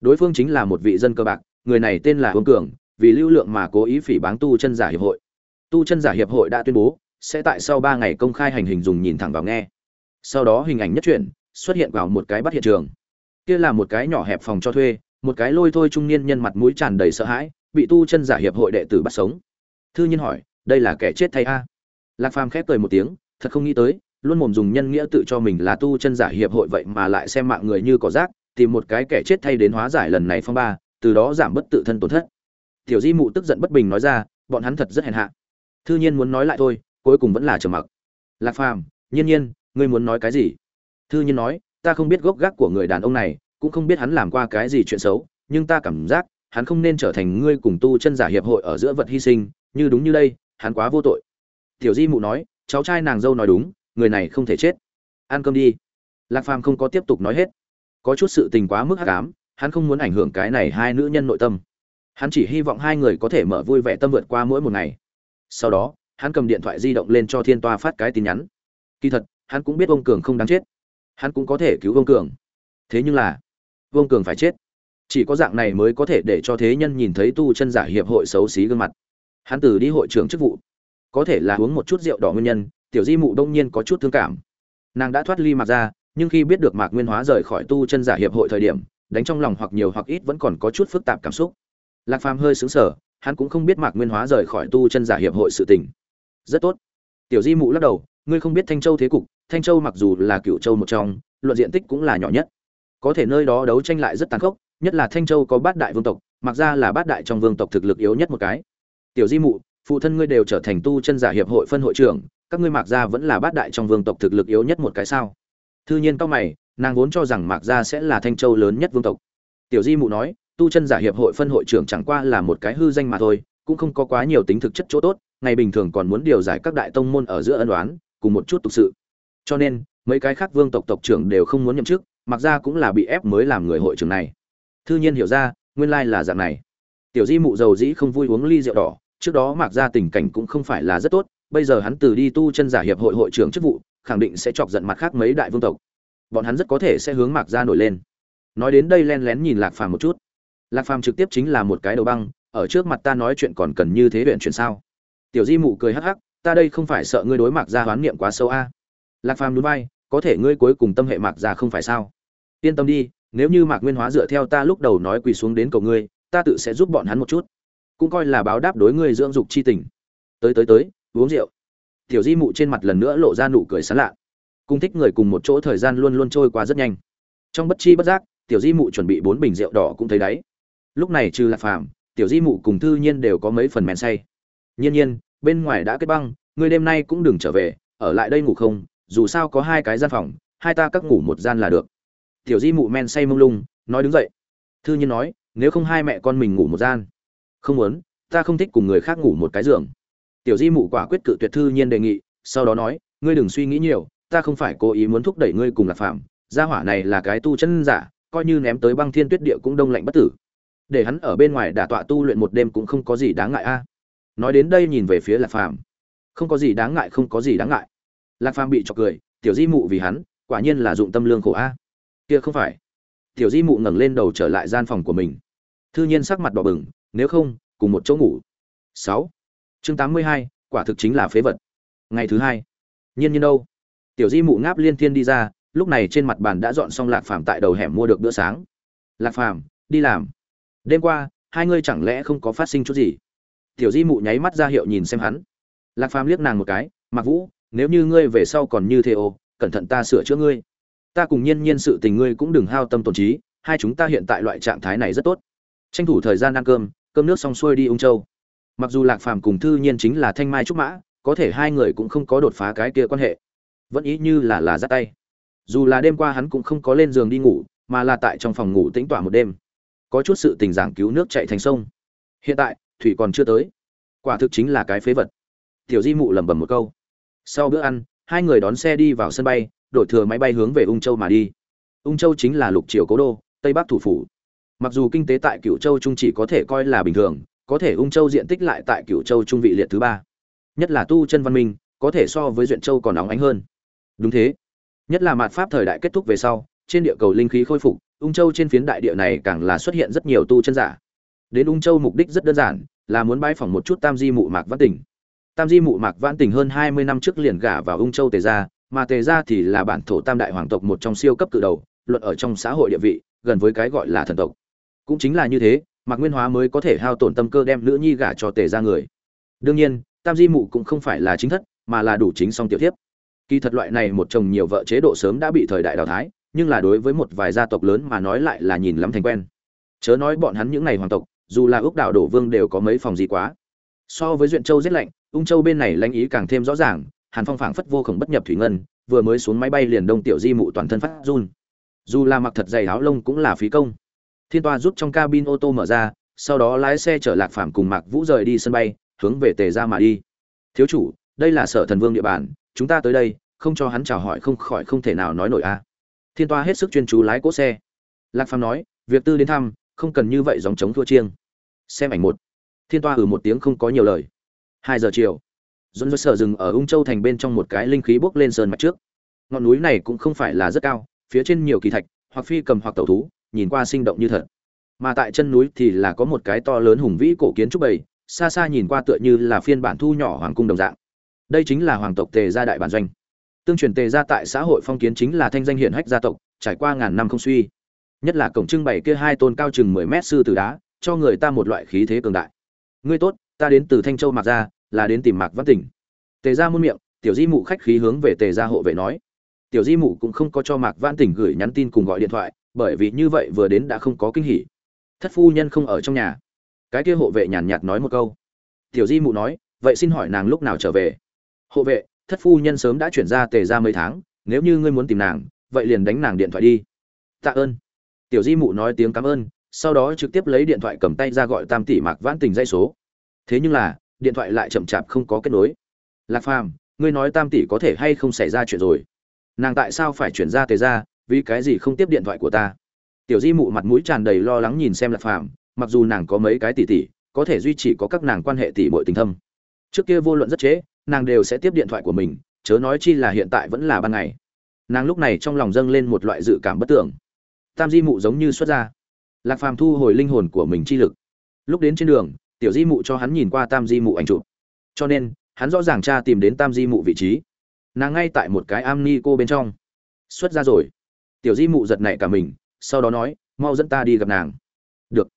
Đối phương chính là một vị dân cơ bạc, người này tên là hương cường, vì lưu lượng mà cố ý phỉ báng tu chân giả hiệp hội. Tu chân giả hiệp hội đã tuyên bố, sẽ tại sau ba ngày công khai hành hình dùng nhìn thẳng vào nghe. Sau đó hình ảnh nhất truyền xuất hiện vào một cái bắt hiện trường. Kia là một cái nhỏ hẹp phòng cho thuê, một cái lôi thôi trung niên nhân mặt mũi tràn đầy sợ hãi, bị tu chân giả hiệp hội đệ tử bắt sống thư nhiên hỏi, đây là kẻ chết thay a? Lạc phàm khép cười một tiếng, thật không nghĩ tới, luôn mồm dùng nhân nghĩa tự cho mình là tu chân giả hiệp hội vậy mà lại xem mạng người như cỏ rác, tìm một cái kẻ chết thay đến hóa giải lần này phong ba, từ đó giảm bất tự thân tổn thất. Tiểu di mụ tức giận bất bình nói ra, bọn hắn thật rất hèn hạ. Thư nhiên muốn nói lại thôi, cuối cùng vẫn là trầm mặc. Lạc phàm, nhiên nhiên, ngươi muốn nói cái gì? Thư nhiên nói, ta không biết gốc gác của người đàn ông này, cũng không biết hắn làm qua cái gì chuyện xấu, nhưng ta cảm giác, hắn không nên trở thành ngươi cùng tu chân giả hiệp hội ở giữa vật hy sinh như đúng như đây, hắn quá vô tội. Tiểu di mụ nói, cháu trai nàng dâu nói đúng, người này không thể chết. Ăn cơm đi. Lạc phàm không có tiếp tục nói hết. Có chút sự tình quá mức hắc ám, hắn không muốn ảnh hưởng cái này hai nữ nhân nội tâm. Hắn chỉ hy vọng hai người có thể mở vui vẻ tâm vượt qua mỗi một ngày. Sau đó, hắn cầm điện thoại di động lên cho thiên toa phát cái tin nhắn. Kỳ thật, hắn cũng biết ông cường không đáng chết. Hắn cũng có thể cứu ông cường. Thế nhưng là ông cường phải chết. Chỉ có dạng này mới có thể để cho thế nhân nhìn thấy tu chân giả hiệp hội xấu xí gương mặt hắn từ đi hội trưởng chức vụ. Có thể là uống một chút rượu đỏ nguyên nhân, tiểu di mụ đông nhiên có chút thương cảm. Nàng đã thoát ly mạc ra nhưng khi biết được mạc nguyên hóa rời khỏi tu chân giả hiệp hội thời điểm, đánh trong lòng hoặc nhiều hoặc ít vẫn còn có chút phức tạp cảm xúc. Lạc phàm hơi xứng sở hắn cũng không biết mạc nguyên hóa rời khỏi tu chân giả hiệp hội sự tình. Rất tốt. Tiểu di mụ lắc đầu, ngươi không biết thanh châu thế cục, thanh châu mặc dù là cựu châu một trong, luận diện tích cũng là nhỏ nhất. Có thể nơi đó đấu tranh lại rất tàn khốc, nhất là thanh châu có bát đại vương tộc mặc ra là bát đại trong vương tộc thực lực yếu nhất một cái tiểu di mụ, phụ thân ngươi đều trở thành tu chân giả hiệp hội phân hội trưởng, các ngươi mặc Gia vẫn là bát đại trong vương tộc thực lực yếu nhất một cái sao? Thư nhiên cao mày, nàng vốn cho rằng mạc gia sẽ là thanh châu lớn nhất vương tộc. Tiểu di mụ nói, tu chân giả hiệp hội phân hội trưởng chẳng qua là một cái hư danh mà thôi, cũng không có quá nhiều tính thực chất chỗ tốt, ngày bình thường còn muốn điều giải các đại tông môn ở giữa ân đoán cùng một chút tục sự. Cho nên, mấy cái khác vương tộc tộc trưởng đều không muốn nhậm chức mặc ra cũng là bị ép mới làm người hội trưởng này. Thư nhiên hiểu ra, nguyên lai là dạng này. Tiểu di mụ dầu dĩ không vui uống ly rượu đỏ trước đó mặc ra tình cảnh cũng không phải là rất tốt, bây giờ hắn từ đi tu chân giả hiệp hội hội trưởng chức vụ, khẳng định sẽ chọc giận mặt khác mấy đại vương tộc. Bọn hắn rất có thể sẽ hướng mạc ra nổi lên. Nói đến đây len lén nhìn lạc phàm một chút. Lạc phàm trực tiếp chính là một cái đầu băng, ở trước mặt ta nói chuyện còn cần như thế luyện chuyện sao? Tiểu di mụ cười hắc hắc, ta đây không phải sợ ngươi đối mạc ra hoán niệm quá sâu a. Lạc phàm núi bay có thể ngươi cuối cùng tâm hệ mạc ra không phải sao? Yên tâm đi, nếu như mạc nguyên hóa dựa theo ta lúc đầu nói quỳ xuống đến cầu ngươi, ta tự sẽ giúp bọn hắn một chút cũng coi là báo đáp đối ngươi dưỡng dục chi tình. Tới tới tới, uống rượu. Tiểu di mụ trên mặt lần nữa lộ ra nụ cười sán lạ. Cung thích người cùng một chỗ thời gian luôn luôn trôi qua rất nhanh. Trong bất chi bất giác, tiểu di mụ chuẩn bị bốn bình rượu đỏ cũng thấy đấy lúc này trừ lạc phàm, tiểu di mụ cùng thư nhiên đều có mấy phần men say. Nhiên nhiên, bên ngoài đã kết băng, ngươi đêm nay cũng đừng trở về, ở lại đây ngủ không, dù sao có hai cái gian phòng, hai ta các ngủ một gian là được. Tiểu di mụ men say mông lung, nói đứng dậy. Thư nhiên nói, nếu không hai mẹ con mình ngủ một gian không muốn, ta không thích cùng người khác ngủ một cái giường. Tiểu di mụ quả quyết cự tuyệt thư nhiên đề nghị, sau đó nói, ngươi đừng suy nghĩ nhiều, ta không phải cố ý muốn thúc đẩy ngươi cùng lạc phạm gia hỏa này là cái tu chân giả, coi như ném tới băng thiên tuyết địa cũng đông lạnh bất tử. Để hắn ở bên ngoài đả tọa tu luyện một đêm cũng không có gì đáng ngại a. Nói đến đây nhìn về phía lạc phàm. Không có gì đáng ngại, không có gì đáng ngại. Lạc phàm bị chọc cười, tiểu di mụ vì hắn, quả nhiên là dụng tâm lương khổ a. Kia không phải. Tiểu di mụ ngẩng lên đầu trở lại gian phòng của mình. Thư nhiên sắc mặt đỏ bừng nếu không, cùng một chỗ ngủ. Sáu. Chương tám mươi hai, quả thực chính là phế vật. Ngày thứ hai. Nhiên nhiên đâu? Tiểu di mụ ngáp liên thiên đi ra, lúc này trên mặt bàn đã dọn xong lạc phàm tại đầu hẻm mua được bữa sáng. Lạc phàm, đi làm. Đêm qua, hai ngươi chẳng lẽ không có phát sinh chút gì? Tiểu di mụ nháy mắt ra hiệu nhìn xem hắn. Lạc phàm liếc nàng một cái mặc vũ, nếu như ngươi về sau còn như thế ô, cẩn thận ta sửa chữa ngươi. Ta cùng nhiên nhiên sự tình ngươi cũng đừng hao tâm tổn trí, hai chúng ta hiện tại loại trạng thái này rất tốt tranh thủ thời gian ăn cơm cơm nước xong xuôi đi ung châu. Mặc dù lạc phàm cùng thư nhiên chính là thanh mai trúc mã, có thể hai người cũng không có đột phá cái kia quan hệ. Vẫn ý như là là dắt tay. Dù là đêm qua hắn cũng không có lên giường đi ngủ, mà là tại trong phòng ngủ tĩnh tỏa một đêm. Có chút sự tình giảng cứu nước chạy thành sông. Hiện tại, thủy còn chưa tới. Quả thực chính là cái phế vật. Tiểu di mụ lẩm bẩm một câu. Sau bữa ăn, hai người đón xe đi vào sân bay, đổi thừa máy bay hướng về ung châu mà đi. Ung châu chính là lục triều cố đô, tây bắc thủ phủ mặc dù kinh tế tại Cửu châu trung chỉ có thể coi là bình thường, có thể ung châu diện tích lại tại Cửu châu trung vị liệt thứ ba. Nhất là tu chân văn minh, có thể so với duyện châu còn nóng ánh hơn. Đúng thế. Nhất là mạt pháp thời đại kết thúc về sau, trên địa cầu linh khí khôi phục, ung châu trên phiến đại địa này càng là xuất hiện rất nhiều tu chân giả. Đến ung châu mục đích rất đơn giản, là muốn bãi phỏng một chút tam di mụ mạc văn tỉnh. Tam di mụ mạc văn tỉnh hơn hai mươi năm trước liền gả vào ung châu tề gia, mà tề gia thì là bản thổ tam đại hoàng tộc một trong siêu cấp cự đầu, luận ở trong xã hội địa vị, gần với cái gọi là thần tộc cũng chính là như thế, mạc nguyên hóa mới có thể hao tổn tâm cơ đem nữ nhi gả cho tề gia người. Đương nhiên, tam di mụ cũng không phải là chính thất, mà là đủ chính song tiểu thiếp. Kỳ thật loại này một chồng nhiều vợ chế độ sớm đã bị thời đại đào thái nhưng là đối với một vài gia tộc lớn mà nói lại là nhìn lắm thành quen. Chớ nói bọn hắn những ngày hoàng tộc, dù là ước đạo đổ vương đều có mấy phòng gì quá. So với duyện châu rét lạnh, ung châu bên này lãnh ý càng thêm rõ ràng, hàn phong phảng phất vô khổng bất nhập thủy ngân, vừa mới xuống máy bay liền đông tiểu di mụ toàn thân phát run. Dù là mặc thật dày áo lông cũng là phí công thiên toa giúp trong cabin ô tô mở ra, sau đó lái xe chở lạc phàm cùng mạc vũ rời đi sân bay, hướng về tề ra mà đi. Thiếu chủ, đây là sở thần vương địa bàn, chúng ta tới đây, không cho hắn chào hỏi không khỏi không thể nào nói nổi a. Thiên toa hết sức chuyên chú lái cỗ xe. Lạc phàm nói, việc tư đến thăm, không cần như vậy dòng chống thua chiêng. Xem ảnh một. Thiên toa ừ một tiếng không có nhiều lời. Hai giờ chiều dồn dơ sở dừng ở ung châu thành bên trong một cái linh khí bốc lên sơn mặt trước. Ngọn núi này cũng không phải là rất cao, phía trên nhiều kỳ thạch, hoặc phi cầm hoặc tẩu thú nhìn qua sinh động như thật. Mà tại chân núi thì là có một cái to lớn hùng vĩ cổ kiến trúc bầy, xa xa nhìn qua tựa như là phiên bản thu nhỏ hoàng cung đồng dạng. Đây chính là hoàng tộc tề gia đại bản doanh. Tương truyền tề gia tại xã hội phong kiến chính là thanh danh hiển hách gia tộc, trải qua ngàn năm không suy. Nhất là cổng trưng bày kia hai tôn cao chừng mười mét sư tử đá, cho người ta một loại khí thế cường đại. Ngươi tốt, ta đến từ thanh châu mạc gia, là đến tìm mạc văn tỉnh. Tề gia muôn miệng, tiểu di mụ khách khí hướng về tề gia hộ vệ nói. Tiểu di mụ cũng không có cho mạc văn tỉnh gửi nhắn tin cùng gọi điện thoại bởi vì như vậy vừa đến đã không có kinh hỉ. Thất phu nhân không ở trong nhà. Cái kia hộ vệ nhàn nhạt nói một câu. Tiểu di mụ nói, vậy xin hỏi nàng lúc nào trở về? Hộ vệ, thất phu nhân sớm đã chuyển ra tề ra mấy tháng, nếu như ngươi muốn tìm nàng, vậy liền đánh nàng điện thoại đi. Tạ ơn. Tiểu di mụ nói tiếng cảm ơn, sau đó trực tiếp lấy điện thoại cầm tay ra gọi tam tỷ mạc vãn tình dây số. Thế nhưng là, điện thoại lại chậm chạp không có kết nối. Lạc phàm, ngươi nói tam tỷ có thể hay không xảy ra chuyện rồi? Nàng tại sao phải chuyển ra tề ra vì cái gì không tiếp điện thoại của ta? Tiểu di mụ mặt mũi tràn đầy lo lắng nhìn xem lạc phàm, mặc dù nàng có mấy cái tỷ tỷ, có thể duy trì có các nàng quan hệ tỷ muội tình thâm. Trước kia vô luận rất chế nàng đều sẽ tiếp điện thoại của mình, chớ nói chi là hiện tại vẫn là ban ngày. Nàng lúc này trong lòng dâng lên một loại dự cảm bất tưởng. Tam di mụ giống như xuất ra. Lạc phàm thu hồi linh hồn của mình chi lực. Lúc đến trên đường, tiểu di mụ cho hắn nhìn qua tam di mụ ảnh chụp. Cho nên, hắn rõ ràng cha tìm đến tam di mụ vị trí. Nàng ngay tại một cái am ni cô bên trong. Xuất ra rồi tiểu di mụ giật nảy cả mình, sau đó nói, mau dẫn ta đi gặp nàng. Được.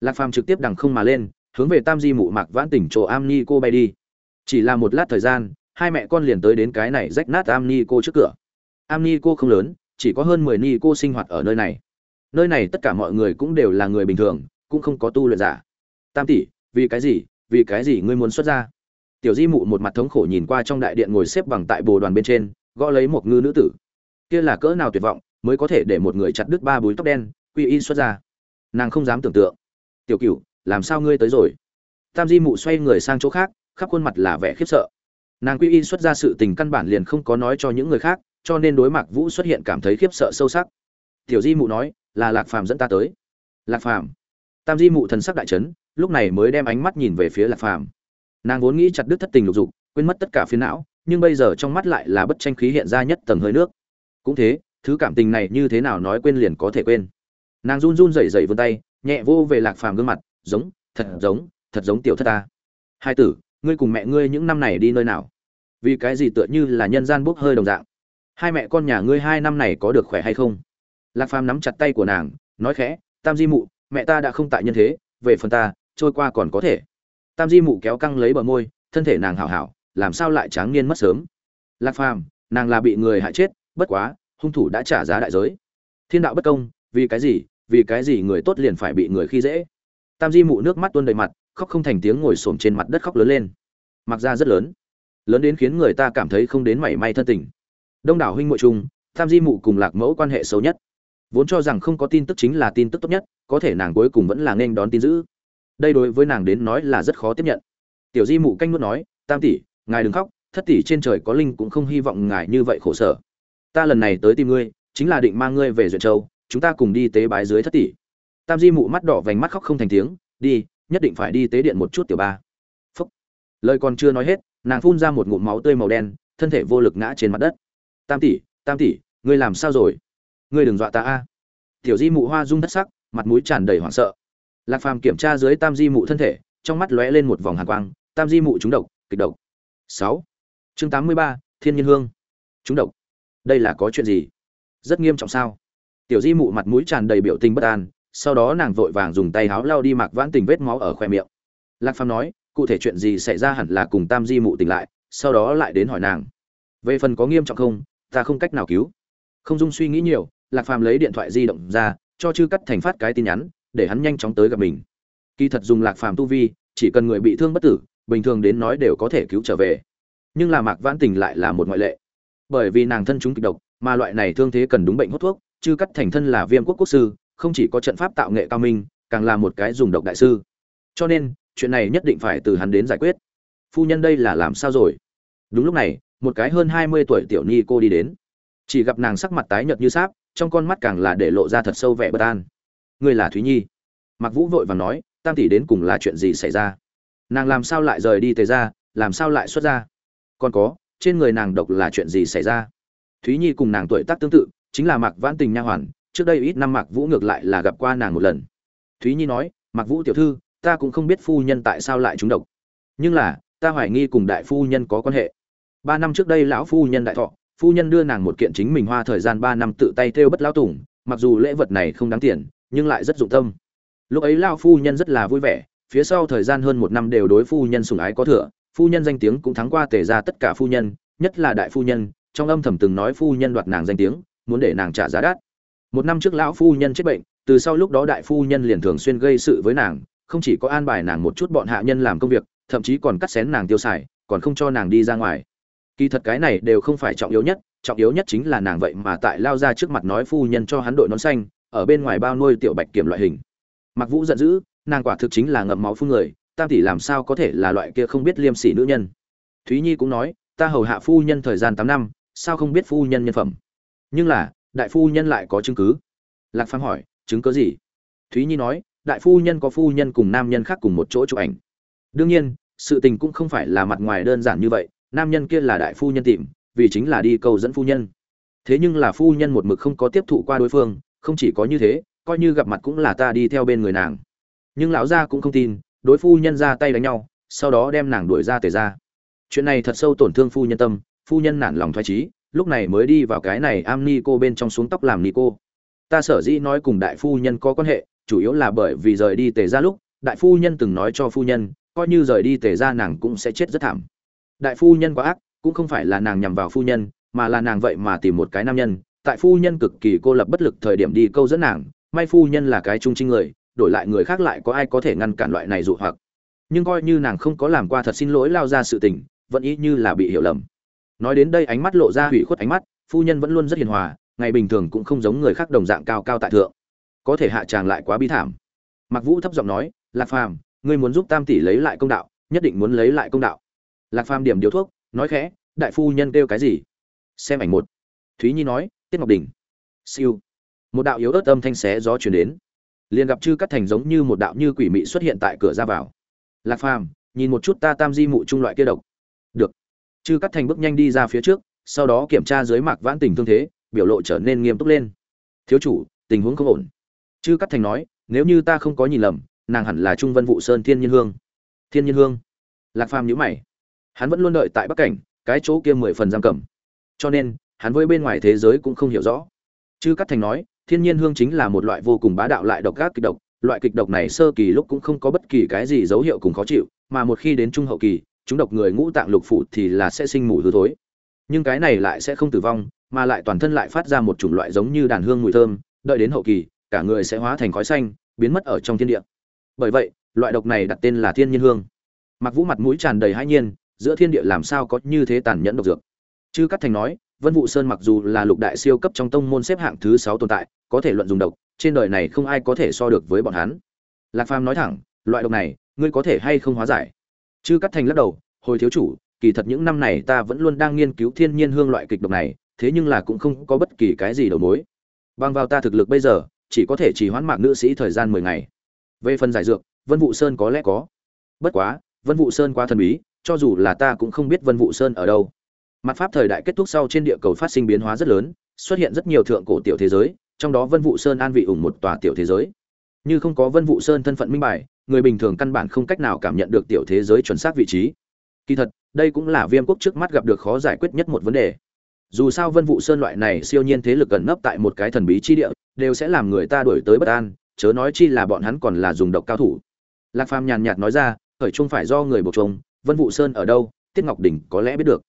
Lạc phàm trực tiếp đằng không mà lên, hướng về tam di mụ mạc vãn tỉnh chỗ am ni cô bay đi. Chỉ là một lát thời gian, hai mẹ con liền tới đến cái này rách nát am ni cô trước cửa. Am ni cô không lớn, chỉ có hơn mười ni cô sinh hoạt ở nơi này. Nơi này tất cả mọi người cũng đều là người bình thường, cũng không có tu luyện giả. Tam tỷ, vì cái gì, vì cái gì ngươi muốn xuất ra tiểu di mụ một mặt thống khổ nhìn qua trong đại điện ngồi xếp bằng tại bồ đoàn bên trên, gõ lấy một ngư nữ tử. Kia là cỡ nào tuyệt vọng mới có thể để một người chặt đứt ba búi tóc đen, quy y xuất ra. Nàng không dám tưởng tượng. Tiểu cửu, làm sao ngươi tới rồi? Tam di mụ xoay người sang chỗ khác, khắp khuôn mặt là vẻ khiếp sợ. Nàng quy y xuất ra sự tình căn bản liền không có nói cho những người khác, cho nên đối mặt vũ xuất hiện cảm thấy khiếp sợ sâu sắc. Tiểu di mụ nói, là lạc phàm dẫn ta tới. Lạc phàm? Tam di mụ thần sắc đại trấn lúc này mới đem ánh mắt nhìn về phía lạc phàm. Nàng vốn nghĩ chặt đứt thất tình lục dục, quên mất tất cả phiến não, nhưng bây giờ trong mắt lại là bất tranh khí hiện ra nhất tầng hơi nước. Cũng thế thứ cảm tình này như thế nào nói quên liền có thể quên. Nàng run run rẩy rẩy vươn tay, nhẹ vô về lạc phàm gương mặt, giống, thật giống thật giống tiểu thất ta. Hai tử, ngươi cùng mẹ ngươi những năm này đi nơi nào? Vì cái gì tựa như là nhân gian bốc hơi đồng dạng? Hai mẹ con nhà ngươi hai năm này có được khỏe hay không? Lạc phàm nắm chặt tay của nàng, nói khẽ, tam di mụ, mẹ ta đã không tại nhân thế, về phần ta, trôi qua còn có thể. Tam di mụ kéo căng lấy bờ môi, thân thể nàng hảo hảo, làm sao lại tráng niên mất sớm? Lạc phàm, nàng là bị người hại chết, bất quá hung thủ đã trả giá đại giới. Thiên đạo bất công, vì cái gì, vì cái gì người tốt liền phải bị người khi dễ? Tam di mụ nước mắt tuôn đầy mặt, khóc không thành tiếng ngồi xổm trên mặt đất khóc lớn lên. Mặc ra rất lớn. Lớn đến khiến người ta cảm thấy không đến mảy may thân tình. Đông đảo huynh muội chung, tam di mụ cùng lạc mẫu quan hệ xấu nhất. Vốn cho rằng không có tin tức chính là tin tức tốt nhất, có thể nàng cuối cùng vẫn là nên đón tin dữ. Đây đối với nàng đến nói là rất khó tiếp nhận. Tiểu di mụ canh nuốt nói, tam tỷ, ngài đừng khóc, thất tỷ trên trời có linh cũng không hy vọng ngài như vậy khổ sở ta lần này tới tìm ngươi, chính là định mang ngươi về duyện châu, chúng ta cùng đi tế bái dưới thất tỷ. Tam di mụ mắt đỏ vành mắt khóc không thành tiếng, đi, nhất định phải đi tế điện một chút tiểu ba. Phúc. Lời còn chưa nói hết, nàng phun ra một ngụm máu tươi màu đen, thân thể vô lực ngã trên mặt đất. Tam tỷ tam tỷ, ngươi làm sao rồi? Ngươi đừng dọa ta a. Tiểu di mụ hoa rung thất sắc, mặt mũi tràn đầy hoảng sợ. Lạc phàm kiểm tra dưới tam di mụ thân thể, trong mắt lóe lên một vòng hàn quang, tam di mụ trúng độc, kịch độc. Sáu. Chương tám mươi ba, thiên nhiên hương. Trúng độc đây là có chuyện gì? Rất nghiêm trọng sao? Tiểu di mụ mặt mũi tràn đầy biểu tình bất an, sau đó nàng vội vàng dùng tay háo lao đi mạc vãn tình vết máu ở khoe miệng. Lạc phàm nói, cụ thể chuyện gì xảy ra hẳn là cùng tam di mụ tỉnh lại, sau đó lại đến hỏi nàng. Về phần có nghiêm trọng không, ta không cách nào cứu. Không dung suy nghĩ nhiều, lạc phàm lấy điện thoại di động ra, cho chư cắt thành phát cái tin nhắn, để hắn nhanh chóng tới gặp mình. Kỳ thật dùng lạc phàm tu vi, chỉ cần người bị thương bất tử, bình thường đến nói đều có thể cứu trở về. Nhưng là mạc vãn tình lại là một ngoại lệ bởi vì nàng thân chúng kịch độc, mà loại này thương thế cần đúng bệnh hút thuốc chư cắt thành thân là viêm quốc quốc sư, không chỉ có trận pháp tạo nghệ cao minh, càng là một cái dùng độc đại sư. Cho nên, chuyện này nhất định phải từ hắn đến giải quyết. Phu nhân đây là làm sao rồi? Đúng lúc này, một cái hơn hai mươi tuổi tiểu ni cô đi đến. Chỉ gặp nàng sắc mặt tái nhợt như sáp, trong con mắt càng là để lộ ra thật sâu vẻ bất an. Người là thúy nhi. Mặc vũ vội và nói, tam tỷ đến cùng là chuyện gì xảy ra? Nàng làm sao lại rời đi tề ra làm sao lại xuất ra? Còn có trên người nàng độc là chuyện gì xảy ra? Thúy nhi cùng nàng tuổi tác tương tự, chính là mạc vãn tình nha hoàn, trước đây ít năm mạc vũ ngược lại là gặp qua nàng một lần. Thúy nhi nói, mạc vũ tiểu thư, ta cũng không biết phu nhân tại sao lại trúng độc. Nhưng là, ta hoài nghi cùng đại phu nhân có quan hệ. Ba năm trước đây lão phu nhân đại thọ, phu nhân đưa nàng một kiện chính mình hoa thời gian ba năm tự tay thêu bất lão tùng, mặc dù lễ vật này không đáng tiền, nhưng lại rất dụng tâm. Lúc ấy lão phu nhân rất là vui vẻ, phía sau thời gian hơn một năm đều đối phu nhân sủng ái có thừa phu nhân danh tiếng cũng thắng qua tề ra tất cả phu nhân, nhất là đại phu nhân, trong âm thầm từng nói phu nhân đoạt nàng danh tiếng, muốn để nàng trả giá đắt. Một năm trước lão phu nhân chết bệnh, từ sau lúc đó đại phu nhân liền thường xuyên gây sự với nàng, không chỉ có an bài nàng một chút bọn hạ nhân làm công việc, thậm chí còn cắt xén nàng tiêu xài, còn không cho nàng đi ra ngoài. Kỳ thật cái này đều không phải trọng yếu nhất, trọng yếu nhất chính là nàng vậy mà tại lao ra trước mặt nói phu nhân cho hắn đội nón xanh, ở bên ngoài bao nuôi tiểu bạch kiểm loại hình. Mặc vũ giận dữ, nàng quả thực chính là ngậm máu phun người tam tỷ làm sao có thể là loại kia không biết liêm sỉ nữ nhân? Thúy nhi cũng nói, ta hầu hạ phu nhân thời gian tám năm, sao không biết phu nhân nhân phẩm? Nhưng là, đại phu nhân lại có chứng cứ. Lạc phàm hỏi, chứng cứ gì? Thúy nhi nói, đại phu nhân có phu nhân cùng nam nhân khác cùng một chỗ chụp ảnh. Đương nhiên, sự tình cũng không phải là mặt ngoài đơn giản như vậy, nam nhân kia là đại phu nhân tìm, vì chính là đi cầu dẫn phu nhân. Thế nhưng là phu nhân một mực không có tiếp thụ qua đối phương, không chỉ có như thế, coi như gặp mặt cũng là ta đi theo bên người nàng. Nhưng lão gia cũng không tin đối phu nhân ra tay đánh nhau, sau đó đem nàng đuổi ra tề ra chuyện này thật sâu tổn thương phu nhân tâm, phu nhân nản lòng thoái trí lúc này mới đi vào cái này am ni cô bên trong xuống tóc làm ni cô. Ta sở dĩ nói cùng đại phu nhân có quan hệ, chủ yếu là bởi vì rời đi tề ra lúc, đại phu nhân từng nói cho phu nhân, coi như rời đi tề ra nàng cũng sẽ chết rất thảm. Đại phu nhân quá ác, cũng không phải là nàng nhằm vào phu nhân, mà là nàng vậy mà tìm một cái nam nhân. Tại phu nhân cực kỳ cô lập bất lực thời điểm đi câu dẫn nàng, may phu nhân là cái trung trinh người đổi lại người khác lại có ai có thể ngăn cản loại này dụ hoặc. Nhưng coi như nàng không có làm qua thật xin lỗi lao ra sự tình, vẫn ý như là bị hiểu lầm. Nói đến đây ánh mắt lộ ra hủy khuất ánh mắt, phu nhân vẫn luôn rất hiền hòa, ngày bình thường cũng không giống người khác đồng dạng cao cao tại thượng. Có thể hạ tràng lại quá bi thảm. Mặc vũ thấp giọng nói, lạc phàm, ngươi muốn giúp tam tỷ lấy lại công đạo, nhất định muốn lấy lại công đạo. Lạc phàm điểm điếu thuốc, nói khẽ, đại phu nhân kêu cái gì? Xem ảnh một. Thúy nhi nói, tiết ngọc đình. Siêu. Một đạo yếu ớt âm thanh xé gió chuyển đến liền gặp chư cắt thành giống như một đạo như quỷ mị xuất hiện tại cửa ra vào. Lạc phàm, nhìn một chút ta tam di mụ trung loại kia độc. Được. Chư cắt thành bước nhanh đi ra phía trước, sau đó kiểm tra dưới mạc vãn tình thương thế, biểu lộ trở nên nghiêm túc lên. Thiếu chủ, tình huống không ổn. Chư cắt thành nói, nếu như ta không có nhìn lầm, nàng hẳn là trung vân vụ sơn thiên nhiên hương. Thiên nhiên hương. Lạc phàm nhíu mày. Hắn vẫn luôn đợi tại bắc cảnh, cái chỗ kia mười phần giam cầm. Cho nên, hắn với bên ngoài thế giới cũng không hiểu rõ. Chư cắt thành nói thiên nhiên hương chính là một loại vô cùng bá đạo lại độc ác kịch độc, loại kịch độc này sơ kỳ lúc cũng không có bất kỳ cái gì dấu hiệu cùng khó chịu, mà một khi đến trung hậu kỳ, chúng độc người ngũ tạng lục phủ thì là sẽ sinh mùi hư thối. Nhưng cái này lại sẽ không tử vong, mà lại toàn thân lại phát ra một chủng loại giống như đàn hương mùi thơm, đợi đến hậu kỳ, cả người sẽ hóa thành khói xanh, biến mất ở trong thiên địa. Bởi vậy, loại độc này đặt tên là thiên nhiên hương. Mặc vũ mặt mũi tràn đầy hãi nhiên, giữa thiên địa làm sao có như thế tàn nhẫn độc dược? Chư cắt thành nói vân Vũ sơn mặc dù là lục đại siêu cấp trong tông môn xếp hạng thứ sáu tồn tại, có thể luận dùng độc, trên đời này không ai có thể so được với bọn hắn. Lạc phàm nói thẳng, loại độc này, ngươi có thể hay không hóa giải? Chư cắt thành lắc đầu, hồi thiếu chủ, kỳ thật những năm này ta vẫn luôn đang nghiên cứu thiên nhiên hương loại kịch độc này, thế nhưng là cũng không có bất kỳ cái gì đầu mối. Bằng vào ta thực lực bây giờ, chỉ có thể chỉ hoãn mạng nữ sĩ thời gian mười ngày. Về phần giải dược, vân Vũ sơn có lẽ có. Bất quá, vân Vũ sơn quá thần bí, cho dù là ta cũng không biết vân Vũ sơn ở đâu mặt pháp thời đại kết thúc sau trên địa cầu phát sinh biến hóa rất lớn, xuất hiện rất nhiều thượng cổ tiểu thế giới, trong đó vân vụ sơn an vị ủng một tòa tiểu thế giới. Như không có vân vụ sơn thân phận minh bài, người bình thường căn bản không cách nào cảm nhận được tiểu thế giới chuẩn xác vị trí. Kỳ thật, đây cũng là viêm quốc trước mắt gặp được khó giải quyết nhất một vấn đề. Dù sao vân vụ sơn loại này siêu nhiên thế lực gần nấp tại một cái thần bí chi địa, đều sẽ làm người ta đổi tới bất an, chớ nói chi là bọn hắn còn là dùng độc cao thủ. Lạc phàm nhàn nhạt nói ra, khởi chung phải do người buộc chung, vân vụ sơn ở đâu, tiết ngọc đình có lẽ biết được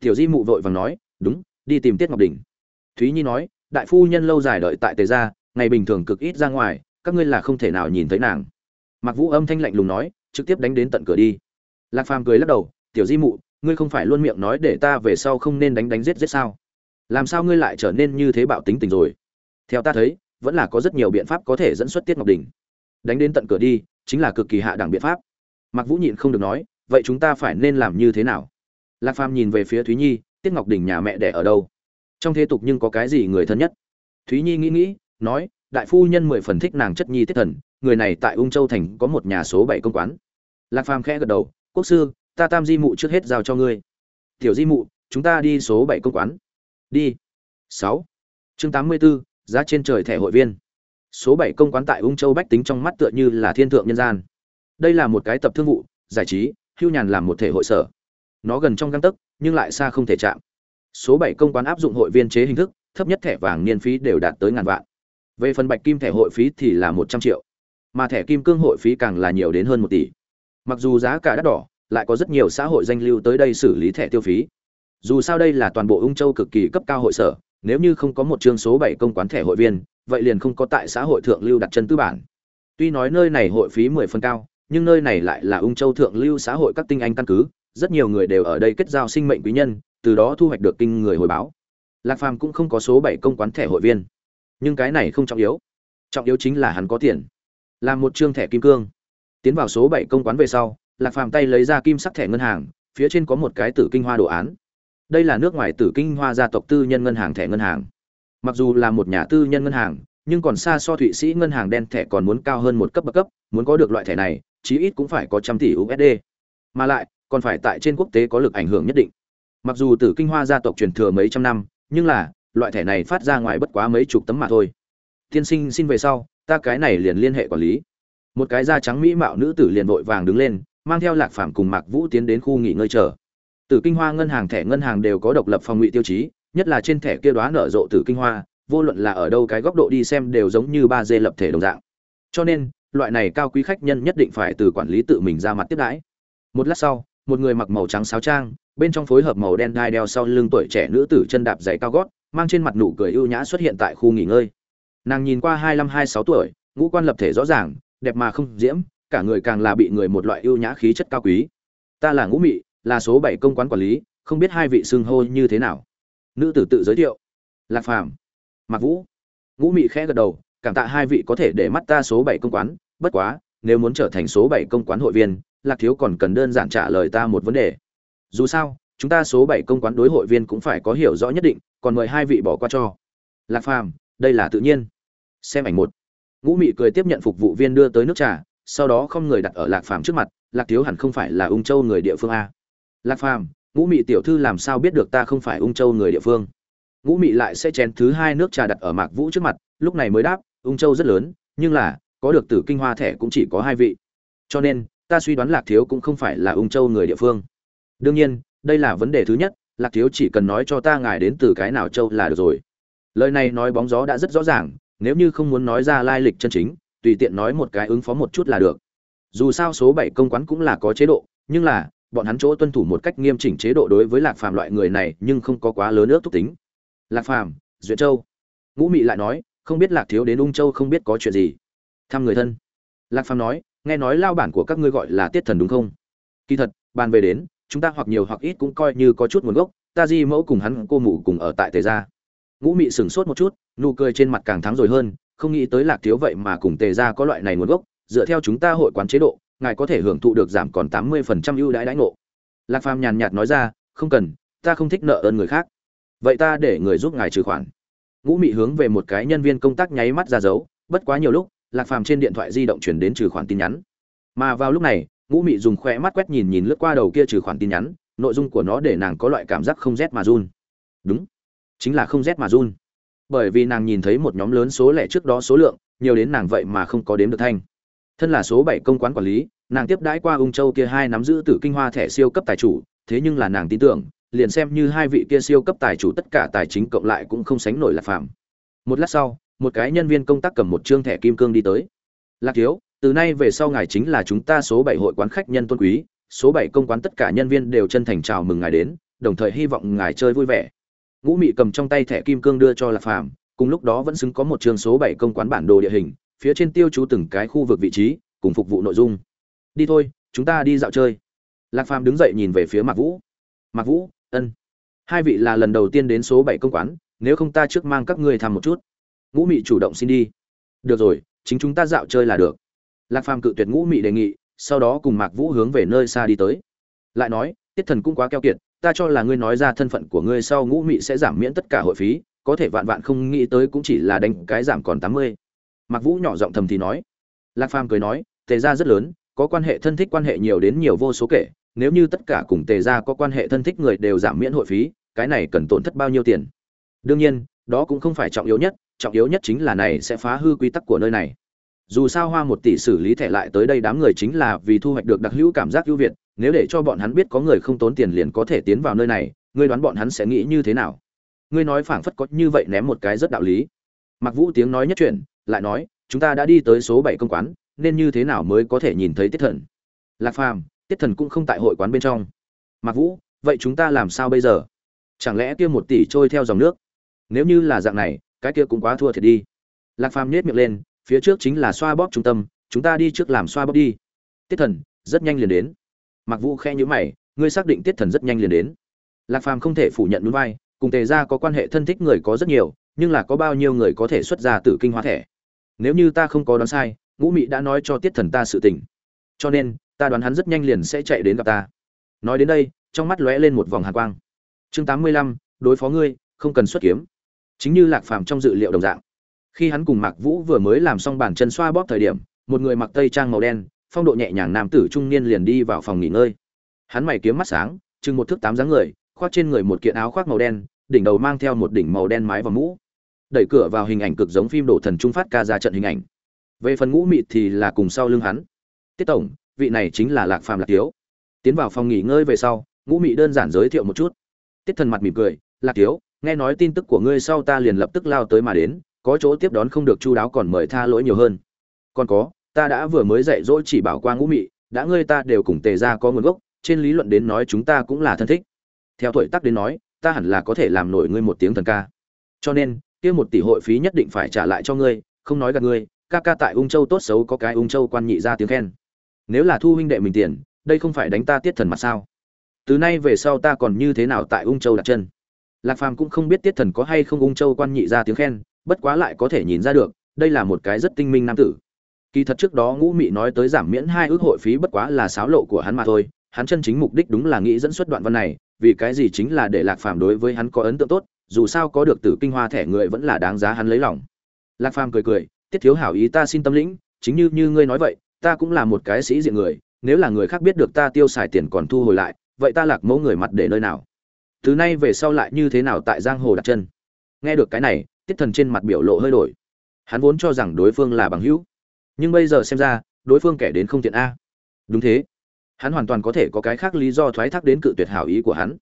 tiểu di mụ vội vàng nói, đúng, đi tìm tiết ngọc đình thúy nhi nói, đại phu nhân lâu dài đợi tại tề gia, ngày bình thường cực ít ra ngoài, các ngươi là không thể nào nhìn thấy nàng. Mặc vũ âm thanh lạnh lùng nói, trực tiếp đánh đến tận cửa đi. Lạc phàm cười lắc đầu, tiểu di mụ, ngươi không phải luôn miệng nói để ta về sau không nên đánh đánh giết giết sao? Làm sao ngươi lại trở nên như thế bạo tính tình rồi? Theo ta thấy, vẫn là có rất nhiều biện pháp có thể dẫn xuất tiết ngọc đình đánh đến tận cửa đi, chính là cực kỳ hạ đẳng biện pháp. Mặc vũ nhịn không được nói, vậy chúng ta phải nên làm như thế nào? Lạc phàm nhìn về phía thúy nhi tiết ngọc đình nhà mẹ đẻ ở đâu? Trong thế tục nhưng có cái gì người thân nhất? Thúy nhi nghĩ nghĩ nói đại phu nhân mười phần thích nàng chất nhi tiết thần người này tại ung châu thành có một nhà số bảy công quán. Lạc phàm khẽ gật đầu quốc sư ta tam di mụ trước hết giao cho ngươi. Tiểu di mụ chúng ta đi số bảy công quán. Đi. Sáu. Chương tám mươi 84, giá trên trời thẻ hội viên. Số bảy công quán tại ung châu bách tính trong mắt tựa như là thiên thượng nhân gian. Đây là một cái tập thương vụ giải trí hưu nhàn làm một thể hội sở nó gần trong găng tấc, nhưng lại xa không thể chạm. Số bảy công quán áp dụng hội viên chế hình thức, thấp nhất thẻ vàng niên phí đều đạt tới ngàn vạn. Về phần bạch kim thẻ hội phí thì là một trăm triệu, mà thẻ kim cương hội phí càng là nhiều đến hơn một tỷ. Mặc dù giá cả đắt đỏ, lại có rất nhiều xã hội danh lưu tới đây xử lý thẻ tiêu phí. Dù sao đây là toàn bộ ung châu cực kỳ cấp cao hội sở, nếu như không có một chương số bảy công quán thẻ hội viên, vậy liền không có tại xã hội thượng lưu đặt chân tư bản. Tuy nói nơi này hội phí mười phần cao, nhưng nơi này lại là ung châu thượng lưu xã hội các tinh anh căn cứ rất nhiều người đều ở đây kết giao sinh mệnh quý nhân, từ đó thu hoạch được kinh người hồi báo. Lạc phàm cũng không có số bảy công quán thẻ hội viên. Nhưng cái này không trọng yếu. Trọng yếu chính là hắn có tiền. Làm một trương thẻ kim cương. Tiến vào số bảy công quán về sau, lạc phàm tay lấy ra kim sắc thẻ ngân hàng, phía trên có một cái tử kinh hoa đồ án. Đây là nước ngoài tử kinh hoa gia tộc tư nhân ngân hàng thẻ ngân hàng. Mặc dù là một nhà tư nhân ngân hàng, nhưng còn xa so thụy sĩ ngân hàng đen thẻ còn muốn cao hơn một cấp bậc cấp, muốn có được loại thẻ này, chí ít cũng phải có trăm tỷ usd mà lại còn phải tại trên quốc tế có lực ảnh hưởng nhất định. Mặc dù tử kinh hoa gia tộc truyền thừa mấy trăm năm, nhưng là, loại thẻ này phát ra ngoài bất quá mấy chục tấm mà thôi. Tiên sinh xin về sau, ta cái này liền liên hệ quản lý. Một cái da trắng mỹ mạo nữ tử liền vội vàng đứng lên, mang theo lạc phàm cùng mạc vũ tiến đến khu nghỉ ngơi chờ. Tử kinh hoa ngân hàng thẻ ngân hàng đều có độc lập phòng ngụy tiêu chí, nhất là trên thẻ kia đoá nở rộ tử kinh hoa, vô luận là ở đâu cái góc độ đi xem đều giống như ba d lập thể đồng dạng. Cho nên, loại này cao quý khách nhân nhất định phải từ quản lý tự mình ra mặt tiếp đãi. Một lát sau một người mặc màu trắng sáo trang, bên trong phối hợp màu đen đai đeo sau lưng tuổi trẻ nữ tử chân đạp giày cao gót, mang trên mặt nụ cười ưu nhã xuất hiện tại khu nghỉ ngơi. Nàng nhìn qua hai mươi hai sáu tuổi, ngũ quan lập thể rõ ràng, đẹp mà không diễm, cả người càng là bị người một loại ưu nhã khí chất cao quý. Ta là ngũ mị, là số bảy công quán quản lý, không biết hai vị xưng hô như thế nào. Nữ tử tự giới thiệu. Lạc phàm mặc vũ. Ngũ mị khẽ gật đầu, cảm tạ hai vị có thể để mắt ta số bảy công quán, bất quá, nếu muốn trở thành số bảy công quán hội viên lạc thiếu còn cần đơn giản trả lời ta một vấn đề. Dù sao, chúng ta số bảy công quán đối hội viên cũng phải có hiểu rõ nhất định, còn mời hai vị bỏ qua cho. Lạc phàm, đây là tự nhiên. Xem ảnh một. Ngũ mị cười tiếp nhận phục vụ viên đưa tới nước trà, sau đó không người đặt ở lạc phàm trước mặt, lạc thiếu hẳn không phải là ung châu người địa phương a. Lạc phàm, ngũ mị tiểu thư làm sao biết được ta không phải ung châu người địa phương? Ngũ mị lại sẽ chén thứ hai nước trà đặt ở mạc vũ trước mặt, lúc này mới đáp, ung châu rất lớn, nhưng là, có được tử kinh hoa thẻ cũng chỉ có hai vị. Cho nên ta suy đoán lạc thiếu cũng không phải là ung châu người địa phương. Đương nhiên, đây là vấn đề thứ nhất, lạc thiếu chỉ cần nói cho ta ngài đến từ cái nào châu là được rồi. Lời này nói bóng gió đã rất rõ ràng, nếu như không muốn nói ra lai lịch chân chính, tùy tiện nói một cái ứng phó một chút là được. Dù sao số bảy công quán cũng là có chế độ, nhưng là, bọn hắn chỗ tuân thủ một cách nghiêm chỉnh chế độ đối với lạc phàm loại người này nhưng không có quá lớn ước thúc tính. Lạc phàm duyệt châu. Ngũ mị lại nói, không biết lạc thiếu đến ung châu không biết có chuyện gì. Thăm người thân. Lạc phàm nói nghe nói lao bản của các ngươi gọi là tiết thần đúng không? Kỳ thật, bàn về đến, chúng ta hoặc nhiều hoặc ít cũng coi như có chút nguồn gốc, ta di mẫu cùng hắn, cô mụ cùng ở tại tề gia. Ngũ mị sửng sốt một chút, nụ cười trên mặt càng thắng rồi hơn, không nghĩ tới lạc thiếu vậy mà cùng tề gia có loại này nguồn gốc, dựa theo chúng ta hội quán chế độ, ngài có thể hưởng thụ được giảm còn tám mươi phần trăm ưu đãi đãi ngộ. Lạc phàm nhàn nhạt nói ra, không cần, ta không thích nợ ơn người khác. Vậy ta để người giúp ngài trừ khoản. Ngũ mị hướng về một cái nhân viên công tác nháy mắt ra dấu, bất quá nhiều lúc lạc phàm trên điện thoại di động chuyển đến trừ khoản tin nhắn. Mà vào lúc này, ngũ mị dùng khoe mắt quét nhìn nhìn lướt qua đầu kia trừ khoản tin nhắn, nội dung của nó để nàng có loại cảm giác không rét mà run. Đúng, chính là không rét mà run. Bởi vì nàng nhìn thấy một nhóm lớn số lẻ trước đó số lượng, nhiều đến nàng vậy mà không có đếm được thanh. Thân là số bảy công quán quản lý, nàng tiếp đãi qua ung châu kia hai nắm giữ tử kinh hoa thẻ siêu cấp tài chủ, thế nhưng là nàng tin tưởng, liền xem như hai vị kia siêu cấp tài chủ tất cả tài chính cộng lại cũng không sánh nổi lạc phàm. Một lát sau một cái nhân viên công tác cầm một trương thẻ kim cương đi tới. Lạc thiếu, từ nay về sau ngài chính là chúng ta số bảy hội quán khách nhân tôn quý, số bảy công quán tất cả nhân viên đều chân thành chào mừng ngài đến, đồng thời hy vọng ngài chơi vui vẻ. Ngũ mị cầm trong tay thẻ kim cương đưa cho lạc phàm, cùng lúc đó vẫn xứng có một trường số bảy công quán bản đồ địa hình, phía trên tiêu chú từng cái khu vực vị trí, cùng phục vụ nội dung. Đi thôi, chúng ta đi dạo chơi. Lạc phàm đứng dậy nhìn về phía mạc vũ. Mạc vũ, ân. Hai vị là lần đầu tiên đến số bảy công quán, nếu không ta trước mang các ngươi thăm một chút ngũ mị chủ động xin đi. Được rồi, chính chúng ta dạo chơi là được. Lạc phàm cự tuyệt ngũ mị đề nghị, sau đó cùng mạc vũ hướng về nơi xa đi tới. Lại nói, tiết thần cũng quá keo kiệt, ta cho là ngươi nói ra thân phận của ngươi sau ngũ mị sẽ giảm miễn tất cả hội phí, có thể vạn vạn không nghĩ tới cũng chỉ là đánh cái giảm còn tám mươi. Mạc vũ nhỏ giọng thầm thì nói. Lạc phàm cười nói, tề gia rất lớn, có quan hệ thân thích quan hệ nhiều đến nhiều vô số kể, nếu như tất cả cùng tề gia có quan hệ thân thích người đều giảm miễn hội phí, cái này cần tổn thất bao nhiêu tiền? Đương nhiên, đó cũng không phải trọng yếu nhất trọng yếu nhất chính là này sẽ phá hư quy tắc của nơi này. Dù sao hoa một tỷ xử lý thẻ lại tới đây đám người chính là vì thu hoạch được đặc hữu cảm giác ưu việt, nếu để cho bọn hắn biết có người không tốn tiền liền có thể tiến vào nơi này, ngươi đoán bọn hắn sẽ nghĩ như thế nào? Ngươi nói phảng phất có như vậy ném một cái rất đạo lý. Mặc vũ tiếng nói nhất chuyện lại nói, chúng ta đã đi tới số bảy công quán, nên như thế nào mới có thể nhìn thấy tiết thần? Lạc phàm, tiết thần cũng không tại hội quán bên trong. Mặc vũ, vậy chúng ta làm sao bây giờ? Chẳng lẽ kia một tỷ trôi theo dòng nước? Nếu như là dạng này cái kia cũng quá thua thiệt đi. Lạc phàm nhếch miệng lên, phía trước chính là xoa bóp trung tâm, chúng ta đi trước làm xoa bóp đi. Tiết thần, rất nhanh liền đến. Mặc vũ khe nhữ mày, ngươi xác định tiết thần rất nhanh liền đến. Lạc phàm không thể phủ nhận núi vai, cùng tề ra có quan hệ thân thích người có rất nhiều, nhưng là có bao nhiêu người có thể xuất ra từ kinh hóa thẻ? Nếu như ta không có đoán sai, ngũ mị đã nói cho tiết thần ta sự tình. Cho nên, ta đoán hắn rất nhanh liền sẽ chạy đến gặp ta. Nói đến đây, trong mắt lóe lên một vòng hàn quang. Chương tám mươi lăm, đối phó ngươi, không cần xuất kiếm chính như lạc phàm trong dự liệu đồng dạng. Khi hắn cùng mạc vũ vừa mới làm xong bàn chân xoa bóp thời điểm, một người mặc tây trang màu đen, phong độ nhẹ nhàng nam tử trung niên liền đi vào phòng nghỉ ngơi. Hắn mày kiếm mắt sáng, chừng một thước tám dáng người, khoác trên người một kiện áo khoác màu đen, đỉnh đầu mang theo một đỉnh màu đen mái và mũ. Đẩy cửa vào hình ảnh cực giống phim đổ thần trung phát ca ra trận hình ảnh. Về phần ngũ mịt thì là cùng sau lưng hắn. Tiết tổng, vị này chính là lạc phàm lạc tiếu. Tiến vào phòng nghỉ ngơi về sau, ngũ mị đơn giản giới thiệu một chút. Tiết thần mặt mỉm cười, lạc tiếu nghe nói tin tức của ngươi sau ta liền lập tức lao tới mà đến, có chỗ tiếp đón không được chu đáo còn mời tha lỗi nhiều hơn. Còn có, ta đã vừa mới dạy dỗ chỉ bảo qua ngũ mị, đã ngươi ta đều cùng tề ra có nguồn gốc, trên lý luận đến nói chúng ta cũng là thân thích. Theo tuổi tác đến nói, ta hẳn là có thể làm nổi ngươi một tiếng thần ca. Cho nên, kia một tỷ hội phí nhất định phải trả lại cho ngươi, không nói gạt ngươi, ca ca tại ung châu tốt xấu có cái ung châu quan nhị ra tiếng khen. Nếu là thu huynh đệ mình tiền, đây không phải đánh ta tiết thần mặt sao? Từ nay về sau ta còn như thế nào tại ung châu đặt chân? Lạc phàm cũng không biết tiết thần có hay không ung châu quan nhị ra tiếng khen, bất quá lại có thể nhìn ra được, đây là một cái rất tinh minh nam tử. Kỳ thật trước đó ngũ mị nói tới giảm miễn hai ước hội phí bất quá là sáo lộ của hắn mà thôi, hắn chân chính mục đích đúng là nghĩ dẫn xuất đoạn văn này, vì cái gì chính là để lạc phàm đối với hắn có ấn tượng tốt, dù sao có được tử kinh hoa thẻ người vẫn là đáng giá hắn lấy lòng. Lạc phàm cười cười, tiết thiếu hảo ý ta xin tâm lĩnh, chính như như ngươi nói vậy, ta cũng là một cái sĩ diện người, nếu là người khác biết được ta tiêu xài tiền còn thu hồi lại, vậy ta lạc mẫu người mặt để nơi nào? Từ nay về sau lại như thế nào tại giang hồ đặt chân? Nghe được cái này, tiết thần trên mặt biểu lộ hơi đổi. Hắn vốn cho rằng đối phương là bằng hữu. Nhưng bây giờ xem ra, đối phương kẻ đến không tiện a. Đúng thế. Hắn hoàn toàn có thể có cái khác lý do thoái thác đến cự tuyệt hảo ý của hắn.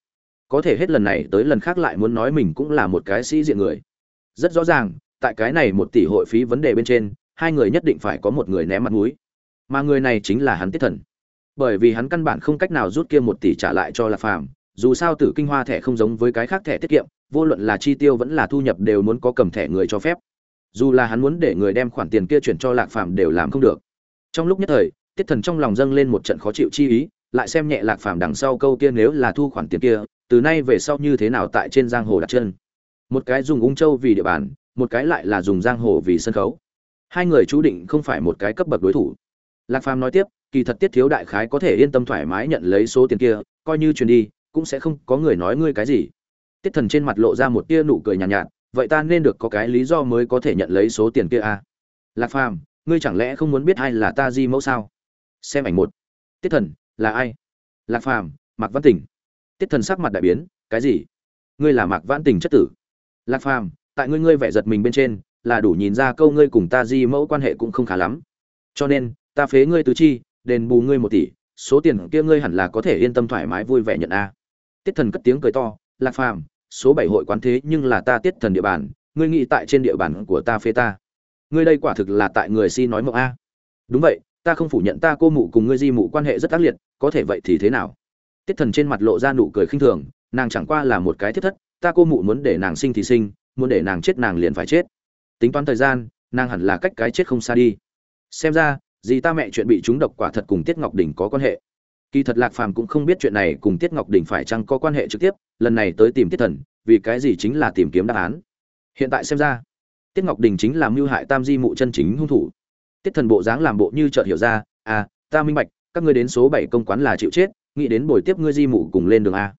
Có thể hết lần này tới lần khác lại muốn nói mình cũng là một cái sĩ diện người. Rất rõ ràng, tại cái này một tỷ hội phí vấn đề bên trên, hai người nhất định phải có một người ném mặt mũi. Mà người này chính là hắn tiết thần. Bởi vì hắn căn bản không cách nào rút kia một tỷ trả lại cho lạc phàm dù sao tử kinh hoa thẻ không giống với cái khác thẻ tiết kiệm, vô luận là chi tiêu vẫn là thu nhập đều muốn có cầm thẻ người cho phép. Dù là hắn muốn để người đem khoản tiền kia chuyển cho lạc phàm đều làm không được. Trong lúc nhất thời, tiết thần trong lòng dâng lên một trận khó chịu chi ý, lại xem nhẹ lạc phàm đằng sau câu kia nếu là thu khoản tiền kia, từ nay về sau như thế nào tại trên giang hồ đặt chân. Một cái dùng ung châu vì địa bàn, một cái lại là dùng giang hồ vì sân khấu. Hai người chú định không phải một cái cấp bậc đối thủ. Lạc phàm nói tiếp, kỳ thật tiết thiếu đại khái có thể yên tâm thoải mái nhận lấy số tiền kia, coi như truyền đi cũng sẽ không có người nói ngươi cái gì. Tiết thần trên mặt lộ ra một tia nụ cười nhàn nhạt, nhạt vậy ta nên được có cái lý do mới có thể nhận lấy số tiền kia à? lạc phàm ngươi chẳng lẽ không muốn biết ai là ta di mẫu sao? Xem ảnh một. Tiết thần là ai? Lạc phàm mạc văn tỉnh tiết thần sắc mặt đại biến cái gì? Ngươi là mạc văn tỉnh chất tử. Lạc phàm tại ngươi ngươi vẻ giật mình bên trên là đủ nhìn ra câu ngươi cùng ta di mẫu quan hệ cũng không khá lắm. Cho nên ta phế ngươi tứ chi đền bù ngươi một tỷ số tiền kia ngươi hẳn là có thể yên tâm thoải mái vui vẻ nhận a tiết thần cất tiếng cười to, lạc phàm, số bảy hội quán thế nhưng là ta tiết thần địa bàn, ngươi nghĩ tại trên địa bàn của ta phê ta. Ngươi đây quả thực là tại người si nói mộng a. Đúng vậy, ta không phủ nhận ta cô mụ cùng ngươi di mụ quan hệ rất ác liệt, có thể vậy thì thế nào? Tiết thần trên mặt lộ ra nụ cười khinh thường, nàng chẳng qua là một cái thiết thất, ta cô mụ muốn để nàng sinh thì sinh, muốn để nàng chết nàng liền phải chết. Tính toán thời gian, nàng hẳn là cách cái chết không xa đi. Xem ra gì ta mẹ chuyện bị trúng độc quả thật cùng tiết ngọc đình có quan hệ kỳ thật lạc phàm cũng không biết chuyện này cùng tiết ngọc đình phải chăng có quan hệ trực tiếp, lần này tới tìm tiết thần, vì cái gì chính là tìm kiếm đáp án. Hiện tại xem ra, tiết ngọc đình chính là mưu hại tam di mụ chân chính hung thủ. Tiết thần bộ dáng làm bộ như chợt hiểu ra à ta minh bạch, các ngươi đến số bảy công quán là chịu chết, nghĩ đến buổi tiếp ngươi di mụ cùng lên đường a.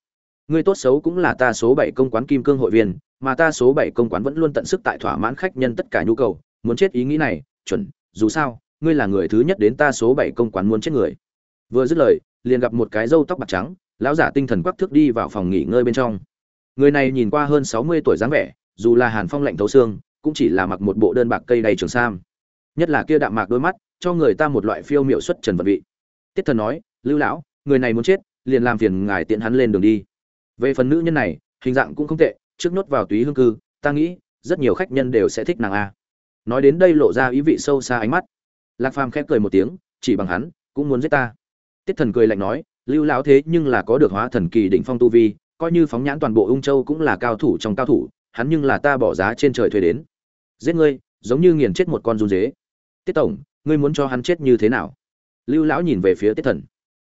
Ngươi tốt xấu cũng là ta số bảy công quán kim cương hội viên, mà ta số bảy công quán vẫn luôn tận sức tại thỏa mãn khách nhân tất cả nhu cầu, muốn chết ý nghĩ này, chuẩn, dù sao, ngươi là người thứ nhất đến ta số bảy công quán muốn chết người. Vừa dứt lời liền gặp một cái râu tóc bạc trắng, lão giả tinh thần quắc thước đi vào phòng nghỉ ngơi bên trong. Người này nhìn qua hơn sáu mươi tuổi dáng vẻ, dù là hàn phong lạnh thấu xương, cũng chỉ là mặc một bộ đơn bạc cây đầy trường sam. Nhất là kia đạm mạc đôi mắt, cho người ta một loại phiêu miệu xuất trần vật vị. Tiết thần nói, lưu lão, người này muốn chết, liền làm phiền ngài tiện hắn lên đường đi. Về phần nữ nhân này, hình dạng cũng không tệ, trước nốt vào túy hương cư, ta nghĩ, rất nhiều khách nhân đều sẽ thích nàng a. Nói đến đây lộ ra ý vị sâu xa ánh mắt. Lạc phàm khép cười một tiếng, chỉ bằng hắn, cũng muốn giết ta tiết thần cười lạnh nói, lưu lão thế nhưng là có được hóa thần kỳ đỉnh phong tu vi, coi như phóng nhãn toàn bộ ung châu cũng là cao thủ trong cao thủ, hắn nhưng là ta bỏ giá trên trời thuê đến. Giết ngươi, giống như nghiền chết một con run dế. Tiết tổng, ngươi muốn cho hắn chết như thế nào? Lưu lão nhìn về phía tiết thần.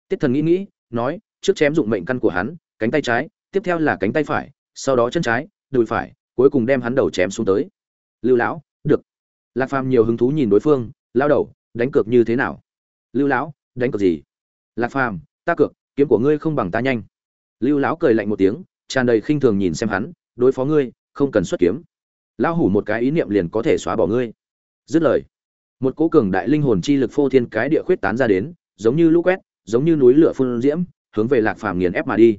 Tiết thần nghĩ nghĩ, nói, trước chém dụng mệnh căn của hắn, cánh tay trái, tiếp theo là cánh tay phải, sau đó chân trái, đùi phải, cuối cùng đem hắn đầu chém xuống tới. Lưu lão, được. Lạc phàm nhiều hứng thú nhìn đối phương lao đầu, đánh cược như thế nào? Lưu lão, đánh cược gì? Lạc phàm, ta cược, kiếm của ngươi không bằng ta nhanh. Lưu lão cười lạnh một tiếng, tràn đầy khinh thường nhìn xem hắn, đối phó ngươi, không cần xuất kiếm. Lão hủ một cái ý niệm liền có thể xóa bỏ ngươi. Dứt lời, một cỗ cường đại linh hồn chi lực phô thiên cái địa khuyết tán ra đến, giống như lũ quét, giống như núi lửa phun diễm, hướng về lạc phàm nghiền ép mà đi.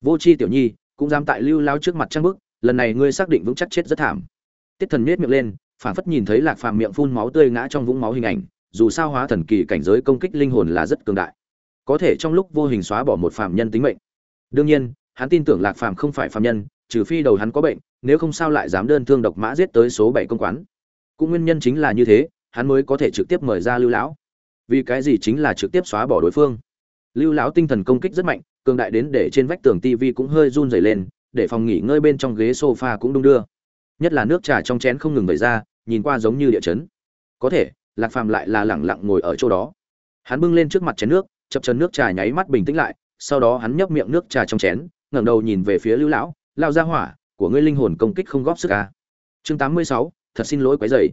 Vô chi tiểu nhi, cũng dám tại lưu lao trước mặt trang bức lần này ngươi xác định vững chắc chết rất thảm. Tiết thần miết miệng lên phản phất nhìn thấy lạc phàm miệng phun máu tươi ngã trong vũng máu hình ảnh, dù sao hóa thần kỳ cảnh giới công kích linh hồn là rất cường đại có thể trong lúc vô hình xóa bỏ một phạm nhân tính mệnh. Đương nhiên, hắn tin tưởng lạc phàm không phải phạm nhân, trừ phi đầu hắn có bệnh, nếu không sao lại dám đơn thương độc mã giết tới số bảy công quán. Cũng nguyên nhân chính là như thế, hắn mới có thể trực tiếp mời ra lưu lão. Vì cái gì chính là trực tiếp xóa bỏ đối phương? Lưu lão tinh thần công kích rất mạnh, cường đại đến để trên vách tường tivi cũng hơi run rẩy lên, để phòng nghỉ ngơi bên trong ghế sofa cũng đung đưa. Nhất là nước trà trong chén không ngừng vẩy ra, nhìn qua giống như địa chấn. Có thể, lạc phàm lại là lẳng lặng ngồi ở chỗ đó. Hắn bưng lên trước mặt chén nước chập chân nước trà nháy mắt bình tĩnh lại, sau đó hắn nhấp miệng nước trà trong chén, ngẩng đầu nhìn về phía lưu lão lao ra hỏa, của ngươi linh hồn công kích không góp sức à. chương tám mươi sáu, thật xin lỗi quấy dày.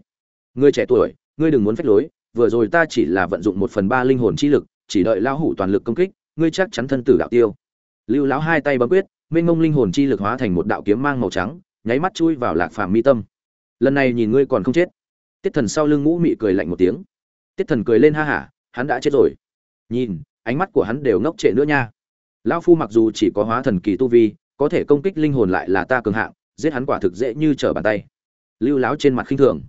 Ngươi trẻ tuổi, ngươi đừng muốn phách lối, vừa rồi ta chỉ là vận dụng một phần ba linh hồn chi lực, chỉ đợi lão hủ toàn lực công kích, ngươi chắc chắn thân tử đạo tiêu. Lưu lão hai tay bấm quyết, mênh mông linh hồn chi lực hóa thành một đạo kiếm mang màu trắng, nháy mắt chui vào lạc phàm mi tâm. Lần này nhìn ngươi còn không chết. Tiết thần sau lưng ngũ mị cười lạnh một tiếng. Tiết thần cười lên ha hả, hắn đã chết rồi nhìn, ánh mắt của hắn đều ngốc trệ nữa nha. Lão phu mặc dù chỉ có hóa thần kỳ tu vi, có thể công kích linh hồn lại là ta cường hạng, giết hắn quả thực dễ như trở bàn tay. Lưu láo trên mặt khinh thường.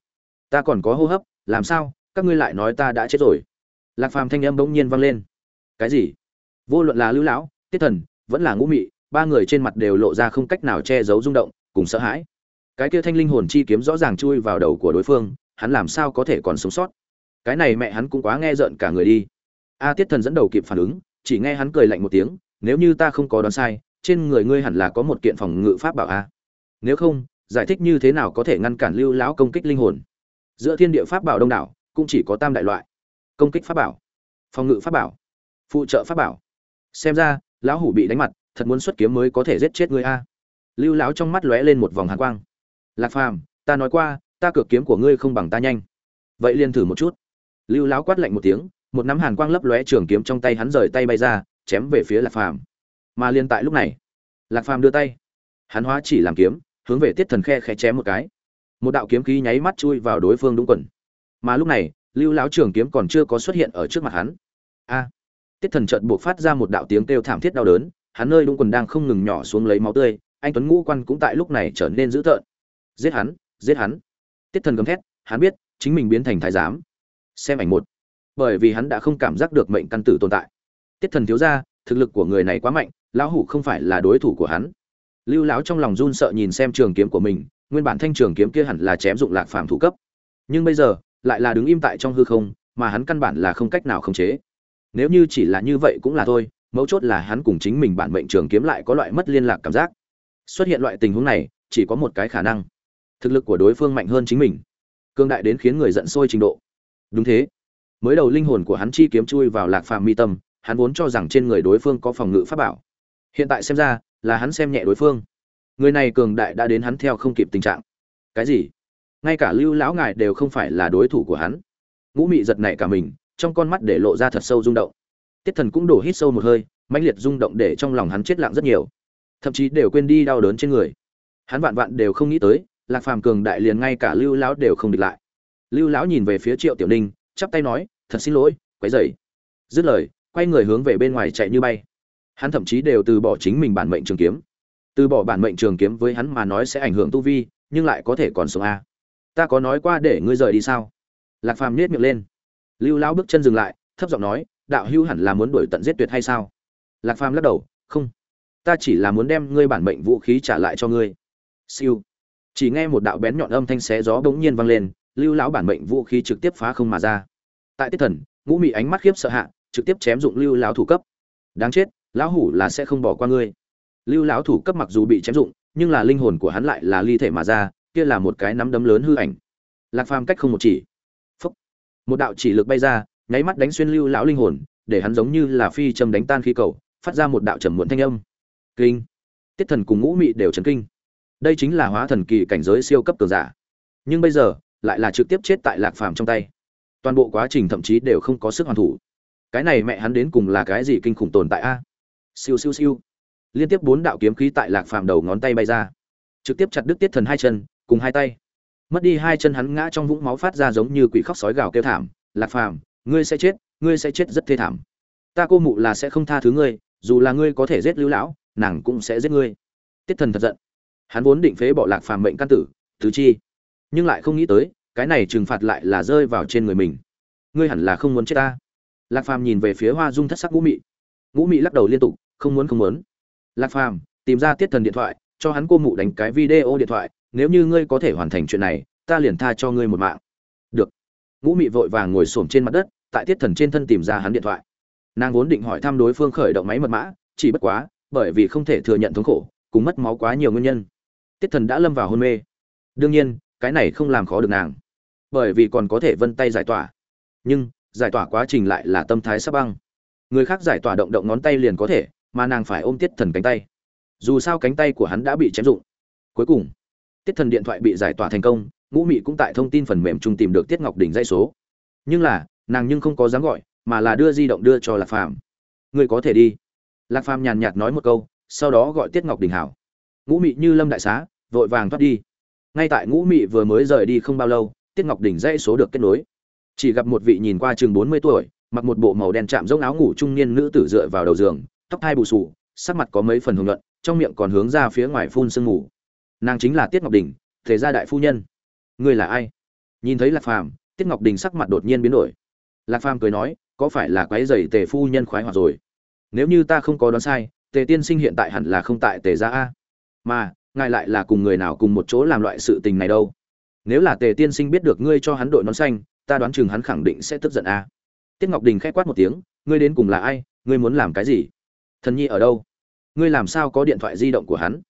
Ta còn có hô hấp, làm sao? Các ngươi lại nói ta đã chết rồi. Lạc phàm thanh âm bỗng nhiên vang lên. Cái gì? Vô luận là lưu lão, tiết thần, vẫn là ngũ mị, ba người trên mặt đều lộ ra không cách nào che giấu rung động, cùng sợ hãi. Cái kia thanh linh hồn chi kiếm rõ ràng chui vào đầu của đối phương, hắn làm sao có thể còn sống sót? Cái này mẹ hắn cũng quá nghe rợn cả người đi a tiết thần dẫn đầu kịp phản ứng, chỉ nghe hắn cười lạnh một tiếng, nếu như ta không có đoán sai, trên người ngươi hẳn là có một kiện phòng ngự pháp bảo a. Nếu không, giải thích như thế nào có thể ngăn cản lưu lão công kích linh hồn? Giữa thiên địa pháp bảo đông đảo, cũng chỉ có tam đại loại. Công kích pháp bảo, phòng ngự pháp bảo, phụ trợ pháp bảo. Xem ra, lão hủ bị đánh mặt, thật muốn xuất kiếm mới có thể giết chết ngươi a. Lưu lão trong mắt lóe lên một vòng hàn quang. Lạc phàm, ta nói qua, ta cược kiếm của ngươi không bằng ta nhanh. Vậy liền thử một chút. Lưu lão quát lạnh một tiếng một nắm hàn quang lấp lóe trường kiếm trong tay hắn rời tay bay ra, chém về phía lạc phàm. Mà liên tại lúc này, lạc phàm đưa tay, hắn hóa chỉ làm kiếm, hướng về tiết thần khe khẽ chém một cái. Một đạo kiếm khí nháy mắt chui vào đối phương đúng quần. Mà lúc này, lưu lão trường kiếm còn chưa có xuất hiện ở trước mặt hắn. A! Tiết thần trợn buộc phát ra một đạo tiếng kêu thảm thiết đau đớn, hắn nơi đúng quần đang không ngừng nhỏ xuống lấy máu tươi, anh tuấn ngũ quan cũng tại lúc này trở nên dữ tợn. Giết hắn giết hắn. Tiết thần gầm thét, hắn biết chính mình biến thành thái giám. Xem ảnh một bởi vì hắn đã không cảm giác được mệnh căn tử tồn tại. Tiết thần thiếu ra thực lực của người này quá mạnh, lão hủ không phải là đối thủ của hắn. Lưu lão trong lòng run sợ nhìn xem trường kiếm của mình, nguyên bản thanh trường kiếm kia hẳn là chém dụng lạc phàm thủ cấp. Nhưng bây giờ, lại là đứng im tại trong hư không, mà hắn căn bản là không cách nào khống chế. Nếu như chỉ là như vậy cũng là thôi, mấu chốt là hắn cùng chính mình bản mệnh trường kiếm lại có loại mất liên lạc cảm giác. Xuất hiện loại tình huống này, chỉ có một cái khả năng. Thực lực của đối phương mạnh hơn chính mình. Cương đại đến khiến người giận sôi trình độ. Đúng thế mới đầu linh hồn của hắn chi kiếm chui vào lạc phàm mi tâm, hắn vốn cho rằng trên người đối phương có phòng ngự pháp bảo. Hiện tại xem ra, là hắn xem nhẹ đối phương. Người này cường đại đã đến hắn theo không kịp tình trạng. Cái gì? Ngay cả lưu lão ngài đều không phải là đối thủ của hắn. Ngũ mị giật nảy cả mình, trong con mắt để lộ ra thật sâu rung động. Tiết thần cũng đổ hít sâu một hơi, mãnh liệt rung động để trong lòng hắn chết lặng rất nhiều. Thậm chí đều quên đi đau đớn trên người. Hắn vạn vạn đều không nghĩ tới, lạc phàm cường đại liền ngay cả lưu lão đều không địch lại. Lưu lão nhìn về phía triệu tiểu ninh, chắp tay nói thật xin lỗi, quấy dậy dứt lời, quay người hướng về bên ngoài chạy như bay. Hắn thậm chí đều từ bỏ chính mình bản mệnh trường kiếm. Từ bỏ bản mệnh trường kiếm với hắn mà nói sẽ ảnh hưởng tu vi, nhưng lại có thể còn sống a. Ta có nói qua để ngươi rời đi sao? Lạc phàm nết miệng lên. Lưu lão bước chân dừng lại, thấp giọng nói, đạo hưu hẳn là muốn đuổi tận giết tuyệt hay sao? Lạc phàm lắc đầu, không. Ta chỉ là muốn đem ngươi bản mệnh vũ khí trả lại cho ngươi. Siêu. Chỉ nghe một đạo bén nhọn âm thanh xé gió bỗng nhiên vang lên, lưu lão bản mệnh vũ khí trực tiếp phá không mà ra tại tiết thần, ngũ mị ánh mắt khiếp sợ hạ, trực tiếp chém dụng lưu lão thủ cấp. Đáng chết, lão hủ là sẽ không bỏ qua ngươi. Lưu lão thủ cấp mặc dù bị chém dụng, nhưng là linh hồn của hắn lại là ly thể mà ra, kia là một cái nắm đấm lớn hư ảnh. Lạc phàm cách không một chỉ. Phúc. một đạo chỉ lực bay ra, nháy mắt đánh xuyên lưu lão linh hồn, để hắn giống như là phi châm đánh tan khí cầu, phát ra một đạo trầm muộn thanh âm. Kinh. Tiết thần cùng ngũ mị đều chấn kinh. Đây chính là hóa thần kỳ cảnh giới siêu cấp cường giả. Nhưng bây giờ, lại là trực tiếp chết tại lạc phàm trong tay toàn bộ quá trình thậm chí đều không có sức hoàn thủ. Cái này mẹ hắn đến cùng là cái gì kinh khủng tồn tại a? Siêu siêu siêu. Liên tiếp bốn đạo kiếm khí tại lạc phàm đầu ngón tay bay ra. Trực tiếp chặt đứt tiết thần hai chân, cùng hai tay. Mất đi hai chân hắn ngã trong vũng máu phát ra giống như quỷ khóc sói gào kêu thảm. Lạc phàm, ngươi sẽ chết, ngươi sẽ chết rất thê thảm. Ta cô mụ là sẽ không tha thứ ngươi, dù là ngươi có thể giết lưu lão, nàng cũng sẽ giết ngươi. Tiết thần thật giận. Hắn vốn định phế bỏ lạc phàm mệnh căn tử, tứ chi. Nhưng lại không nghĩ tới cái này trừng phạt lại là rơi vào trên người mình. Ngươi hẳn là không muốn chết ta. Lạc phàm nhìn về phía hoa dung thất sắc ngũ mị. Ngũ mị lắc đầu liên tục, không muốn không muốn. Lạc phàm, tìm ra tiết thần điện thoại, cho hắn cô mụ đánh cái video điện thoại, nếu như ngươi có thể hoàn thành chuyện này, ta liền tha cho ngươi một mạng. Được. Ngũ mị vội vàng ngồi xổm trên mặt đất, tại tiết thần trên thân tìm ra hắn điện thoại. Nàng vốn định hỏi thăm đối phương khởi động máy mật mã, chỉ bất quá, bởi vì không thể thừa nhận thống khổ, cùng mất máu quá nhiều nguyên nhân. Tiết thần đã lâm vào hôn mê. Đương nhiên, cái này không làm khó được nàng bởi vì còn có thể vân tay giải tỏa. Nhưng, giải tỏa quá trình lại là tâm thái sắp băng. Người khác giải tỏa động động ngón tay liền có thể, mà nàng phải ôm tiết thần cánh tay. Dù sao cánh tay của hắn đã bị chém dụng cuối cùng, tiết thần điện thoại bị giải tỏa thành công, ngũ mị cũng tại thông tin phần mềm chung tìm được tiết ngọc đình dây số. Nhưng là, nàng nhưng không có dám gọi, mà là đưa di động đưa cho lạc phàm. Người có thể đi. Lạc phàm nhàn nhạt nói một câu, sau đó gọi tiết ngọc đình hảo. Ngũ mị như lâm đại xá, vội vàng thoát đi. Ngay tại ngũ mị vừa mới rời đi không bao lâu tiết ngọc đình dãy số được kết nối. Chỉ gặp một vị nhìn qua chừng bốn mươi tuổi, mặc một bộ màu đen chạm giống áo ngủ trung niên nữ tử dựa vào đầu giường, tóc hai bù sù sắc mặt có mấy phần hưởng luận trong miệng còn hướng ra phía ngoài phun sương ngủ nàng chính là tiết ngọc đình, thế gia đại phu nhân. Ngươi là ai? Nhìn thấy lạc phàm, tiết ngọc đình sắc mặt đột nhiên biến đổi. Lạc phàm cười nói, có phải là quái dày tề phu nhân khoái hoạt rồi? Nếu như ta không có đoán sai, tề tiên sinh hiện tại hẳn là không tại tề gia a. Mà, ngài lại là cùng người nào cùng một chỗ làm loại sự tình này đâu? Nếu là tề tiên sinh biết được ngươi cho hắn đội nón xanh, ta đoán chừng hắn khẳng định sẽ tức giận a. Tiết ngọc đình k h ẽ quát một tiếng, ngươi đến cùng là ai, ngươi muốn làm cái gì? Thần nhi ở đâu? Ngươi làm sao có điện thoại di động của hắn?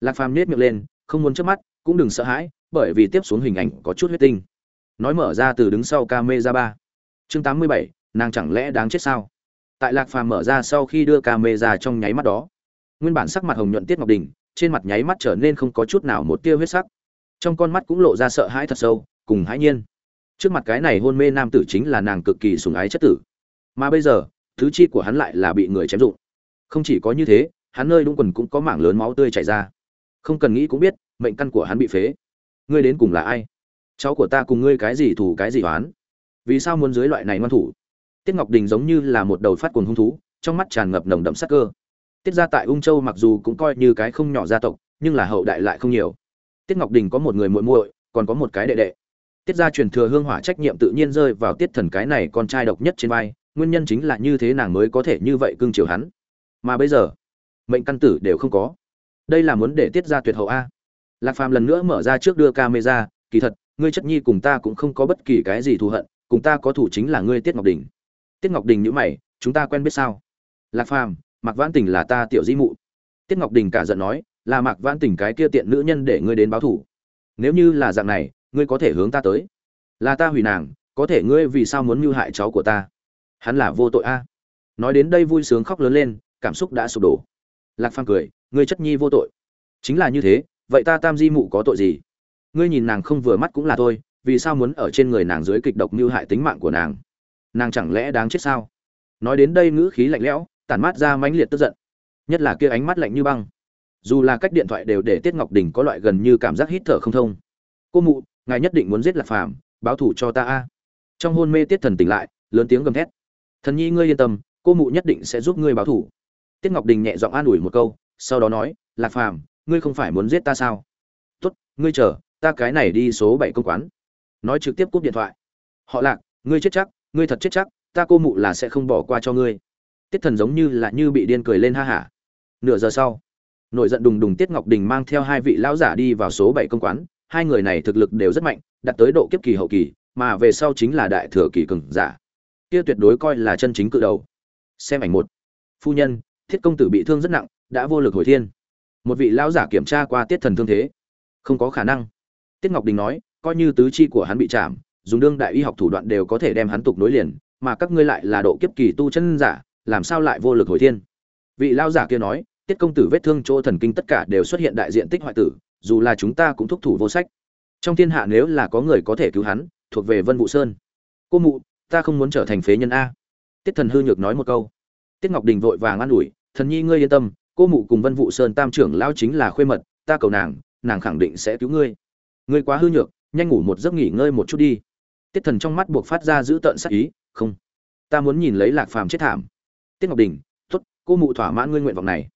Lạc phàm nết miệng lên, không muốn chớp mắt, cũng đừng sợ hãi, bởi vì tiếp xuống hình ảnh có chút huyết tinh. Nói mở ra từ đứng sau ca mê ra ba. Chương tám mươi bảy, nàng chẳng lẽ đáng chết sao? Tại lạc phàm mở ra sau khi đưa ca mê ra trong nháy mắt đó, nguyên bản sắc mặt hồng nhuận tiết ngọc đình, trên mặt nháy mắt trở nên không có chút nào một tia huyết sắc trong con mắt cũng lộ ra sợ hãi thật sâu, cùng hãi nhiên. Trước mặt cái này hôn mê nam tử chính là nàng cực kỳ sùng ái chất tử. Mà bây giờ, thứ chi của hắn lại là bị người chém dụng. Không chỉ có như thế, hắn nơi đúng quần cũng có mảng lớn máu tươi chảy ra. Không cần nghĩ cũng biết, mệnh căn của hắn bị phế. Ngươi đến cùng là ai? Cháu của ta cùng ngươi cái gì thủ cái gì oán? Vì sao muốn dưới loại này ngoan thủ? Tiết ngọc đình giống như là một đầu phát cuồng hung thú, trong mắt tràn ngập nồng đậm sắc cơ. Tiết ra tại ung châu mặc dù cũng coi như cái không nhỏ gia tộc, nhưng là hậu đại lại không nhiều tiết ngọc đình có một người muội muội, còn có một cái đệ đệ. Tiết gia truyền thừa hương hỏa trách nhiệm tự nhiên rơi vào tiết thần cái này con trai độc nhất trên vai, nguyên nhân chính là như thế nàng mới có thể như vậy cưng chiều hắn. Mà bây giờ, mệnh căn tử đều không có. Đây là muốn để tiết ra tuyệt hậu a. Lạc phàm lần nữa mở ra trước đưa camera, kỳ thật, ngươi chất nhi cùng ta cũng không có bất kỳ cái gì thù hận, cùng ta có thủ chính là ngươi tiết ngọc đình. Tiết ngọc đình nhữ mày, chúng ta quen biết sao? Lạc phàm, mạc vãn tình là ta tiểu di mụ. Tiết ngọc đình cả giận nói là mạc vãn tình cái kia tiện nữ nhân để ngươi đến báo thủ. Nếu như là dạng này, ngươi có thể hướng ta tới. Là ta hủy nàng, có thể ngươi vì sao muốn mưu hại cháu của ta? Hắn là vô tội a. Nói đến đây vui sướng khóc lớn lên, cảm xúc đã sụp đổ. Lạc phàm cười, ngươi chất nhi vô tội. Chính là như thế, vậy ta tam di mụ có tội gì? Ngươi nhìn nàng không vừa mắt cũng là thôi, vì sao muốn ở trên người nàng dưới kịch độc mưu hại tính mạng của nàng? Nàng chẳng lẽ đáng chết sao? Nói đến đây ngữ khí lạnh lẽo, tản mát ra mãnh liệt tức giận. Nhất là kia ánh mắt lạnh như băng dù là cách điện thoại đều để tiết ngọc đình có loại gần như cảm giác hít thở không thông. Cô mụ, ngài nhất định muốn giết lạc phàm, báo thủ cho ta a. Trong hôn mê tiết thần tỉnh lại, lớn tiếng gầm thét. Thần nhi, ngươi yên tâm, cô mụ nhất định sẽ giúp ngươi báo thủ tiết ngọc đình nhẹ giọng an ủi một câu, sau đó nói, lạc phàm, ngươi không phải muốn giết ta sao? Tốt, ngươi chờ, ta cái này đi số bảy công quán. Nói trực tiếp cúp điện thoại. Họ lạc, ngươi chết chắc, ngươi thật chết chắc, ta cô mụ là sẽ không bỏ qua cho ngươi. Tiết thần giống như là như bị điên cười lên ha hả. Nửa giờ sau nổi giận đùng đùng tiết ngọc đình mang theo hai vị lão giả đi vào số bảy công quán. Hai người này thực lực đều rất mạnh, đạt tới độ kiếp kỳ hậu kỳ, mà về sau chính là đại thừa kỳ cường giả. Kia tuyệt đối coi là chân chính cự đầu. Xem ảnh một. Phu nhân, thiết công tử bị thương rất nặng, đã vô lực hồi thiên. Một vị lão giả kiểm tra qua tiết thần thương thế. Không có khả năng. Tiết ngọc đình nói, coi như tứ chi của hắn bị chạm, dùng đương đại y học thủ đoạn đều có thể đem hắn tục nối liền, mà các ngươi lại là độ kiếp kỳ tu chân giả, làm sao lại vô lực hồi thiên? Vị lão giả kia nói tiết công tử vết thương chỗ thần kinh tất cả đều xuất hiện đại diện tích hoại tử, dù là chúng ta cũng thúc thủ vô sách. Trong thiên hạ nếu là có người có thể cứu hắn, thuộc về vân vũ sơn. Cô mụ, ta không muốn trở thành phế nhân a. Tiết thần hư nhược nói một câu. Tiết ngọc đình vội vàng an ủi, thần nhi ngươi yên tâm, cô mụ cùng vân vũ sơn tam trưởng lao chính là khuê mật, ta cầu nàng nàng khẳng định sẽ cứu ngươi. Ngươi quá hư nhược, nhanh ngủ một giấc nghỉ ngơi một chút đi. Tiết thần trong mắt buộc phát ra giữ tợn sắc ý, không, ta muốn nhìn lấy lạc phàm chết thảm. Tiết ngọc đình t ố t cô mụ thỏa mãn ngươi nguyện vọng này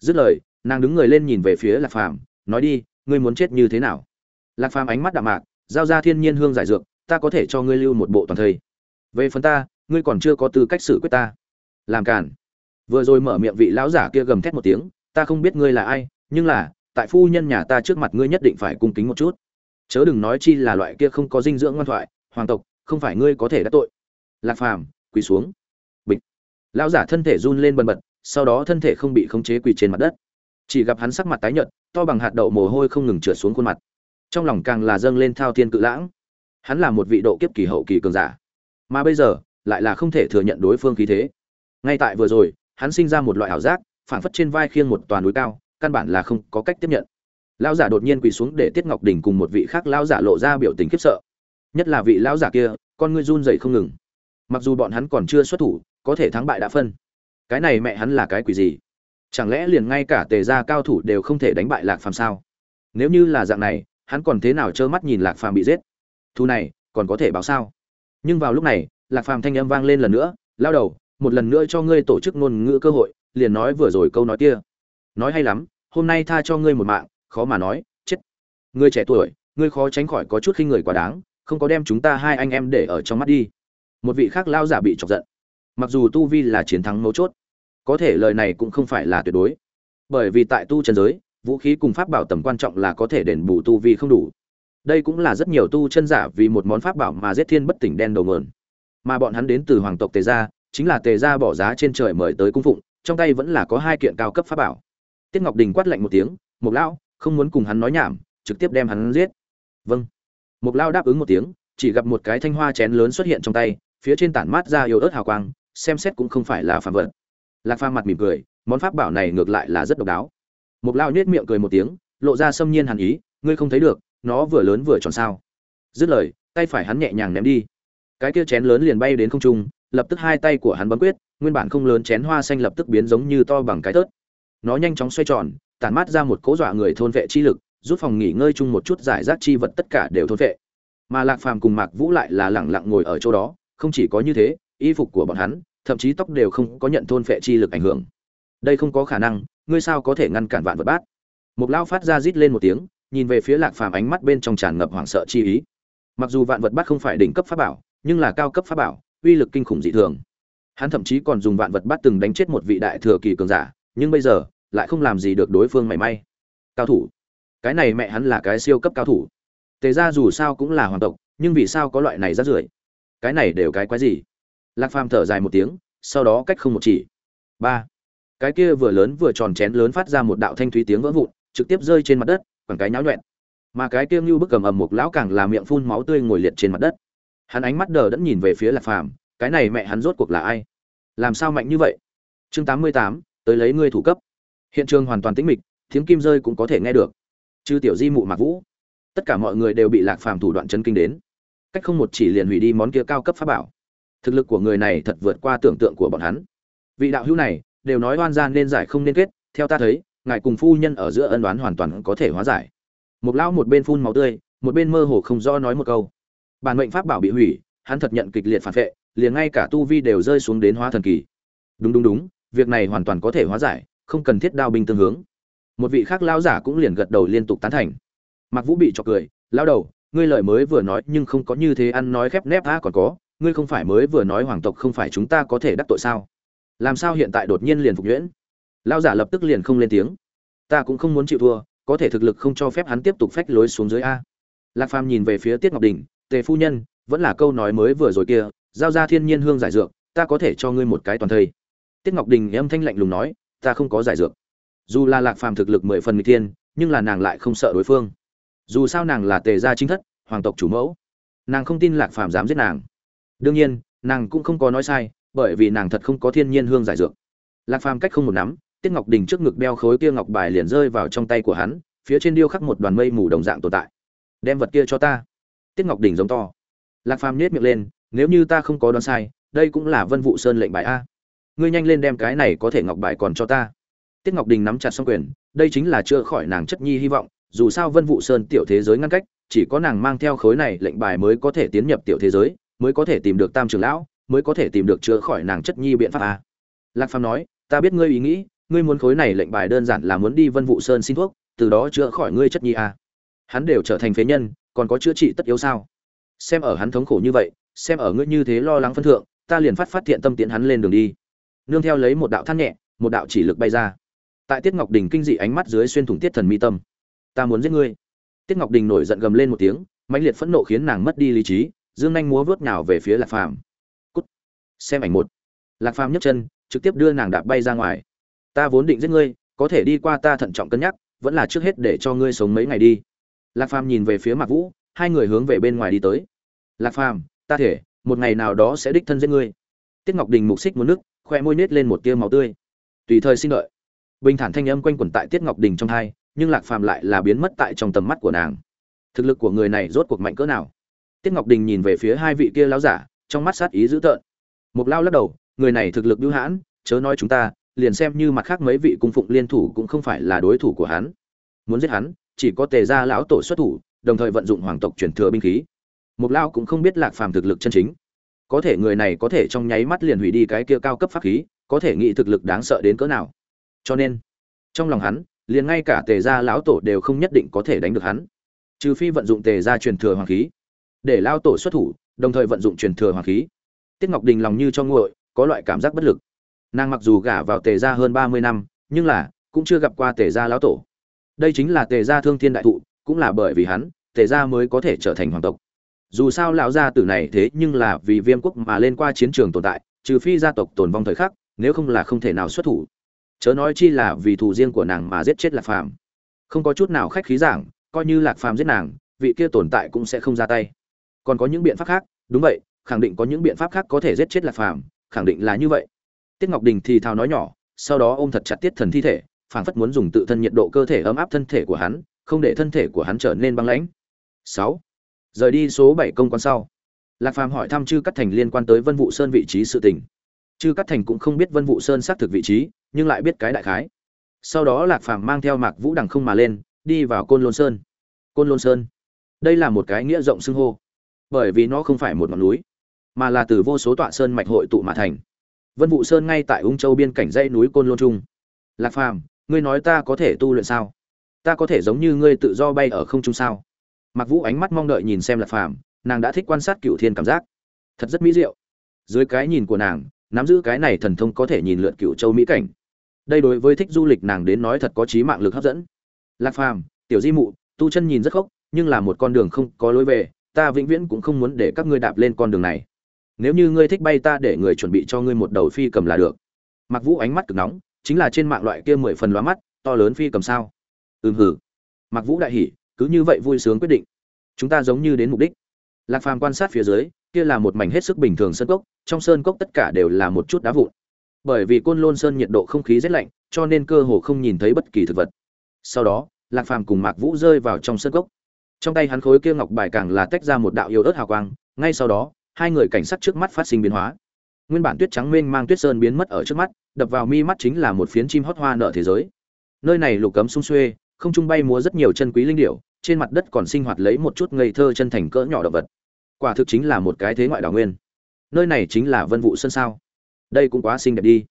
dứt lời, nàng đứng người lên nhìn về phía lạc phàm, nói đi, ngươi muốn chết như thế nào? Lạc phàm ánh mắt đạm mạc, giao ra thiên nhiên hương giải dược, ta có thể cho ngươi lưu một bộ toàn thây. Về phần ta, ngươi còn chưa có tư cách xử quyết ta. Làm cản vừa rồi mở miệng vị lão giả kia gầm thét một tiếng, ta không biết ngươi là ai, nhưng là, tại phu nhân nhà ta trước mặt ngươi nhất định phải cung kính một chút. Chớ đừng nói chi là loại kia không có dinh dưỡng ngoan thoại, hoàng tộc, không phải ngươi có thể đã tội. Lạc phàm quỳ xuống. Bịch. Lão giả thân thể run lên bần bật sau đó thân thể không bị khống chế quỳ trên mặt đất. Chỉ gặp hắn sắc mặt tái nhợt, to bằng hạt đậu mồ hôi không ngừng trượt xuống khuôn mặt. Trong lòng càng là dâng lên thao thiên cự lãng. Hắn là một vị độ kiếp kỳ hậu kỳ cường giả, mà bây giờ lại là không thể thừa nhận đối phương khí thế. Ngay tại vừa rồi, hắn sinh ra một loại ảo giác phản phất trên vai khiêng một toàn núi cao, căn bản là không có cách tiếp nhận. Lão giả đột nhiên quỳ xuống để tiết ngọc đình cùng một vị khác lão giả lộ ra biểu tình khiếp sợ. Nhất là vị lão giả kia, con ngươi run dậy không ngừng. Mặc dù bọn hắn còn chưa xuất thủ, có thể thắng bại đã phân cái này mẹ hắn là cái quỷ gì? Chẳng lẽ liền ngay cả tề gia cao thủ đều không thể đánh bại lạc phàm sao? Nếu như là dạng này, hắn còn thế nào trơ mắt nhìn lạc phàm bị giết? Thu này, còn có thể báo sao? Nhưng vào lúc này, lạc phàm thanh âm vang lên lần nữa, lao đầu, một lần nữa cho ngươi tổ chức ngôn ngữ cơ hội, liền nói vừa rồi câu nói kia. Nói hay lắm, hôm nay tha cho ngươi một mạng, khó mà nói, chết. Ngươi trẻ tuổi, ngươi khó tránh khỏi có chút khinh người quá đáng, không có đem chúng ta hai anh em để ở trong mắt đi. Một vị khác lao giả bị chọc giận mặc dù tu vi là chiến thắng mấu chốt, có thể lời này cũng không phải là tuyệt đối. Bởi vì tại tu chân giới, vũ khí cùng pháp bảo tầm quan trọng là có thể đền bù tu vi không đủ. Đây cũng là rất nhiều tu chân giả vì một món pháp bảo mà giết thiên bất tỉnh đen đầu mờn mà bọn hắn đến từ hoàng tộc tề gia, chính là tề gia bỏ giá trên trời mời tới cung phụng, trong tay vẫn là có hai kiện cao cấp pháp bảo. Tiết ngọc đình quát lạnh một tiếng mục lão, không muốn cùng hắn nói nhảm, trực tiếp đem hắn giết. Vâng. Mục lão đáp ứng một tiếng, chỉ gặp một cái thanh hoa chén lớn xuất hiện trong tay, phía trên tản mát ra yếu ớt hào quang xem xét cũng không phải là phàm vật. Lạc phàm mặt mỉm cười, món pháp bảo này ngược lại là rất độc đáo. Mục lão nhếch miệng cười một tiếng, lộ ra xâm nhiên hàn ý, ngươi không thấy được, nó vừa lớn vừa tròn sao? Dứt lời, tay phải hắn nhẹ nhàng ném đi. Cái kia chén lớn liền bay đến không trung, lập tức hai tay của hắn bấm quyết, nguyên bản không lớn chén hoa xanh lập tức biến giống như to bằng cái tớt. Nó nhanh chóng xoay tròn, tản mát ra một cỗ dọa người thôn vệ chi lực rút phòng nghỉ ngơi chung một chút giải rác chi vật tất cả đều thôn vệ. Mà lạc phàm cùng mạc vũ lại là lẳng lặng ngồi ở chỗ đó, không chỉ có như thế, y phục của bọn hắn thậm chí tóc đều không có nhận thôn phệ chi lực ảnh hưởng. Đây không có khả năng, ngươi sao có thể ngăn cản vạn vật bát? Một lao phát ra rít lên một tiếng, nhìn về phía lạc phàm ánh mắt bên trong tràn ngập hoảng sợ chi ý. Mặc dù vạn vật bát không phải đỉnh cấp pháp bảo, nhưng là cao cấp pháp bảo, uy lực kinh khủng dị thường. Hắn thậm chí còn dùng vạn vật bát từng đánh chết một vị đại thừa kỳ cường giả, nhưng bây giờ, lại không làm gì được đối phương mảy may. Cao thủ. Cái này mẹ hắn là cái siêu cấp cao thủ. Tề ra dù sao cũng là hoàng tộc, nhưng vì sao có loại này rát rưởi? Cái này đều cái quái gì? Lạc phàm thở dài một tiếng, sau đó cách không một chỉ. Ba. Cái kia vừa lớn vừa tròn chén lớn phát ra một đạo thanh thúy tiếng vỡ vụn, trực tiếp rơi trên mặt đất bằng cái nháo nhuẹn. Mà cái kia ngưu bức cầm ầm một lão càng là miệng phun máu tươi ngồi liệt trên mặt đất. Hắn ánh mắt đờ đẫn nhìn về phía lạc phàm, cái này mẹ hắn rốt cuộc là ai? Làm sao mạnh như vậy? Chương tám mươi tám, tới lấy ngươi thủ cấp. Hiện trường hoàn toàn tĩnh mịch, tiếng kim rơi cũng có thể nghe được. Chư tiểu di mụ mạc vũ. Tất cả mọi người đều bị lạc phàm thủ đoạn chân kinh đến. Cách không một chỉ liền hủy đi món kia cao cấp pháp bảo thực lực của người này thật vượt qua tưởng tượng của bọn hắn. Vị đạo hữu này, đều nói oan gian nên giải không nên kết, theo ta thấy, ngài cùng phu nhân ở giữa ân đoán hoàn toàn có thể hóa giải. Một lão một bên phun máu tươi, một bên mơ hồ không do nói một câu. Bản mệnh pháp bảo bị hủy, hắn thật nhận kịch liệt phản vệ, liền ngay cả tu vi đều rơi xuống đến hóa thần kỳ. Đúng đúng đúng, việc này hoàn toàn có thể hóa giải, không cần thiết đao binh tương hướng. Một vị khác lao giả cũng liền gật đầu liên tục tán thành. Mặc vũ bị cho cười lao đầu, ngươi lời mới vừa nói nhưng không có như thế ăn nói khép nép tha còn có ngươi không phải mới vừa nói hoàng tộc không phải chúng ta có thể đắc tội sao? Làm sao hiện tại đột nhiên liền phục nhuyễn? Lao giả lập tức liền không lên tiếng. Ta cũng không muốn chịu thua có thể thực lực không cho phép hắn tiếp tục phách lối xuống dưới a. Lạc phàm nhìn về phía tiết ngọc đình tề phu nhân vẫn là câu nói mới vừa rồi kia giao ra thiên nhiên hương giải dược ta có thể cho ngươi một cái toàn thây. Tiết ngọc đình âm thanh lạnh lùng nói ta không có giải dược. Dù là lạc phàm thực lực mười phần mỹ tiên, thiên nhưng là nàng lại không sợ đối phương. Dù sao nàng là tề gia chính thất hoàng tộc chủ mẫu. Nàng không tin lạc phàm dám giết nàng đương nhiên, nàng cũng không có nói sai, bởi vì nàng thật không có thiên nhiên hương giải dược. Lạc phàm cách không một nắm, tiết ngọc đình trước ngực đeo khối kia ngọc bài liền rơi vào trong tay của hắn, phía trên điêu khắc một đoàn mây mù đồng dạng tồn tại. Đem vật kia cho ta. Tiết ngọc đình giống to. Lạc phàm nhếch miệng lên, nếu như ta không có đoán sai, đây cũng là vân vụ sơn lệnh bài a. Ngươi nhanh lên đem cái này có thể ngọc bài còn cho ta. Tiết ngọc đình nắm chặt xong quyền, đây chính là chữa khỏi nàng chất nhi hy vọng, dù sao vân vụ sơn tiểu thế giới ngăn cách, chỉ có nàng mang theo khối này lệnh bài mới có thể tiến nhập tiểu thế giới mới có thể tìm được tam trưởng lão, mới có thể tìm được chữa khỏi nàng chất nhi biện pháp à? lạc phàm nói, ta biết ngươi ý nghĩ, ngươi muốn khối này lệnh bài đơn giản là muốn đi vân vụ sơn xin thuốc, từ đó chữa khỏi ngươi chất nhi à? hắn đều trở thành phế nhân, còn có chữa trị tất yếu sao? Xem ở hắn thống khổ như vậy, xem ở ngươi như thế lo lắng phân thượng, ta liền phát phát thiện tâm tiện hắn lên đường đi. Nương theo lấy một đạo than nhẹ, một đạo chỉ lực bay ra. Tại tiết ngọc đình kinh dị ánh mắt dưới xuyên thủng tiết thần mi tâm. Ta muốn giết ngươi. Tiết ngọc đình nổi giận gầm lên một tiếng, mãnh liệt phẫn nộ khiến nàng mất đi lý trí dương nhanh múa vớt nào về phía lạc phàm. Cút. Xem ảnh một. Lạc phàm nhấc chân, trực tiếp đưa nàng đạp bay ra ngoài. Ta vốn định giết ngươi, có thể đi qua ta thận trọng cân nhắc, vẫn là trước hết để cho ngươi sống mấy ngày đi. Lạc phàm nhìn về phía mạc vũ, hai người hướng về bên ngoài đi tới. Lạc phàm, ta thể, một ngày nào đó sẽ đích thân giết ngươi. Tiết ngọc đình mục xích một nước, khoe môi nết lên một tia máu tươi. Tùy thời xin đợi. Bình thản thanh âm quanh quẩn tại tiết ngọc đình trong hai, nhưng lạc phàm lại là biến mất tại trong tầm mắt của nàng. Thực lực của người này rốt cuộc mạnh cỡ nào? Tiết ngọc đình nhìn về phía hai vị kia lão giả, trong mắt sát ý dữ tợn. Mục lao lắc đầu, người này thực lực bưu hãn, chớ nói chúng ta, liền xem như mặt khác mấy vị cung phụng liên thủ cũng không phải là đối thủ của hắn. Muốn giết hắn, chỉ có tề gia lão tổ xuất thủ, đồng thời vận dụng hoàng tộc truyền thừa binh khí. Mục lao cũng không biết lạc phàm thực lực chân chính. Có thể người này có thể trong nháy mắt liền hủy đi cái kia cao cấp pháp khí, có thể nghĩ thực lực đáng sợ đến cỡ nào. Cho nên, trong lòng hắn, liền ngay cả tề gia lão tổ đều không nhất định có thể đánh được hắn. Trừ phi vận dụng tề gia truyền thừa hoàng khí để lao tổ xuất thủ, đồng thời vận dụng truyền thừa hoàng khí. Tiết ngọc đình lòng như cho nguội, có loại cảm giác bất lực. Nàng mặc dù gả vào tề gia hơn ba mươi năm, nhưng là cũng chưa gặp qua tề gia lão tổ. Đây chính là tề gia thương thiên đại thụ, cũng là bởi vì hắn, tề gia mới có thể trở thành hoàng tộc. Dù sao lão gia tử này thế nhưng là vì viêm quốc mà lên qua chiến trường tồn tại, trừ phi gia tộc tồn vong thời khắc, nếu không là không thể nào xuất thủ. Chớ nói chi là vì thù riêng của nàng mà giết chết lạc phàm. Không có chút nào khách khí giảng, coi như lạc phàm giết nàng, vị kia tồn tại cũng sẽ không ra tay còn có những biện pháp khác, đúng vậy, khẳng định có những biện pháp khác có thể giết chết lạc phàm, khẳng định là như vậy. Tiết ngọc đình thì thào nói nhỏ, sau đó ôm thật chặt tiết thần thi thể, phảng phất muốn dùng tự thân nhiệt độ cơ thể ấm áp thân thể của hắn, không để thân thể của hắn trở nên băng lãnh. Sáu. Rời đi số bảy công quan sau, lạc phàm hỏi thăm chư cắt thành liên quan tới vân vụ sơn vị trí sự tình. Chư cắt thành cũng không biết vân vụ sơn xác thực vị trí, nhưng lại biết cái đại khái. Sau đó lạc phàm mang theo mạc vũ đằng không mà lên, đi vào côn lôn sơn. Côn lôn sơn, đây là một cái nghĩa rộng xưng hô bởi vì nó không phải một ngọn núi, mà là từ vô số tọa sơn mạch hội tụ mà thành. Vân vụ sơn ngay tại ung châu biên cảnh dãy núi côn lôn trung. Lạc phàm, ngươi nói ta có thể tu luyện sao? Ta có thể giống như ngươi tự do bay ở không trung sao? Mặc vũ ánh mắt mong đợi nhìn xem lạc phàm, nàng đã thích quan sát cựu thiên cảm giác. Thật rất mỹ diệu. Dưới cái nhìn của nàng, nắm giữ cái này thần thông có thể nhìn lượn cựu châu mỹ cảnh. Đây đối với thích du lịch nàng đến nói thật có trí mạng lực hấp dẫn. Lạc phàm, tiểu di mụ, tu chân nhìn rất khốc, nhưng là một con đường không có lối về ta vĩnh viễn cũng không muốn để các ngươi đạp lên con đường này. Nếu như ngươi thích bay ta để người chuẩn bị cho ngươi một đầu phi cầm là được. Mặc vũ ánh mắt cực nóng, chính là trên mạng loại kia mười phần lóa mắt, to lớn phi cầm sao? Ừm hử mặc vũ đại hỉ, cứ như vậy vui sướng quyết định. Chúng ta giống như đến mục đích. Lạc phàm quan sát phía dưới, kia là một mảnh hết sức bình thường sơn cốc, trong sơn cốc tất cả đều là một chút đá vụn. Bởi vì côn lôn sơn nhiệt độ không khí rất lạnh, cho nên cơ hồ không nhìn thấy bất kỳ thực vật. Sau đó, lạc phàm cùng mạc vũ rơi vào trong sơn cốc trong tay hắn khối kia ngọc bài càng là tách ra một đạo yêu ớt hào quang, ngay sau đó, hai người cảnh sát trước mắt phát sinh biến hóa. Nguyên bản tuyết trắng mênh mang tuyết sơn biến mất ở trước mắt, đập vào mi mắt chính là một phiến chim hót hoa nở thế giới. Nơi này lục cấm sung xuê, không trung bay múa rất nhiều chân quý linh điểu, trên mặt đất còn sinh hoạt lấy một chút ngây thơ chân thành cỡ nhỏ động vật. Quả thực chính là một cái thế ngoại đảo nguyên. Nơi này chính là vân vụ sân sao? Đây cũng quá xinh đẹp đi.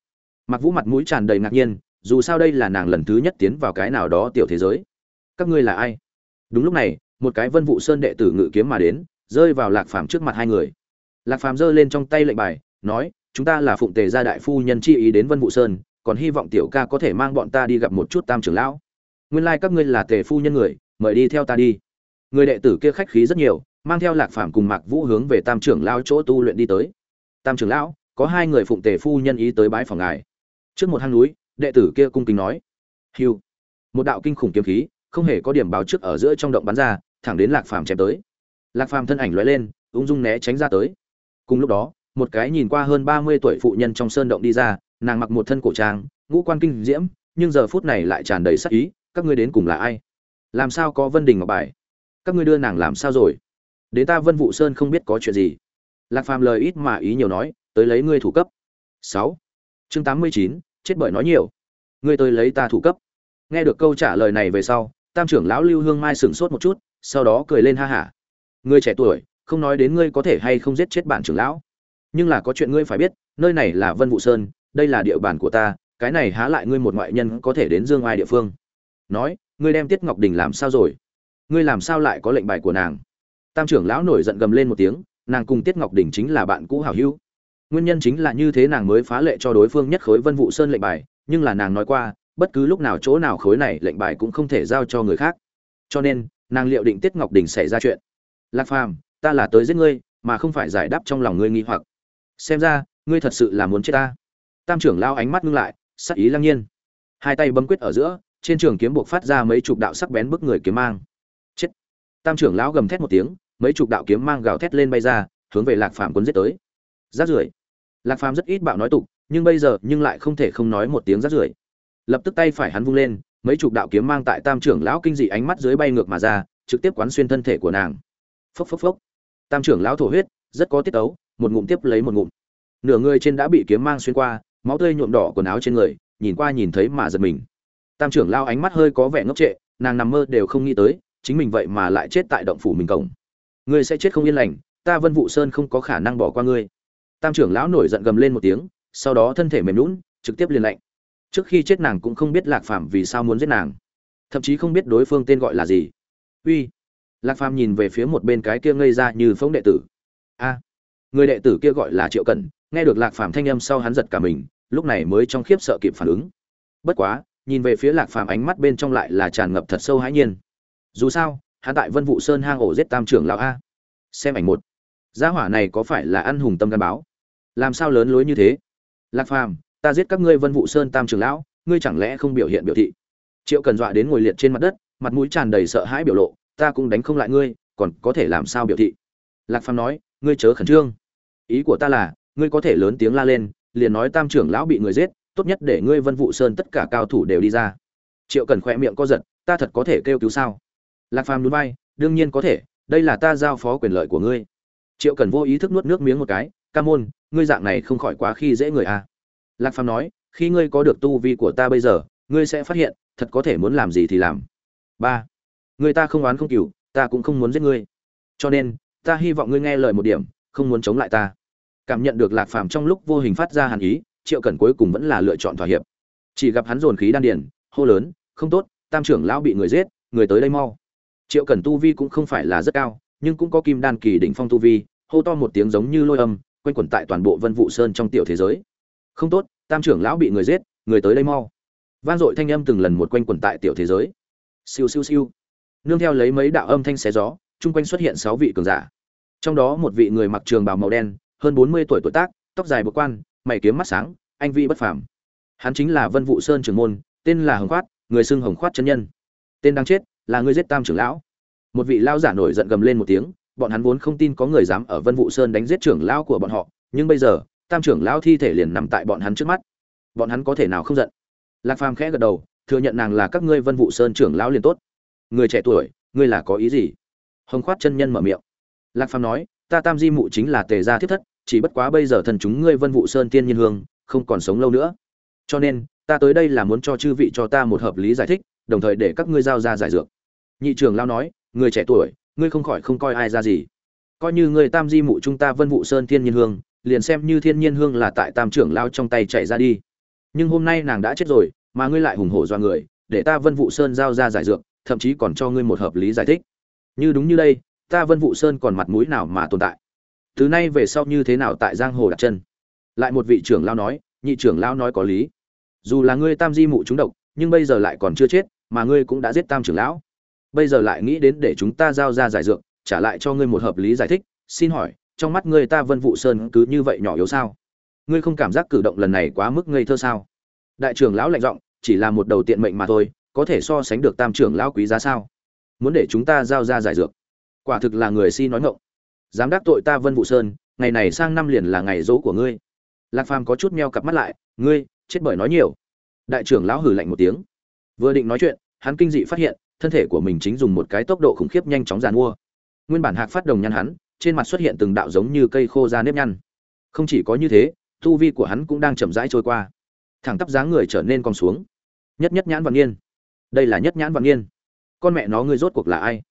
Mặc vũ mặt mũi tràn đầy ngạc nhiên, dù sao đây là nàng lần thứ nhất tiến vào cái nào đó tiểu thế giới. Các ngươi là ai? Đúng lúc này một cái vân vụ sơn đệ tử ngự kiếm mà đến, rơi vào lạc phàm trước mặt hai người. Lạc phàm giơ lên trong tay lệnh bài, nói, chúng ta là phụng tề gia đại phu nhân chi ý đến vân vụ sơn, còn hy vọng tiểu ca có thể mang bọn ta đi gặp một chút tam trưởng lão. Nguyên lai các ngươi là tề phu nhân người, mời đi theo ta đi. Người đệ tử kia khách khí rất nhiều, mang theo lạc phàm cùng mạc vũ hướng về tam trưởng lão chỗ tu luyện đi tới. Tam trưởng lão, có hai người phụng tề phu nhân ý tới bãi phòng ngài. Trước một hang núi, đệ tử kia cung kính nói hiu một đạo kinh khủng kiếm khí, không hề có điểm báo trước ở giữa trong động bắn ra thẳng đến lạc phàm chém tới. Lạc phàm thân ảnh lóe lên, ung dung né tránh ra tới. Cùng lúc đó, một cái nhìn qua hơn ba mươi tuổi phụ nhân trong sơn động đi ra, nàng mặc một thân cổ trang, ngũ quan kinh diễm, nhưng giờ phút này lại tràn đầy sắc ý, các ngươi đến cùng là ai? Làm sao có vân đình ngọc bài? Các ngươi đưa nàng làm sao rồi? Đến ta vân vụ sơn không biết có chuyện gì. Lạc phàm lời ít mà ý nhiều nói, tới lấy ngươi thủ cấp. Sáu. Chương tám mươi chín, chết bởi nói nhiều. Ngươi tới lấy ta thủ cấp. Nghe được câu trả lời này về sau, tam trưởng lão lưu hương mai sửng sốt một chút sau đó cười lên ha hả. Ngươi trẻ tuổi, không nói đến ngươi có thể hay không giết chết bản trưởng lão. Nhưng là có chuyện ngươi phải biết, nơi này là vân vụ sơn, đây là địa bàn của ta, cái này há lại ngươi một ngoại nhân có thể đến dương ai địa phương. Nói, ngươi đem tiết ngọc đình làm sao rồi? Ngươi làm sao lại có lệnh bài của nàng? Tam trưởng lão nổi giận gầm lên một tiếng, nàng cùng tiết ngọc đình chính là bạn cũ hảo hữu. Nguyên nhân chính là như thế nàng mới phá lệ cho đối phương nhất khối vân vụ sơn lệnh bài, nhưng là nàng nói qua, bất cứ lúc nào chỗ nào khối này lệnh bài cũng không thể giao cho người khác. Cho nên nàng liệu định tiết ngọc đình xảy ra chuyện. Lạc phàm, ta là tới giết ngươi, mà không phải giải đáp trong lòng ngươi nghi hoặc. Xem ra, ngươi thật sự là muốn chết ta. Tam trưởng lao ánh mắt ngưng lại, sắc ý lăng nhiên. Hai tay bấm quyết ở giữa, trên trường kiếm buộc phát ra mấy chục đạo sắc bén bức người kiếm mang. Chết. Tam trưởng lão gầm thét một tiếng, mấy chục đạo kiếm mang gào thét lên bay ra, hướng về lạc phàm quân giết tới. Rát rưởi. Lạc phàm rất ít bạo nói tục, nhưng bây giờ nhưng lại không thể không nói một tiếng rát rưởi. Lập tức tay phải hắn vung lên mấy chục đạo kiếm mang tại tam trưởng lão kinh dị ánh mắt dưới bay ngược mà ra, trực tiếp quán xuyên thân thể của nàng. Phốc phốc phốc. Tam trưởng lão thổ huyết, rất có tiết tấu, một ngụm tiếp lấy một ngụm. Nửa người trên đã bị kiếm mang xuyên qua, máu tươi nhuộm đỏ quần áo trên người, nhìn qua nhìn thấy mà giật mình. Tam trưởng lao ánh mắt hơi có vẻ ngốc trệ, nàng nằm mơ đều không nghĩ tới, chính mình vậy mà lại chết tại động phủ mình cổng. Ngươi sẽ chết không yên lành, ta vân vụ sơn không có khả năng bỏ qua ngươi. Tam trưởng lão nổi giận gầm lên một tiếng, sau đó thân thể mềm lún trực tiếp liền lạnh trước khi chết nàng cũng không biết lạc phàm vì sao muốn giết nàng. Thậm chí không biết đối phương tên gọi là gì. Uy. Lạc phàm nhìn về phía một bên cái kia ngây ra như phóng đệ tử. A. Người đệ tử kia gọi là triệu cẩn, nghe được lạc phàm thanh âm sau hắn giật cả mình, lúc này mới trong khiếp sợ kịp phản ứng. Bất quá, nhìn về phía lạc phàm ánh mắt bên trong lại là tràn ngập thật sâu hãi nhiên. Dù sao, hắn tại vân vụ sơn hang ổ giết tam trưởng lão a. Xem ảnh một. Gia hỏa này có phải là ăn hùng tâm gan báo? Làm sao lớn lối như thế? Lạc phàm ta giết các ngươi vân vụ sơn tam trưởng lão, ngươi chẳng lẽ không biểu hiện biểu thị? Triệu cần dọa đến ngồi liệt trên mặt đất, mặt mũi tràn đầy sợ hãi biểu lộ, ta cũng đánh không lại ngươi, còn có thể làm sao biểu thị? Lạc phàm nói, ngươi chớ khẩn trương. Ý của ta là, ngươi có thể lớn tiếng la lên, liền nói tam trưởng lão bị người giết, tốt nhất để ngươi vân vụ sơn tất cả cao thủ đều đi ra. Triệu cần khỏe miệng co giật, ta thật có thể kêu cứu sao? Lạc phàm núi bay đương nhiên có thể, đây là ta giao phó quyền lợi của ngươi. Triệu cần vô ý thức nuốt nước miếng một cái, ca môn, ngươi dạng này không khỏi quá khi dễ người à lạc phàm nói khi ngươi có được tu vi của ta bây giờ ngươi sẽ phát hiện thật có thể muốn làm gì thì làm. Ba người ta không oán không kỷ, ta cũng không muốn giết ngươi. Cho nên ta hy vọng ngươi nghe lời một điểm không muốn chống lại ta. Cảm nhận được lạc phàm trong lúc vô hình phát ra hàn ý triệu cẩn cuối cùng vẫn là lựa chọn thỏa hiệp. Chỉ gặp hắn dồn khí đan điền hô lớn không tốt tam trưởng lão bị người giết người tới đây mau. Triệu cẩn tu vi cũng không phải là rất cao nhưng cũng có kim đan kỳ đỉnh phong tu vi hô to một tiếng giống như lôi âm quanh quẩn tại toàn bộ vân Vũ sơn trong tiểu thế giới không tốt, tam trưởng lão bị người giết, người tới đây mau. Vang dội thanh âm từng lần một quanh quẩn tại tiểu thế giới. Siêu siêu siêu. Nương theo lấy mấy đạo âm thanh xé gió, chung quanh xuất hiện sáu vị cường giả. Trong đó một vị người mặc trường bào màu đen, hơn bốn mươi tuổi tuổi tác, tóc dài bực quan, mày kiếm mắt sáng, anh vi bất phàm. Hắn chính là vân vụ sơn trưởng môn, tên là hồng khoát, người xưng hồng khoát chân nhân. Tên đang chết là người giết tam trưởng lão. Một vị lao giả nổi giận gầm lên một tiếng, bọn hắn vốn không tin có người dám ở vân vụ sơn đánh giết trưởng lão của bọn họ, nhưng bây giờ tam trưởng lão thi thể liền nằm tại bọn hắn trước mắt. Bọn hắn có thể nào không giận? Lạc phàm khẽ gật đầu, thừa nhận nàng là các ngươi vân vụ sơn trưởng lão liền tốt. Người trẻ tuổi, ngươi là có ý gì? Hồng khoát chân nhân mở miệng. Lạc phàm nói, ta tam di mụ chính là tề gia thiết thất, chỉ bất quá bây giờ thần chúng ngươi vân vụ sơn tiên nhiên hương, không còn sống lâu nữa. Cho nên, ta tới đây là muốn cho chư vị cho ta một hợp lý giải thích, đồng thời để các ngươi giao ra giải dược. Nhị trưởng lão nói, người trẻ tuổi, ngươi không khỏi không coi ai ra gì. Coi như người tam di mụ chúng ta vân vụ sơn thiên nhiên hương liền xem như thiên nhiên hương là tại tam trưởng lao trong tay chạy ra đi. Nhưng hôm nay nàng đã chết rồi, mà ngươi lại hùng hổ do người, để ta vân vụ sơn giao ra giải dược, thậm chí còn cho ngươi một hợp lý giải thích. Như đúng như đây, ta vân vụ sơn còn mặt mũi nào mà tồn tại? Từ nay về sau như thế nào tại giang hồ đặt chân? Lại một vị trưởng lao nói, nhị trưởng lao nói có lý. Dù là ngươi tam di mụ trúng độc, nhưng bây giờ lại còn chưa chết, mà ngươi cũng đã giết tam trưởng lão. Bây giờ lại nghĩ đến để chúng ta giao ra giải dược, trả lại cho ngươi một hợp lý giải thích, xin hỏi trong mắt ngươi ta vân Vũ sơn cứ như vậy nhỏ yếu sao? Ngươi không cảm giác cử động lần này quá mức ngây thơ sao? Đại trưởng lão lạnh giọng, chỉ là một đầu tiện mệnh mà thôi, có thể so sánh được tam trưởng lão quý giá sao? Muốn để chúng ta giao ra giải dược. Quả thực là người si nói ngọng. Dám đắc tội ta vân Vũ sơn, ngày này sang năm liền là ngày dỗ của ngươi. Lạc phàm có chút meo cặp mắt lại, ngươi, chết bởi nói nhiều. Đại trưởng lão hừ lạnh một tiếng. Vừa định nói chuyện, hắn kinh dị phát hiện, thân thể của mình chính dùng một cái tốc độ khủng khiếp nhanh chóng giàn mua. Nguyên bản hạc phát đồng nhăn hắn trên mặt xuất hiện từng đạo giống như cây khô ra nếp nhăn. Không chỉ có như thế, tu vi của hắn cũng đang chậm rãi trôi qua. Thẳng tắp dáng người trở nên cong xuống. Nhất nhất nhãn vạn niên. Đây là nhất nhãn vạn niên. Con mẹ nó ngươi rốt cuộc là ai?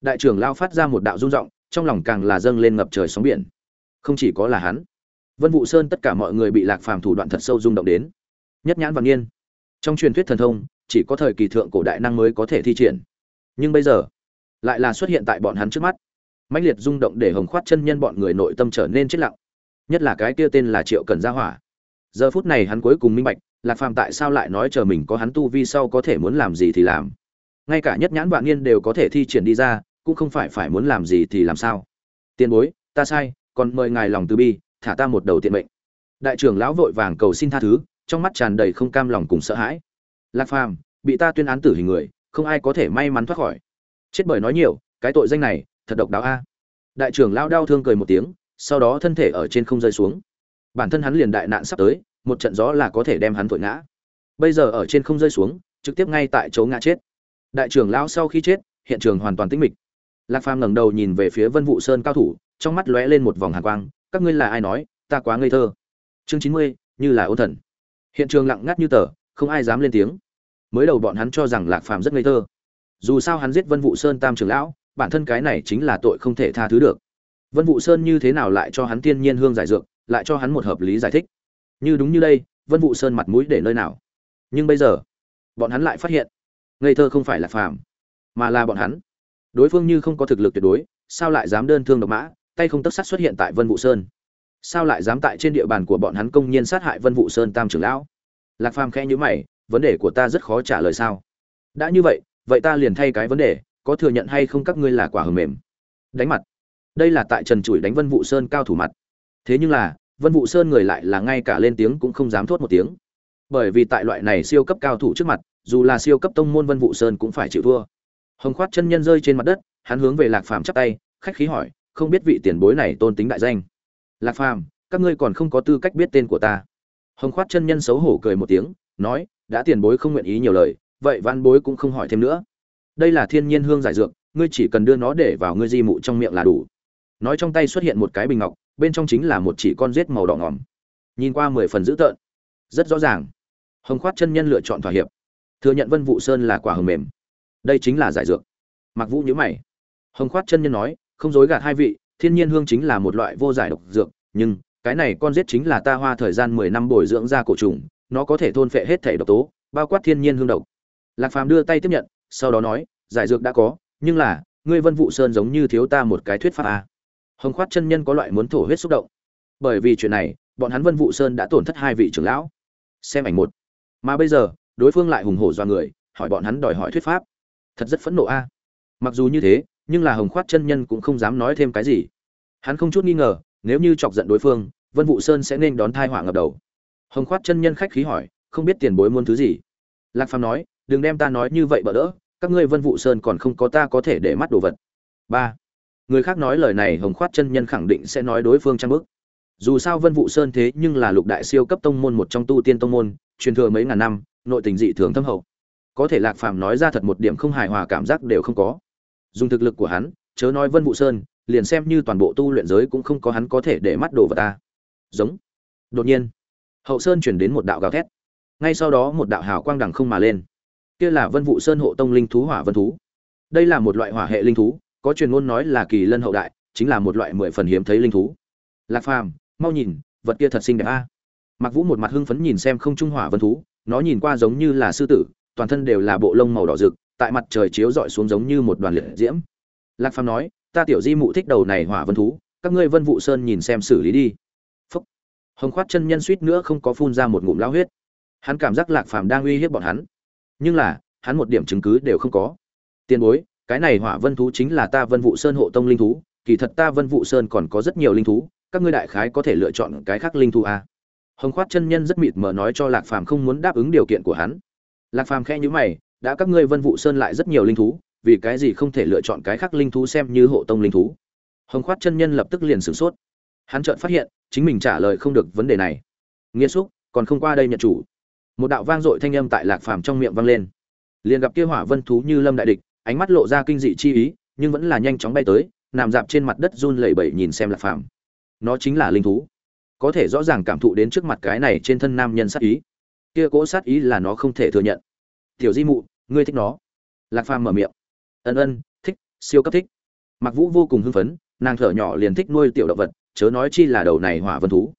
Đại trưởng lao phát ra một đạo rung rộng trong lòng càng là dâng lên ngập trời sóng biển. Không chỉ có là hắn, vân vụ sơn tất cả mọi người bị lạc phàm thủ đoạn thật sâu rung động đến. Nhất nhãn vạn niên. Trong truyền thuyết thần thông, chỉ có thời kỳ thượng cổ đại năng mới có thể thi triển. Nhưng bây giờ, lại là xuất hiện tại bọn hắn trước mắt mãnh liệt rung động để hồng khoát chân nhân bọn người nội tâm trở nên chết lặng. Nhất là cái kia tên là triệu cần gia hỏa. Giờ phút này hắn cuối cùng minh bạch, lạc phàm tại sao lại nói chờ mình có hắn tu vi sau có thể muốn làm gì thì làm. Ngay cả nhất nhãn vạn niên đều có thể thi triển đi ra, cũng không phải phải muốn làm gì thì làm sao. Tiền bối, ta sai, còn mời ngài lòng từ bi, thả ta một đầu tiện mệnh. Đại trưởng lão vội vàng cầu xin tha thứ, trong mắt tràn đầy không cam lòng cùng sợ hãi. Lạc phàm, bị ta tuyên án tử hình người, không ai có thể may mắn thoát khỏi. Chết bởi nói nhiều, cái tội danh này thật độc đáo a. Đại trưởng lao đau thương cười một tiếng, sau đó thân thể ở trên không rơi xuống. Bản thân hắn liền đại nạn sắp tới, một trận gió là có thể đem hắn thổi ngã. Bây giờ ở trên không rơi xuống, trực tiếp ngay tại chỗ ngã chết. Đại trưởng lão sau khi chết, hiện trường hoàn toàn tĩnh mịch. Lạc phàm ngẩng đầu nhìn về phía vân vụ sơn cao thủ, trong mắt lóe lên một vòng hàn quang, các ngươi là ai nói, ta quá ngây thơ. Chương chín mươi, như là ôn thần. Hiện trường lặng ngắt như tờ, không ai dám lên tiếng. Mới đầu bọn hắn cho rằng lạc phàm rất ngây thơ. Dù sao hắn giết vân vụ sơn tam trưởng lão bản thân cái này chính là tội không thể tha thứ được. Vân vụ sơn như thế nào lại cho hắn thiên nhiên hương giải dược, lại cho hắn một hợp lý giải thích? Như đúng như đây, vân vụ sơn mặt mũi để nơi nào? Nhưng bây giờ, bọn hắn lại phát hiện, ngây thơ không phải là phàm, mà là bọn hắn. Đối phương như không có thực lực tuyệt đối, sao lại dám đơn thương độc mã, tay không tất sát xuất hiện tại vân vụ sơn? Sao lại dám tại trên địa bàn của bọn hắn công nhiên sát hại vân vụ sơn tam trưởng lão? Lạc phàm khẽ nhữ mày, vấn đề của ta rất khó trả lời sao? Đã như vậy vậy ta liền thay cái vấn đề có thừa nhận hay không các ngươi là quả hờm mềm? Đánh mặt. Đây là tại trần chủi đánh vân vụ sơn cao thủ mặt. Thế nhưng là, vân vụ sơn người lại là ngay cả lên tiếng cũng không dám thốt một tiếng. Bởi vì tại loại này siêu cấp cao thủ trước mặt, dù là siêu cấp tông môn vân vụ sơn cũng phải chịu thua. Hồng khoát chân nhân rơi trên mặt đất, hắn hướng về lạc phàm chắp tay, khách khí hỏi, không biết vị tiền bối này tôn tính đại danh? Lạc phàm, các ngươi còn không có tư cách biết tên của ta. Hồng khoát chân nhân xấu hổ cười một tiếng, nói, đã tiền bối không nguyện ý nhiều lời, vậy văn bối cũng không hỏi thêm nữa đây là thiên nhiên hương giải dược, ngươi chỉ cần đưa nó để vào ngươi di mụ trong miệng là đủ. Nói trong tay xuất hiện một cái bình ngọc, bên trong chính là một chỉ con rết màu đỏ ngỏm. Nhìn qua mười phần dữ tợn. Rất rõ ràng. Hồng khoát chân nhân lựa chọn thỏa hiệp. Thừa nhận vân vụ sơn là quả hầm mềm. Đây chính là giải dược. Mặc vũ nhữ mày. Hồng khoát chân nhân nói, không dối gạt hai vị, thiên nhiên hương chính là một loại vô giải độc dược, nhưng cái này con rết chính là ta hoa thời gian mười năm bồi dưỡng ra cổ trùng, nó có thể thôn phệ hết thể độc tố, bao quát thiên nhiên hương độc. Lạc phàm đưa tay tiếp nhận sau đó nói, giải dược đã có, nhưng là, ngươi vân vụ sơn giống như thiếu ta một cái thuyết pháp à. hồng khoát chân nhân có loại muốn thổ huyết xúc động. Bởi vì chuyện này, bọn hắn vân vụ sơn đã tổn thất hai vị trưởng lão. Xem ảnh một. Mà bây giờ, đối phương lại hùng hổ do người, hỏi bọn hắn đòi hỏi thuyết pháp. Thật rất phẫn nộ a. Mặc dù như thế, nhưng là hồng khoát chân nhân cũng không dám nói thêm cái gì. Hắn không chút nghi ngờ, nếu như chọc giận đối phương, vân vụ sơn sẽ nên đón thai họa ngập đầu. Hồng khoát chân nhân khách khí hỏi, không biết tiền bối muốn thứ gì? Lạc phàm nói, đừng đem ta nói như vậy bỡ đỡ các ngươi vân vụ sơn còn không có ta có thể để mắt đồ vật. Ba. Người khác nói lời này, hồng khoát chân nhân khẳng định sẽ nói đối phương trang bức. Dù sao vân vụ sơn thế nhưng là lục đại siêu cấp tông môn một trong tu tiên tông môn, truyền thừa mấy ngàn năm, nội tình dị thường thâm hậu. Có thể lạc phàm nói ra thật một điểm không hài hòa cảm giác đều không có. Dùng thực lực của hắn, chớ nói vân vụ sơn, liền xem như toàn bộ tu luyện giới cũng không có hắn có thể để mắt đồ vào ta. Giống. Đột nhiên, hậu sơn chuyển đến một đạo gào thét. Ngay sau đó một đạo hào quang đằng không mà lên kia là vân vụ sơn hộ tông linh thú hỏa vân thú. Đây là một loại hỏa hệ linh thú, có truyền ngôn nói là kỳ lân hậu đại, chính là một loại mười phần hiếm thấy linh thú. Lạc phàm, mau nhìn, vật kia thật xinh đẹp a. Mặc vũ một mặt hưng phấn nhìn xem không trung hỏa vân thú, nó nhìn qua giống như là sư tử, toàn thân đều là bộ lông màu đỏ rực, tại mặt trời chiếu rọi xuống giống như một đoàn liệt diễm. Lạc phàm nói, ta tiểu di mụ thích đầu này hỏa vân thú, các ngươi vân vụ sơn nhìn xem xử lý đi. Phúc. Hồng khoát chân nhân suýt nữa không có phun ra một ngụm lao huyết. Hắn cảm giác lạc phàm đang uy hiếp bọn hắn nhưng là, hắn một điểm chứng cứ đều không có. Tiền bối, cái này hỏa vân thú chính là ta vân vụ sơn hộ tông linh thú, kỳ thật ta vân vụ sơn còn có rất nhiều linh thú, các ngươi đại khái có thể lựa chọn cái khác linh thú à? Hồng khoát chân nhân rất mịt mờ nói cho lạc phàm không muốn đáp ứng điều kiện của hắn. Lạc phàm khe nhữ mày, đã các ngươi vân vụ sơn lại rất nhiều linh thú, vì cái gì không thể lựa chọn cái khác linh thú xem như hộ tông linh thú? Hồng khoát chân nhân lập tức liền sửng sốt. Hắn chợt phát hiện, chính mình trả lời không được vấn đề này. Nghĩa xúc, còn không qua đây nhận chủ một đạo vang dội thanh âm tại lạc phàm trong miệng vang lên. Liền gặp kia hỏa vân thú như lâm đại địch, ánh mắt lộ ra kinh dị chi ý, nhưng vẫn là nhanh chóng bay tới, nằm dạp trên mặt đất run lẩy bẩy nhìn xem lạc phàm. Nó chính là linh thú. Có thể rõ ràng cảm thụ đến trước mặt cái này trên thân nam nhân sát ý. Kia cỗ sát ý là nó không thể thừa nhận. Tiểu di mụ, ngươi thích nó? Lạc phàm mở miệng. Ân ân, thích, siêu cấp thích. Mặc vũ vô cùng hưng phấn, nàng thở nhỏ liền thích nuôi tiểu động vật, chớ nói chi là đầu này hỏa vân thú.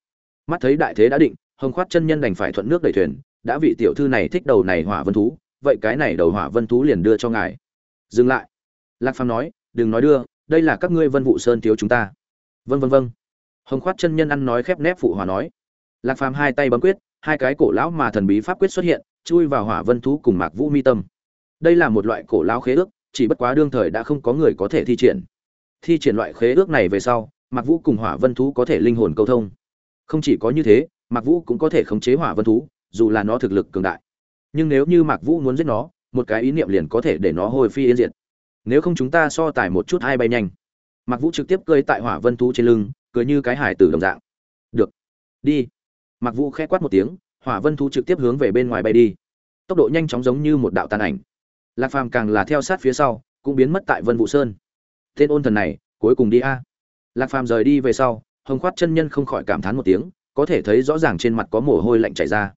Mắt thấy đại thế đã định hồng khoát chân nhân đành phải thuận nước đẩy thuyền, đã vị tiểu thư này thích đầu này hỏa vân thú, vậy cái này đầu hỏa vân thú liền đưa cho ngài. Dừng lại. Lạc phàm nói, đừng nói đưa, đây là các ngươi vân vụ sơn thiếu chúng ta. Vân vân vân hồng khoát chân nhân ăn nói khép nép phụ hòa nói. Lạc phàm hai tay bấm quyết, hai cái cổ lão mà thần bí pháp quyết xuất hiện, chui vào hỏa vân thú cùng mạc vũ mi tâm. Đây là một loại cổ lão khế ước, chỉ bất quá đương thời đã không có người có thể thi triển. Thi triển loại khế ước này về sau, mạc vũ cùng hỏa vân thú có thể linh hồn câu thông. Không chỉ có như thế mạc vũ cũng có thể khống chế hỏa vân thú, dù là nó thực lực cường đại. Nhưng nếu như mạc vũ muốn giết nó, một cái ý niệm liền có thể để nó hồi phi yên diệt. Nếu không chúng ta so tài một chút hai bay nhanh. Mạc vũ trực tiếp cười tại hỏa vân thú trên lưng, cười như cái hải tử đồng dạng. Được. Đi. Mạc vũ khẽ quát một tiếng, hỏa vân thú trực tiếp hướng về bên ngoài bay đi. Tốc độ nhanh chóng giống như một đạo tàn ảnh. Lạc phàm càng là theo sát phía sau, cũng biến mất tại vân vũ sơn. Tên ôn thần này, cuối cùng đi a. Lạc phàm rời đi về sau, hồng khoát chân nhân không khỏi cảm thán một tiếng có thể thấy rõ ràng trên mặt có mồ hôi lạnh chảy ra.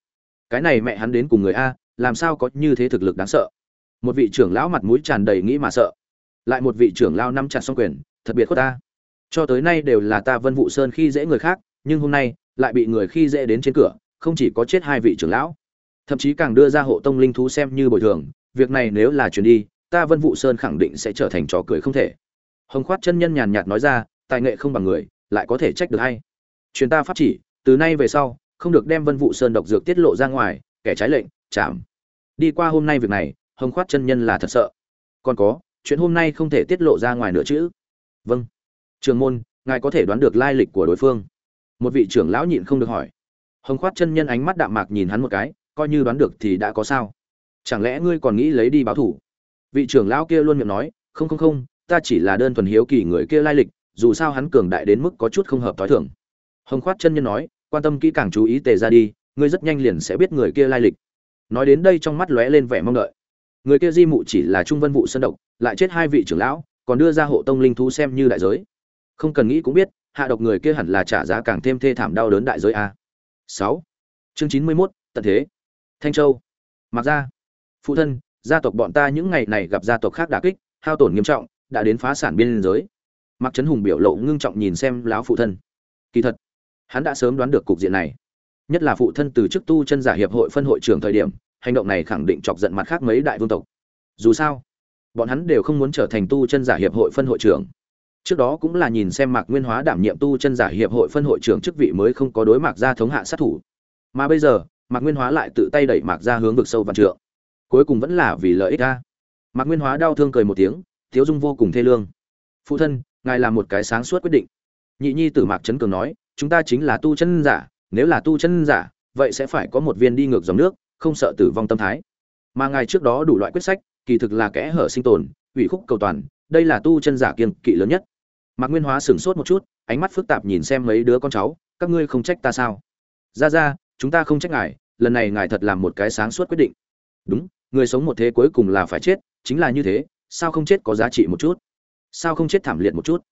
Cái này mẹ hắn đến cùng người a, làm sao có như thế thực lực đáng sợ? Một vị trưởng lão mặt mũi tràn đầy nghĩ mà sợ. Lại một vị trưởng lao năm chặt xong quyền, thật biệt khuất ta. Cho tới nay đều là ta vân vụ sơn khi dễ người khác, nhưng hôm nay lại bị người khi dễ đến trên cửa, không chỉ có chết hai vị trưởng lão, thậm chí càng đưa ra hộ tông linh thú xem như bồi thường. Việc này nếu là chuyển đi, ta vân vụ sơn khẳng định sẽ trở thành trò cười không thể. Hồng khoát chân nhân nhàn nhạt nói ra, tài nghệ không bằng người, lại có thể trách được hay truyền ta pháp chỉ từ nay về sau, không được đem vân vụ sơn độc dược tiết lộ ra ngoài, kẻ trái lệnh chạm đi qua hôm nay việc này, hồng khoát chân nhân là thật sợ. Còn có, chuyện hôm nay không thể tiết lộ ra ngoài nữa chứ? Vâng. Trường môn, ngài có thể đoán được lai lịch của đối phương. Một vị trưởng lão nhịn không được hỏi. Hồng khoát chân nhân ánh mắt đạm mạc nhìn hắn một cái, coi như đoán được thì đã có sao? Chẳng lẽ ngươi còn nghĩ lấy đi báo thủ? Vị trưởng lão kia luôn miệng nói, không không không, ta chỉ là đơn thuần hiếu kỳ người kia lai lịch, dù sao hắn cường đại đến mức có chút không hợp t h o i thưởng hồng khoát chân nhân nói quan tâm kỹ càng chú ý tề ra đi, ngươi rất nhanh liền sẽ biết người kia lai lịch. Nói đến đây trong mắt lóe lên vẻ mong đợi. Người kia di mụ chỉ là trung vân vụ sân độc, lại chết hai vị trưởng lão, còn đưa ra hộ tông linh thú xem như đại giới. Không cần nghĩ cũng biết, hạ độc người kia hẳn là trả giá càng thêm thê thảm đau đớn đại giới a. Sáu. Chương chín mươi mốt, tận thế. Thanh châu. Mặc ra phụ thân, gia tộc bọn ta những ngày này gặp gia tộc khác đả kích, hao tổn nghiêm trọng, đã đến phá sản biên giới. Mặc trấn hùng biểu lộ ngưng trọng nhìn xem lão phụ thân. Kỳ thật hắn đã sớm đoán được cục diện này. Nhất là phụ thân từ chức tu chân giả hiệp hội phân hội trưởng thời điểm, hành động này khẳng định chọc giận mặt khác mấy đại vương tộc. Dù sao, bọn hắn đều không muốn trở thành tu chân giả hiệp hội phân hội trưởng. Trước đó cũng là nhìn xem mạc nguyên hóa đảm nhiệm tu chân giả hiệp hội phân hội trưởng chức vị mới không có đối mạc gia thống hạ sát thủ. Mà bây giờ, mạc nguyên hóa lại tự tay đẩy mạc gia hướng vực sâu vạn trượng. Cuối cùng vẫn là vì lợi ích a. Mạc nguyên hóa đau thương cười một tiếng, thiếu dung vô cùng thê lương. Phụ thân, ngài làm một cái sáng suốt quyết định. Nhị nhi tử mạc trấn cường nói chúng ta chính là tu chân giả, nếu là tu chân giả, vậy sẽ phải có một viên đi ngược dòng nước, không sợ tử vong tâm thái. Mà ngài trước đó đủ loại quyết sách, kỳ thực là kẽ hở sinh tồn, ủy khúc cầu toàn, đây là tu chân giả kiên kỵ lớn nhất. Mạc nguyên hóa sửng sốt một chút, ánh mắt phức tạp nhìn xem mấy đứa con cháu, các ngươi không trách ta sao? Ra ra, chúng ta không trách ngài, lần này ngài thật làm một cái sáng suốt quyết định. Đúng, người sống một thế cuối cùng là phải chết, chính là như thế, sao không chết có giá trị một chút? Sao không chết thảm liệt một chút?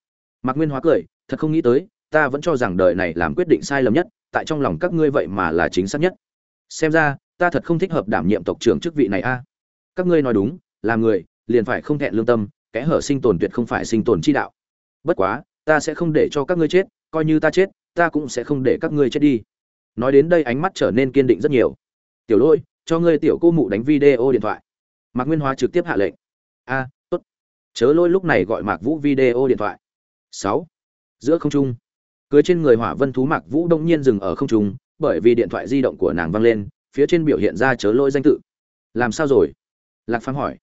Mạc nguyên hóa cười, thật không nghĩ tới ta vẫn cho rằng đời này làm quyết định sai lầm nhất, tại trong lòng các ngươi vậy mà là chính xác nhất. Xem ra, ta thật không thích hợp đảm nhiệm tộc trưởng chức vị này a. Các ngươi nói đúng, là người, liền phải không thẹn lương tâm, kẽ hở sinh tồn tuyệt không phải sinh tồn chi đạo. Bất quá, ta sẽ không để cho các ngươi chết, coi như ta chết, ta cũng sẽ không để các ngươi chết đi. Nói đến đây ánh mắt trở nên kiên định rất nhiều. Tiểu lôi, cho ngươi tiểu cô mụ đánh video điện thoại. Mạc nguyên hóa trực tiếp hạ lệnh. A, tốt. Chớ lôi lúc này gọi mạc vũ video điện thoại. Sáu. Giữa không trung cưới trên người hỏa vân thú mạc vũ đông nhiên dừng ở không trung, bởi vì điện thoại di động của nàng văng lên, phía trên biểu hiện ra chớ lôi danh tự. Làm sao rồi? Lạc phàm hỏi.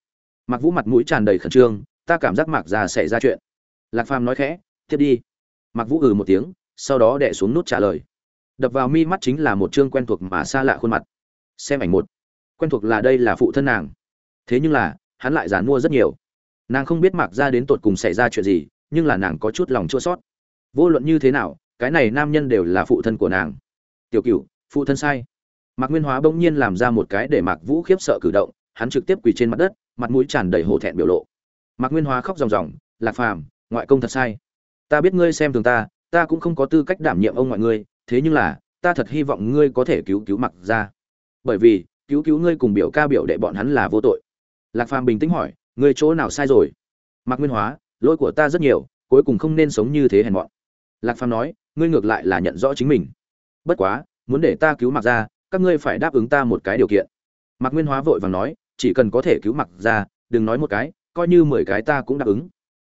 Mạc vũ mặt mũi tràn đầy khẩn trương, ta cảm giác mạc già xảy ra chuyện. Lạc phàm nói khẽ, tiếp đi. Mạc vũ ừ một tiếng, sau đó đẻ xuống nút trả lời. Đập vào mi mắt chính là một chương quen thuộc mà xa lạ khuôn mặt. Xem ảnh một. Quen thuộc là đây là phụ thân nàng. Thế nhưng là, hắn lại dàn mua rất nhiều. Nàng không biết mạc ra đến tột cùng xảy ra chuyện gì, nhưng là nàng có chút lòng chua sót vô luận như thế nào, cái này nam nhân đều là phụ thân của nàng. Tiểu cựu phụ thân sai. Mạc nguyên hóa bỗng nhiên làm ra một cái để mạc vũ khiếp sợ cử động, hắn trực tiếp quỳ trên mặt đất, mặt mũi tràn đầy hổ thẹn biểu lộ. Mạc nguyên hóa khóc ròng ròng, lạc phàm, ngoại công thật sai. Ta biết ngươi xem thường ta ta cũng không có tư cách đảm nhiệm ông ngoại ngươi, thế nhưng là, ta thật hy vọng ngươi có thể cứu cứu mặc ra bởi vì, cứu cứu ngươi cùng biểu ca biểu đệ bọn hắn là vô tội. Lạc phàm bình tĩnh hỏi, ngươi chỗ nào sai rồi? Mạc nguyên hóa, lỗi của ta rất nhiều, cuối cùng không nên sống như thế hèn mọn lạc phàm nói, ngươi ngược lại là nhận rõ chính mình. Bất quá, muốn để ta cứu mặc ra các ngươi phải đáp ứng ta một cái điều kiện. Mạc nguyên hóa vội vàng nói, chỉ cần có thể cứu mặc ra đừng nói một cái, coi như mười cái ta cũng đáp ứng.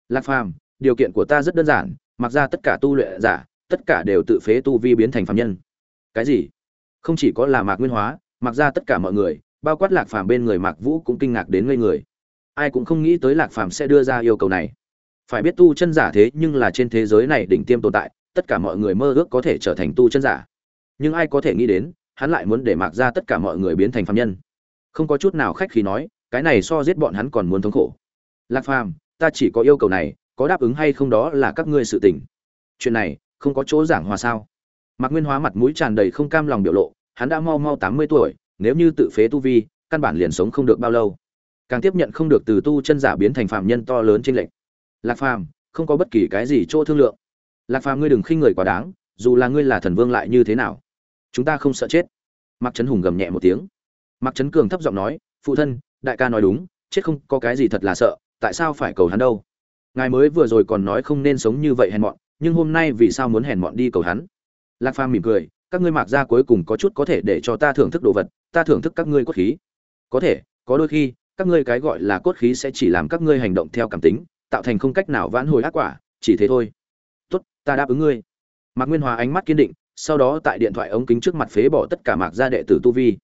Lạc phàm, điều kiện của ta rất đơn giản mặc ra tất cả tu luyện giả, tất cả đều tự phế tu vi biến thành phạm nhân. Cái gì? Không chỉ có là mạc nguyên hóa mặc ra tất cả mọi người, bao quát lạc phàm bên người mạc vũ cũng kinh ngạc đến ngây người. Ai cũng không nghĩ tới lạc phàm sẽ đưa ra yêu cầu này phải biết tu chân giả thế nhưng là trên thế giới này đỉnh tiêm tồn tại, tất cả mọi người mơ ước có thể trở thành tu chân giả. Nhưng ai có thể nghĩ đến, hắn lại muốn để mạc ra tất cả mọi người biến thành phạm nhân. Không có chút nào khách khí nói, cái này so giết bọn hắn còn muốn thống khổ. Lạc phàm, ta chỉ có yêu cầu này, có đáp ứng hay không đó là các ngươi sự tình. Chuyện này, không có chỗ giảng hòa sao? Mạc nguyên hóa mặt mũi tràn đầy không cam lòng biểu lộ, hắn đã mau mau tám mươi tuổi, nếu như tự phế tu vi, căn bản liền sống không được bao lâu. Càng tiếp nhận không được từ tu chân giả biến thành phạm nhân to lớn trên lệnh lạc phàm, không có bất kỳ cái gì chỗ thương lượng. Lạc phàm ngươi đừng khinh người quá đáng, dù là ngươi là thần vương lại như thế nào, chúng ta không sợ chết. Mạc trấn hùng gầm nhẹ một tiếng. Mạc trấn cường thấp giọng nói, phụ thân, đại ca nói đúng, chết không có cái gì thật là sợ, tại sao phải cầu hắn đâu? Ngài mới vừa rồi còn nói không nên sống như vậy hèn mọn, nhưng hôm nay vì sao muốn hèn mọn đi cầu hắn? Lạc phàm mỉm cười, các ngươi mặc ra cuối cùng có chút có thể để cho ta thưởng thức đồ vật, ta thưởng thức các ngươi cốt khí. Có thể, có đôi khi, các ngươi cái gọi là cốt khí sẽ chỉ làm các ngươi hành động theo cảm tính tạo thành không cách nào vãn hồi ác quả, chỉ thế thôi. Tốt, ta đáp ứng ngươi. Mạc nguyên hòa ánh mắt kiên định, sau đó tại điện thoại ống kính trước mặt phế bỏ tất cả mạc gia đệ tử tu vi.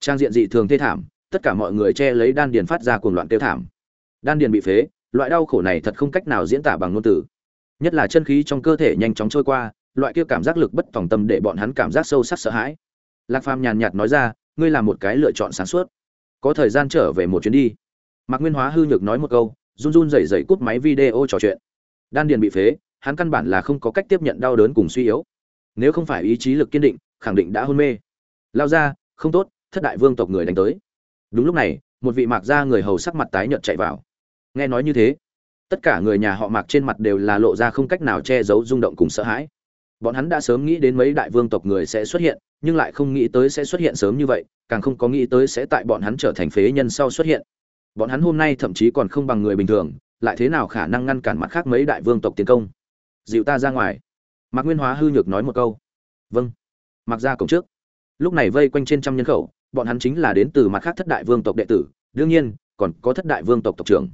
Trang diện dị thường thê thảm, tất cả mọi người che lấy đan điền phát ra cuồng loạn tiêu thảm. Đan điền bị phế, loại đau khổ này thật không cách nào diễn tả bằng ngôn từ. Nhất là chân khí trong cơ thể nhanh chóng trôi qua, loại kia cảm giác lực bất tòng tâm để bọn hắn cảm giác sâu sắc sợ hãi. Lạc phàm nhàn nhạt nói ra, ngươi là một cái lựa chọn sáng suốt. Có thời gian trở về một chuyến đi. Mạc nguyên hóa hư nhược nói một câu run run rẩy rẩy cút máy video trò chuyện. Đan điền bị phế, hắn căn bản là không có cách tiếp nhận đau đớn cùng suy yếu. Nếu không phải ý chí lực kiên định, khẳng định đã hôn mê. Lao ra, không tốt, thất đại vương tộc người đánh tới. Đúng lúc này, một vị mạc gia người hầu sắc mặt tái nhợt chạy vào. Nghe nói như thế, tất cả người nhà họ mạc trên mặt đều là lộ ra không cách nào che giấu rung động cùng sợ hãi. Bọn hắn đã sớm nghĩ đến mấy đại vương tộc người sẽ xuất hiện, nhưng lại không nghĩ tới sẽ xuất hiện sớm như vậy, càng không có nghĩ tới sẽ tại bọn hắn trở thành phế nhân sau xuất hiện bọn hắn hôm nay thậm chí còn không bằng người bình thường, lại thế nào khả năng ngăn cản mặt khác mấy đại vương tộc tiến công? Dịu ta ra ngoài. Mạc nguyên hóa hư nhược nói một câu. Vâng. Mặc ra cổng trước. Lúc này vây quanh trên trăm nhân khẩu, bọn hắn chính là đến từ mặt khác thất đại vương tộc đệ tử, đương nhiên, còn có thất đại vương tộc tộc trưởng.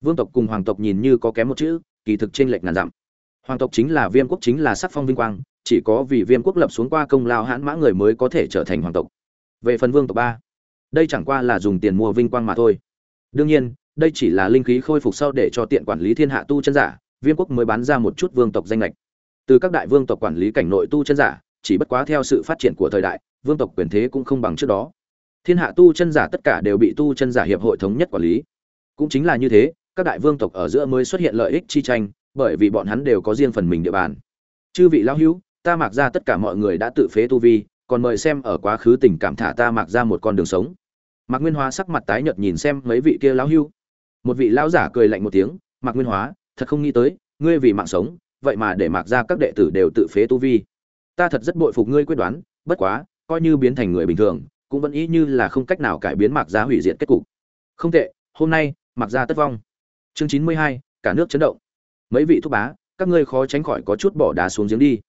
Vương tộc cùng hoàng tộc nhìn như có kém một chữ, kỳ thực trên lệch ngàn dặm. Hoàng tộc chính là viêm quốc, chính là sắc phong vinh quang, chỉ có vì viêm quốc lập xuống qua công lao hãn mã người mới có thể trở thành hoàng tộc. Về phần vương tộc ba, đây chẳng qua là dùng tiền mua vinh quang mà thôi đương nhiên, đây chỉ là linh khí khôi phục sau để cho tiện quản lý thiên hạ tu chân giả, viêm quốc mới bán ra một chút vương tộc danh lệch từ các đại vương tộc quản lý cảnh nội tu chân giả, chỉ bất quá theo sự phát triển của thời đại, vương tộc quyền thế cũng không bằng trước đó. Thiên hạ tu chân giả tất cả đều bị tu chân giả hiệp hội thống nhất quản lý. Cũng chính là như thế, các đại vương tộc ở giữa mới xuất hiện lợi ích chi tranh, bởi vì bọn hắn đều có riêng phần mình địa bàn. Chư vị lão hữu, ta mặc ra tất cả mọi người đã tự phế tu vi, còn mời xem ở quá khứ tình cảm thả ta mặc ra một con đường sống mạc nguyên hóa sắc mặt tái nhợt nhìn xem mấy vị kia lão hưu, một vị lão giả cười lạnh một tiếng mạc nguyên hóa thật không nghĩ tới ngươi vì mạng sống vậy mà để mạc ra các đệ tử đều tự phế tu vi. Ta thật rất bội phục ngươi quyết đoán bất quá coi như biến thành người bình thường cũng vẫn ý như là không cách nào cải biến mạc gia hủy diệt kết cục. Không tệ hôm nay mạc gia tất vong. Chương chín mươi hai cả nước chấn động. Mấy vị thúc bá các ngươi khó tránh khỏi có chút bỏ đá xuống giếng đi.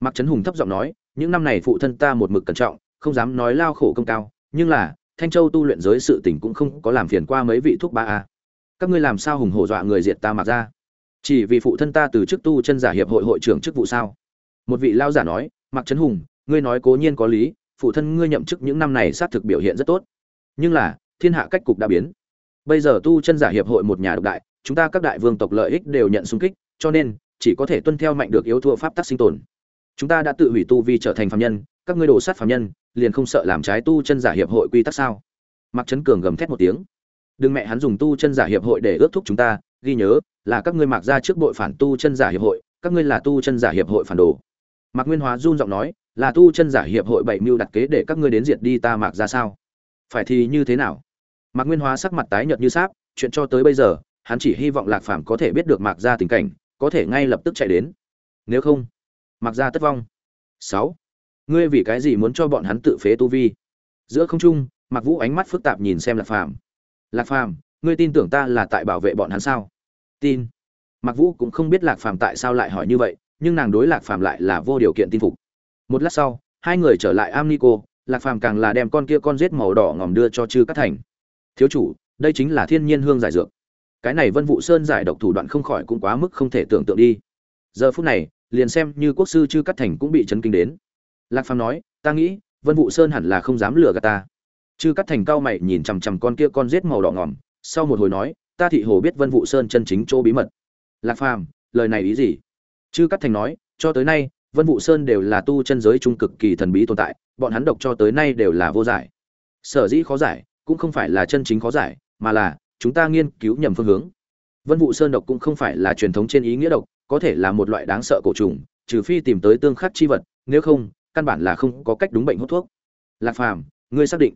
Mạc trấn hùng thấp giọng nói những năm này phụ thân ta một mực cẩn trọng không dám nói lao khổ công cao nhưng là thanh châu tu luyện giới sự tình cũng không có làm phiền qua mấy vị thúc ba a. Các ngươi làm sao hùng hổ dọa người diệt ta mặc ra? Chỉ vì phụ thân ta từ chức tu chân giả hiệp hội hội trưởng chức vụ sao? Một vị lao giả nói, mặc trấn hùng, ngươi nói cố nhiên có lý, phụ thân ngươi nhậm chức những năm này xác thực biểu hiện rất tốt. Nhưng là, thiên hạ cách cục đã biến. Bây giờ tu chân giả hiệp hội một nhà độc đại, chúng ta các đại vương tộc lợi ích đều nhận xung kích, cho nên, chỉ có thể tuân theo mạnh được yếu thua pháp tắc sinh tồn. Chúng ta đã tự hủy tu vi trở thành phạm nhân, các ngươi đồ sát phạm nhân liền không sợ làm trái tu chân giả hiệp hội quy tắc sao? Mặc trấn cường gầm thét một tiếng. Đừng mẹ hắn dùng tu chân giả hiệp hội để ước thúc chúng ta, ghi nhớ là các ngươi mặc ra trước bội phản tu chân giả hiệp hội, các ngươi là tu chân giả hiệp hội phản đồ. Mạc nguyên hóa run giọng nói, là tu chân giả hiệp hội bảy mưu đặt kế để các ngươi đến diệt đi ta mặc ra sao? Phải thì như thế nào? Mạc nguyên hóa sắc mặt tái nhợt như sáp, chuyện cho tới bây giờ, hắn chỉ hy vọng lạc phàm có thể biết được mạc ra tình cảnh, có thể ngay lập tức chạy đến. Nếu không, mạc ra tất vong. Sáu ngươi vì cái gì muốn cho bọn hắn tự phế tu vi? Giữa không trung Mặc vũ ánh mắt phức tạp nhìn xem lạc phàm. Lạc phàm, ngươi tin tưởng ta là tại bảo vệ bọn hắn sao? Tin. Mặc vũ cũng không biết lạc phàm tại sao lại hỏi như vậy, nhưng nàng đối lạc phàm lại là vô điều kiện tin phục. Một lát sau, hai người trở lại am nico lạc phàm càng là đem con kia con rết màu đỏ ngòm đưa cho chư cát thành. Thiếu chủ, đây chính là thiên nhiên hương giải dược. Cái này vân vụ sơn giải độc thủ đoạn không khỏi cũng quá mức không thể tưởng tượng đi. Giờ phút này, liền xem như quốc sư chư cát thành cũng bị chấn kinh đến lạc phàm nói, ta nghĩ, vân vụ sơn hẳn là không dám lừa gạt ta. Chư cát thành cao mày nhìn chằm chằm con kia con rết màu đỏ ngòm, sau một hồi nói, ta thị hồ biết vân vụ sơn chân chính chỗ bí mật. Lạc phàm, lời này ý gì? Chư cát thành nói, cho tới nay, vân vụ sơn đều là tu chân giới trung cực kỳ thần bí tồn tại, bọn hắn độc cho tới nay đều là vô giải. Sở dĩ khó giải, cũng không phải là chân chính khó giải, mà là, chúng ta nghiên cứu nhầm phương hướng. Vân vụ sơn độc cũng không phải là truyền thống trên ý nghĩa độc, có thể là một loại đáng sợ cổ trùng, trừ phi tìm tới tương khắc chi vật, nếu không căn bản là không có cách đúng bệnh hút thuốc. Lạc phàm, ngươi xác định.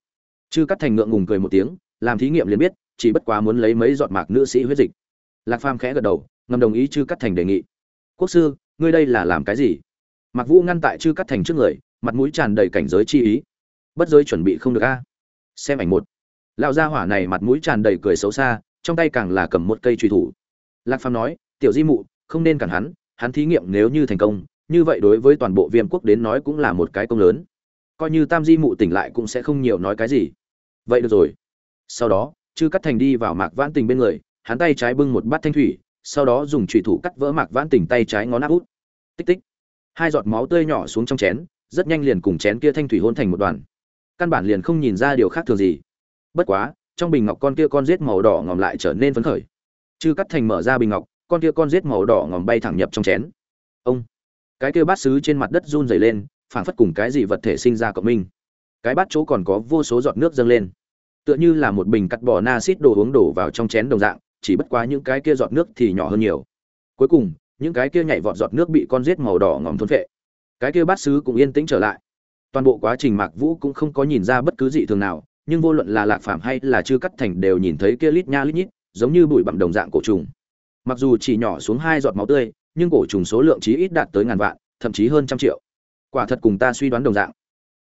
Chư cắt thành ngượng ngùng cười một tiếng, làm thí nghiệm liền biết, chỉ bất quá muốn lấy mấy giọt mạc nữ sĩ huyết dịch. Lạc phàm khẽ gật đầu, ngầm đồng ý chư cắt thành đề nghị. Quốc sư, ngươi đây là làm cái gì? Mạc vũ ngăn tại chư cắt thành trước người, mặt mũi tràn đầy cảnh giới chi ý. Bất giới chuẩn bị không được a. Xem ảnh một. Lão gia hỏa này mặt mũi tràn đầy cười xấu xa, trong tay càng là cầm một cây truy thủ. Lạc phàm nói, tiểu di mụ, không nên cản hắn hắn thí nghiệm nếu như thành công như vậy đối với toàn bộ viêm quốc đến nói cũng là một cái công lớn. Coi như tam di mụ tỉnh lại cũng sẽ không nhiều nói cái gì. Vậy được rồi. Sau đó, chư cắt thành đi vào mạc vãn tình bên người, hắn tay trái bưng một bát thanh thủy, sau đó dùng trùy thủ cắt vỡ mạc vãn tình tay trái ngón áp út. Tích tích. Hai giọt máu tươi nhỏ xuống trong chén, rất nhanh liền cùng chén kia thanh thủy hôn thành một đoàn. Căn bản liền không nhìn ra điều khác thường gì. Bất quá, trong bình ngọc con kia con rết màu đỏ ngòm lại trở nên phấn khởi. Chư cắt thành mở ra bình ngọc, con kia con rết màu đỏ ngòm bay thẳng nhập trong chén. Ông cái kia bát sứ trên mặt đất run rẩy lên, phảng phất cùng cái gì vật thể sinh ra cộng minh. Cái bát chỗ còn có vô số giọt nước dâng lên. Tựa như là một bình cắt bỏ na xít đồ uống đổ vào trong chén đồng dạng, chỉ bất quá những cái kia giọt nước thì nhỏ hơn nhiều. Cuối cùng, những cái kia nhảy vọt giọt nước bị con rết màu đỏ ngòm thôn phệ. Cái kia bát sứ cũng yên tĩnh trở lại. Toàn bộ quá trình mạc vũ cũng không có nhìn ra bất cứ gì thường nào, nhưng vô luận là lạc phàm hay là chưa cắt thành đều nhìn thấy kia lít nha lít nhít, giống như bụi bặm đồng dạng cổ trùng. Mặc dù chỉ nhỏ xuống hai giọt máu tươi nhưng cổ trùng số lượng chí ít đạt tới ngàn vạn, thậm chí hơn trăm triệu. Quả thật cùng ta suy đoán đồng dạng.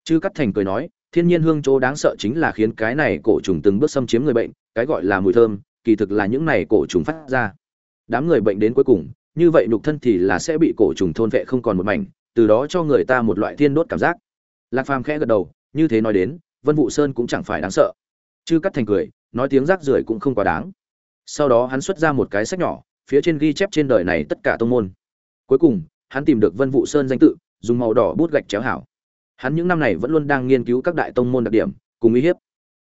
Chư cắt thành cười nói, thiên nhiên hương chỗ đáng sợ chính là khiến cái này cổ trùng từng bước xâm chiếm người bệnh, cái gọi là mùi thơm, kỳ thực là những này cổ trùng phát ra. Đám người bệnh đến cuối cùng, như vậy nhục thân thì là sẽ bị cổ trùng thôn vệ không còn một mảnh, từ đó cho người ta một loại thiên đốt cảm giác. Lạc phàm khẽ gật đầu, như thế nói đến, vân vũ sơn cũng chẳng phải đáng sợ. Chư cắt thành cười, nói tiếng rác rưởi cũng không quá đáng. Sau đó hắn xuất ra một cái sách nhỏ phía trên ghi chép trên đời này tất cả tông môn. Cuối cùng, hắn tìm được vân vụ sơn danh tự, dùng màu đỏ bút gạch chéo hảo. Hắn những năm này vẫn luôn đang nghiên cứu các đại tông môn đặc điểm, cùng uy hiếp.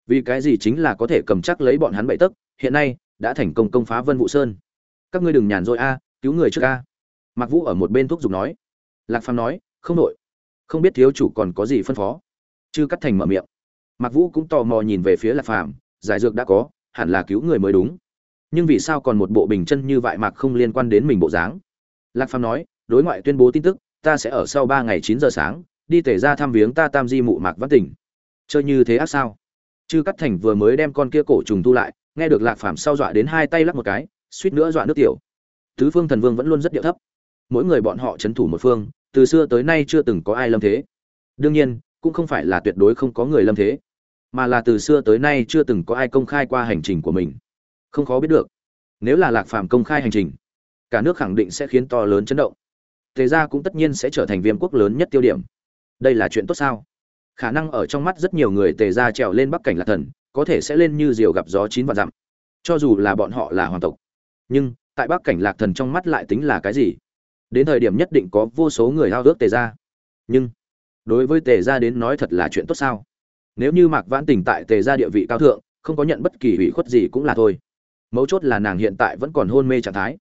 Vì cái gì chính là có thể cầm chắc lấy bọn hắn bậy tấc, hiện nay đã thành công công phá vân vụ sơn. Các ngươi đừng nhàn rỗi a, cứu người trước a. Mạc vũ ở một bên thuốc giục nói. Lạc phàm nói, không nội không biết thiếu chủ còn có gì phân phó. Chư cắt thành mở miệng. Mạc vũ cũng tò mò nhìn về phía lạc phàm, giải dược đã có, hẳn là cứu người mới đúng nhưng vì sao còn một bộ bình chân như vậy mạc không liên quan đến mình bộ dáng? Lạc phàm nói, đối ngoại tuyên bố tin tức, ta sẽ ở sau ba ngày chín giờ sáng, đi tể ra thăm viếng ta tam di mụ mạc văn tỉnh. Chơi như thế ác sao? Chư cắt thành vừa mới đem con kia cổ trùng tu lại, nghe được lạc phàm sau dọa đến hai tay lắc một cái, suýt nữa dọa nước tiểu. Tứ phương thần vương vẫn luôn rất điệu thấp. Mỗi người bọn họ c thủ một phương, từ xưa tới nay chưa từng có ai lâm thế. Đương nhiên, cũng không phải là tuyệt đối không có người lâm thế, mà là từ xưa tới nay chưa từng có ai công khai qua hành trình của mình không khó biết được. Nếu là lạc phàm công khai hành trình, cả nước khẳng định sẽ khiến to lớn chấn động. Tề gia cũng tất nhiên sẽ trở thành viêm quốc lớn nhất tiêu điểm. Đây là chuyện tốt sao? Khả năng ở trong mắt rất nhiều người tề gia trèo lên bắc cảnh lạc thần, có thể sẽ lên như diều gặp gió chín và dặm. Cho dù là bọn họ là hoàng tộc, nhưng tại bắc cảnh lạc thần trong mắt lại tính là cái gì? Đến thời điểm nhất định có vô số người hao ước tề ra nhưng, đối với tề gia đến nói thật là chuyện tốt sao? Nếu như mạc vãn tình tại tề gia địa vị cao thượng, không có nhận bất kỳ hủy khuất gì cũng là thôi mấu chốt là nàng hiện tại vẫn còn hôn mê trạng thái.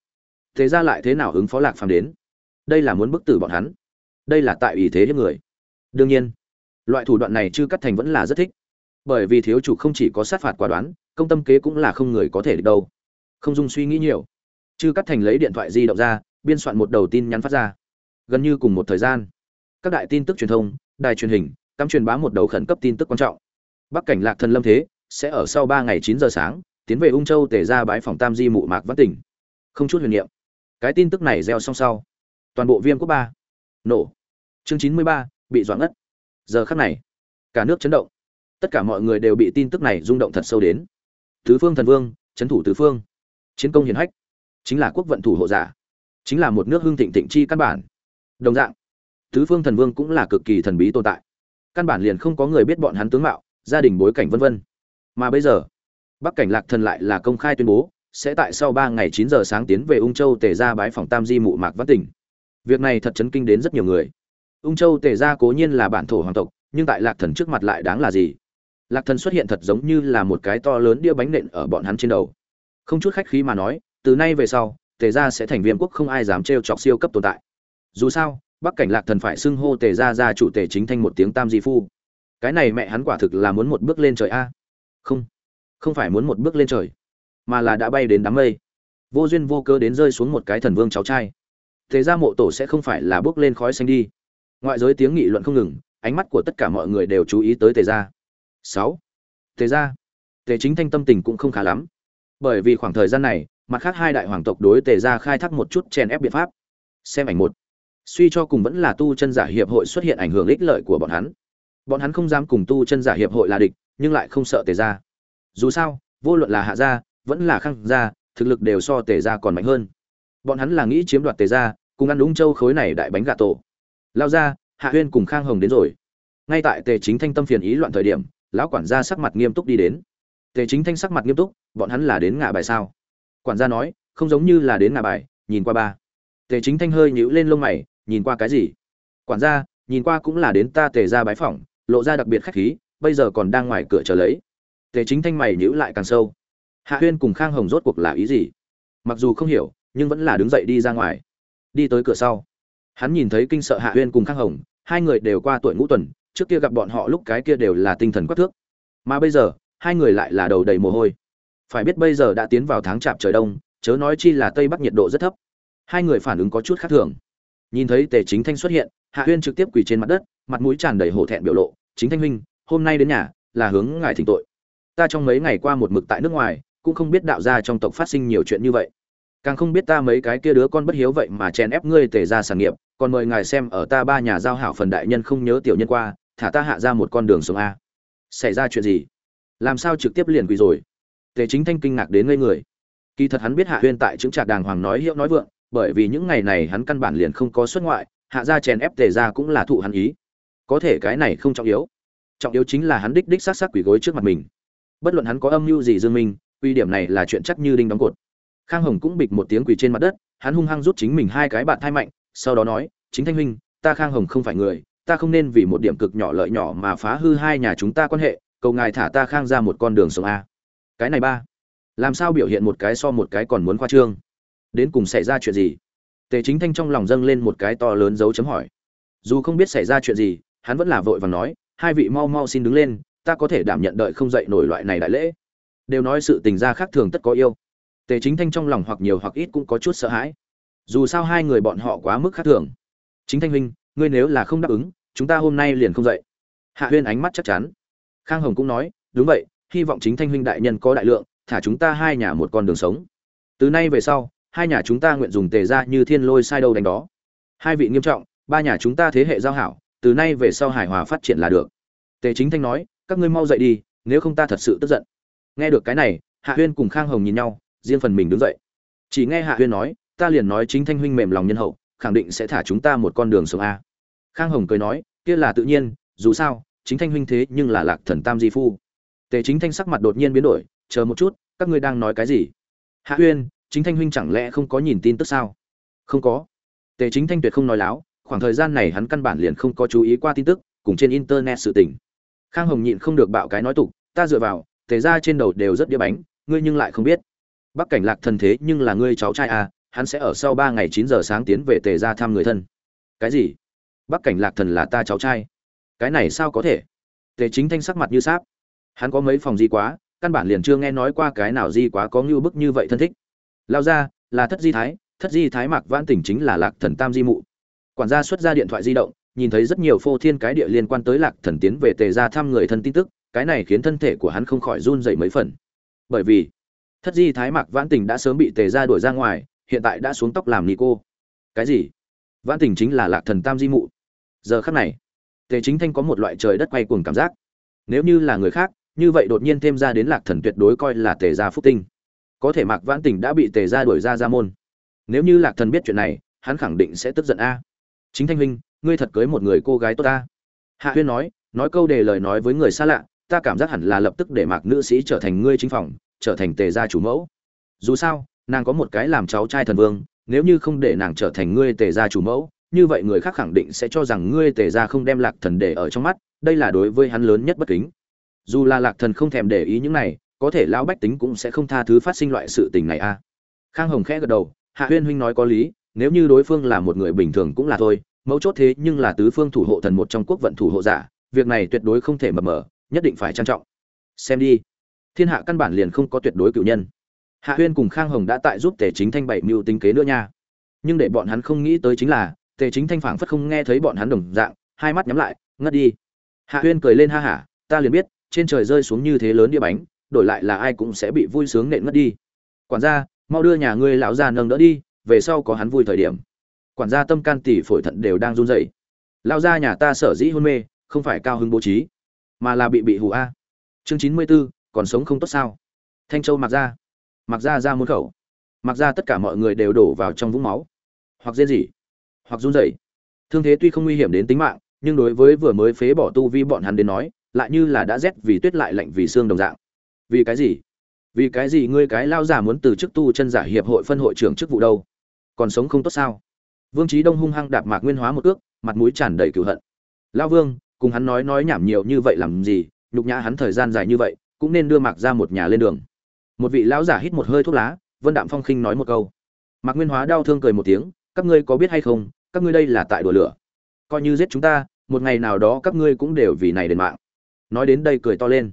Thế ra lại thế nào ứng phó lạc phàm đến? Đây là muốn bức tử bọn hắn. Đây là tại ý thế hiếp người. Đương nhiên, loại thủ đoạn này chư cắt thành vẫn là rất thích. Bởi vì thiếu chủ không chỉ có sát phạt quả đoán, công tâm kế cũng là không người có thể được đâu. Không dung suy nghĩ nhiều, chư cắt thành lấy điện thoại di động ra, biên soạn một đầu tin nhắn phát ra. Gần như cùng một thời gian, các đại tin tức truyền thông, đài truyền hình, cắm truyền bá một đầu khẩn cấp tin tức quan trọng. Bắc cảnh lạc thần lâm thế sẽ ở sau ba ngày chín giờ sáng tiến về ung châu tể ra bãi phòng tam di mụ mạc văn tỉnh. Không chút huyền niệm. Cái tin tức này gieo xong sau. Toàn bộ viêm quốc ba. Nổ. Chương chín mươi ba, bị doãn ngất. Giờ khắc này, cả nước chấn động. Tất cả mọi người đều bị tin tức này rung động thật sâu đến. Tứ phương thần vương, chấn thủ tứ phương. Chiến công hiển hách. Chính là quốc vận thủ hộ giả. Chính là một nước hưng thịnh thịnh chi căn bản. Đồng dạng, tứ phương thần vương cũng là cực kỳ thần bí tồn tại. Căn bản liền không có người biết bọn hắn tướng mạo, gia đình bối cảnh vân vân. Mà bây giờ bắc cảnh lạc thần lại là công khai tuyên bố, sẽ tại sau ba ngày chín giờ sáng tiến về ung châu tề ra bái phòng tam di mụ mạc văn tỉnh. Việc này thật chấn kinh đến rất nhiều người. Ung châu tề ra cố nhiên là bản thổ hoàng tộc, nhưng tại lạc thần trước mặt lại đáng là gì? Lạc thần xuất hiện thật giống như là một cái to lớn đĩa bánh nện ở bọn hắn trên đầu. Không chút khách khí mà nói, từ nay về sau, tề gia sẽ thành viêm quốc không ai dám trêu chọc siêu cấp tồn tại. Dù sao, bắc cảnh lạc thần phải xưng hô tề gia gia chủ tề chính thanh một tiếng tam di phu. Cái này mẹ hắn quả thực là muốn một bước lên trời a. Không không phải muốn một bước lên trời, mà là đã bay đến đám mây. Vô duyên vô cơ đến rơi xuống một cái thần vương cháu trai. Thế ra mộ tổ sẽ không phải là bước lên khói xanh đi. Ngoại giới tiếng nghị luận không ngừng, ánh mắt của tất cả mọi người đều chú ý tới tề gia. Sáu. Tề gia. Tề chính thanh tâm tình cũng không khá lắm. Bởi vì khoảng thời gian này, mặt khác hai đại hoàng tộc đối tề gia khai thác một chút chèn ép biện pháp. Xem ảnh một. Suy cho cùng vẫn là tu chân giả hiệp hội xuất hiện ảnh hưởng ích lợi của bọn hắn. Bọn hắn không dám cùng tu chân giả hiệp hội là địch, nhưng lại không sợ tề gia dù sao, vô luận là hạ gia, vẫn là khang gia, thực lực đều so tề gia còn mạnh hơn. Bọn hắn là nghĩ chiếm đoạt tề gia, cùng ăn đúng châu khối này đại bánh gà tổ. Lao ra, hạ huyên cùng khang hồng đến rồi. Ngay tại tề chính thanh tâm phiền ý loạn thời điểm, lão quản gia sắc mặt nghiêm túc đi đến. Tề chính thanh sắc mặt nghiêm túc, bọn hắn là đến ngã bài sao? Quản gia nói, không giống như là đến ngã bài, nhìn qua ba. Tề chính thanh hơi nhíu lên lông mày, nhìn qua cái gì? Quản gia, nhìn qua cũng là đến ta tề ra bái phỏng, lộ ra đặc biệt khách khí, bây giờ còn đang ngoài cửa chờ lấy tề chính thanh mày nhíu lại càng sâu. Hạ huyên cùng khang hồng rốt cuộc là ý gì? Mặc dù không hiểu, nhưng vẫn là đứng dậy đi ra ngoài. Đi tới cửa sau. Hắn nhìn thấy kinh sợ hạ huyên cùng khang hồng, hai người đều qua tuổi ngũ tuần, trước kia gặp bọn họ lúc cái kia đều là tinh thần quắc thước. Mà bây giờ, hai người lại là đầu đầy mồ hôi. Phải biết bây giờ đã tiến vào tháng chạp trời đông, chớ nói chi là tây bắc nhiệt độ rất thấp. Hai người phản ứng có chút khác thường. Nhìn thấy tề chính thanh xuất hiện, hạ huyên trực tiếp quỳ trên mặt đất, mặt mũi tràn đầy hổ thẹn biểu lộ. Chính thanh huynh, hôm nay đến nhà, là hướng ngài thỉnh tội ta trong mấy ngày qua một mực tại nước ngoài, cũng không biết đạo gia trong tộc phát sinh nhiều chuyện như vậy. Càng không biết ta mấy cái kia đứa con bất hiếu vậy mà chèn ép ngươi tề ra sản nghiệp, còn mời ngài xem ở ta ba nhà giao hảo phần đại nhân không nhớ tiểu nhân qua, thả ta hạ ra một con đường sống a. Xảy ra chuyện gì? Làm sao trực tiếp liền quỳ rồi? Tề chính thanh kinh ngạc đến ngây người. Kỳ thật hắn biết hạ huyên tại chứng trạc đàng hoàng nói hiệu nói vượng, bởi vì những ngày này hắn căn bản liền không có xuất ngoại, hạ gia chèn ép tề ra cũng là thụ hắn ý. Có thể cái này không trọng yếu. Trọng yếu chính là hắn đích đích sát sát quỷ gối trước mặt mình bất luận hắn có âm mưu gì dương minh, uy điểm này là chuyện chắc như đinh đóng cột. Khang hồng cũng bịch một tiếng quỳ trên mặt đất, hắn hung hăng rút chính mình hai cái bạn thai mạnh, sau đó nói, chính thanh huynh, ta khang hồng không phải người, ta không nên vì một điểm cực nhỏ lợi nhỏ mà phá hư hai nhà chúng ta quan hệ, cầu ngài thả ta khang ra một con đường sống a. Cái này ba. Làm sao biểu hiện một cái so một cái còn muốn khoa trương? Đến cùng xảy ra chuyện gì? Tề chính thanh trong lòng dâng lên một cái to lớn dấu chấm hỏi. Dù không biết xảy ra chuyện gì, hắn vẫn là vội vàng nói, hai vị mau mau xin đứng lên ta có thể đảm nhận đợi không dậy nổi loại này đại lễ. Đều nói sự tình gia khác thường tất có yêu. Tề chính thanh trong lòng hoặc nhiều hoặc ít cũng có chút sợ hãi. Dù sao hai người bọn họ quá mức khác thường. Chính thanh huynh, ngươi nếu là không đáp ứng, chúng ta hôm nay liền không dậy. Hạ huyên ánh mắt chắc chắn. Khang hồng cũng nói, đúng vậy, hy vọng chính thanh huynh đại nhân có đại lượng, thả chúng ta hai nhà một con đường sống. Từ nay về sau, hai nhà chúng ta nguyện dùng tề ra như thiên lôi sai đâu đánh đó. Hai vị nghiêm trọng, ba nhà chúng ta thế hệ giao hảo, từ nay về sau hài hòa phát triển là được. Tề chính thanh nói các ngươi mau dậy đi nếu không ta thật sự tức giận. Nghe được cái này hạ huyên cùng khang hồng nhìn nhau riêng phần mình đứng dậy. Chỉ nghe hạ huyên nói ta liền nói chính thanh huynh mềm lòng nhân hậu khẳng định sẽ thả chúng ta một con đường sống a. Khang hồng cười nói kia là tự nhiên dù sao chính thanh huynh thế nhưng là lạc thần tam di phu. Tề chính thanh sắc mặt đột nhiên biến đổi chờ một chút các ngươi đang nói cái gì? Hạ Huyên, chính thanh huynh chẳng lẽ không có nhìn tin tức sao? Không có. Tề chính thanh tuyệt không nói láo khoảng thời gian này hắn căn bản liền không có chú ý qua tin tức cùng trên internet sự tình khang hồng nhịn không được bạo cái nói tục, ta dựa vào, tề ra trên đầu đều rất đĩa bánh, ngươi nhưng lại không biết. Bắc cảnh lạc thần thế nhưng là ngươi cháu trai à hắn sẽ ở sau ba ngày chín giờ sáng tiến về tề ra thăm người thân. Cái gì? Bắc cảnh lạc thần là ta cháu trai? Cái này sao có thể? Tề chính thanh sắc mặt như sáp. Hắn có mấy phòng di quá, căn bản liền chưa nghe nói qua cái nào di quá có ngưu bức như vậy thân thích. Lao ra, là thất di thái, thất di thái mạc vãn tỉnh chính là lạc thần tam di mụ. Quản gia xuất ra điện thoại di động nhìn thấy rất nhiều phô thiên cái địa liên quan tới lạc thần tiến về tề ra thăm người thân tin tức, cái này khiến thân thể của hắn không khỏi run dậy mấy phần. Bởi vì, thất di thái mạc vãn tình đã sớm bị tề ra đuổi ra ngoài, hiện tại đã xuống tóc làm ni cô. Cái gì? Vãn tình chính là lạc thần tam di mụ. Giờ khắc này, tề chính thanh có một loại trời đất quay cuồng cảm giác. Nếu như là người khác, như vậy đột nhiên thêm ra đến lạc thần tuyệt đối coi là tề gia phúc tinh. Có thể mạc vãn tình đã bị tề gia đuổi ra ra môn. Nếu như lạc thần biết chuyện này, hắn khẳng định sẽ tức giận a. Chính thanh huynh ngươi thật cưới một người cô gái tốt ta. Hạ huyên nói nói câu đề lời nói với người xa lạ, ta cảm giác hẳn là lập tức để mạc nữ sĩ trở thành ngươi chính phòng, trở thành tề gia chủ mẫu. Dù sao, nàng có một cái làm cháu trai thần vương, nếu như không để nàng trở thành ngươi tề gia chủ mẫu, như vậy người khác khẳng định sẽ cho rằng ngươi tề gia không đem lạc thần để ở trong mắt, đây là đối với hắn lớn nhất bất kính. Dù là lạc thần không thèm để ý những này, có thể lão bách tính cũng sẽ không tha thứ phát sinh loại sự tình này a. Khang hồng khẽ gật đầu, hạ huyên huynh nói có lý, nếu như đối phương là một người bình thường cũng là thôi mấu chốt thế nhưng là tứ phương thủ hộ thần một trong quốc vận thủ hộ giả, việc này tuyệt đối không thể mập mờ, nhất định phải trang trọng. Xem đi. Thiên hạ căn bản liền không có tuyệt đối cựu nhân. Hạ huyên cùng khang hồng đã tại giúp tề chính thanh bảy mưu tính kế nữa nha. Nhưng để bọn hắn không nghĩ tới chính là, tề chính thanh phảng phất không nghe thấy bọn hắn đồng dạng, hai mắt nhắm lại, ngất đi. Hạ huyên cười lên ha hả, ta liền biết, trên trời rơi xuống như thế lớn đĩa bánh, đổi lại là ai cũng sẽ bị vui sướng nện ngất đi. Quản gia, mau đưa nhà ngươi lão già nâng đỡ đi, về sau có hắn vui thời điểm quản gia tâm can tỷ phổi thận đều đang run rẩy. Lao gia nhà ta sở dĩ hôn mê không phải cao hứng bố trí mà là bị bị hù a. Chương chín mươi 94, còn sống không tốt sao? Thanh châu mặc ra. Mặc ra ra môn khẩu. Mặc ra tất cả mọi người đều đổ vào trong vũng máu. Hoặc rên rỉ hoặc run rẩy. Thương thế tuy không nguy hiểm đến tính mạng nhưng đối với vừa mới phế bỏ tu vi bọn hắn đến nói lại như là đã rét vì tuyết lại lạnh vì xương đồng dạng. Vì cái gì? Vì cái gì ngươi cái lao giả muốn từ chức tu chân giả hiệp hội phân hội trưởng chức vụ đâu? Còn sống không tốt sao? Vương Chí đông hung hăng đạp mạc nguyên hóa một cước, mặt mũi tràn đầy cừu hận. Lão vương cùng hắn nói nói nhảm nhiều như vậy làm gì nhục nhã hắn thời gian dài như vậy cũng nên đưa mạc ra một nhà lên đường. Một vị lão giả hít một hơi thuốc lá vân đạm phong khinh nói một câu. Mạc nguyên hóa đau thương cười một tiếng các ngươi có biết hay không các ngươi đây là tại đùa lửa. Coi như giết chúng ta một ngày nào đó các ngươi cũng đều vì này đền mạng. Nói đến đây cười to lên.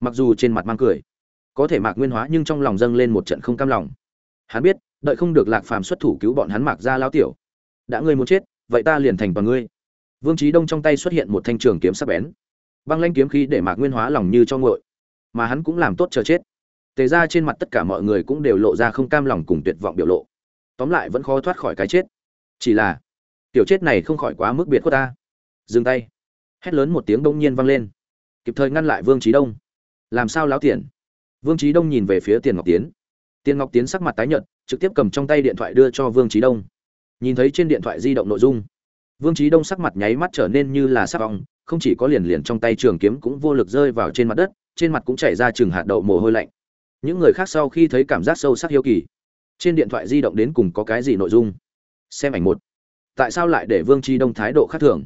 Mặc dù trên mặt mang cười có thể mạc nguyên hóa nhưng trong lòng dâng lên một trận không cam lòng. Hắn biết đợi không được lạc phàm xuất thủ cứu bọn hắn mạc ra lão tiểu đã ngươi muốn chết, vậy ta liền thành bằng ngươi. Vương trí đông trong tay xuất hiện một thanh trường kiếm sắc bén. Băng lanh kiếm khí để mạc nguyên hóa lòng như cho ngội mà hắn cũng làm tốt chờ chết. Tề ra trên mặt tất cả mọi người cũng đều lộ ra không cam lòng cùng tuyệt vọng biểu lộ. Tóm lại vẫn khó thoát khỏi cái chết. Chỉ là, tiểu chết này không khỏi quá mức biệt của ta. Dừng tay. Hét lớn một tiếng đông nhiên vang lên. Kịp thời ngăn lại vương trí đông. Làm sao láo tiền vương trí đông nhìn về phía tiền ngọc tiến. Tiền ngọc tiến sắc mặt tái nhợt, trực tiếp cầm trong tay điện thoại đưa cho vương trí đông nhìn thấy trên điện thoại di động nội dung. Vương trí đông sắc mặt nháy mắt trở nên như là sắc vong không chỉ có liền liền trong tay trường kiếm cũng vô lực rơi vào trên mặt đất, trên mặt cũng chảy ra chừng hạt đậu mồ hôi lạnh. Những người khác sau khi thấy cảm giác sâu sắc hiếu kỳ, trên điện thoại di động đến cùng có cái gì nội dung? Xem ảnh một. Tại sao lại để vương trí đông thái độ khác thường?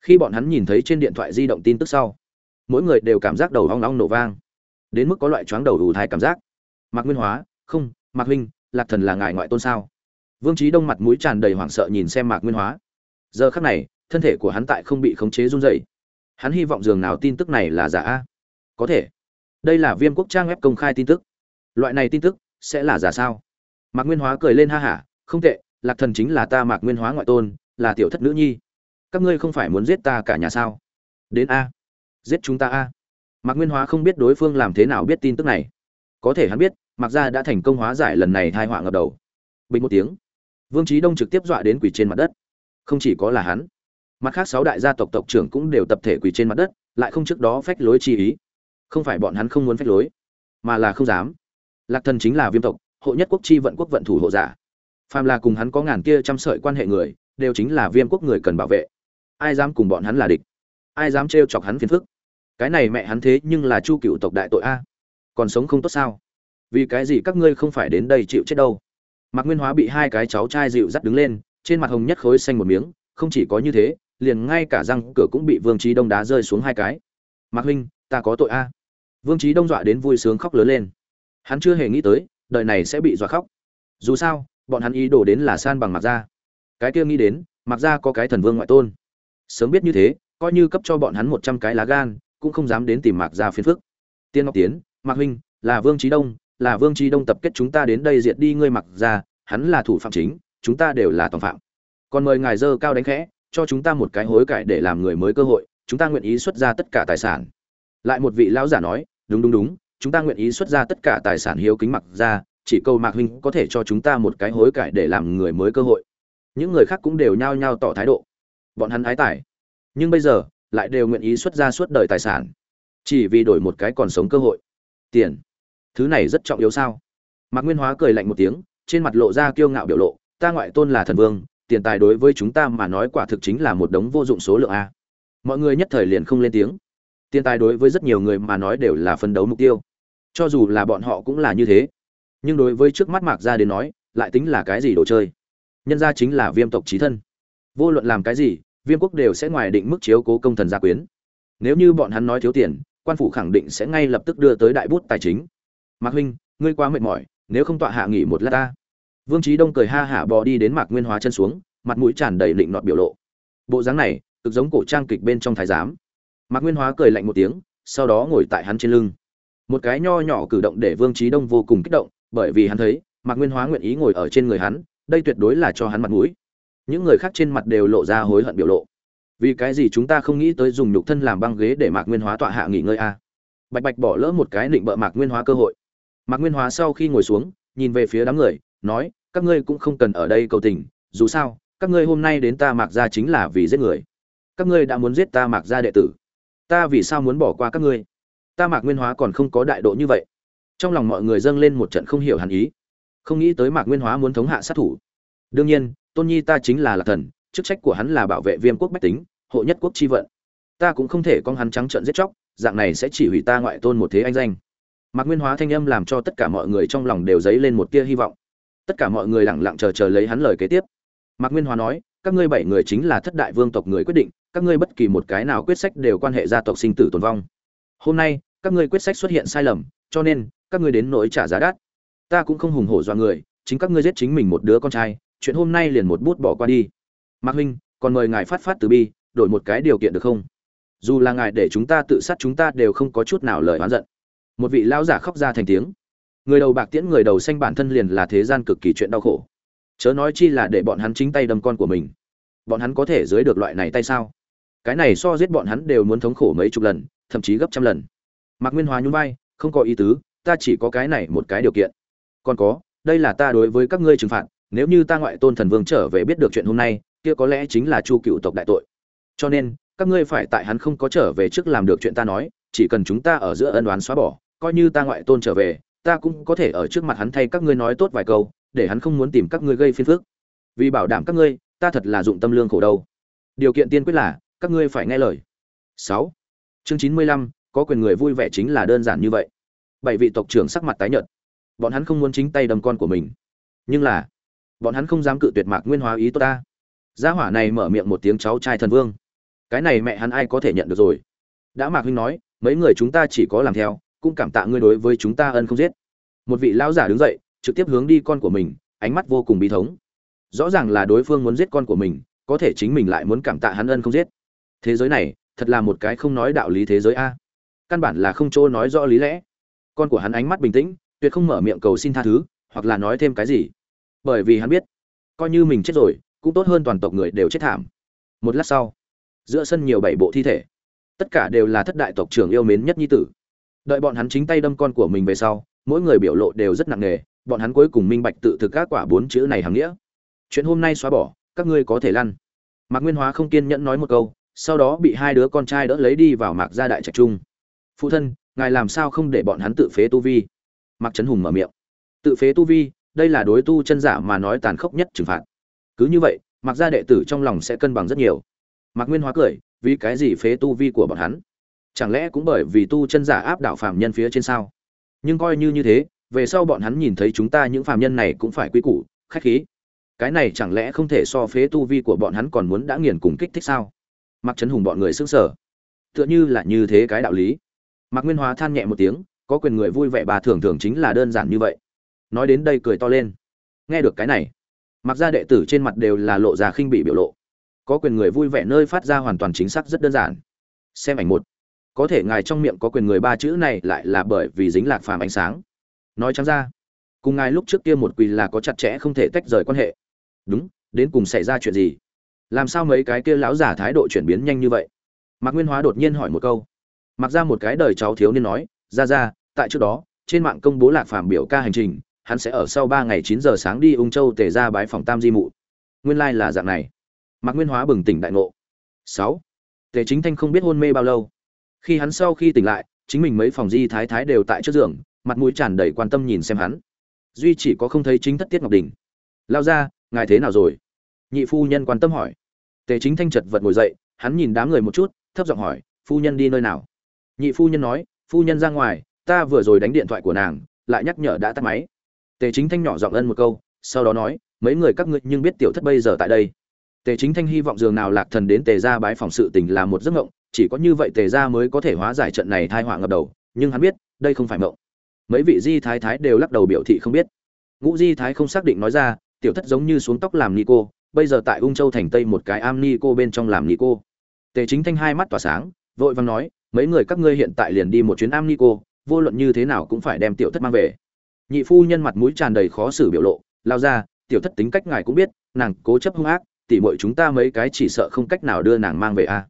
Khi bọn hắn nhìn thấy trên điện thoại di động tin tức sau, mỗi người đều cảm giác đầu hoang long nổ vang. Đến mức có loại chóng đầu đủ thái cảm giác. Mạc nguyên hóa, không, mạc huynh, lạc thần là ngài ngoại tôn sao? Vương Chí đông mặt mũi tràn đầy hoảng sợ nhìn xem mạc nguyên hóa. Giờ khắc này, thân thể của hắn tại không bị khống chế run rẩy. hắn hy vọng dường nào tin tức này là giả a? Có thể. Đây là viêm quốc trang web công khai tin tức. Loại này tin tức sẽ là giả sao? Mạc nguyên hóa cười lên ha hả, không tệ, lạc thần chính là ta mạc nguyên hóa ngoại tôn, là tiểu thất nữ nhi. Các ngươi không phải muốn giết ta cả nhà sao? Đến a. Giết chúng ta a. Mạc nguyên hóa không biết đối phương làm thế nào biết tin tức này. Có thể hắn biết, mạc gia đã thành công hóa giải lần này tai họa ngập đầu. Bình một tiếng vương Chí đông trực tiếp dọa đến quỳ trên mặt đất. Không chỉ có là hắn, mặt khác sáu đại gia tộc tộc trưởng cũng đều tập thể quỳ trên mặt đất, lại không trước đó phách lối chi ý. Không phải bọn hắn không muốn phách lối, mà là không dám. Lạc thần chính là viêm tộc, hộ nhất quốc chi vận quốc vận thủ hộ giả. Phàm là cùng hắn có ngàn kia trăm sợi quan hệ người, đều chính là viêm quốc người cần bảo vệ. Ai dám cùng bọn hắn là địch? Ai dám trêu chọc hắn phiền phức? Cái này mẹ hắn thế nhưng là chu cựu tộc đại tội a. Còn sống không tốt sao? Vì cái gì các ngươi không phải đến đây chịu chết đâu? Mạc nguyên hóa bị hai cái cháu trai dịu dắt đứng lên, trên mặt hồng nhất khối xanh một miếng, không chỉ có như thế, liền ngay cả răng cửa cũng bị vương trí đông đá rơi xuống hai cái. Mạc huynh, ta có tội a. Vương trí đông dọa đến vui sướng khóc lớn lên. Hắn chưa hề nghĩ tới, đời này sẽ bị dọa khóc. Dù sao, bọn hắn ý đồ đến là san bằng mặc gia. Cái kia nghĩ đến mặc gia có cái thần vương ngoại tôn. Sớm biết như thế, coi như cấp cho bọn hắn một trăm cái lá gan, cũng không dám đến tìm mạc gia phiền phức. Tiên ngọc tiến, mạc huynh, là vương trí đông là vương Chí đông tập kết chúng ta đến đây diệt đi ngươi mặc ra, hắn là thủ phạm chính, chúng ta đều là tòng phạm. Còn mời ngài dơ cao đánh khẽ, cho chúng ta một cái hối cải để làm người mới cơ hội, chúng ta nguyện ý xuất ra tất cả tài sản. Lại một vị lão giả nói, đúng đúng đúng, chúng ta nguyện ý xuất ra tất cả tài sản hiếu kính mặc ra, chỉ câu mạc huynh có thể cho chúng ta một cái hối cải để làm người mới cơ hội. Những người khác cũng đều nhao nhao tỏ thái độ. Bọn hắn ái tài. Nhưng bây giờ, lại đều nguyện ý xuất ra suốt đời tài sản. Chỉ vì đổi một cái còn sống cơ hội. Tiền thứ này rất trọng yếu sao? Mạc nguyên hóa cười lạnh một tiếng, trên mặt lộ ra kiêu ngạo biểu lộ, ta ngoại tôn là thần vương, tiền tài đối với chúng ta mà nói quả thực chính là một đống vô dụng số lượng a. Mọi người nhất thời liền không lên tiếng. Tiền tài đối với rất nhiều người mà nói đều là phấn đấu mục tiêu. Cho dù là bọn họ cũng là như thế. Nhưng đối với trước mắt mạc gia đến nói, lại tính là cái gì đồ chơi? Nhân gia chính là viêm tộc trí thân. Vô luận làm cái gì, viêm quốc đều sẽ ngoài định mức chiếu cố công thần gia quyến. Nếu như bọn hắn nói thiếu tiền, quan phủ khẳng định sẽ ngay lập tức đưa tới đại bút tài chính mạc huynh, ngươi quá mệt mỏi, nếu không tọa hạ nghỉ một lát ta. Vương trí đông cười ha hả bò đi đến mạc nguyên hóa chân xuống, mặt mũi tràn đầy lịnh nọt biểu lộ. Bộ dáng này, cực giống cổ trang kịch bên trong thái giám. Mạc nguyên hóa cười lạnh một tiếng, sau đó ngồi tại hắn trên lưng. Một cái nho nhỏ cử động để vương trí đông vô cùng kích động, bởi vì hắn thấy, mạc nguyên hóa nguyện ý ngồi ở trên người hắn, đây tuyệt đối là cho hắn mặt mũi. Những người khác trên mặt đều lộ ra hối hận biểu lộ. Vì cái gì chúng ta không nghĩ tới dùng nhục thân làm băng ghế để mạc nguyên hóa tọa hạ nghỉ ngơi a? Bạch bạch bỏ lỡ một cái định bợ mạc nguyên hóa cơ hội mạc nguyên hóa sau khi ngồi xuống, nhìn về phía đám người, nói, các ngươi cũng không cần ở đây cầu tình, dù sao, các ngươi hôm nay đến ta mạc ra chính là vì giết người. Các ngươi đã muốn giết ta mạc ra đệ tử. Ta vì sao muốn bỏ qua các ngươi? Ta mạc nguyên hóa còn không có đại độ như vậy. Trong lòng mọi người dâng lên một trận không hiểu hẳn ý. Không nghĩ tới mạc nguyên hóa muốn thống hạ sát thủ. Đương nhiên, tôn nhi ta chính là lạc thần, chức trách của hắn là bảo vệ viêm quốc bách tính, hộ nhất quốc chi vận. Ta cũng không thể con hắn trắng trợn giết chóc, dạng này sẽ chỉ hủy ta ngoại tôn một thế anh danh mạc nguyên hóa thanh âm làm cho tất cả mọi người trong lòng đều dấy lên một tia hy vọng. Tất cả mọi người lẳng lặng chờ chờ lấy hắn lời kế tiếp. Mạc nguyên hóa nói, các ngươi bảy người chính là thất đại vương tộc người quyết định, các ngươi bất kỳ một cái nào quyết sách đều quan hệ gia tộc sinh tử tồn vong. Hôm nay, các ngươi quyết sách xuất hiện sai lầm, cho nên, các ngươi đến nỗi trả giá đắt. Ta cũng không hùng hổ do người, chính các ngươi giết chính mình một đứa con trai, chuyện hôm nay liền một bút bỏ qua đi. Mạc huynh, còn mời ngài phát phát từ bi, đổi một cái điều kiện được không? Dù là ngài để chúng ta tự sát chúng ta đều không có chút nào lời oán giận một vị lão giả khóc ra thành tiếng. Người đầu bạc tiễn, người đầu xanh bản thân liền là thế gian cực kỳ chuyện đau khổ. Chớ nói chi là để bọn hắn chính tay đâm con của mình. Bọn hắn có thể dưới được loại này tay sao? Cái này so giết bọn hắn đều muốn thống khổ mấy chục lần, thậm chí gấp trăm lần. Mạc nguyên hóa nhún vai, không có ý tứ, ta chỉ có cái này một cái điều kiện. Còn có, đây là ta đối với các ngươi trừng phạt, nếu như ta ngoại tôn thần vương trở về biết được chuyện hôm nay, kia có lẽ chính là chu cựu tộc đại tội. Cho nên, các ngươi phải tại hắn không có trở về trước làm được chuyện ta nói, chỉ cần chúng ta ở giữa ân đoán xóa bỏ coi như ta ngoại tôn trở về, ta cũng có thể ở trước mặt hắn thay các ngươi nói tốt vài câu, để hắn không muốn tìm các ngươi gây phiền phức. Vì bảo đảm các ngươi, ta thật là dụng tâm lương khổ đâu. Điều kiện tiên quyết là, các ngươi phải nghe lời. Sáu. Chương chín mươi lăm, có quyền người vui vẻ chính là đơn giản như vậy. Bảy vị tộc trưởng sắc mặt tái nhợt. Bọn hắn không muốn chính tay đâm con của mình. Nhưng là, bọn hắn không dám cự tuyệt mạc nguyên hóa ý tốt ta. Gia hỏa này mở miệng một tiếng cháu trai thần vương. Cái này mẹ hắn ai có thể nhận được rồi? Đã mạc huynh nói, mấy người chúng ta chỉ có làm theo cũng cảm tạ ngươi đối với chúng ta ân không giết. Một vị lão giả đứng dậy, trực tiếp hướng đi con của mình, ánh mắt vô cùng bi thống. Rõ ràng là đối phương muốn giết con của mình, có thể chính mình lại muốn cảm tạ hắn ân không giết. Thế giới này, thật là một cái không nói đạo lý thế giới a. Căn bản là không chỗ nói rõ lý lẽ. Con của hắn ánh mắt bình tĩnh, tuyệt không mở miệng cầu xin tha thứ, hoặc là nói thêm cái gì. Bởi vì hắn biết, coi như mình chết rồi, cũng tốt hơn toàn tộc người đều chết thảm. Một lát sau, giữa sân nhiều bảy bộ thi thể. Tất cả đều là thất đại tộc trưởng yêu mến nhất nhi tử đợi bọn hắn chính tay đâm con của mình về sau, mỗi người biểu lộ đều rất nặng nề, bọn hắn cuối cùng minh bạch tự thực các quả bốn chữ này hằng nghĩa. Chuyện hôm nay xóa bỏ, các ngươi có thể lăn. Mạc nguyên hóa không kiên nhẫn nói một câu, sau đó bị hai đứa con trai đỡ lấy đi vào mạc gia đại trạch trung. Phụ thân, ngài làm sao không để bọn hắn tự phế tu vi? Mạc trấn hùng mở miệng. Tự phế tu vi, đây là đối tu chân giả mà nói tàn khốc nhất trừng phạt. Cứ như vậy, mạc gia đệ tử trong lòng sẽ cân bằng rất nhiều. Mạc nguyên hóa cười, vì cái gì phế tu vi của bọn hắn? Chẳng lẽ cũng bởi vì tu chân giả áp đảo phàm nhân phía trên sao? Nhưng coi như như thế, về sau bọn hắn nhìn thấy chúng ta những phàm nhân này cũng phải quy củ, khách khí. Cái này chẳng lẽ không thể so phế tu vi của bọn hắn còn muốn đã nghiền cùng kích thích sao? Mặc trấn hùng bọn người xứng sở tựa như là như thế cái đạo lý. Mặc nguyên hóa than nhẹ một tiếng, có quyền người vui vẻ bà thường thường chính là đơn giản như vậy. Nói đến đây cười to lên. Nghe được cái này mặc ra đệ tử trên mặt đều là lộ ra khinh bị biểu lộ. Có quyền người vui vẻ nơi phát ra hoàn toàn chính xác rất đơn giản. Xem ảnh một có thể ngài trong miệng có quyền người ba chữ này lại là bởi vì dính lạc phàm ánh sáng. Nói trắng ra, cùng ngài lúc trước kia một quỳ là có chặt chẽ không thể tách rời quan hệ. Đúng, đến cùng xảy ra chuyện gì? Làm sao mấy cái kia lão giả thái độ chuyển biến nhanh như vậy? Mạc nguyên hóa đột nhiên hỏi một câu. Mặc ra một cái đời cháu thiếu niên nói, ra ra, tại trước đó, trên mạng công bố lạc phàm biểu ca hành trình, hắn sẽ ở sau ba ngày chín giờ sáng đi ung châu tề ra bái phòng tam di mụ. Nguyên lai là dạng này. Mạc nguyên hóa bừng tỉnh đại ngộ. Sáu. Tề chính thanh không biết hôn mê bao lâu khi hắn sau khi tỉnh lại, chính mình mấy phòng di thái thái đều tại trước giường, mặt mũi tràn đầy quan tâm nhìn xem hắn. Duy chỉ có không thấy chính thất tiết ngọc đình. Lao ra, ngài thế nào rồi? Nhị phu nhân quan tâm hỏi. Tề chính thanh chật vật ngồi dậy, hắn nhìn đám người một chút, thấp giọng hỏi, phu nhân đi nơi nào? Nhị phu nhân nói, phu nhân ra ngoài, ta vừa rồi đánh điện thoại của nàng, lại nhắc nhở đã tắt máy. Tề chính thanh nhỏ giọng ân một câu, sau đó nói, mấy người các ngươi nhưng biết tiểu thất bây giờ tại đây. Tề chính thanh hy vọng dường nào lạc thần đến tề ra bái phòng sự tình là một giấc ngộng chỉ có như vậy tề ra mới có thể hóa giải trận này thai họa ngập đầu, nhưng hắn biết, đây không phải mộng. Mấy vị di thái thái đều lắc đầu biểu thị không biết. Ngũ di thái không xác định nói ra, tiểu thất giống như xuống tóc làm ni cô bây giờ tại ung châu thành tây một cái am ni cô bên trong làm ni cô tề chính thanh hai mắt tỏa sáng, vội vàng nói, mấy người các ngươi hiện tại liền đi một chuyến am ni cô vô luận như thế nào cũng phải đem tiểu thất mang về. Nhị phu nhân mặt mũi tràn đầy khó xử biểu lộ, lao ra, tiểu thất tính cách ngài cũng biết, nàng cố chấp hung ác, tỉ mọi chúng ta mấy cái chỉ sợ không cách nào đưa nàng mang về a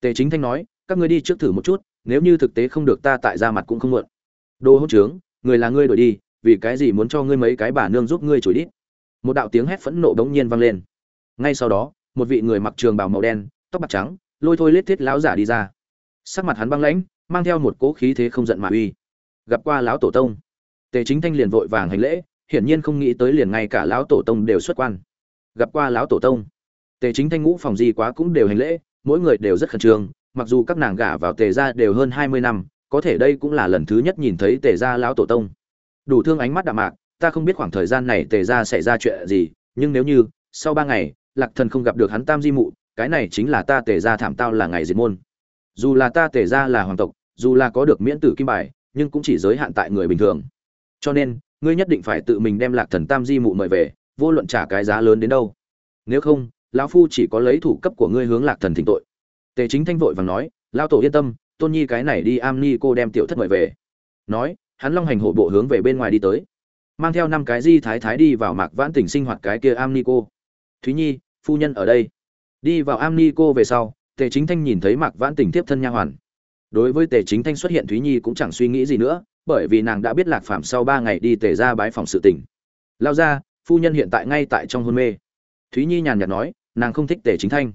tề chính thanh nói, các ngươi đi trước thử một chút, nếu như thực tế không được ta tại ra mặt cũng không muộn đồ hỗn trướng, người là ngươi đổi đi, vì cái gì muốn cho ngươi mấy cái bà nương giúp ngươi chửi đít? Một đạo tiếng hét phẫn nộ đống nhiên vang lên. Ngay sau đó, một vị người mặc trường bào màu đen, tóc bạc trắng, lôi thôi lết thiết lão giả đi ra. Sắc mặt hắn băng lãnh, mang theo một cỗ khí thế không giận mà uy. Gặp qua lão tổ tông, tề chính thanh liền vội vàng hành lễ, hiển nhiên không nghĩ tới liền ngay cả lão tổ tông đều xuất quan. Gặp qua lão tổ tông, tề chính thanh ngũ phòng gì quá cũng đều hành lễ mỗi người đều rất khẩn trương, mặc dù các nàng gả vào tề gia đều hơn hai mươi năm, có thể đây cũng là lần thứ nhất nhìn thấy tề gia lão tổ tông. Đủ thương ánh mắt đạm mạc, ta không biết khoảng thời gian này tề gia xảy ra chuyện gì, nhưng nếu như, sau ba ngày, lạc thần không gặp được hắn tam di mụ, cái này chính là ta tề gia thảm tao là ngày diệt môn. Dù là ta tề gia là hoàng tộc, dù là có được miễn tử kim bài, nhưng cũng chỉ giới hạn tại người bình thường. Cho nên, ngươi nhất định phải tự mình đem lạc thần tam di mụ mời về, vô luận trả cái giá lớn đến đâu. Nếu không lão phu chỉ có lấy thủ cấp của ngươi hướng lạc thần thỉnh tội. Tề chính thanh vội vàng nói lao tổ yên tâm, tôn nhi cái này đi am ni cô đem tiểu thất mời về. Nói, hắn long hành hổ bộ hướng về bên ngoài đi tới, mang theo năm cái di thái thái đi vào mạc vãn tỉnh sinh hoạt cái kia am ni cô. Thúy nhi, phu nhân ở đây. Đi vào am ni cô về sau, tề chính thanh nhìn thấy mạc vãn tỉnh tiếp thân nha hoàn. Đối với tề chính thanh xuất hiện thúy nhi cũng chẳng suy nghĩ gì nữa, bởi vì nàng đã biết lạc phạm sau ba ngày đi tề ra bái phòng sự tỉnh lao ra phu nhân hiện tại ngay tại trong hôn mê. Thúy nhi nhàn nhạt nói nàng không thích tề chính thanh.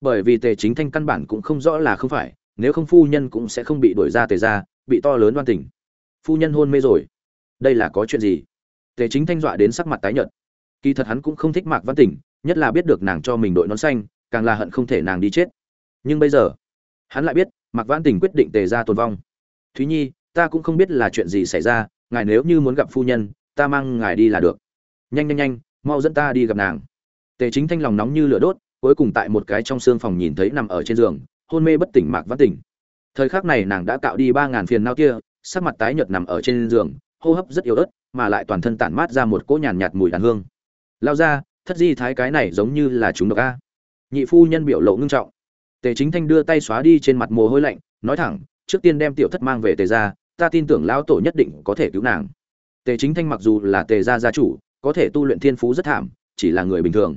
Bởi vì tề chính thanh căn bản cũng không rõ là không phải, nếu không phu nhân cũng sẽ không bị đuổi ra tề ra, bị to lớn đoan tỉnh phu nhân hôn mê rồi. Đây là có chuyện gì? Tề chính thanh dọa đến sắc mặt tái nhợt. Kỳ thật hắn cũng không thích mạc văn tỉnh, nhất là biết được nàng cho mình đội nón xanh, càng là hận không thể nàng đi chết. Nhưng bây giờ, hắn lại biết, mạc văn tỉnh quyết định tề ra tồn vong. Thúy nhi, ta cũng không biết là chuyện gì xảy ra, ngài nếu như muốn gặp phu nhân, ta mang ngài đi là được. Nhanh nhanh nhanh, mau dẫn ta đi gặp nàng tề chính thanh lòng nóng như lửa đốt cuối cùng tại một cái trong xương phòng nhìn thấy nằm ở trên giường hôn mê bất tỉnh mạc văn tỉnh. Thời khắc này nàng đã cạo đi ba ngàn phiền nao kia sắc mặt tái nhợt nằm ở trên giường hô hấp rất yếu ớt mà lại toàn thân tản mát ra một cỗ nhàn nhạt, mùi đàn hương. Lao ra thất di thái cái này giống như là chúng độc a. Nhị phu nhân biểu lộ ngưng trọng. Tề chính thanh đưa tay xóa đi trên mặt mồ hôi lạnh nói thẳng trước tiên đem tiểu thất mang về tề gia ta tin tưởng lão tổ nhất định có thể cứu nàng. Tề chính thanh mặc dù là tề gia gia chủ có thể tu luyện thiên phú rất thảm chỉ là người bình thường.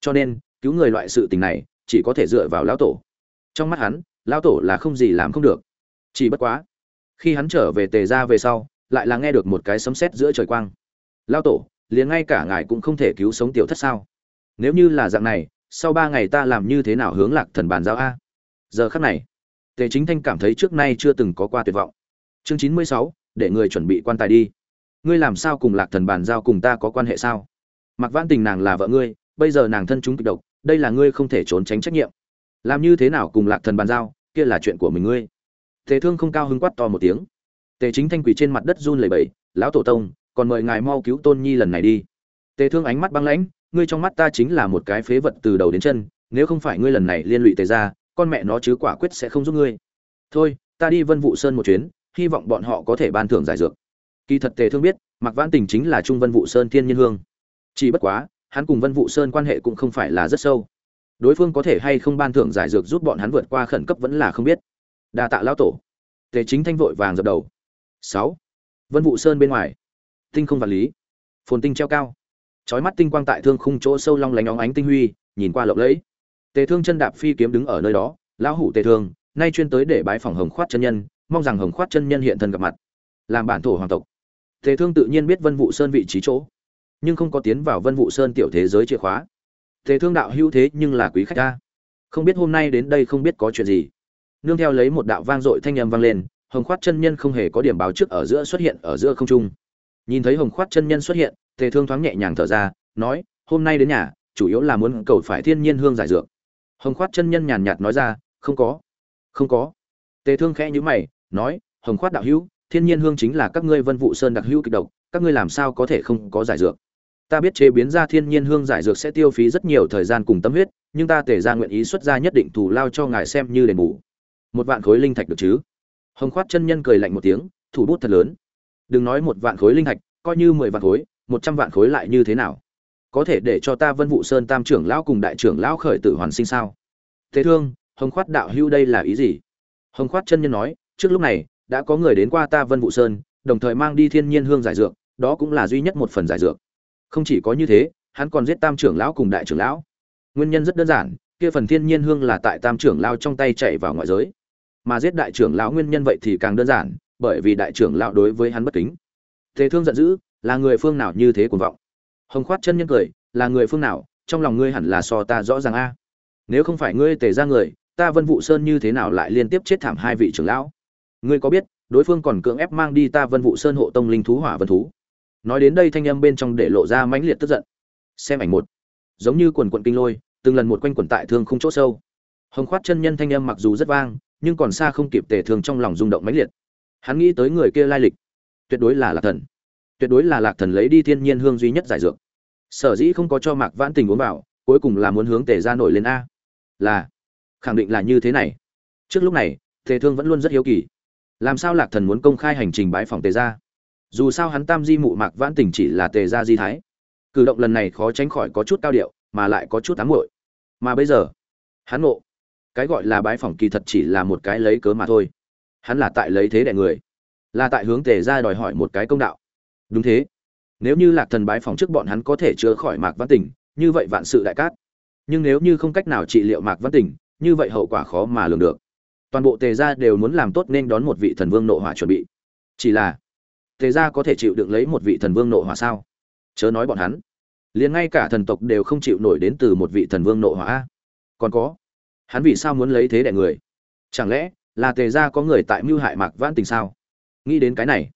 Cho nên, cứu người loại sự tình này, chỉ có thể dựa vào lão tổ. Trong mắt hắn, lão tổ là không gì làm không được. Chỉ bất quá, khi hắn trở về tề ra về sau, lại là nghe được một cái sấm sét giữa trời quang. Lão tổ, liền ngay cả ngài cũng không thể cứu sống tiểu thất sao? Nếu như là dạng này, sau ba ngày ta làm như thế nào hướng lạc thần bàn giao a? Giờ khắc này, tề chính thanh cảm thấy trước nay chưa từng có qua tuyệt vọng. Chương chín mươi sáu, để người chuẩn bị quan tài đi. Ngươi làm sao cùng lạc thần bàn giao cùng ta có quan hệ sao? Mặc vãn tình nàng là vợ ngươi, bây giờ nàng thân chúng kịch độc, đây là ngươi không thể trốn tránh trách nhiệm. Làm như thế nào cùng lạc thần bàn giao, kia là chuyện của mình ngươi. Tề thương không cao hứng quát to một tiếng. Tề chính thanh quỷ trên mặt đất run lẩy bẩy, lão tổ tông, còn mời ngài mau cứu tôn nhi lần này đi. Tề thương ánh mắt băng lãnh, ngươi trong mắt ta chính là một cái phế vật từ đầu đến chân, nếu không phải ngươi lần này liên lụy tề ra con mẹ nó chứ quả quyết sẽ không giúp ngươi. Thôi, ta đi vân vụ sơn một chuyến, hy vọng bọn họ có thể ban thưởng giải dược. Kỳ thật tề thương biết mặc vãn tình chính là trung vân vụ sơn thiên nhiên hương chỉ bất quá, hắn cùng vân vụ sơn quan hệ cũng không phải là rất sâu. Đối phương có thể hay không ban thưởng giải dược giúp bọn hắn vượt qua khẩn cấp vẫn là không biết. Đa tạ lão tổ. Tề chính thanh vội vàng dập đầu. Sáu. Vân vụ sơn bên ngoài. Tinh không vật lý. Phồn tinh treo cao. Chói mắt tinh quang tại thương khung chỗ sâu long lánh óng ánh tinh huy, nhìn qua lộng lẫy. Tề thương chân đạp phi kiếm đứng ở nơi đó, lão hủ tề thương, nay chuyên tới để bái phòng hồng khoát chân nhân, mong rằng hồng khoát chân nhân hiện thân gặp mặt. Làm bản thổ hoàng tộc. Tề thương tự nhiên biết vân vụ sơn vị trí chỗ nhưng không có tiến vào vân vụ sơn tiểu thế giới chìa khóa. Thế thương đạo hữu thế nhưng là quý khách ta. Không biết hôm nay đến đây không biết có chuyện gì. Nương theo lấy một đạo vang dội thanh âm vang lên, hồng khoát chân nhân không hề có điểm báo trước ở giữa xuất hiện ở giữa không trung. Nhìn thấy hồng khoát chân nhân xuất hiện, tề thương thoáng nhẹ nhàng thở ra, nói, hôm nay đến nhà, chủ yếu là muốn cầu phải thiên nhiên hương giải dược. Hồng khoát chân nhân nhàn nhạt nói ra, không có không có. Tề thương khẽ nhíu mày, nói, hồng khoát đạo hữu, thiên nhiên hương chính là các ngươi vân vụ sơn đặc hữu kịch độc, các ngươi làm sao có thể không có giải dược? Ta biết chế biến ra thiên nhiên hương giải dược sẽ tiêu phí rất nhiều thời gian cùng tâm huyết, nhưng ta tề ra nguyện ý xuất ra nhất định thù lao cho ngài xem như đền bù. Một vạn khối linh thạch được chứ? Hồng khoát chân nhân cười lạnh một tiếng, thủ bút thật lớn. Đừng nói một vạn khối linh thạch, coi như mười vạn khối, một trăm vạn khối lại như thế nào? Có thể để cho ta vân vụ sơn tam trưởng lão cùng đại trưởng lão khởi tử hoàn sinh sao? Thế thương, hồng khoát đạo hưu đây là ý gì? Hồng khoát chân nhân nói, trước lúc này, đã có người đến qua ta vân vụ sơn, đồng thời mang đi thiên nhiên hương giải dược, đó cũng là duy nhất một phần giải dược không chỉ có như thế, hắn còn giết tam trưởng lão cùng đại trưởng lão. Nguyên nhân rất đơn giản, kia phần thiên nhiên hương là tại tam trưởng lão trong tay chạy vào ngoại giới. Mà giết đại trưởng lão nguyên nhân vậy thì càng đơn giản, bởi vì đại trưởng lão đối với hắn bất kính. Tề thương giận dữ, là người phương nào như thế cuồng vọng? Hồng khoát chân nhân cười, là người phương nào? Trong lòng ngươi hẳn là so ta rõ ràng a. Nếu không phải ngươi tề ra người, ta vân vụ sơn như thế nào lại liên tiếp chết thảm hai vị trưởng lão? Ngươi có biết, đối phương còn cưỡng ép mang đi ta vân vụ sơn hộ tông linh thú hỏa vân thú? Nói đến đây thanh âm bên trong để lộ ra mãnh liệt tức giận. Xem ảnh một. Giống như quần quận kinh lôi, từng lần một quanh quần tại thương không chỗ sâu. Hồng khoát chân nhân thanh âm mặc dù rất vang, nhưng còn xa không kịp tề thương trong lòng rung động mãnh liệt. Hắn nghĩ tới người kia lai lịch. Tuyệt đối là lạc thần. Tuyệt đối là lạc thần lấy đi thiên nhiên hương duy nhất giải dược. Sở dĩ không có cho mạc vãn tình uống vào, cuối cùng là muốn hướng tề ra nổi lên a. Là, khẳng định là như thế này. Trước lúc này, tề thương vẫn luôn rất hiếu kỳ. Làm sao lạc thần muốn công khai hành trình bái phòng tề ra dù sao hắn tam di mụ mạc vãn tình chỉ là tề gia di thái. Cử động lần này khó tránh khỏi có chút cao điệu, mà lại có chút ám muội. Mà bây giờ, hắn ngộ. Cái gọi là bái phỏng kỳ thật chỉ là một cái lấy cớ mà thôi. Hắn là tại lấy thế đại người. Là tại hướng tề Gia đòi hỏi một cái công đạo. Đúng thế. Nếu như lạc thần bái phỏng trước bọn hắn có thể chữa khỏi mạc văn tình, như vậy vạn sự đại cát. Nhưng nếu như không cách nào trị liệu mạc văn tình, như vậy hậu quả khó mà lường được. Toàn bộ tề gia đều muốn làm tốt nên đón một vị thần vương nộ hỏa chuẩn bị. Chỉ là tề gia có thể chịu đựng lấy một vị thần vương nộ hỏa sao? Chớ nói bọn hắn, liền ngay cả thần tộc đều không chịu nổi đến từ một vị thần vương nộ hỏa còn có, hắn vì sao muốn lấy thế đại người? Chẳng lẽ là tề gia có người tại mưu hại mạc vãn tình sao? Nghĩ đến cái này,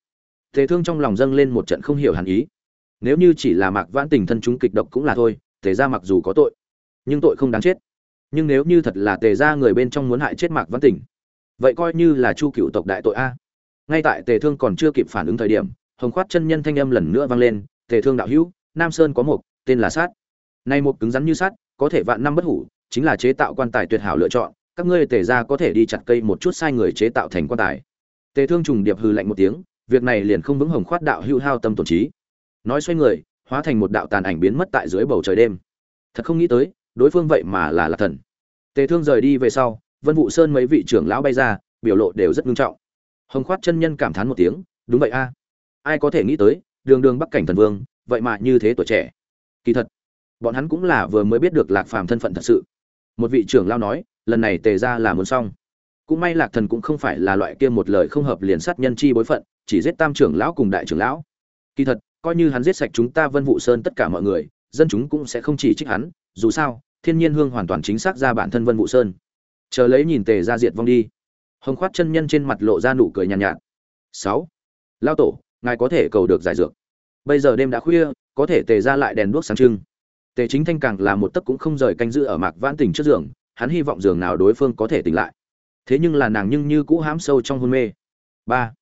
tề thương trong lòng dâng lên một trận không hiểu hẳn ý. Nếu như chỉ là mạc vãn tình thân chúng kịch độc cũng là thôi, tề gia mặc dù có tội, nhưng tội không đáng chết. Nhưng nếu như thật là tề gia người bên trong muốn hại chết mạc vãn tình, vậy coi như là chu cựu tộc đại tội a ngay tại tề thương còn chưa kịp phản ứng thời điểm, hồng khoát chân nhân thanh âm lần nữa vang lên, tề thương đạo hữu, nam sơn có một, tên là sát. Nay một cứng rắn như sát có thể vạn năm bất hủ, chính là chế tạo quan tài tuyệt hảo lựa chọn, các ngươi tề ra có thể đi chặt cây một chút sai người chế tạo thành quan tài. Tề thương trùng điệp hư lạnh một tiếng, việc này liền không vững hồng khoát đạo hưu hao tâm tổn trí. Nói xoay người, hóa thành một đạo tàn ảnh biến mất tại dưới bầu trời đêm. Thật không nghĩ tới, đối phương vậy mà là lạc thần. Tề thương rời đi về sau, vân vụ sơn mấy vị trưởng lão bay ra, biểu lộ đều rất nghiêm trọng hồng khoát chân nhân cảm thán một tiếng, đúng vậy a, ai có thể nghĩ tới, đường đường bắc cảnh thần vương, vậy mà như thế tuổi trẻ. Kỳ thật, bọn hắn cũng là vừa mới biết được lạc phàm thân phận thật sự. Một vị trưởng lao nói, lần này tề ra là muốn xong. Cũng may lạc thần cũng không phải là loại kia một lời không hợp liền sát nhân chi bối phận, chỉ giết tam trưởng lão cùng đại trưởng lão. Kỳ thật, coi như hắn giết sạch chúng ta vân vụ sơn tất cả mọi người, dân chúng cũng sẽ không chỉ trích hắn, dù sao, thiên nhiên hương hoàn toàn chính xác ra bản thân vân vụ sơn. Chờ lấy nhìn tề ra diệt vong đi hồng khoát chân nhân trên mặt lộ ra nụ cười nhàn nhạt, nhạt. Sáu. Lao tổ ngài có thể cầu được giải dược. Bây giờ đêm đã khuya có thể tề ra lại đèn đuốc sáng trưng. Tề chính thanh càng là một tấc cũng không rời canh giữ ở mạc vãn tỉnh trước giường hắn hy vọng giường nào đối phương có thể tỉnh lại. Thế nhưng là nàng nhưng như cũ hãm sâu trong hôn mê. Ba.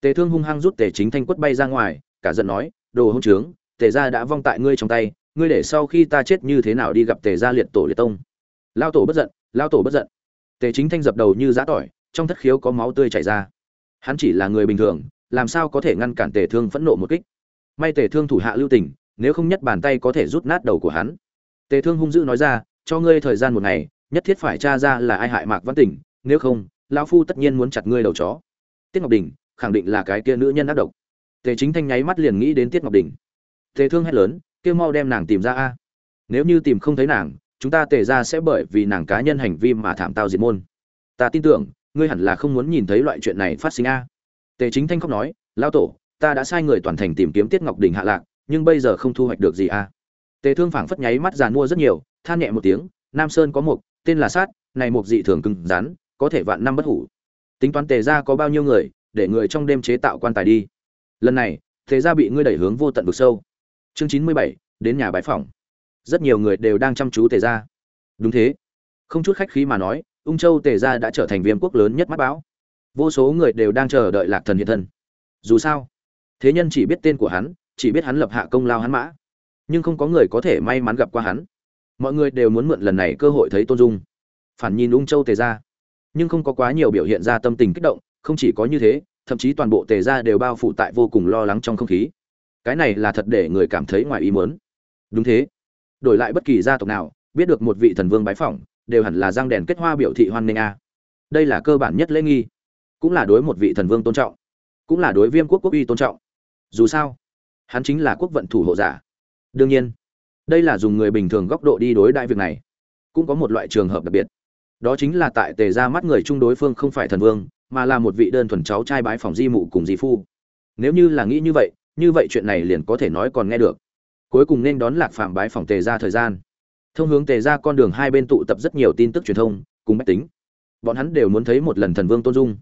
Tề thương hung hăng rút tề chính thanh quất bay ra ngoài cả giận nói đồ hôn trướng tề gia đã vong tại ngươi trong tay ngươi để sau khi ta chết như thế nào đi gặp tề gia liệt tổ liệt tông. Lao tổ bất giận lao tổ bất giận. Tề chính thanh dập đầu như giã tỏi trong thất khiếu có máu tươi chảy ra. Hắn chỉ là người bình thường, làm sao có thể ngăn cản tề thương phẫn nộ một kích? May tề thương thủ hạ lưu tình, nếu không nhất bàn tay có thể rút nát đầu của hắn. Tề thương hung dữ nói ra, cho ngươi thời gian một ngày, nhất thiết phải tra ra là ai hại mạc văn tỉnh nếu không, lão phu tất nhiên muốn chặt ngươi đầu chó. Tiết ngọc đình, khẳng định là cái kia nữ nhân ác độc. Tề chính thanh nháy mắt liền nghĩ đến tiết ngọc đình. Tề thương hét lớn, kêu mau đem nàng tìm ra a. Nếu như tìm không thấy nàng, chúng ta tề ra sẽ bởi vì nàng cá nhân hành vi mà thảm tao diệt môn. Ta tin tưởng ngươi hẳn là không muốn nhìn thấy loại chuyện này phát sinh a. Tề chính thanh khóc nói lao tổ, ta đã sai người toàn thành tìm kiếm tiết ngọc đình hạ lạc, nhưng bây giờ không thu hoạch được gì a. Tề thương phảng phất nháy mắt giàn mua rất nhiều, than nhẹ một tiếng, nam sơn có một tên là sát, này một dị thường cứng rắn, có thể vạn năm bất hủ. Tính toán tề ra có bao nhiêu người, để người trong đêm chế tạo quan tài đi. Lần này, tề ra bị ngươi đẩy hướng vô tận vực sâu. Chương chín mươi bảy, đến nhà bãi phòng rất nhiều người đều đang chăm chú tề ra đúng thế. Không chút khách khí mà nói ung châu tề Gia đã trở thành viêm quốc lớn nhất mắt báo, vô số người đều đang chờ đợi lạc thần hiện thân. Dù sao thế nhân chỉ biết tên của hắn chỉ biết hắn lập hạ công lao hắn mã. Nhưng không có người có thể may mắn gặp qua hắn. Mọi người đều muốn mượn lần này cơ hội thấy tôn dung. Phản nhìn ung châu tề Gia, nhưng không có quá nhiều biểu hiện ra tâm tình kích động không chỉ có như thế thậm chí toàn bộ tề Gia đều bao phủ tại vô cùng lo lắng trong không khí. Cái này là thật để người cảm thấy ngoài ý muốn. Đúng thế. Đổi lại bất kỳ gia tộc nào biết được một vị thần vương bái phỏng đều hẳn là giang đèn kết hoa biểu thị hoan nghênh a. Đây là cơ bản nhất lễ nghi, cũng là đối một vị thần vương tôn trọng, cũng là đối viêm quốc quốc uy tôn trọng. Dù sao, hắn chính là quốc vận thủ hộ giả. Đương nhiên, đây là dùng người bình thường góc độ đi đối đại việc này, cũng có một loại trường hợp đặc biệt. Đó chính là tại tề ra mắt người chung đối phương không phải thần vương, mà là một vị đơn thuần cháu trai bái phòng di mụ cùng di phu. Nếu như là nghĩ như vậy như vậy chuyện này liền có thể nói còn nghe được. Cuối cùng nên đón lạc phạm bái phòng tề ra thời gian thông hướng tề ra con đường hai bên tụ tập rất nhiều tin tức truyền thông, cùng máy tính. Bọn hắn đều muốn thấy một lần thần vương tôn dung.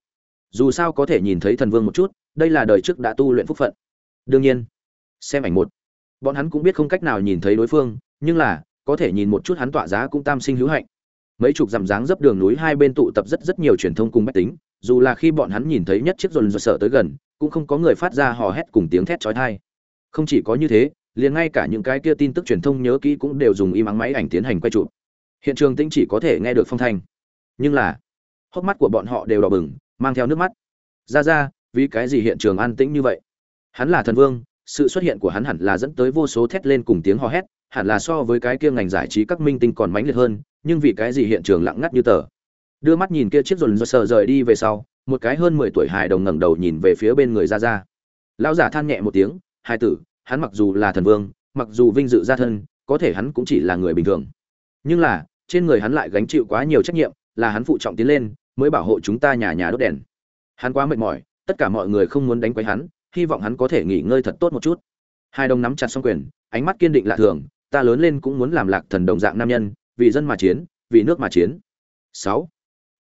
Dù sao có thể nhìn thấy thần vương một chút, đây là đời trước đã tu luyện phúc phận. Đương nhiên, xem ảnh một. Bọn hắn cũng biết không cách nào nhìn thấy đối phương, nhưng là, có thể nhìn một chút hắn tỏa giá cũng tam sinh hữu hạnh. Mấy chục dặm dáng dấp đường núi hai bên tụ tập rất rất nhiều truyền thông cùng máy tính, dù là khi bọn hắn nhìn thấy nhất chiếc dồn dồn sợ tới gần, cũng không có người phát ra hò hét cùng tiếng thét chói tai. Không chỉ có như thế liền ngay cả những cái kia tin tức truyền thông nhớ kỹ cũng đều dùng im ắng máy ảnh tiến hành quay chụp. Hiện trường tĩnh chỉ có thể nghe được phong thanh. Nhưng là, hốc mắt của bọn họ đều đỏ bừng, mang theo nước mắt. Ra ra, vì cái gì hiện trường an tĩnh như vậy? Hắn là thần vương, sự xuất hiện của hắn hẳn là dẫn tới vô số thét lên cùng tiếng hò hét, hẳn là so với cái kia ngành giải trí các minh tinh còn mãnh liệt hơn, nhưng vì cái gì hiện trường lặng ngắt như tờ? Đưa mắt nhìn kia chiếc dồn dồn sờ rời đi về sau, một cái hơn mười tuổi hài đồng ngẩng đầu nhìn về phía bên người ra ra. Lão giả than nhẹ một tiếng, hai tử hắn mặc dù là thần vương, mặc dù vinh dự gia thân, có thể hắn cũng chỉ là người bình thường. Nhưng là, trên người hắn lại gánh chịu quá nhiều trách nhiệm, là hắn phụ trọng tiến lên, mới bảo hộ chúng ta nhà nhà đốt đèn. Hắn quá mệt mỏi, tất cả mọi người không muốn đánh quấy hắn, hy vọng hắn có thể nghỉ ngơi thật tốt một chút. Hai đồng nắm chặt song quyền, ánh mắt kiên định lạ thường, ta lớn lên cũng muốn làm lạc thần đồng dạng nam nhân, vì dân mà chiến, vì nước mà chiến. Sáu.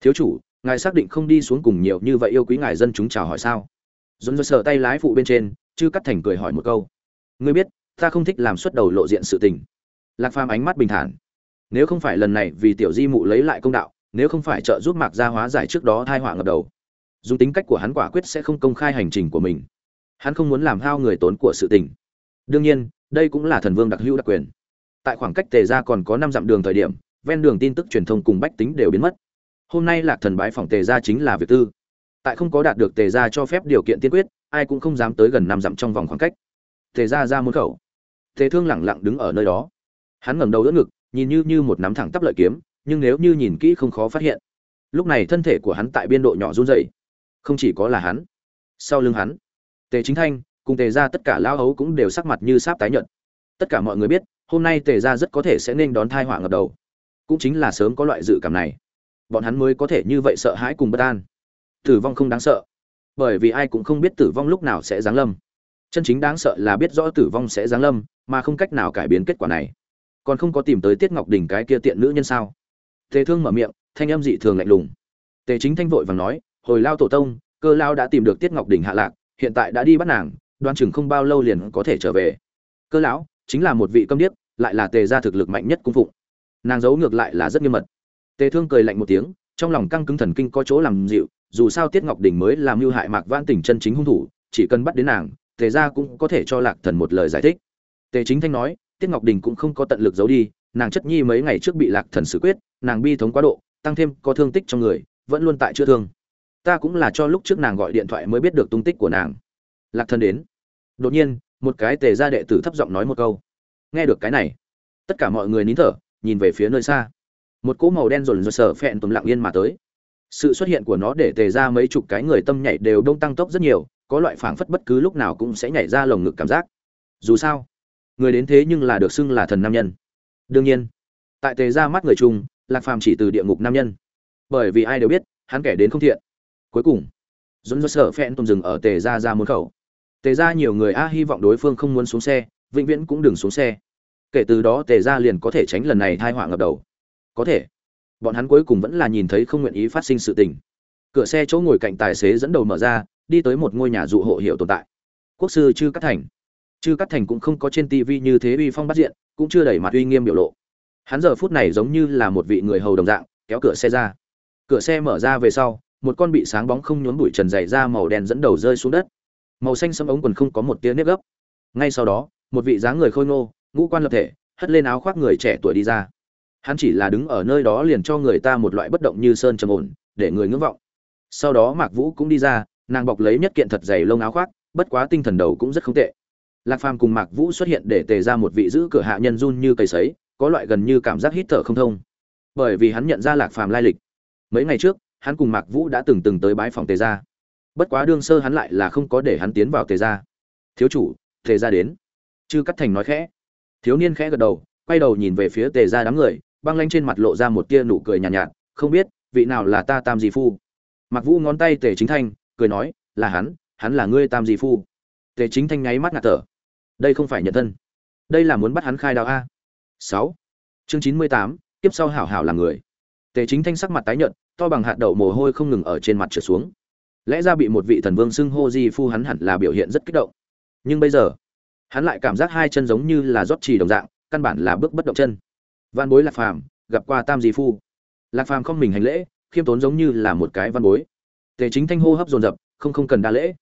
Thiếu chủ, ngài xác định không đi xuống cùng nhiều như vậy yêu quý ngài dân chúng chào hỏi sao? Dồn dồn sợ tay lái phụ bên trên, chư cắt thành cười hỏi một câu ngươi biết, ta không thích làm xuất đầu lộ diện sự tình. Lạc phàm ánh mắt bình thản. Nếu không phải lần này vì tiểu di mụ lấy lại công đạo, nếu không phải trợ giúp mạc gia hóa giải trước đó thai họa ngập đầu, dùng tính cách của hắn quả quyết sẽ không công khai hành trình của mình. Hắn không muốn làm hao người tốn của sự tình. Đương nhiên, đây cũng là thần vương đặc hữu đặc quyền. Tại khoảng cách tề ra còn có năm dặm đường thời điểm, ven đường tin tức truyền thông cùng bách tính đều biến mất. Hôm nay lạc thần bái phòng tề ra chính là việc tư. Tại không có đạt được tề ra cho phép điều kiện tiên quyết, ai cũng không dám tới gần năm dặm trong vòng khoảng cách tề ra ra môn khẩu. Tề thương lẳng lặng đứng ở nơi đó. Hắn ngẩng đầu đỡ ngực, nhìn như như một nắm thẳng tắp lợi kiếm, nhưng nếu như nhìn kỹ không khó phát hiện. Lúc này thân thể của hắn tại biên độ nhỏ run rẩy. Không chỉ có là hắn, sau lưng hắn, tề chính thanh cùng tề ra tất cả lao hấu cũng đều sắc mặt như sáp tái nhợt. Tất cả mọi người biết, hôm nay tề ra rất có thể sẽ nên đón thai họa ngập đầu. Cũng chính là sớm có loại dự cảm này. Bọn hắn mới có thể như vậy sợ hãi cùng bất an. Tử vong không đáng sợ, bởi vì ai cũng không biết tử vong lúc nào sẽ giáng lâm chân chính đáng sợ là biết rõ tử vong sẽ giáng lâm, mà không cách nào cải biến kết quả này. Còn không có tìm tới tiết ngọc đình cái kia tiện nữ nhân sao? Tề thương mở miệng, thanh âm dị thường lạnh lùng. Tề chính thanh vội và nói, hồi lao tổ tông, cơ lao đã tìm được tiết ngọc đình hạ lạc, hiện tại đã đi bắt nàng, đoan chừng không bao lâu liền có thể trở về. Cơ lão, chính là một vị câm điếc, lại là tề gia thực lực mạnh nhất cung phụng. Nàng giấu ngược lại là rất nghiêm mật. Tề thương cười lạnh một tiếng, trong lòng căng cứng thần kinh có chỗ làm dịu, dù sao tiết ngọc đình mới làm mưu hại mạc vãn tỉnh chân chính hung thủ, chỉ cần bắt đến nàng tề gia cũng có thể cho lạc thần một lời giải thích. Tề chính thanh nói, tiết ngọc đình cũng không có tận lực giấu đi, nàng chất nhi mấy ngày trước bị lạc thần xử quyết, nàng bi thống quá độ, tăng thêm có thương tích trong người, vẫn luôn tại chữa thương. Ta cũng là cho lúc trước nàng gọi điện thoại mới biết được tung tích của nàng. Lạc thần đến. Đột nhiên, một cái tề gia đệ tử thấp giọng nói một câu. Nghe được cái này, tất cả mọi người nín thở, nhìn về phía nơi xa. Một cỗ màu đen rồn rồn sở phẹn tùm lặng yên mà tới. Sự xuất hiện của nó để tề ra mấy chục cái người tâm nhảy đều đông tăng tốc rất nhiều có loại phảng phất bất cứ lúc nào cũng sẽ nhảy ra lồng ngực cảm giác. Dù sao, người đến thế nhưng là được xưng là thần nam nhân. Đương nhiên, tại tề ra mắt người chung, lạc phàm chỉ từ địa ngục nam nhân. Bởi vì ai đều biết, hắn kẻ đến không thiện. Cuối cùng dồn dồn sở phen tôm dừng ở tề ra ra môn khẩu. Tề ra nhiều người a hy vọng đối phương không muốn xuống xe, vĩnh viễn cũng đừng xuống xe. Kể từ đó tề ra liền có thể tránh lần này thai họa ngập đầu. Có thể, bọn hắn cuối cùng vẫn là nhìn thấy không nguyện ý phát sinh sự tình. Cửa xe chỗ ngồi cạnh tài xế dẫn đầu mở ra đi tới một ngôi nhà dụ hộ hiệu tồn tại. Quốc sư chư cắt thành. Chư cắt thành cũng không có trên tv như thế uy phong bắt diện, cũng chưa đẩy mặt uy nghiêm biểu lộ. Hắn giờ phút này giống như là một vị người hầu đồng dạng, kéo cửa xe ra. Cửa xe mở ra về sau, một con bị sáng bóng không nhốn bụi trần dày ra màu đen dẫn đầu rơi xuống đất. Màu xanh sẫm ống quần không có một tia nếp gấp. Ngay sau đó, một vị dáng người khôi ngô, ngũ quan lập thể, hất lên áo khoác người trẻ tuổi đi ra. Hắn chỉ là đứng ở nơi đó liền cho người ta một loại bất động như sơn trầm ổn, để người ngưỡng vọng. Sau đó mạc vũ cũng đi ra nàng bọc lấy nhất kiện thật dày lông áo khoác bất quá tinh thần đầu cũng rất không tệ. Lạc phàm cùng mạc vũ xuất hiện để tề ra một vị giữ cửa hạ nhân run như cây sấy có loại gần như cảm giác hít thở không thông. Bởi vì hắn nhận ra lạc phàm lai lịch. Mấy ngày trước hắn cùng mạc vũ đã từng từng tới bãi phòng tề ra. Bất quá đương sơ hắn lại là không có để hắn tiến vào tề ra. Thiếu chủ tề ra đến. Chư cắt thành nói khẽ. Thiếu niên khẽ gật đầu quay đầu nhìn về phía tề ra đám người băng lanh trên mặt lộ ra một tia nụ cười nhàn nhạt, nhạt không biết vị nào là ta tam di phu? Mặc vũ ngón tay tề chính thanh cười nói, là hắn hắn là ngươi tam di phu. Tề chính thanh nháy mắt ngạt thở. Đây không phải nhận thân. Đây là muốn bắt hắn khai đạo a. Sáu. Chương chín mươi tám tiếp sau hảo hảo là người. Tề chính thanh sắc mặt tái nhợt, to bằng hạt đậu mồ hôi không ngừng ở trên mặt trượt xuống. Lẽ ra bị một vị thần vương xưng hô di phu hắn hẳn là biểu hiện rất kích động. Nhưng bây giờ, hắn lại cảm giác hai chân giống như là rót trì đồng dạng, căn bản là bước bất động chân. Văn bối lạc phàm, gặp qua tam di phu. Lạc phàm không mình hành lễ, khiêm tốn giống như là một cái văn bối tề chính thanh hô hấp dồn dập, không không cần đa lễ.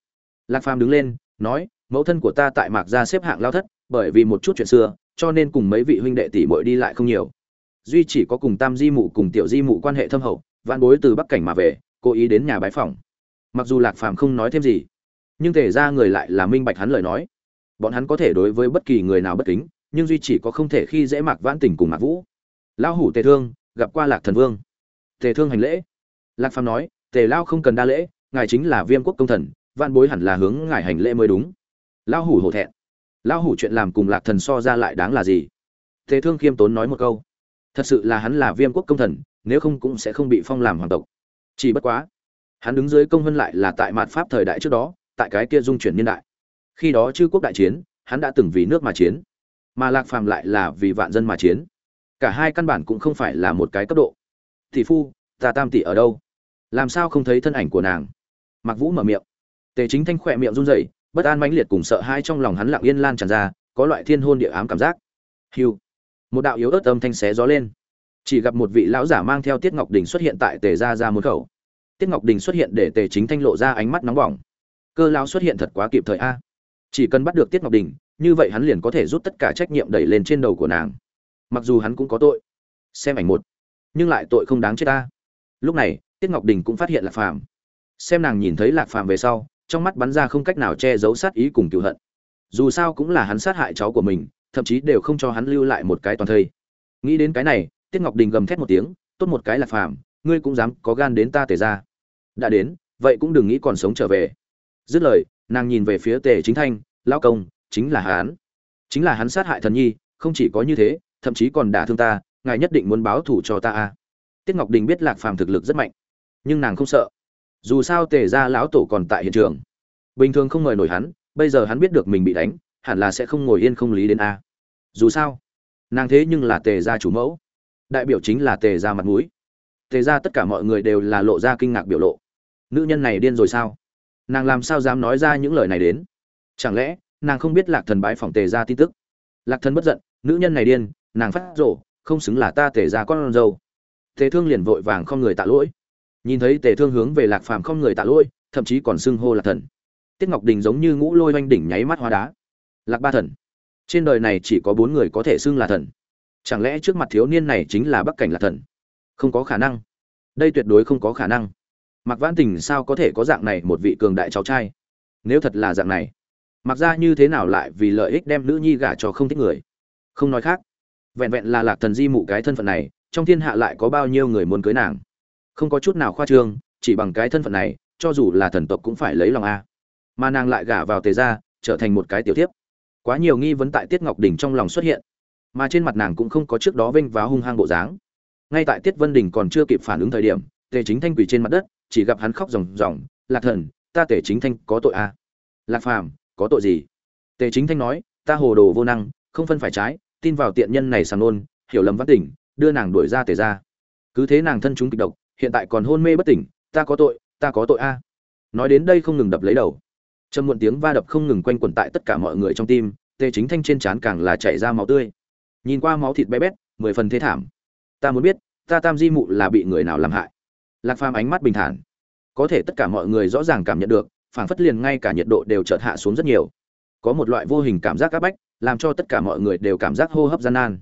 Lạc phàm đứng lên, nói, mẫu thân của ta tại mạc gia xếp hạng lao thất, bởi vì một chút chuyện xưa, cho nên cùng mấy vị huynh đệ tỷ muội đi lại không nhiều. Duy chỉ có cùng tam di mụ cùng tiểu di mụ quan hệ thâm hậu, vạn bối từ bắc cảnh mà về, cố ý đến nhà bái phòng mặc dù lạc phàm không nói thêm gì, nhưng tề ra người lại là minh bạch hắn lời nói. Bọn hắn có thể đối với bất kỳ người nào bất kính, nhưng duy chỉ có không thể khi dễ mạc vãn tình cùng mạc vũ. Lão hủ tề thương, gặp qua lạc thần vương. Tề thương hành lễ. Lạc phàm nói tề lao không cần đa lễ, ngài chính là viêm quốc công thần, vạn bối hẳn là hướng ngài hành lễ mới đúng. Lão hủ hổ thẹn. Lão hủ chuyện làm cùng lạc thần so ra lại đáng là gì? Thế thương khiêm tốn nói một câu. Thật sự là hắn là viêm quốc công thần, nếu không cũng sẽ không bị phong làm hoàng tộc. Chỉ bất quá, hắn đứng dưới công vân lại là tại mạt pháp thời đại trước đó, tại cái kia dung chuyển niên đại. Khi đó chư quốc đại chiến, hắn đã từng vì nước mà chiến, mà lạc phàm lại là vì vạn dân mà chiến. Cả hai căn bản cũng không phải là một cái cấp độ. Tỷ phu, ta tam tỷ ở đâu? Làm sao không thấy thân ảnh của nàng? Mặc vũ mở miệng. Tề chính thanh khỏe miệng run rẩy, bất an mãnh liệt cùng sợ hãi trong lòng hắn lặng yên lan tràn ra, có loại thiên hôn địa ám cảm giác. Hiu một đạo yếu ớt âm thanh xé gió lên. Chỉ gặp một vị lão giả mang theo tiết ngọc đình xuất hiện tại tề gia ra môn khẩu. Tiết ngọc đình xuất hiện để tề chính thanh lộ ra ánh mắt nóng bỏng. Cơ lão xuất hiện thật quá kịp thời a. Chỉ cần bắt được tiết ngọc đình, như vậy hắn liền có thể rút tất cả trách nhiệm đẩy lên trên đầu của nàng. Mặc dù hắn cũng có tội. Xem ảnh một. Nhưng lại tội không đáng chết ta lúc này tiết ngọc đình cũng phát hiện lạc phàm. Xem nàng nhìn thấy lạc phàm về sau, trong mắt bắn ra không cách nào che giấu sát ý cùng cựu hận. Dù sao cũng là hắn sát hại cháu của mình, thậm chí đều không cho hắn lưu lại một cái toàn thây. Nghĩ đến cái này, tiết ngọc đình gầm thét một tiếng, tốt một cái lạc phàm, ngươi cũng dám có gan đến ta tề ra. Đã đến, vậy cũng đừng nghĩ còn sống trở về. Dứt lời, nàng nhìn về phía tề chính thanh lao công, chính là hắn. Chính là hắn sát hại thần nhi, không chỉ có như thế, thậm chí còn đả thương ta, ngài nhất định muốn báo thù cho ta a tiết ngọc đình biết lạc phàm thực lực rất mạnh nhưng nàng không sợ. Dù sao tề ra lão tổ còn tại hiện trường. Bình thường không mời nổi hắn, bây giờ hắn biết được mình bị đánh, hẳn là sẽ không ngồi yên không lý đến a. Dù sao, nàng thế nhưng là tề gia chủ mẫu. Đại biểu chính là tề gia mặt mũi. Tề gia tất cả mọi người đều là lộ ra kinh ngạc biểu lộ. Nữ nhân này điên rồi sao? Nàng làm sao dám nói ra những lời này đến? Chẳng lẽ, nàng không biết lạc thần bái phòng tề gia tin tức? Lạc thần bất giận, nữ nhân này điên, nàng phát rộ không xứng là ta tề gia con râu tề thương liền vội vàng không người tạ lỗi nhìn thấy tề thương hướng về lạc phàm không người tạ lỗi, thậm chí còn xưng hô là thần. Tiết ngọc đình giống như ngũ lôi oanh đỉnh nháy mắt hóa đá. Lạc ba thần. Trên đời này chỉ có bốn người có thể xưng là thần. Chẳng lẽ trước mặt thiếu niên này chính là bắc cảnh là thần? Không có khả năng. Đây tuyệt đối không có khả năng. Mặc vãn tình sao có thể có dạng này một vị cường đại cháu trai? Nếu thật là dạng này mặc ra như thế nào lại vì lợi ích đem nữ nhi gả cho không thích người? Không nói khác. Vẹn vẹn là lạc thần di mụ cái thân phận này, trong thiên hạ lại có bao nhiêu người muốn cưới nàng? Không có chút nào khoa trương, chỉ bằng cái thân phận này, cho dù là thần tộc cũng phải lấy lòng a. Mà nàng lại gả vào tề ra trở thành một cái tiểu tiếp quá nhiều nghi vấn tại tiết ngọc đình trong lòng xuất hiện. Mà trên mặt nàng cũng không có trước đó vênh váo hung hăng bộ dáng. Ngay tại tiết vân đình còn chưa kịp phản ứng thời điểm, tề chính thanh quỳ trên mặt đất, chỉ gặp hắn khóc ròng ròng, lạc thần, ta tề chính thanh có tội a. Lạc phàm, có tội gì? Tề chính thanh nói, ta hồ đồ vô năng, không phân phải trái, tin vào tiện nhân này sàng nôn, hiểu lầm văn tỉnh đưa nàng đuổi ra tề ra cứ thế nàng thân chúng kịch độc hiện tại còn hôn mê bất tỉnh, ta có tội, ta có tội a. Nói đến đây không ngừng đập lấy đầu. Trầm muộn tiếng va đập không ngừng quanh quẩn tại tất cả mọi người trong tim, tề chính thanh trên trán càng là chảy ra máu tươi. Nhìn qua máu thịt bé bét, mười phần thế thảm. Ta muốn biết, ta tam di mụ là bị người nào làm hại? Lạc phàm ánh mắt bình thản. Có thể tất cả mọi người rõ ràng cảm nhận được, phảng phất liền ngay cả nhiệt độ đều chợt hạ xuống rất nhiều. Có một loại vô hình cảm giác áp bách, làm cho tất cả mọi người đều cảm giác hô hấp gian nan.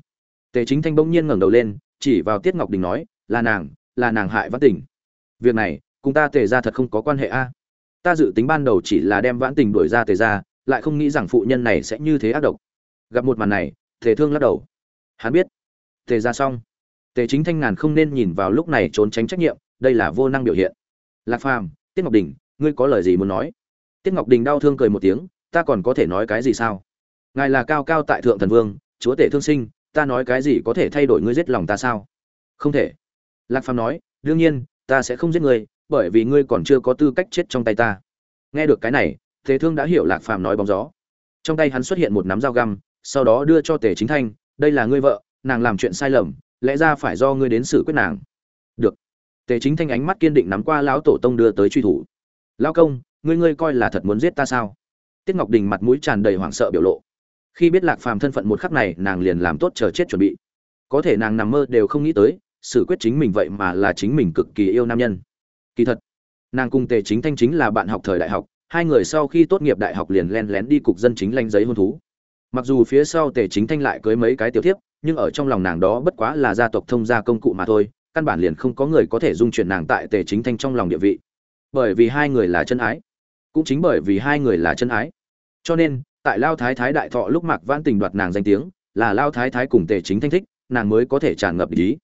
Tề chính thanh bỗng nhiên ngẩng đầu lên, chỉ vào tiết ngọc đình nói, là nàng là nàng hại vãn tình. Việc này, cùng ta tề ra thật không có quan hệ a. Ta dự tính ban đầu chỉ là đem vãn tình đuổi ra tề ra lại không nghĩ rằng phụ nhân này sẽ như thế ác độc. Gặp một màn này, tề thương lắc đầu. Hắn biết. Tề ra xong. Tề chính thanh ngàn không nên nhìn vào lúc này trốn tránh trách nhiệm, đây là vô năng biểu hiện. Lạc phàm, tiết ngọc đình, ngươi có lời gì muốn nói? Tiết ngọc đình đau thương cười một tiếng, ta còn có thể nói cái gì sao? Ngài là cao cao tại thượng thần vương, chúa tể thương sinh, ta nói cái gì có thể thay đổi ngươi giết lòng ta sao? Không thể lạc phàm nói, đương nhiên, ta sẽ không giết ngươi bởi vì ngươi còn chưa có tư cách chết trong tay ta. Nghe được cái này thế thương đã hiểu lạc phàm nói bóng gió. Trong tay hắn xuất hiện một nắm dao găm, sau đó đưa cho tề chính thanh, đây là ngươi vợ, nàng làm chuyện sai lầm, lẽ ra phải do ngươi đến xử quyết nàng. Được. Tề chính thanh ánh mắt kiên định nắm qua lão tổ tông đưa tới truy thủ. Lão công, ngươi ngươi coi là thật muốn giết ta sao? Tiết ngọc đình mặt mũi tràn đầy hoảng sợ biểu lộ. Khi biết lạc phàm thân phận một khắc này, nàng liền làm tốt chờ chết chuẩn bị. Có thể nàng nằm mơ đều không nghĩ tới xử quyết chính mình vậy mà là chính mình cực kỳ yêu nam nhân. Kỳ thật, nàng cùng tề chính thanh chính là bạn học thời đại học, hai người sau khi tốt nghiệp đại học liền len lén đi cục dân chính lanh giấy hôn thú. Mặc dù phía sau tề chính thanh lại cưới mấy cái tiểu thiếp, nhưng ở trong lòng nàng đó bất quá là gia tộc thông gia công cụ mà thôi, căn bản liền không có người có thể dung chuyển nàng tại tề chính thanh trong lòng địa vị. Bởi vì hai người là chân ái, cũng chính bởi vì hai người là chân ái. Cho nên, tại lao thái thái đại thọ lúc mạc vãn tình đoạt nàng danh tiếng, là lao thái thái cùng tề chính thanh thích, nàng mới có thể tràn ngập ý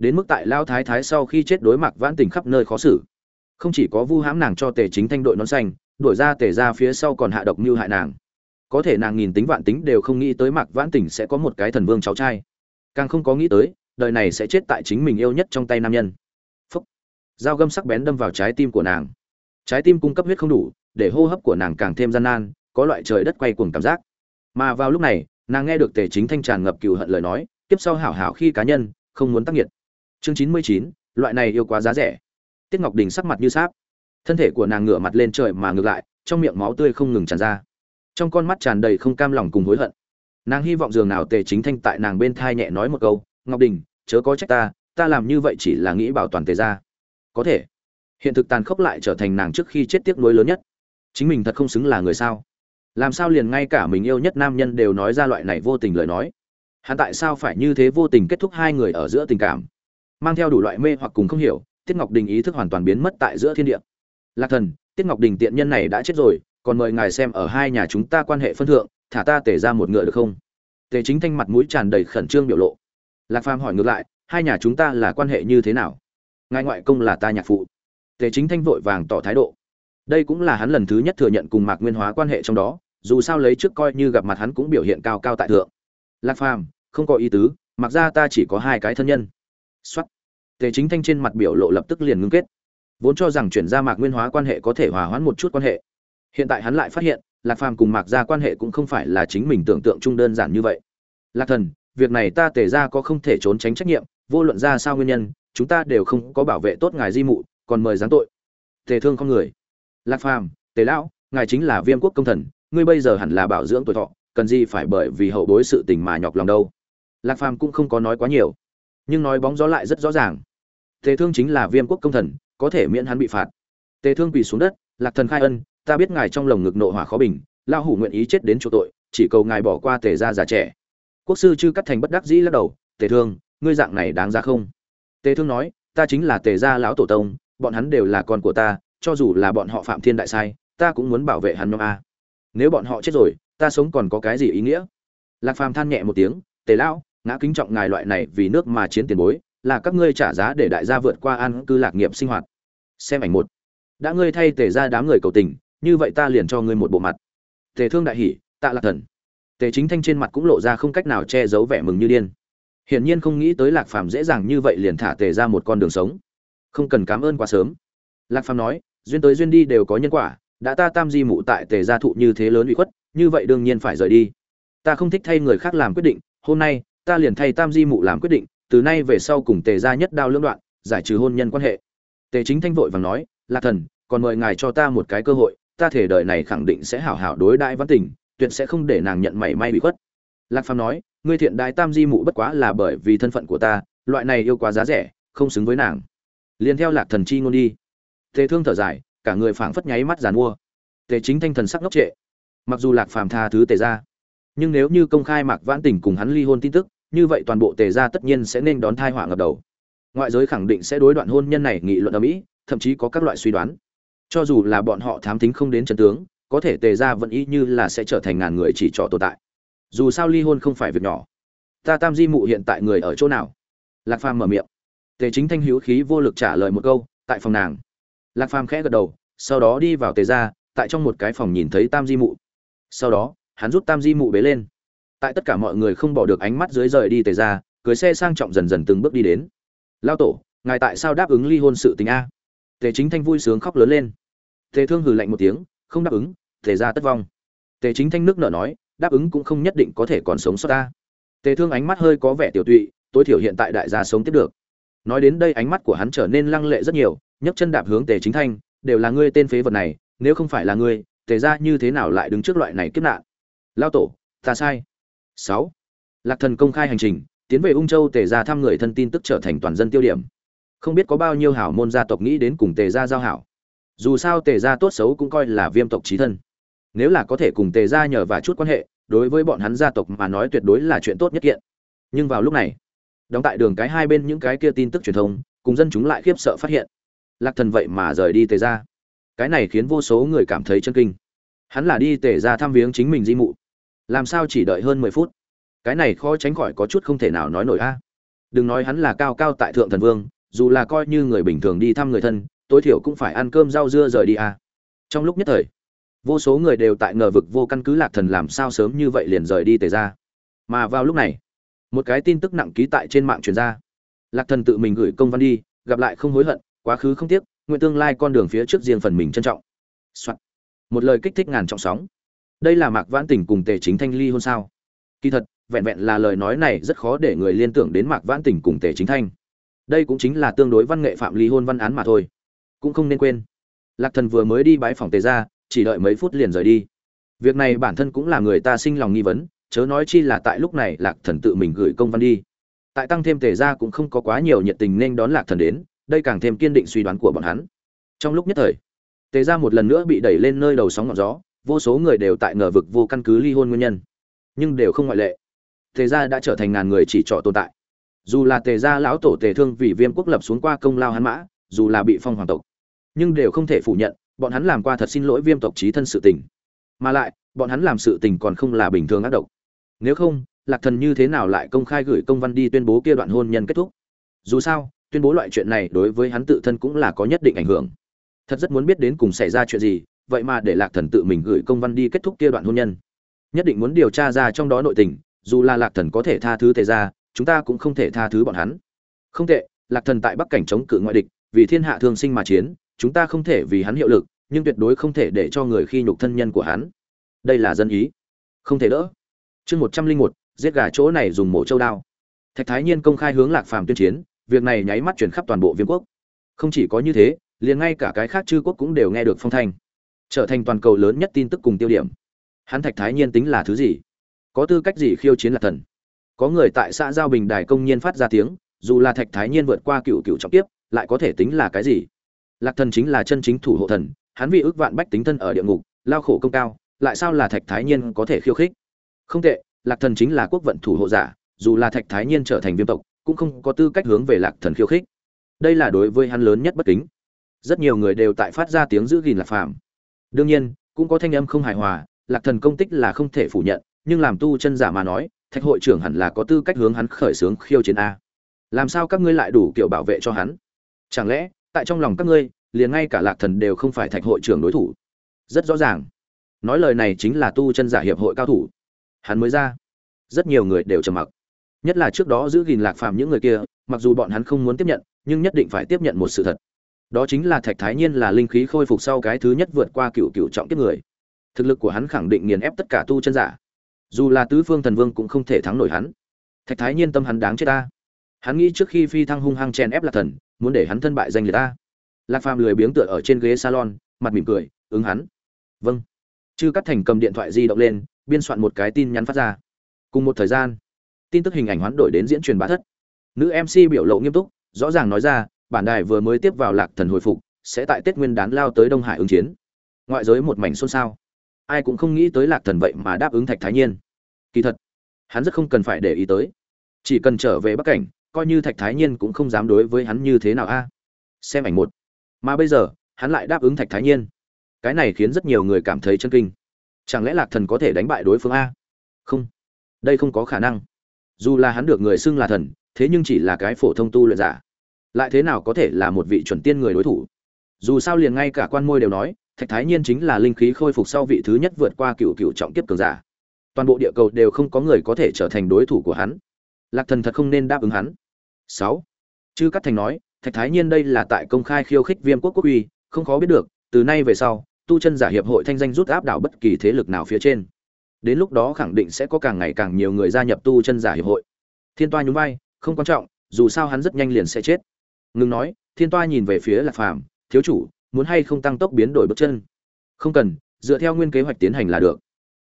đến mức tại lao thái thái sau khi chết đối mặt vãn tình khắp nơi khó xử. Không chỉ có vu hãm nàng cho tề chính thanh đội nón xanh, đuổi ra tề ra phía sau còn hạ độc mưu hại nàng. Có thể nàng nghìn tính vạn tính đều không nghĩ tới mạc vãn tình sẽ có một cái thần vương cháu trai. Càng không có nghĩ tới, đời này sẽ chết tại chính mình yêu nhất trong tay nam nhân. Phúc. Dao găm sắc bén đâm vào trái tim của nàng. Trái tim cung cấp huyết không đủ, để hô hấp của nàng càng thêm gian nan, có loại trời đất quay cuồng cảm giác. Mà vào lúc này, nàng nghe được tề chính thanh tràn ngập cừu hận lời nói, tiếp sau hảo hảo khi cá nhân, không muốn tác nghiệt chương chín mươi chín, loại này yêu quá giá rẻ. Tiết ngọc đình sắc mặt như sáp. Thân thể của nàng ngửa mặt lên trời mà ngược lại, trong miệng máu tươi không ngừng tràn ra. Trong con mắt tràn đầy không cam lòng cùng hối hận. Nàng hy vọng dường nào tề chính thanh tại nàng bên thai nhẹ nói một câu, ngọc đình, chớ có trách ta ta làm như vậy chỉ là nghĩ bảo toàn tề ra có thể. Hiện thực tàn khốc lại trở thành nàng trước khi chết tiếc nuối lớn nhất. Chính mình thật không xứng là người sao? Làm sao liền ngay cả mình yêu nhất nam nhân đều nói ra loại này vô tình lời nói? Hắn tại sao phải như thế vô tình kết thúc hai người ở giữa tình cảm? Mang theo đủ loại mê hoặc cùng không hiểu, tiết ngọc đình ý thức hoàn toàn biến mất tại giữa thiên địa. Lạc thần, tiết ngọc đình tiện nhân này đã chết rồi, còn mời ngài xem ở hai nhà chúng ta quan hệ phân thượng, thả ta tể ra một ngựa được không? Tề chính thanh mặt mũi tràn đầy khẩn trương biểu lộ. Lạc phàm hỏi ngược lại, hai nhà chúng ta là quan hệ như thế nào? Ngài ngoại công là ta nhạc phụ. Tề chính thanh vội vàng tỏ thái độ. Đây cũng là hắn lần thứ nhất thừa nhận cùng mạc nguyên hóa quan hệ trong đó, dù sao lấy trước coi như gặp mặt hắn cũng biểu hiện cao cao tại thượng. Lạc phàm, không có ý tứ mặc ra ta chỉ có hai cái thân nhân. Soát. tề chính thanh trên mặt biểu lộ lập tức liền ngưng kết. Vốn cho rằng chuyển ra mạc nguyên hóa quan hệ có thể hòa hoãn một chút quan hệ. Hiện tại hắn lại phát hiện, lạc phàm cùng mạc gia quan hệ cũng không phải là chính mình tưởng tượng chung đơn giản như vậy. Lạc thần, việc này ta tề gia có không thể trốn tránh trách nhiệm, vô luận ra sao nguyên nhân, chúng ta đều không có bảo vệ tốt ngài di mụ, còn mời giáng tội. Tề thương con người. Lạc phàm, tề lão, ngài chính là viêm quốc công thần, ngươi bây giờ hẳn là bảo dưỡng tuổi thọ, cần gì phải bởi vì hậu bối sự tình mà nhọc lòng đâu? Lạc phàm cũng không có nói quá nhiều nhưng nói bóng gió lại rất rõ ràng. Tề thương chính là viêm quốc công thần, có thể miễn hắn bị phạt. Tề thương quỳ xuống đất, lạc thần khai ân, ta biết ngài trong lồng ngực nộ hỏa khó bình lao hủ nguyện ý chết đến chỗ tội, chỉ cầu ngài bỏ qua tề gia già trẻ. Quốc sư chư cắt thành bất đắc dĩ lắc đầu, tề thương, ngươi dạng này đáng ra không? Tề thương nói, ta chính là tề gia lão tổ tông, bọn hắn đều là con của ta, cho dù là bọn họ phạm thiên đại sai, ta cũng muốn bảo vệ hắn nhóm a. Nếu bọn họ chết rồi, ta sống còn có cái gì ý nghĩa? Lạc phàm than nhẹ một tiếng, tề lão ngã kính trọng ngài loại này vì nước mà chiến tiền bối, là các ngươi trả giá để đại gia vượt qua an cư lạc nghiệp sinh hoạt. Xem ảnh một. Đã ngươi thay tề ra đám người cầu tình, như vậy ta liền cho ngươi một bộ mặt. Tề thương đại hỷ tạ lạc thần. Tề chính thanh trên mặt cũng lộ ra không cách nào che giấu vẻ mừng như điên. Hiển nhiên không nghĩ tới lạc phàm dễ dàng như vậy liền thả tề ra một con đường sống. Không cần cảm ơn quá sớm. Lạc phàm nói, duyên tới duyên đi đều có nhân quả, đã ta tam di mụ tại tề gia thụ như thế lớn ủy khuất, như vậy đương nhiên phải rời đi. Ta không thích thay người khác làm quyết định, hôm nay ta liền thay tam di mụ làm quyết định, từ nay về sau cùng tề gia nhất đao lưỡng đoạn, giải trừ hôn nhân quan hệ. Tề chính thanh vội vàng nói, lạc thần, còn mời ngài cho ta một cái cơ hội, ta thể đời này khẳng định sẽ hảo hảo đối đãi văn tình, tuyệt sẽ không để nàng nhận mảy may bị khuất. Lạc phàm nói, ngươi thiện đại tam di mụ bất quá là bởi vì thân phận của ta, loại này yêu quá giá rẻ, không xứng với nàng. Liền theo lạc thần chi ngôn đi. Tề thương thở dài, cả người phảng phất nháy mắt giàn mua. Tề chính thanh thần sắc ngốc trệ. Mặc dù lạc phàm tha thứ tề ra nhưng nếu như công khai mạc vãn tình cùng hắn ly hôn tin tức, như vậy toàn bộ tề gia tất nhiên sẽ nên đón thai họa ngập đầu. Ngoại giới khẳng định sẽ đối đoạn hôn nhân này nghị luận ở mỹ, thậm chí có các loại suy đoán. Cho dù là bọn họ thám tính không đến trần tướng, có thể tề gia vẫn y như là sẽ trở thành ngàn người chỉ trỏ tồn tại. Dù sao ly hôn không phải việc nhỏ. Ta tam di mụ hiện tại người ở chỗ nào? Lạc phàm mở miệng. Tề chính thanh hữu khí vô lực trả lời một câu, tại phòng nàng. Lạc phàm khẽ gật đầu, sau đó đi vào tề gia, tại trong một cái phòng nhìn thấy tam di mụ. Sau đó hắn rút tam di mụ bế lên. Tại tất cả mọi người không bỏ được ánh mắt dưới rời đi tề ra cưới xe sang trọng dần dần từng bước đi đến. Lao tổ, ngài tại sao đáp ứng ly hôn sự tình a? Tề chính thanh vui sướng khóc lớn lên. Tề thương hừ lạnh một tiếng, không đáp ứng, tề ra tất vong. Tề chính thanh nước nở nói, đáp ứng cũng không nhất định có thể còn sống sót ta. Tề thương ánh mắt hơi có vẻ tiểu tụy, tối thiểu hiện tại đại gia sống tiếp được. Nói đến đây ánh mắt của hắn trở nên lăng lệ rất nhiều, nhấc chân đạp hướng tề chính thanh, đều là ngươi tên phế vật này, nếu không phải là ngươi, tề ra như thế nào lại đứng trước loại này kiếp nạn? Lao tổ, ta sai. Sáu. Lạc thần công khai hành trình, tiến về ung châu tề ra thăm người thân tin tức trở thành toàn dân tiêu điểm. Không biết có bao nhiêu hảo môn gia tộc nghĩ đến cùng tề gia giao hảo. Dù sao tề gia tốt xấu cũng coi là viêm tộc trí thân. Nếu là có thể cùng tề gia nhờ và chút quan hệ, đối với bọn hắn gia tộc mà nói tuyệt đối là chuyện tốt nhất kiện. Nhưng vào lúc này, đóng tại đường cái hai bên những cái kia tin tức truyền thông, cùng dân chúng lại khiếp sợ phát hiện. Lạc thần vậy mà rời đi tề gia. Cái này khiến vô số người cảm thấy chân kinh hắn là đi tề gia thăm viếng chính mình di mụ. Làm sao chỉ đợi hơn mười phút? Cái này khó tránh khỏi có chút không thể nào nói nổi a. Đừng nói hắn là cao cao tại thượng thần vương, dù là coi như người bình thường đi thăm người thân, tối thiểu cũng phải ăn cơm rau dưa rời đi a. Trong lúc nhất thời, vô số người đều tại ngờ vực vô căn cứ lạc thần làm sao sớm như vậy liền rời đi tề ra. Mà vào lúc này, một cái tin tức nặng ký tại trên mạng truyền ra. Lạc thần tự mình gửi công văn đi, gặp lại không hối hận, quá khứ không tiếc, nguyện tương lai con đường phía trước riêng phần mình trân trọng、Soạn một lời kích thích ngàn trọng sóng. Đây là mạc vãn tỉnh cùng tề chính thanh ly hôn sao? Kỳ thật, vẹn vẹn là lời nói này rất khó để người liên tưởng đến mạc vãn tỉnh cùng tề chính thanh. Đây cũng chính là tương đối văn nghệ phạm ly hôn văn án mà thôi. Cũng không nên quên. Lạc thần vừa mới đi bãi phòng tề ra chỉ đợi mấy phút liền rời đi. Việc này bản thân cũng là người ta sinh lòng nghi vấn, chớ nói chi là tại lúc này lạc thần tự mình gửi công văn đi. Tại tăng thêm tề ra cũng không có quá nhiều nhiệt tình nên đón lạc thần đến, đây càng thêm kiên định suy đoán của bọn hắn. Trong lúc nhất thời tề ra một lần nữa bị đẩy lên nơi đầu sóng ngọn gió, vô số người đều tại ngờ vực vô căn cứ ly hôn nguyên nhân. Nhưng đều không ngoại lệ. Tề gia đã trở thành ngàn người chỉ trọ tồn tại. Dù là tề gia lão tổ tề thương vì viêm quốc lập xuống qua công lao hắn mã, dù là bị phong hoàng tộc. Nhưng đều không thể phủ nhận, bọn hắn làm qua thật xin lỗi viêm tộc trí thân sự tình. Mà lại, bọn hắn làm sự tình còn không là bình thường ác độc. Nếu không, lạc thần như thế nào lại công khai gửi công văn đi tuyên bố kia đoạn hôn nhân kết thúc? Dù sao, tuyên bố loại chuyện này đối với hắn tự thân cũng là có nhất định ảnh hưởng thật rất muốn biết đến cùng xảy ra chuyện gì, vậy mà để lạc thần tự mình gửi công văn đi kết thúc kia đoạn hôn nhân. Nhất định muốn điều tra ra trong đó nội tình, dù là lạc thần có thể tha thứ tề ra chúng ta cũng không thể tha thứ bọn hắn. Không tệ, lạc thần tại bắc cảnh chống cự ngoại địch, vì thiên hạ thương sinh mà chiến, chúng ta không thể vì hắn hiệu lực, nhưng tuyệt đối không thể để cho người khi nhục thân nhân của hắn. Đây là dân ý. Không thể đỡ. Chương một trăm linh một, giết gà chỗ này dùng mổ châu đao. Thạch thái nhiên công khai hướng lạc phàm tuyên chiến, việc này nháy mắt chuyển khắp toàn bộ viêm quốc. Không chỉ có như thế liền ngay cả cái khác chư quốc cũng đều nghe được phong thanh, trở thành toàn cầu lớn nhất tin tức cùng tiêu điểm. Hắn thạch thái nhiên tính là thứ gì? Có tư cách gì khiêu chiến lạc thần? Có người tại xã giao bình đài công nhiên phát ra tiếng, dù là thạch thái nhiên vượt qua cựu cựu trọng tiếp lại có thể tính là cái gì? Lạc thần chính là chân chính thủ hộ thần, hắn vì ước vạn bách tính thân ở địa ngục, lao khổ công cao, lại sao là thạch thái nhiên có thể khiêu khích? Không tệ, lạc thần chính là quốc vận thủ hộ giả, dù là thạch thái nhiên trở thành viêm tộc, cũng không có tư cách hướng về lạc thần khiêu khích. Đây là đối với hắn lớn nhất bất kính rất nhiều người đều tại phát ra tiếng giữ gìn lạc phàm. Đương nhiên, cũng có thanh âm không hài hòa, lạc thần công tích là không thể phủ nhận, nhưng làm tu chân giả mà nói, thạch hội trưởng hẳn là có tư cách hướng hắn khởi xướng khiêu chiến a. Làm sao các ngươi lại đủ kiểu bảo vệ cho hắn? Chẳng lẽ, tại trong lòng các ngươi, liền ngay cả lạc thần đều không phải thạch hội trưởng đối thủ? Rất rõ ràng. Nói lời này chính là tu chân giả hiệp hội cao thủ. Hắn mới ra. Rất nhiều người đều trầm mặc. Nhất là trước đó giữ gìn lạc phàm những người kia, mặc dù bọn hắn không muốn tiếp nhận, nhưng nhất định phải tiếp nhận một sự thật đó chính là thạch thái nhiên là linh khí khôi phục sau cái thứ nhất vượt qua cựu cựu trọng kiếp người. Thực lực của hắn khẳng định nghiền ép tất cả tu chân giả. Dù là tứ phương thần vương cũng không thể thắng nổi hắn. Thạch thái nhiên tâm hắn đáng chết ta. Hắn nghĩ trước khi phi thăng hung hăng chen ép lạc thần, muốn để hắn thân bại danh liệt ta. Lạc phàm lười biếng tựa ở trên ghế salon, mặt mỉm cười, ứng hắn. Vâng. Chư cắt thành cầm điện thoại di động lên, biên soạn một cái tin nhắn phát ra. Cùng một thời gian, tin tức hình ảnh hoán đổi đến diễn truyền bá thất. Nữ mc biểu lộ nghiêm túc, rõ ràng nói ra bản đài vừa mới tiếp vào lạc thần hồi phục, sẽ tại tết nguyên đán lao tới đông hải ứng chiến. Ngoại giới một mảnh xôn xao. Ai cũng không nghĩ tới lạc thần vậy mà đáp ứng thạch thái nhiên. Kỳ thật, hắn rất không cần phải để ý tới. Chỉ cần trở về bắc cảnh, coi như thạch thái nhiên cũng không dám đối với hắn như thế nào a. Xem ảnh một. Mà bây giờ, hắn lại đáp ứng thạch thái nhiên. Cái này khiến rất nhiều người cảm thấy chân kinh. Chẳng lẽ lạc thần có thể đánh bại đối phương a? Không. Đây không có khả năng. Dù là hắn được người xưng là thần, thế nhưng chỉ là cái phổ thông tu luyện giả lại thế nào có thể là một vị chuẩn tiên người đối thủ? Dù sao liền ngay cả quan môi đều nói, thạch thái nhiên chính là linh khí khôi phục sau vị thứ nhất vượt qua cựu cựu trọng kiếp cường giả. Toàn bộ địa cầu đều không có người có thể trở thành đối thủ của hắn. Lạc thần thật không nên đáp ứng hắn. Sáu. Chư cắt thành nói, thạch thái nhiên đây là tại công khai khiêu khích viêm quốc quốc uy, không khó biết được, từ nay về sau, tu chân giả hiệp hội thanh danh rút áp đảo bất kỳ thế lực nào phía trên. Đến lúc đó khẳng định sẽ có càng ngày càng nhiều người gia nhập tu chân giả hiệp hội. Thiên toa nhún vai, không quan trọng, dù sao hắn rất nhanh liền sẽ chết ngừng nói, thiên toa nhìn về phía lạc phàm, thiếu chủ, muốn hay không tăng tốc biến đổi bước chân? Không cần, dựa theo nguyên kế hoạch tiến hành là được.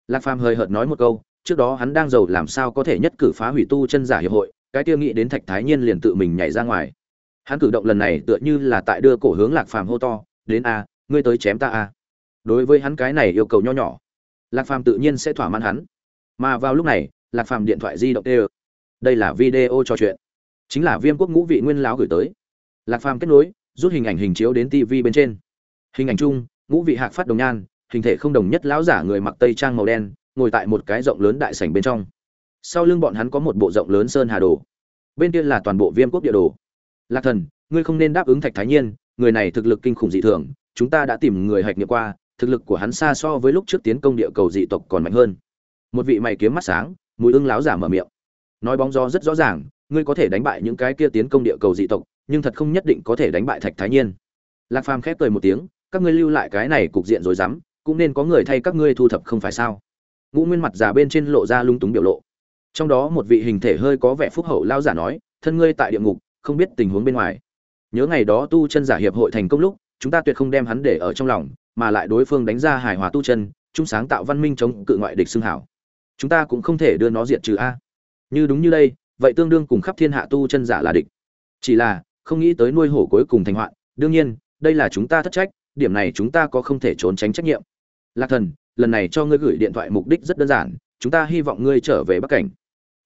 Lạc phàm hơi hợt nói một câu, trước đó hắn đang giàu làm sao có thể nhất cử phá hủy tu chân giả hiệp hội, cái tiêu nghĩ đến thạch thái nhiên liền tự mình nhảy ra ngoài. Hắn cử động lần này tựa như là tại đưa cổ hướng lạc phàm hô to, đến a, ngươi tới chém ta a. Đối với hắn cái này yêu cầu nho nhỏ, lạc phàm tự nhiên sẽ thỏa mãn hắn. Mà vào lúc này, lạc phàm điện thoại di động tê đây là video trò chuyện. Chính là viêm quốc ngũ vị nguyên láo gửi tới lạc phàm kết nối, rút hình ảnh hình chiếu đến tv bên trên. Hình ảnh chung, ngũ vị hạc phát đồng nhan, hình thể không đồng nhất lão giả người mặc tây trang màu đen, ngồi tại một cái rộng lớn đại sảnh bên trong. Sau lưng bọn hắn có một bộ rộng lớn sơn hà đồ. Bên kia là toàn bộ viêm quốc địa đồ. Lạc thần, ngươi không nên đáp ứng thạch thái nhiên, người này thực lực kinh khủng dị thường, chúng ta đã tìm người hạch nghiệm qua, thực lực của hắn xa so với lúc trước tiến công địa cầu dị tộc còn mạnh hơn. Một vị mày kiếm mắt sáng, mùi ưng láo giả mở miệng. Nói bóng gió rất rõ ràng, ngươi có thể đánh bại những cái kia tiến công địa cầu dị tộc nhưng thật không nhất định có thể đánh bại thạch thái nhiên. Lạc phàm khép cười một tiếng, các ngươi lưu lại cái này cục diện rồi dám, cũng nên có người thay các ngươi thu thập không phải sao? Ngũ nguyên mặt giả bên trên lộ ra lung túng biểu lộ. Trong đó một vị hình thể hơi có vẻ phúc hậu lao giả nói, thân ngươi tại địa ngục, không biết tình huống bên ngoài. Nhớ ngày đó tu chân giả hiệp hội thành công lúc, chúng ta tuyệt không đem hắn để ở trong lòng, mà lại đối phương đánh ra hài hòa tu chân, chung sáng tạo văn minh chống cự ngoại địch xưng hảo. Chúng ta cũng không thể đưa nó diệt trừ a. Như đúng như đây, vậy tương đương cùng khắp thiên hạ tu chân giả là địch. Chỉ là không nghĩ tới nuôi hổ cuối cùng thành hoạn. Đương nhiên, đây là chúng ta thất trách, điểm này chúng ta có không thể trốn tránh trách nhiệm. Lạc thần, lần này cho ngươi gửi điện thoại mục đích rất đơn giản, chúng ta hy vọng ngươi trở về bắc cảnh.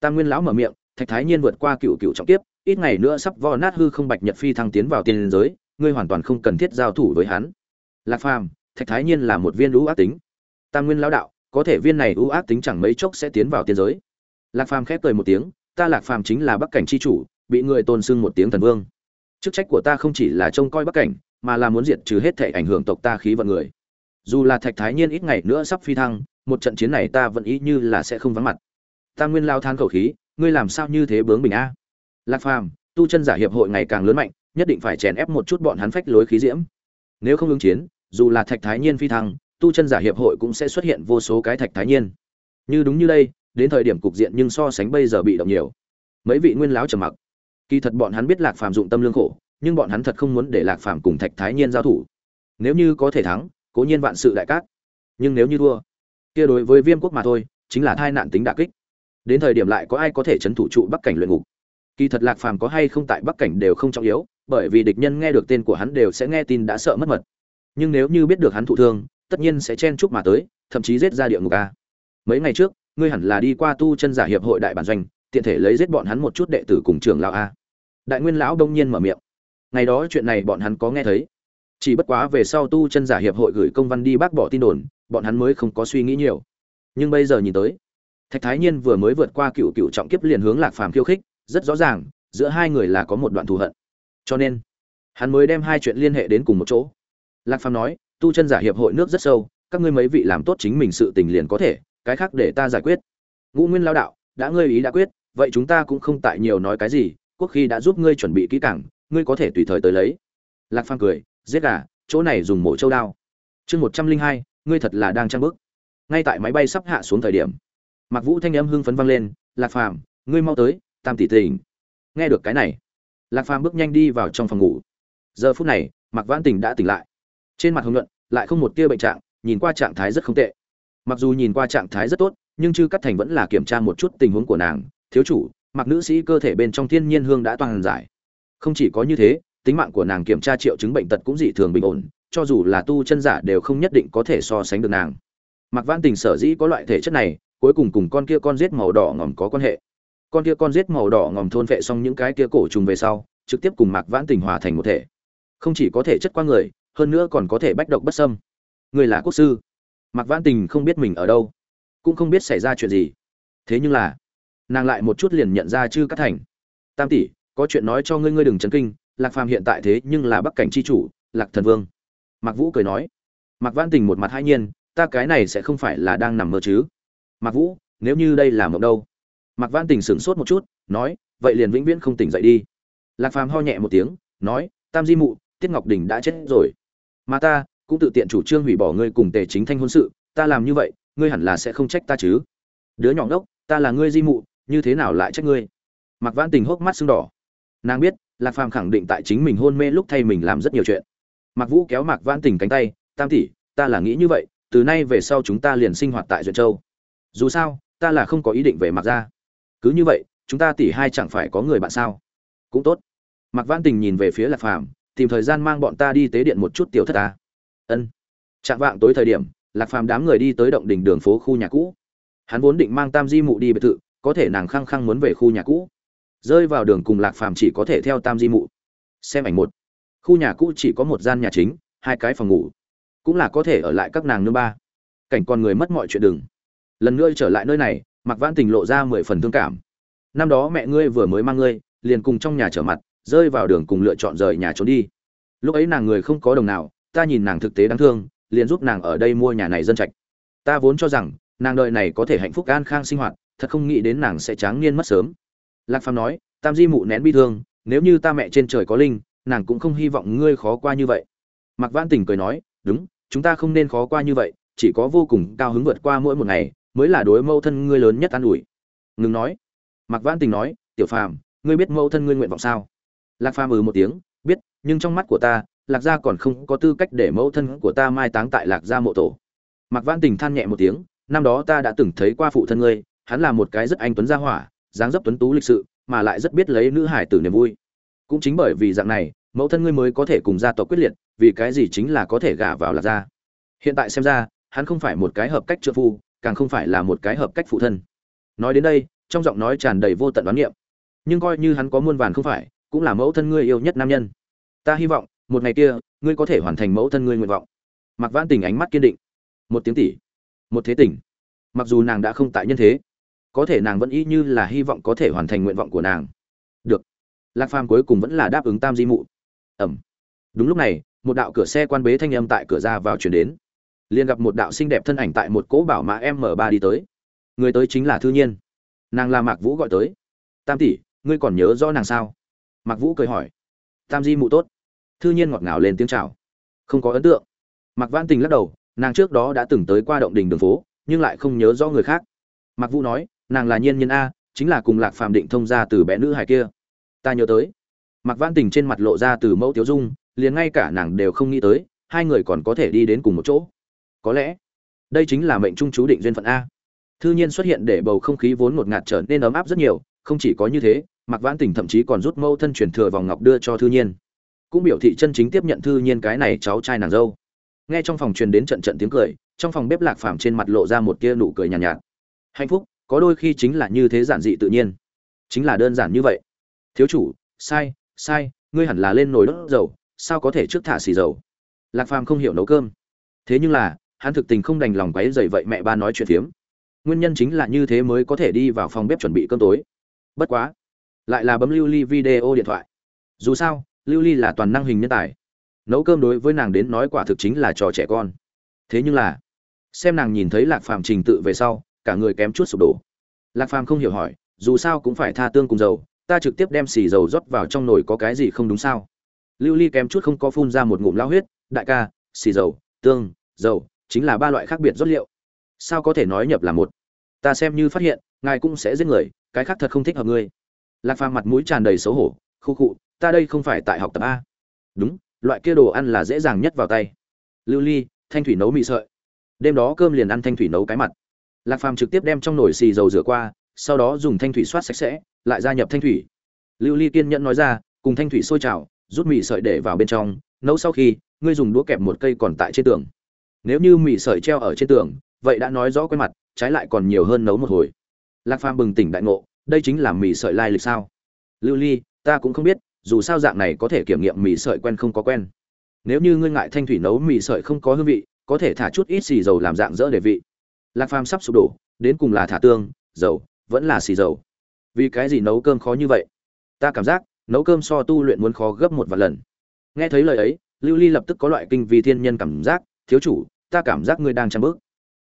Tam nguyên lão mở miệng, thạch thái nhiên vượt qua cựu cựu trọng tiếp ít ngày nữa sắp vo nát hư không bạch nhật phi thăng tiến vào tiên giới, ngươi hoàn toàn không cần thiết giao thủ với hắn. Lạc phàm, thạch thái nhiên là một viên lũ ác tính. Tam nguyên lão đạo, có thể viên này ưu ác tính chẳng mấy chốc sẽ tiến vào tiên giới. Lạc phàm khép cười một tiếng, ta lạc phàm chính là bắc cảnh c h i chủ, bị người tôn xưng một tiếng thần vương chức trách của ta không chỉ là trông coi bắc cảnh, mà là muốn diệt trừ hết thể ảnh hưởng tộc ta khí vận người. Dù là thạch thái nhiên ít ngày nữa sắp phi thăng, một trận chiến này ta vẫn ý như là sẽ không vắng mặt. Ta nguyên lao than khẩu khí, ngươi làm sao như thế bướng bình a? Lạc phàm, tu chân giả hiệp hội ngày càng lớn mạnh, nhất định phải chèn ép một chút bọn hắn phách lối khí diễm. Nếu không ứng chiến, dù là thạch thái nhiên phi thăng, tu chân giả hiệp hội cũng sẽ xuất hiện vô số cái thạch thái nhiên. Như đúng như đây, đến thời điểm cục diện nhưng so sánh bây giờ bị động nhiều. Mấy vị nguyên lão trầm mặc kỳ thật bọn hắn biết lạc phàm dụng tâm lương khổ, nhưng bọn hắn thật không muốn để lạc phàm cùng thạch thái nhiên giao thủ. Nếu như có thể thắng, cố nhiên vạn sự đại cát. Nhưng nếu như thua, kia đối với viêm quốc mà thôi, chính là thai nạn tính đả kích. Đến thời điểm lại có ai có thể chấn thủ trụ bắc cảnh luyện ngục? Kỳ thật lạc phàm có hay không tại bắc cảnh đều không trọng yếu, bởi vì địch nhân nghe được tên của hắn đều sẽ nghe tin đã sợ mất mật. Nhưng nếu như biết được hắn thụ thương, tất nhiên sẽ chen chúc mà tới, thậm chí giết ra địa ngục a. Mấy ngày trước, ngươi hẳn là đi qua tu chân giả hiệp hội đại bản doanh, tiện thể lấy giết bọn hắn một chút đệ tử cùng trưởng lão a đại nguyên lão đông nhiên mở miệng. Ngày đó chuyện này bọn hắn có nghe thấy. Chỉ bất quá về sau tu chân giả hiệp hội gửi công văn đi bác bỏ tin đồn, bọn hắn mới không có suy nghĩ nhiều. Nhưng bây giờ nhìn tới, thạch thái nhiên vừa mới vượt qua cựu cựu trọng kiếp liền hướng lạc phàm khiêu khích, rất rõ ràng, giữa hai người là có một đoạn thù hận. Cho nên, hắn mới đem hai chuyện liên hệ đến cùng một chỗ. Lạc phàm nói, tu chân giả hiệp hội nước rất sâu, các ngươi mấy vị làm tốt chính mình sự tình liền có thể, cái khác để ta giải quyết. Ngũ nguyên lao đạo, đã ngươi ý đã quyết, vậy chúng ta cũng không tại nhiều nói cái gì quốc khi đã giúp ngươi chuẩn bị kỹ càng, ngươi có thể tùy thời tới lấy. Lạc phàm cười, giết gà, chỗ này dùng mổ châu đao. Chương một trăm linh hai, ngươi thật là đang trang bức. Ngay tại máy bay sắp hạ xuống thời điểm mặc vũ thanh âm hưng phấn vang lên, lạc phàm, ngươi mau tới, tam tỷ tình. Nghe được cái này, lạc phàm bước nhanh đi vào trong phòng ngủ. Giờ phút này mặc vãn tình đã tỉnh lại. Trên mặt hồng nhuận, lại không một tia bệnh trạng, nhìn qua trạng thái rất không tệ. Mặc dù nhìn qua trạng thái rất tốt, nhưng chư cắt thành vẫn là kiểm tra một chút tình huống của nàng, thiếu chủ mặc nữ sĩ cơ thể bên trong thiên nhiên hương đã toàn giải. Không chỉ có như thế, tính mạng của nàng kiểm tra triệu chứng bệnh tật cũng dị thường bình ổn, cho dù là tu chân giả đều không nhất định có thể so sánh được nàng. Mặc văn tình sở dĩ có loại thể chất này, cuối cùng cùng con kia con rết màu đỏ ngòm có quan hệ. Con kia con rết màu đỏ ngòm thôn vệ xong những cái kia cổ trùng về sau, trực tiếp cùng mạc vãn tình hòa thành một thể. Không chỉ có thể chất qua người, hơn nữa còn có thể bách độc bất sâm người là quốc sư. Mạc vãn tình không biết mình ở đâu, cũng không biết xảy ra chuyện gì. Thế nhưng là nàng lại một chút liền nhận ra chư cắt thành. Tam tỷ, có chuyện nói cho ngươi ngươi đừng chấn kinh, lạc phàm hiện tại thế nhưng là bắc cảnh c h i chủ, lạc thần vương. Mạc vũ cười nói. Mạc văn tình một mặt hai nhiên, ta cái này sẽ không phải là đang nằm mơ chứ. Mạc vũ, nếu như đây là mộng đâu? Mạc văn tình sửng sốt một chút, nói, vậy liền vĩnh viễn không tỉnh dậy đi. Lạc phàm ho nhẹ một tiếng, nói, tam di mụ, tiết ngọc đình đã chết rồi. Mà ta, cũng tự tiện chủ trương hủy bỏ ngươi cùng tề chính thanh hôn sự, ta làm như vậy, ngươi hẳn là sẽ không trách ta chứ. Đứa nhỏ ngốc, ta là ngươi di mụ như thế nào lại trách ngươi? Mạc Vãn tình hốc mắt sưng đỏ. Nàng biết, lạc phàm khẳng định tại chính mình hôn mê lúc thay mình làm rất nhiều chuyện. Mạc vũ kéo mạc Vãn tình cánh tay, tam tỷ, ta là nghĩ như vậy, từ nay về sau chúng ta liền sinh hoạt tại duyện châu. Dù sao, ta là không có ý định về mặc ra cứ như vậy, chúng ta tỷ hai chẳng phải có người bạn sao? Cũng tốt. Mạc Vãn tình nhìn về phía lạc phàm, tìm thời gian mang bọn ta đi tế điện một chút tiểu thất ta. Ân. Chạm vạng tối thời điểm, lạc phàm đám người đi tới động đỉnh đường phố khu nhà cũ. Hắn vốn định mang tam di mụ đi biệt thự có thể nàng khăng khăng muốn về khu nhà cũ. Rơi vào đường cùng lạc phàm chỉ có thể theo tam di mụ. Xem ảnh một. Khu nhà cũ chỉ có một gian nhà chính, hai cái phòng ngủ. Cũng là có thể ở lại các nàng nương ba. Cảnh con người mất mọi chuyện đừng. Lần nữa trở lại nơi này mặc vãn tình lộ ra mười phần thương cảm. Năm đó mẹ ngươi vừa mới mang ngươi, liền cùng trong nhà trở mặt, rơi vào đường cùng lựa chọn rời nhà trốn đi. Lúc ấy nàng người không có đồng nào, ta nhìn nàng thực tế đáng thương, liền giúp nàng ở đây mua nhà này dân trạch. Ta vốn cho rằng, nàng đợi này có thể hạnh phúc an khang sinh hoạt thật không nghĩ đến nàng sẽ tráng niên mất sớm. Lạc phàm nói, tam di mụ nén bi thương, nếu như ta mẹ trên trời có linh, nàng cũng không hy vọng ngươi khó qua như vậy. Mạc Vãn tình cười nói, đúng, chúng ta không nên khó qua như vậy, chỉ có vô cùng cao hứng vượt qua mỗi một ngày, mới là đối mâu thân ngươi lớn nhất an ủi. Ngừng nói. Mạc Vãn tình nói, tiểu phàm, ngươi biết mâu thân ngươi nguyện vọng sao? Lạc phàm ừ một tiếng, biết, nhưng trong mắt của ta, lạc gia còn không có tư cách để mẫu thân của ta mai táng tại lạc gia mộ tổ. Mạc Vãn tình than nhẹ một tiếng, năm đó ta đã từng thấy qua phụ thân ngươi hắn là một cái rất anh tuấn gia hỏa, dáng dấp tuấn tú lịch sự, mà lại rất biết lấy nữ hải tử niềm vui. Cũng chính bởi vì dạng này, mẫu thân ngươi mới có thể cùng gia tộc quyết liệt, vì cái gì chính là có thể gả vào lạc gia. Hiện tại xem ra, hắn không phải một cái hợp cách trợ phu, càng không phải là một cái hợp cách phụ thân. Nói đến đây, trong giọng nói tràn đầy vô tận đoán niệm. Nhưng coi như hắn có muôn vàn không phải, cũng là mẫu thân ngươi yêu nhất nam nhân. Ta hy vọng, một ngày kia, ngươi có thể hoàn thành mẫu thân ngươi nguyện vọng. Mặc vãn tình ánh mắt kiên định. Một tiếng tỷ một thế tỉnh mặc dù nàng đã không tại nhân thế có thể nàng vẫn y như là hy vọng có thể hoàn thành nguyện vọng của nàng. Được. Lạc phàm cuối cùng vẫn là đáp ứng tam di mụ. Ẩm. Đúng lúc này, một đạo cửa xe quan bế thanh âm tại cửa ra vào chuyển đến. Liền gặp một đạo xinh đẹp thân ảnh tại một cỗ bảo mã m ba đi tới. Người tới chính là thư nhiên. Nàng là mạc vũ gọi tới. Tam tỷ, ngươi còn nhớ rõ nàng sao? Mạc vũ cười hỏi. Tam di mụ tốt. Thư nhiên ngọt ngào lên tiếng chào. Không có ấn tượng. Mạc văn tình lắc đầu, nàng trước đó đã từng tới qua động đình đường phố, nhưng lại không nhớ rõ người khác. Mạc vũ nói nàng là nhiên nhân a chính là cùng lạc phàm định thông ra từ bé nữ hải kia. Ta nhớ tới. Mặc văn tình trên mặt lộ ra từ mẫu tiếu dung liền ngay cả nàng đều không nghĩ tới hai người còn có thể đi đến cùng một chỗ. Có lẽ đây chính là mệnh trung chú định duyên phận a. Thư nhiên xuất hiện để bầu không khí vốn ngột ngạt trở nên ấm áp rất nhiều không chỉ có như thế mặc vãn tình thậm chí còn rút mâu thân truyền thừa vòng ngọc đưa cho thư nhiên. Cũng biểu thị chân chính tiếp nhận thư nhiên cái này cháu trai nàng dâu. Nghe trong phòng truyền đến trận trận tiếng cười trong phòng bếp lạc phàm trên mặt lộ ra một tia nụ cười nhàn nhạt, nhạt. Hạnh phúc có đôi khi chính là như thế giản dị tự nhiên. Chính là đơn giản như vậy. Thiếu chủ, sai sai, ngươi hẳn là lên nồi đốt dầu, sao có thể trước thả xì dầu? Lạc phàm không hiểu nấu cơm. Thế nhưng là, hắn thực tình không đành lòng quấy dày vậy mẹ ba nói chuyện phiếm. Nguyên nhân chính là như thế mới có thể đi vào phòng bếp chuẩn bị cơm tối. Bất quá, lại là bấm lưu ly video điện thoại. Dù sao, lưu ly là toàn năng hình nhân tài. Nấu cơm đối với nàng đến nói quả thực chính là trò trẻ con. Thế nhưng là, xem nàng nhìn thấy lạc phàm trình tự về sau cả người kém chút sụp đổ. Lạc phàm không hiểu hỏi, dù sao cũng phải tha tương cùng dầu, ta trực tiếp đem xì dầu rót vào trong nồi có cái gì không đúng sao? Lưu ly kém chút không có phun ra một ngụm lao huyết, đại ca, xì dầu, tương, dầu, chính là ba loại khác biệt rót liệu. Sao có thể nói nhập là một? Ta xem như phát hiện, ngài cũng sẽ giết người, cái khác thật không thích hợp ngươi. Lạc phàm mặt mũi tràn đầy xấu hổ, khu khụ ta đây không phải tại học tập a. Đúng, loại kia đồ ăn là dễ dàng nhất vào tay. Lưu ly, thanh thủy nấu mì sợi. Đêm đó cơm liền ăn thanh thủy nấu cái mặt lạc phàm trực tiếp đem trong nồi xì dầu rửa qua, sau đó dùng thanh thủy xoát sạch sẽ, lại gia nhập thanh thủy. Lưu ly kiên nhẫn nói ra, cùng thanh thủy sôi trào, rút mì sợi để vào bên trong, nấu sau khi, ngươi dùng đũa kẹp một cây còn tại trên tường. Nếu như mì sợi treo ở trên tường, vậy đã nói rõ quen mặt, trái lại còn nhiều hơn nấu một hồi. Lạc phàm bừng tỉnh đại ngộ, đây chính là mì sợi lai lịch sao? Lưu ly, ta cũng không biết, dù sao dạng này có thể kiểm nghiệm mì sợi quen không có quen. Nếu như ngươi ngại thanh thủy nấu mì sợi không có hương vị, có thể thả chút ít xì dầu làm dạng dỡ để vị lạc phàm sắp sụp đổ, đến cùng là thả tương, dầu, vẫn là xì dầu. Vì cái gì nấu cơm khó như vậy? Ta cảm giác, nấu cơm so tu luyện muốn khó gấp một vài lần. Nghe thấy lời ấy, lưu ly lập tức có loại kinh vì thiên nhân cảm giác, thiếu chủ, ta cảm giác ngươi đang chăm bước.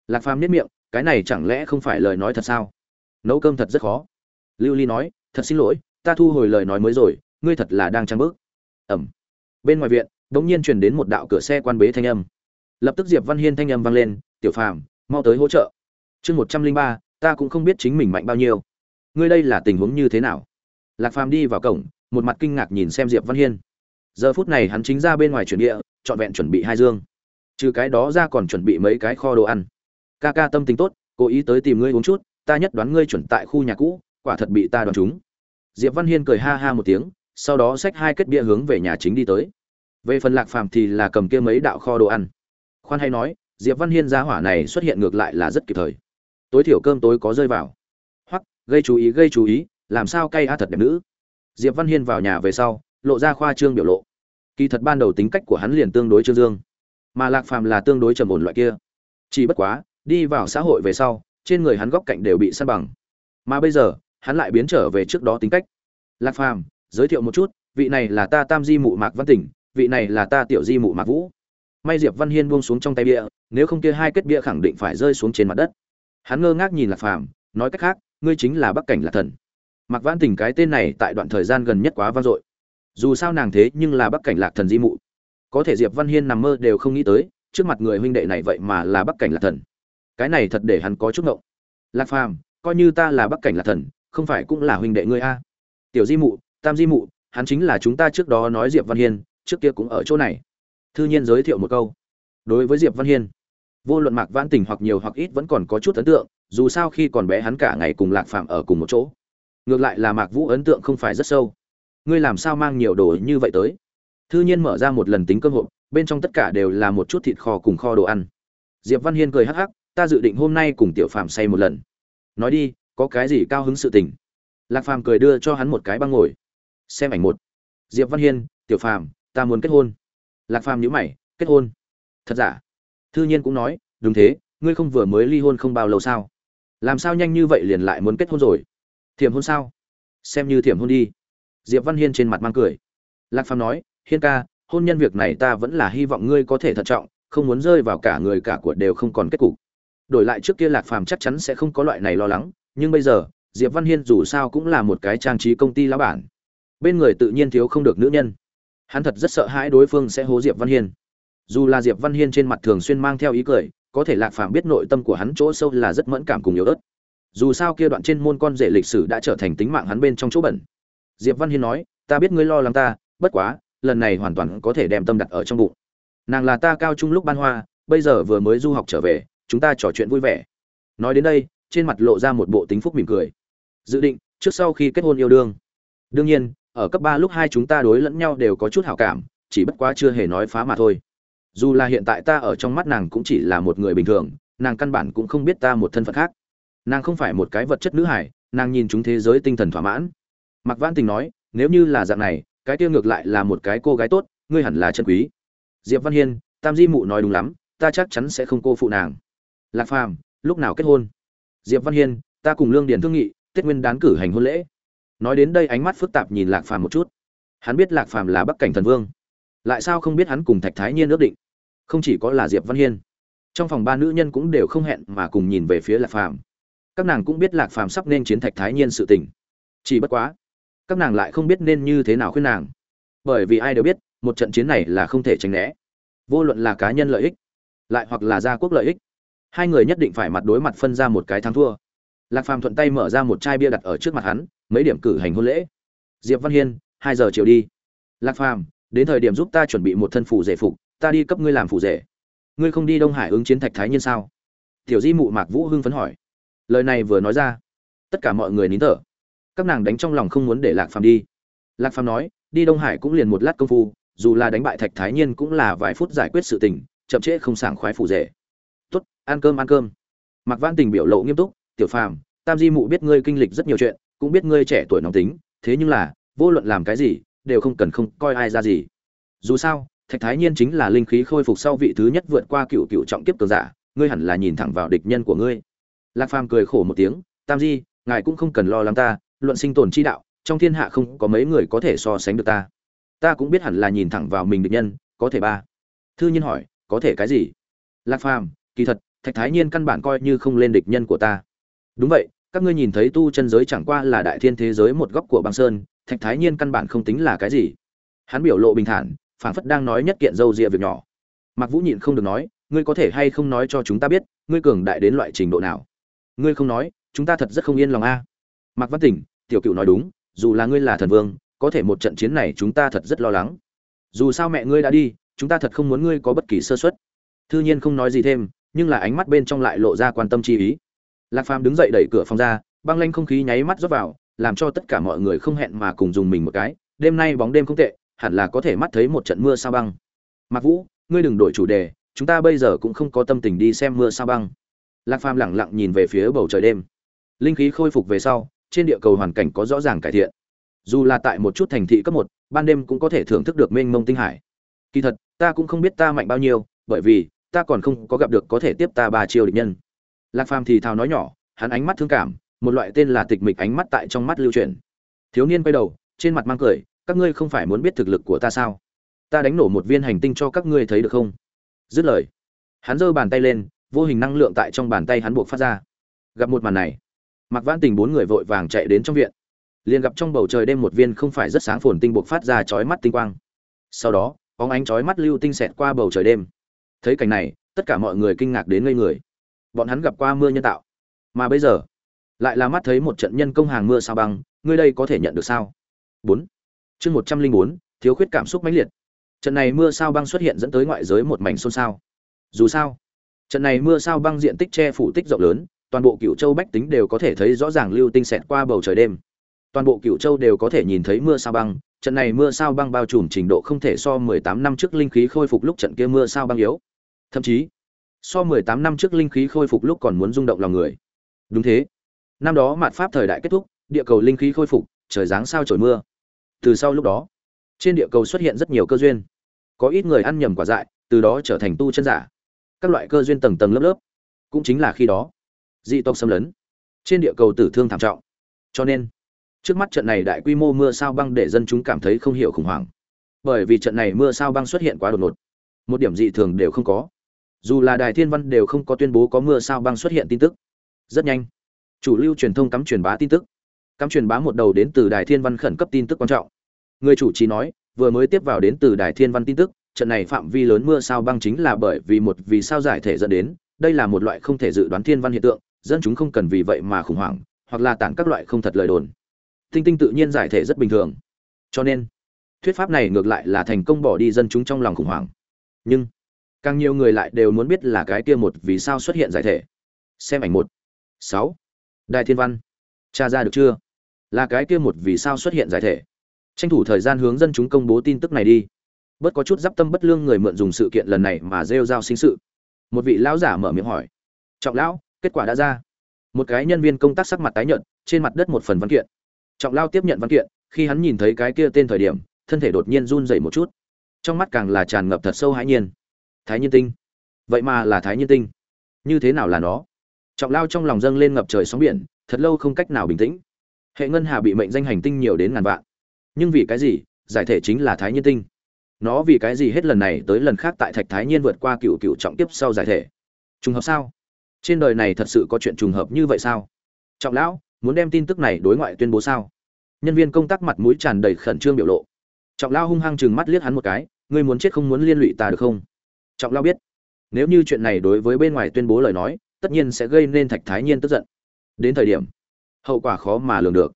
Lạc phàm nhất miệng, cái này chẳng lẽ không phải lời nói thật sao? Nấu cơm thật rất khó. Lưu ly nói, thật xin lỗi, ta thu hồi lời nói mới rồi, ngươi thật là đang trăng bước. Ẩm. Bên ngoài viện đ ỗ n g nhiên truyền đến một đạo cửa xe quan bế thanh âm. Lập tức diệp văn hiên thanh âm vang lên, tiểu phàm mau tới hỗ trợ. Chương một trăm linh ba, ta cũng không biết chính mình mạnh bao nhiêu. Ngươi đây là tình huống như thế nào? Lạc phàm đi vào cổng, một mặt kinh ngạc nhìn xem diệp văn hiên. Giờ phút này hắn chính ra bên ngoài chuyển địa, trọn vẹn chuẩn bị hai dương. Trừ cái đó ra còn chuẩn bị mấy cái kho đồ ăn. Ca ca tâm tính tốt, cố ý tới tìm ngươi uống chút, ta nhất đoán ngươi chuẩn tại khu nhà cũ, quả thật bị ta đoán chúng diệp văn hiên cười ha ha một tiếng, sau đó xách hai kết bia hướng về nhà chính đi tới. Về phần lạc phàm thì là cầm kia mấy đạo kho đồ ăn. Khoan hay nói diệp văn hiên gia hỏa này xuất hiện ngược lại là rất kịp thời. Tối thiểu cơm tối có rơi vào. Hoặc gây chú ý, gây chú ý, làm sao cay a thật đẹp nữ. Diệp văn hiên vào nhà về sau, lộ ra khoa trương biểu lộ. Kỳ thật ban đầu tính cách của hắn liền tương đối trương dương. Mà lạc phàm là tương đối trầm ổn loại kia. Chỉ bất quá, đi vào xã hội về sau, trên người hắn góc cạnh đều bị săn bằng. Mà bây giờ, hắn lại biến trở về trước đó tính cách. Lạc phàm, giới thiệu một chút, vị này là ta tam di mụ mạc văn tỉnh, vị này là ta tiểu di mụ mạc vũ. May diệp văn hiên buông xuống trong tay bia nếu không kia hai kết bia khẳng định phải rơi xuống trên mặt đất. Hắn ngơ ngác nhìn lạc phàm, nói cách khác, ngươi chính là bắc cảnh lạc thần. Mạc văn tình cái tên này tại đoạn thời gian gần nhất quá vang dội. Dù sao nàng thế nhưng là bắc cảnh lạc thần di mụ. Có thể diệp văn hiên nằm mơ đều không nghĩ tới, trước mặt người huynh đệ này vậy mà là bắc cảnh lạc thần. Cái này thật để hắn có chút ngộng. Lạc phàm, coi như ta là bắc cảnh lạc thần, không phải cũng là huynh đệ ngươi a? Tiểu di mụ, tam di mụ, hắn chính là chúng ta trước đó nói diệp văn hiên, trước kia cũng ở chỗ này. Thư nhiên giới thiệu một câu đối với diệp văn hiên, vô luận mạc vãn tình hoặc nhiều hoặc ít vẫn còn có chút ấn tượng, dù sao khi còn bé hắn cả ngày cùng lạc phạm ở cùng một chỗ. Ngược lại là mạc vũ ấn tượng không phải rất sâu. Ngươi làm sao mang nhiều đồ như vậy tới? Thư nhiên mở ra một lần tính cơ hội bên trong tất cả đều là một chút thịt kho cùng kho đồ ăn. Diệp văn hiên cười hắc hắc, ta dự định hôm nay cùng tiểu phạm say một lần. Nói đi, có cái gì cao hứng sự tình? Lạc phàm cười đưa cho hắn một cái băng ngồi. Xem ảnh một. Diệp văn hiên, tiểu phàm, ta muốn kết hôn. Lạc phàm nhữ mày, kết hôn? Thật giả? Thư nhiên cũng nói, đúng thế, ngươi không vừa mới ly hôn không bao lâu sao? Làm sao nhanh như vậy liền lại muốn kết hôn rồi? Thiểm hôn sao? Xem như thiểm hôn đi. Diệp văn hiên trên mặt mang cười. Lạc phàm nói, hiên ca, hôn nhân việc này ta vẫn là hy vọng ngươi có thể thận trọng, không muốn rơi vào cả người cả của đều không còn kết cục. Đổi lại trước kia lạc phàm chắc chắn sẽ không có loại này lo lắng, nhưng bây giờ, diệp văn hiên dù sao cũng là một cái trang trí công ty lão bản. Bên người tự nhiên thiếu không được nữ nhân. Hắn thật rất sợ hãi đối phương sẽ hố diệp văn hiên dù là diệp văn hiên trên mặt thường xuyên mang theo ý cười, có thể lạc phàm biết nội tâm của hắn chỗ sâu là rất mẫn cảm cùng yếu ớt. Dù sao kia đoạn trên môn con rể lịch sử đã trở thành tính mạng hắn bên trong chỗ bẩn. Diệp văn hiên nói, ta biết ngươi lo lắng ta, bất quá, lần này hoàn toàn có thể đem tâm đặt ở trong bụng. Nàng là ta cao trung lúc ban hoa, bây giờ vừa mới du học trở về, chúng ta trò chuyện vui vẻ. Nói đến đây, trên mặt lộ ra một bộ tính phúc mỉm cười. Dự định, trước sau khi kết hôn yêu đương. Đương nhiên, ở cấp ba lúc hai chúng ta đối lẫn nhau đều có chút hảo cảm, chỉ bất quá chưa hề nói phá mà thôi dù là hiện tại ta ở trong mắt nàng cũng chỉ là một người bình thường, nàng căn bản cũng không biết ta một thân phận khác. Nàng không phải một cái vật chất nữ hải nàng nhìn chúng thế giới tinh thần thỏa mãn. Mặc văn tình nói, nếu như là dạng này, cái tiêu ngược lại là một cái cô gái tốt, ngươi hẳn là chân quý. Diệp văn hiên, tam di mụ nói đúng lắm, ta chắc chắn sẽ không cô phụ nàng. Lạc phàm, lúc nào kết hôn? Diệp văn hiên, ta cùng lương điền thương nghị, tết nguyên đán cử hành hôn lễ. Nói đến đây ánh mắt phức tạp nhìn lạc phàm một chút. Hắn biết lạc phàm là bắc cảnh thần vương. Lại sao không biết hắn cùng thạch thái nhiên ước định? Không chỉ có là diệp văn hiên, trong phòng ba nữ nhân cũng đều không hẹn mà cùng nhìn về phía lạc phàm. Các nàng cũng biết lạc phàm sắp nên chiến thạch thái nhiên sự tình. Chỉ bất quá, các nàng lại không biết nên như thế nào khuyên nàng. Bởi vì ai đều biết, một trận chiến này là không thể tránh né. Vô luận là cá nhân lợi ích, lại hoặc là gia quốc lợi ích, hai người nhất định phải mặt đối mặt phân ra một cái thắng thua. Lạc phàm thuận tay mở ra một chai bia đặt ở trước mặt hắn, mấy điểm cử hành hôn lễ. Diệp văn hiên, hai giờ chiều đi. Lạc phàm, đến thời điểm giúp ta chuẩn bị một thân phủ rể phục ta đi cấp ngươi làm phụ rể. Ngươi không đi đông hải ứng chiến thạch thái nhiên sao? Tiểu di mụ mạc vũ hưng phấn hỏi. Lời này vừa nói ra, tất cả mọi người nín thở. Các nàng đánh trong lòng không muốn để lạc phàm đi. Lạc phàm nói, đi đông hải cũng liền một lát công phu, dù là đánh bại thạch thái nhiên cũng là vài phút giải quyết sự tình, chậm trễ không sảng khoái phủ rể. Tốt, ăn cơm ăn cơm. Mặc văn tình biểu lộ nghiêm túc, tiểu phàm, tam di mụ biết ngươi kinh lịch rất nhiều chuyện, cũng biết ngươi trẻ tuổi nóng tính, thế nhưng là, vô luận làm cái gì, đều không cần không coi ai ra gì. Dù sao thạch thái nhiên chính là linh khí khôi phục sau vị thứ nhất vượt qua cựu cựu trọng kiếp cường giả, ngươi hẳn là nhìn thẳng vào địch nhân của ngươi. Lạc phàm cười khổ một tiếng, tam di, ngài cũng không cần lo lắng ta, luận sinh tồn chi đạo, trong thiên hạ không có mấy người có thể so sánh được ta. Ta cũng biết hẳn là nhìn thẳng vào mình địch nhân, có thể ba. Thư nhiên hỏi, có thể cái gì? Lạc phàm, kỳ thật, thạch thái nhiên căn bản coi như không lên địch nhân của ta. Đúng vậy, các ngươi nhìn thấy tu chân giới chẳng qua là đại thiên thế giới một góc của băng sơn, thạch thái nhiên căn bản không tính là cái gì. Hắn biểu lộ bình thản phảng phất đang nói nhất kiện dâu dịa việc nhỏ. Mặc vũ nhịn không được nói, ngươi có thể hay không nói cho chúng ta biết, ngươi cường đại đến loại trình độ nào? Ngươi không nói, chúng ta thật rất không yên lòng a. À. văn tỉnh, tiểu cựu nói đúng, dù là ngươi là thần vương, có thể một trận chiến này chúng ta thật rất lo lắng. Dù sao mẹ ngươi đã đi, chúng ta thật không muốn ngươi có bất kỳ sơ suất. Thư nhiên không nói gì thêm, nhưng là ánh mắt bên trong lại lộ ra quan tâm chi ý. Lạc phàm đứng dậy đẩy cửa phòng ra, băng lanh không khí nháy mắt rót vào, làm cho tất cả mọi người không hẹn mà cùng dùng mình một cái. Đêm nay bóng đêm không tệ hẳn là có thể mắt thấy một trận mưa sao băng. Mặc vũ, ngươi đừng đổi chủ đề, chúng ta bây giờ cũng không có tâm tình đi xem mưa sao băng. Lạc phàm lẳng lặng nhìn về phía bầu trời đêm. Linh khí khôi phục về sau, trên địa cầu hoàn cảnh có rõ ràng cải thiện. Dù là tại một chút thành thị cấp một, ban đêm cũng có thể thưởng thức được mênh mông tinh hải. Kỳ thật, ta cũng không biết ta mạnh bao nhiêu, bởi vì, ta còn không có gặp được có thể tiếp ta ba chiêu địch nhân. Lạc phàm thì thào nói nhỏ, hắn ánh mắt thương cảm, một loại tên là tịch mịch ánh mắt tại trong mắt lưu truyền. Thiếu niên quay đầu, trên mặt mang cười các ngươi không phải muốn biết thực lực của ta sao? Ta đánh nổ một viên hành tinh cho các ngươi thấy được không? Dứt lời, hắn giơ bàn tay lên, vô hình năng lượng tại trong bàn tay hắn buộc phát ra. Gặp một màn này mặc vãn tình bốn người vội vàng chạy đến trong viện. Liền gặp trong bầu trời đêm một viên không phải rất sáng phồn tinh buộc phát ra chói mắt tinh quang. Sau đó, bóng ánh chói mắt lưu tinh xẹt qua bầu trời đêm. Thấy cảnh này, tất cả mọi người kinh ngạc đến ngây người. Bọn hắn gặp qua mưa nhân tạo. Mà bây giờ, lại là mắt thấy một trận nhân công hàng mưa sao băng, ngươi đây có thể nhận được sao? Bốn chương một trăm linh bốn, thiếu khuyết cảm xúc mãnh liệt. Trận này mưa sao băng xuất hiện dẫn tới ngoại giới một mảnh xôn xao. Dù sao, trận này mưa sao băng diện tích che phủ tích rộng lớn, toàn bộ cựu châu bách tính đều có thể thấy rõ ràng lưu tinh xẹt qua bầu trời đêm. Toàn bộ cựu châu đều có thể nhìn thấy mưa sao băng, trận này mưa sao băng bao trùm trình độ không thể so 18 năm trước linh khí khôi phục lúc trận kia mưa sao băng yếu. Thậm chí, so 18 năm trước linh khí khôi phục lúc còn muốn rung động lòng người. Đúng thế. Năm đó mạt pháp thời đại kết thúc, địa cầu linh khí khôi phục, trời giáng sao trời mưa từ sau lúc đó, trên địa cầu xuất hiện rất nhiều cơ duyên. Có ít người ăn nhầm quả dại, từ đó trở thành tu chân giả. Các loại cơ duyên tầng tầng lớp lớp, cũng chính là khi đó, dị tộc xâm lấn, trên địa cầu tử thương thảm trọng. Cho nên, trước mắt trận này đại quy mô mưa sao băng để dân chúng cảm thấy không hiểu khủng hoảng. Bởi vì trận này mưa sao băng xuất hiện quá đột ngột, một điểm dị thường đều không có. Dù là đài thiên văn đều không có tuyên bố có mưa sao băng xuất hiện tin tức. Rất nhanh, chủ lưu truyền thông cắm truyền bá tin tức cắm truyền bá một đầu đến từ đài thiên văn khẩn cấp tin tức quan trọng. Người chủ trì nói, vừa mới tiếp vào đến từ đài thiên văn tin tức, trận này phạm vi lớn mưa sao băng chính là bởi vì một vì sao giải thể dẫn đến, đây là một loại không thể dự đoán thiên văn hiện tượng, dân chúng không cần vì vậy mà khủng hoảng, hoặc là tản các loại không thật lời đồn. Tinh tinh tự nhiên giải thể rất bình thường. Cho nên, thuyết pháp này ngược lại là thành công bỏ đi dân chúng trong lòng khủng hoảng. Nhưng, càng nhiều người lại đều muốn biết là cái kia một vì sao xuất hiện giải thể. Xem ảnh một, sáu. Đài thiên văn, tra ra được chưa? Là cái kia một vì sao xuất hiện giải thể. Tranh thủ thời gian hướng dân chúng công bố tin tức này đi. Bất có chút d tâm bất lương người mượn dùng sự kiện lần này mà rêu rao sinh sự. Một vị lão giả mở miệng hỏi. Trọng lão, kết quả đã ra. Một cái nhân viên công tác sắc mặt tái nhợt, trên mặt đất một phần văn kiện. Trọng lao tiếp nhận văn kiện, khi hắn nhìn thấy cái kia tên thời điểm, thân thể đột nhiên run dậy một chút. Trong mắt càng là tràn ngập thật sâu hãi nhiên. Thái nhiên tinh. Vậy mà là thái nhiên tinh. Như thế nào là nó? Trọng lao trong lòng dâng lên ngập trời sóng biển, thật lâu không cách nào bình tĩnh hệ ngân hà bị mệnh danh hành tinh nhiều đến ngàn vạn. Nhưng vì cái gì? Giải thể chính là thái nhiên tinh. Nó vì cái gì hết lần này tới lần khác tại thạch thái nhiên vượt qua cựu cựu trọng tiếp sau giải thể? Trùng hợp sao? Trên đời này thật sự có chuyện trùng hợp như vậy sao? Trọng lão, muốn đem tin tức này đối ngoại tuyên bố sao? Nhân viên công tác mặt mũi tràn đầy khẩn trương biểu lộ. Trọng lao hung hăng chừng mắt liếc hắn một cái, ngươi muốn chết không muốn liên lụy ta được không? Trọng lao biết. Nếu như chuyện này đối với bên ngoài tuyên bố lời nói, tất nhiên sẽ gây nên thạch thái nhiên tức giận. Đến thời điểm hậu quả khó mà lường được.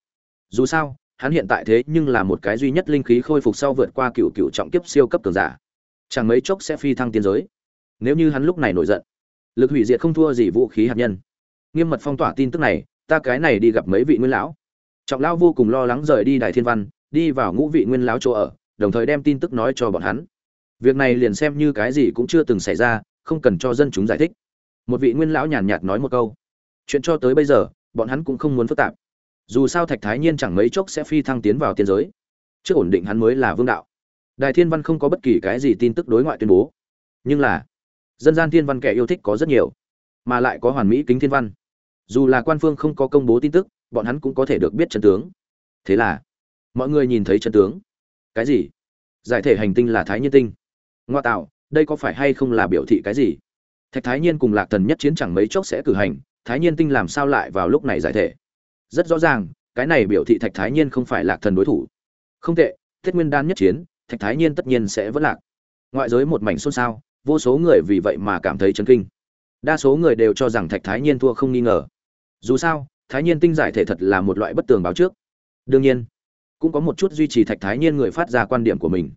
Dù sao, hắn hiện tại thế nhưng là một cái duy nhất linh khí khôi phục sau vượt qua cựu cựu trọng kiếp siêu cấp cường giả. Chẳng mấy chốc sẽ phi thăng tiên giới. Nếu như hắn lúc này nổi giận, lực hủy diệt không thua gì vũ khí hạt nhân. Nghiêm mật phong tỏa tin tức này, ta cái này đi gặp mấy vị nguyên lão. Trọng lão vô cùng lo lắng rời đi đài thiên văn, đi vào ngũ vị nguyên lão chỗ ở, đồng thời đem tin tức nói cho bọn hắn. Việc này liền xem như cái gì cũng chưa từng xảy ra, không cần cho dân chúng giải thích. Một vị nguyên lão nhàn nhạt nói một câu. Chuyện cho tới bây giờ bọn hắn cũng không muốn phức tạp. Dù sao thạch thái nhiên chẳng mấy chốc sẽ phi thăng tiến vào tiên giới. Trước ổn định hắn mới là vương đạo. Đài thiên văn không có bất kỳ cái gì tin tức đối ngoại tuyên bố. Nhưng là, dân gian thiên văn kẻ yêu thích có rất nhiều, mà lại có hoàn mỹ kính thiên văn. Dù là quan phương không có công bố tin tức, bọn hắn cũng có thể được biết chân tướng. Thế là, mọi người nhìn thấy chân tướng. Cái gì? Giải thể hành tinh là thái nhiên tinh. Ngoa tạo, đây có phải hay không là biểu thị cái gì? Thạch thái nhiên cùng lạc thần nhất chiến chẳng mấy chốc sẽ cử hành thái nhiên tinh làm sao lại vào lúc này giải thể? Rất rõ ràng, cái này biểu thị thạch thái nhiên không phải lạc thần đối thủ. Không tệ, thiết nguyên đan nhất chiến, thạch thái nhiên tất nhiên sẽ vẫn lạc. Ngoại giới một mảnh xôn xao, vô số người vì vậy mà cảm thấy chấn kinh. Đa số người đều cho rằng thạch thái nhiên thua không nghi ngờ. Dù sao, thái nhiên tinh giải thể thật là một loại bất tường báo trước. Đương nhiên, cũng có một chút duy trì thạch thái nhiên người phát ra quan điểm của mình.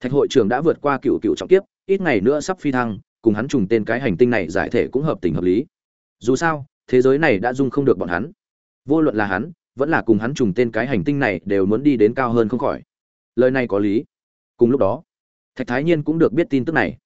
Thạch hội trưởng đã vượt qua cựu cựu trọng kiếp, ít ngày nữa sắp phi thăng, cùng hắn trùng tên cái hành tinh này giải thể cũng hợp tình hợp lý. Dù sao thế giới này đã dung không được bọn hắn. Vô luận là hắn, vẫn là cùng hắn trùng tên cái hành tinh này đều muốn đi đến cao hơn không khỏi. Lời này có lý. Cùng lúc đó, thạch thái nhiên cũng được biết tin tức này.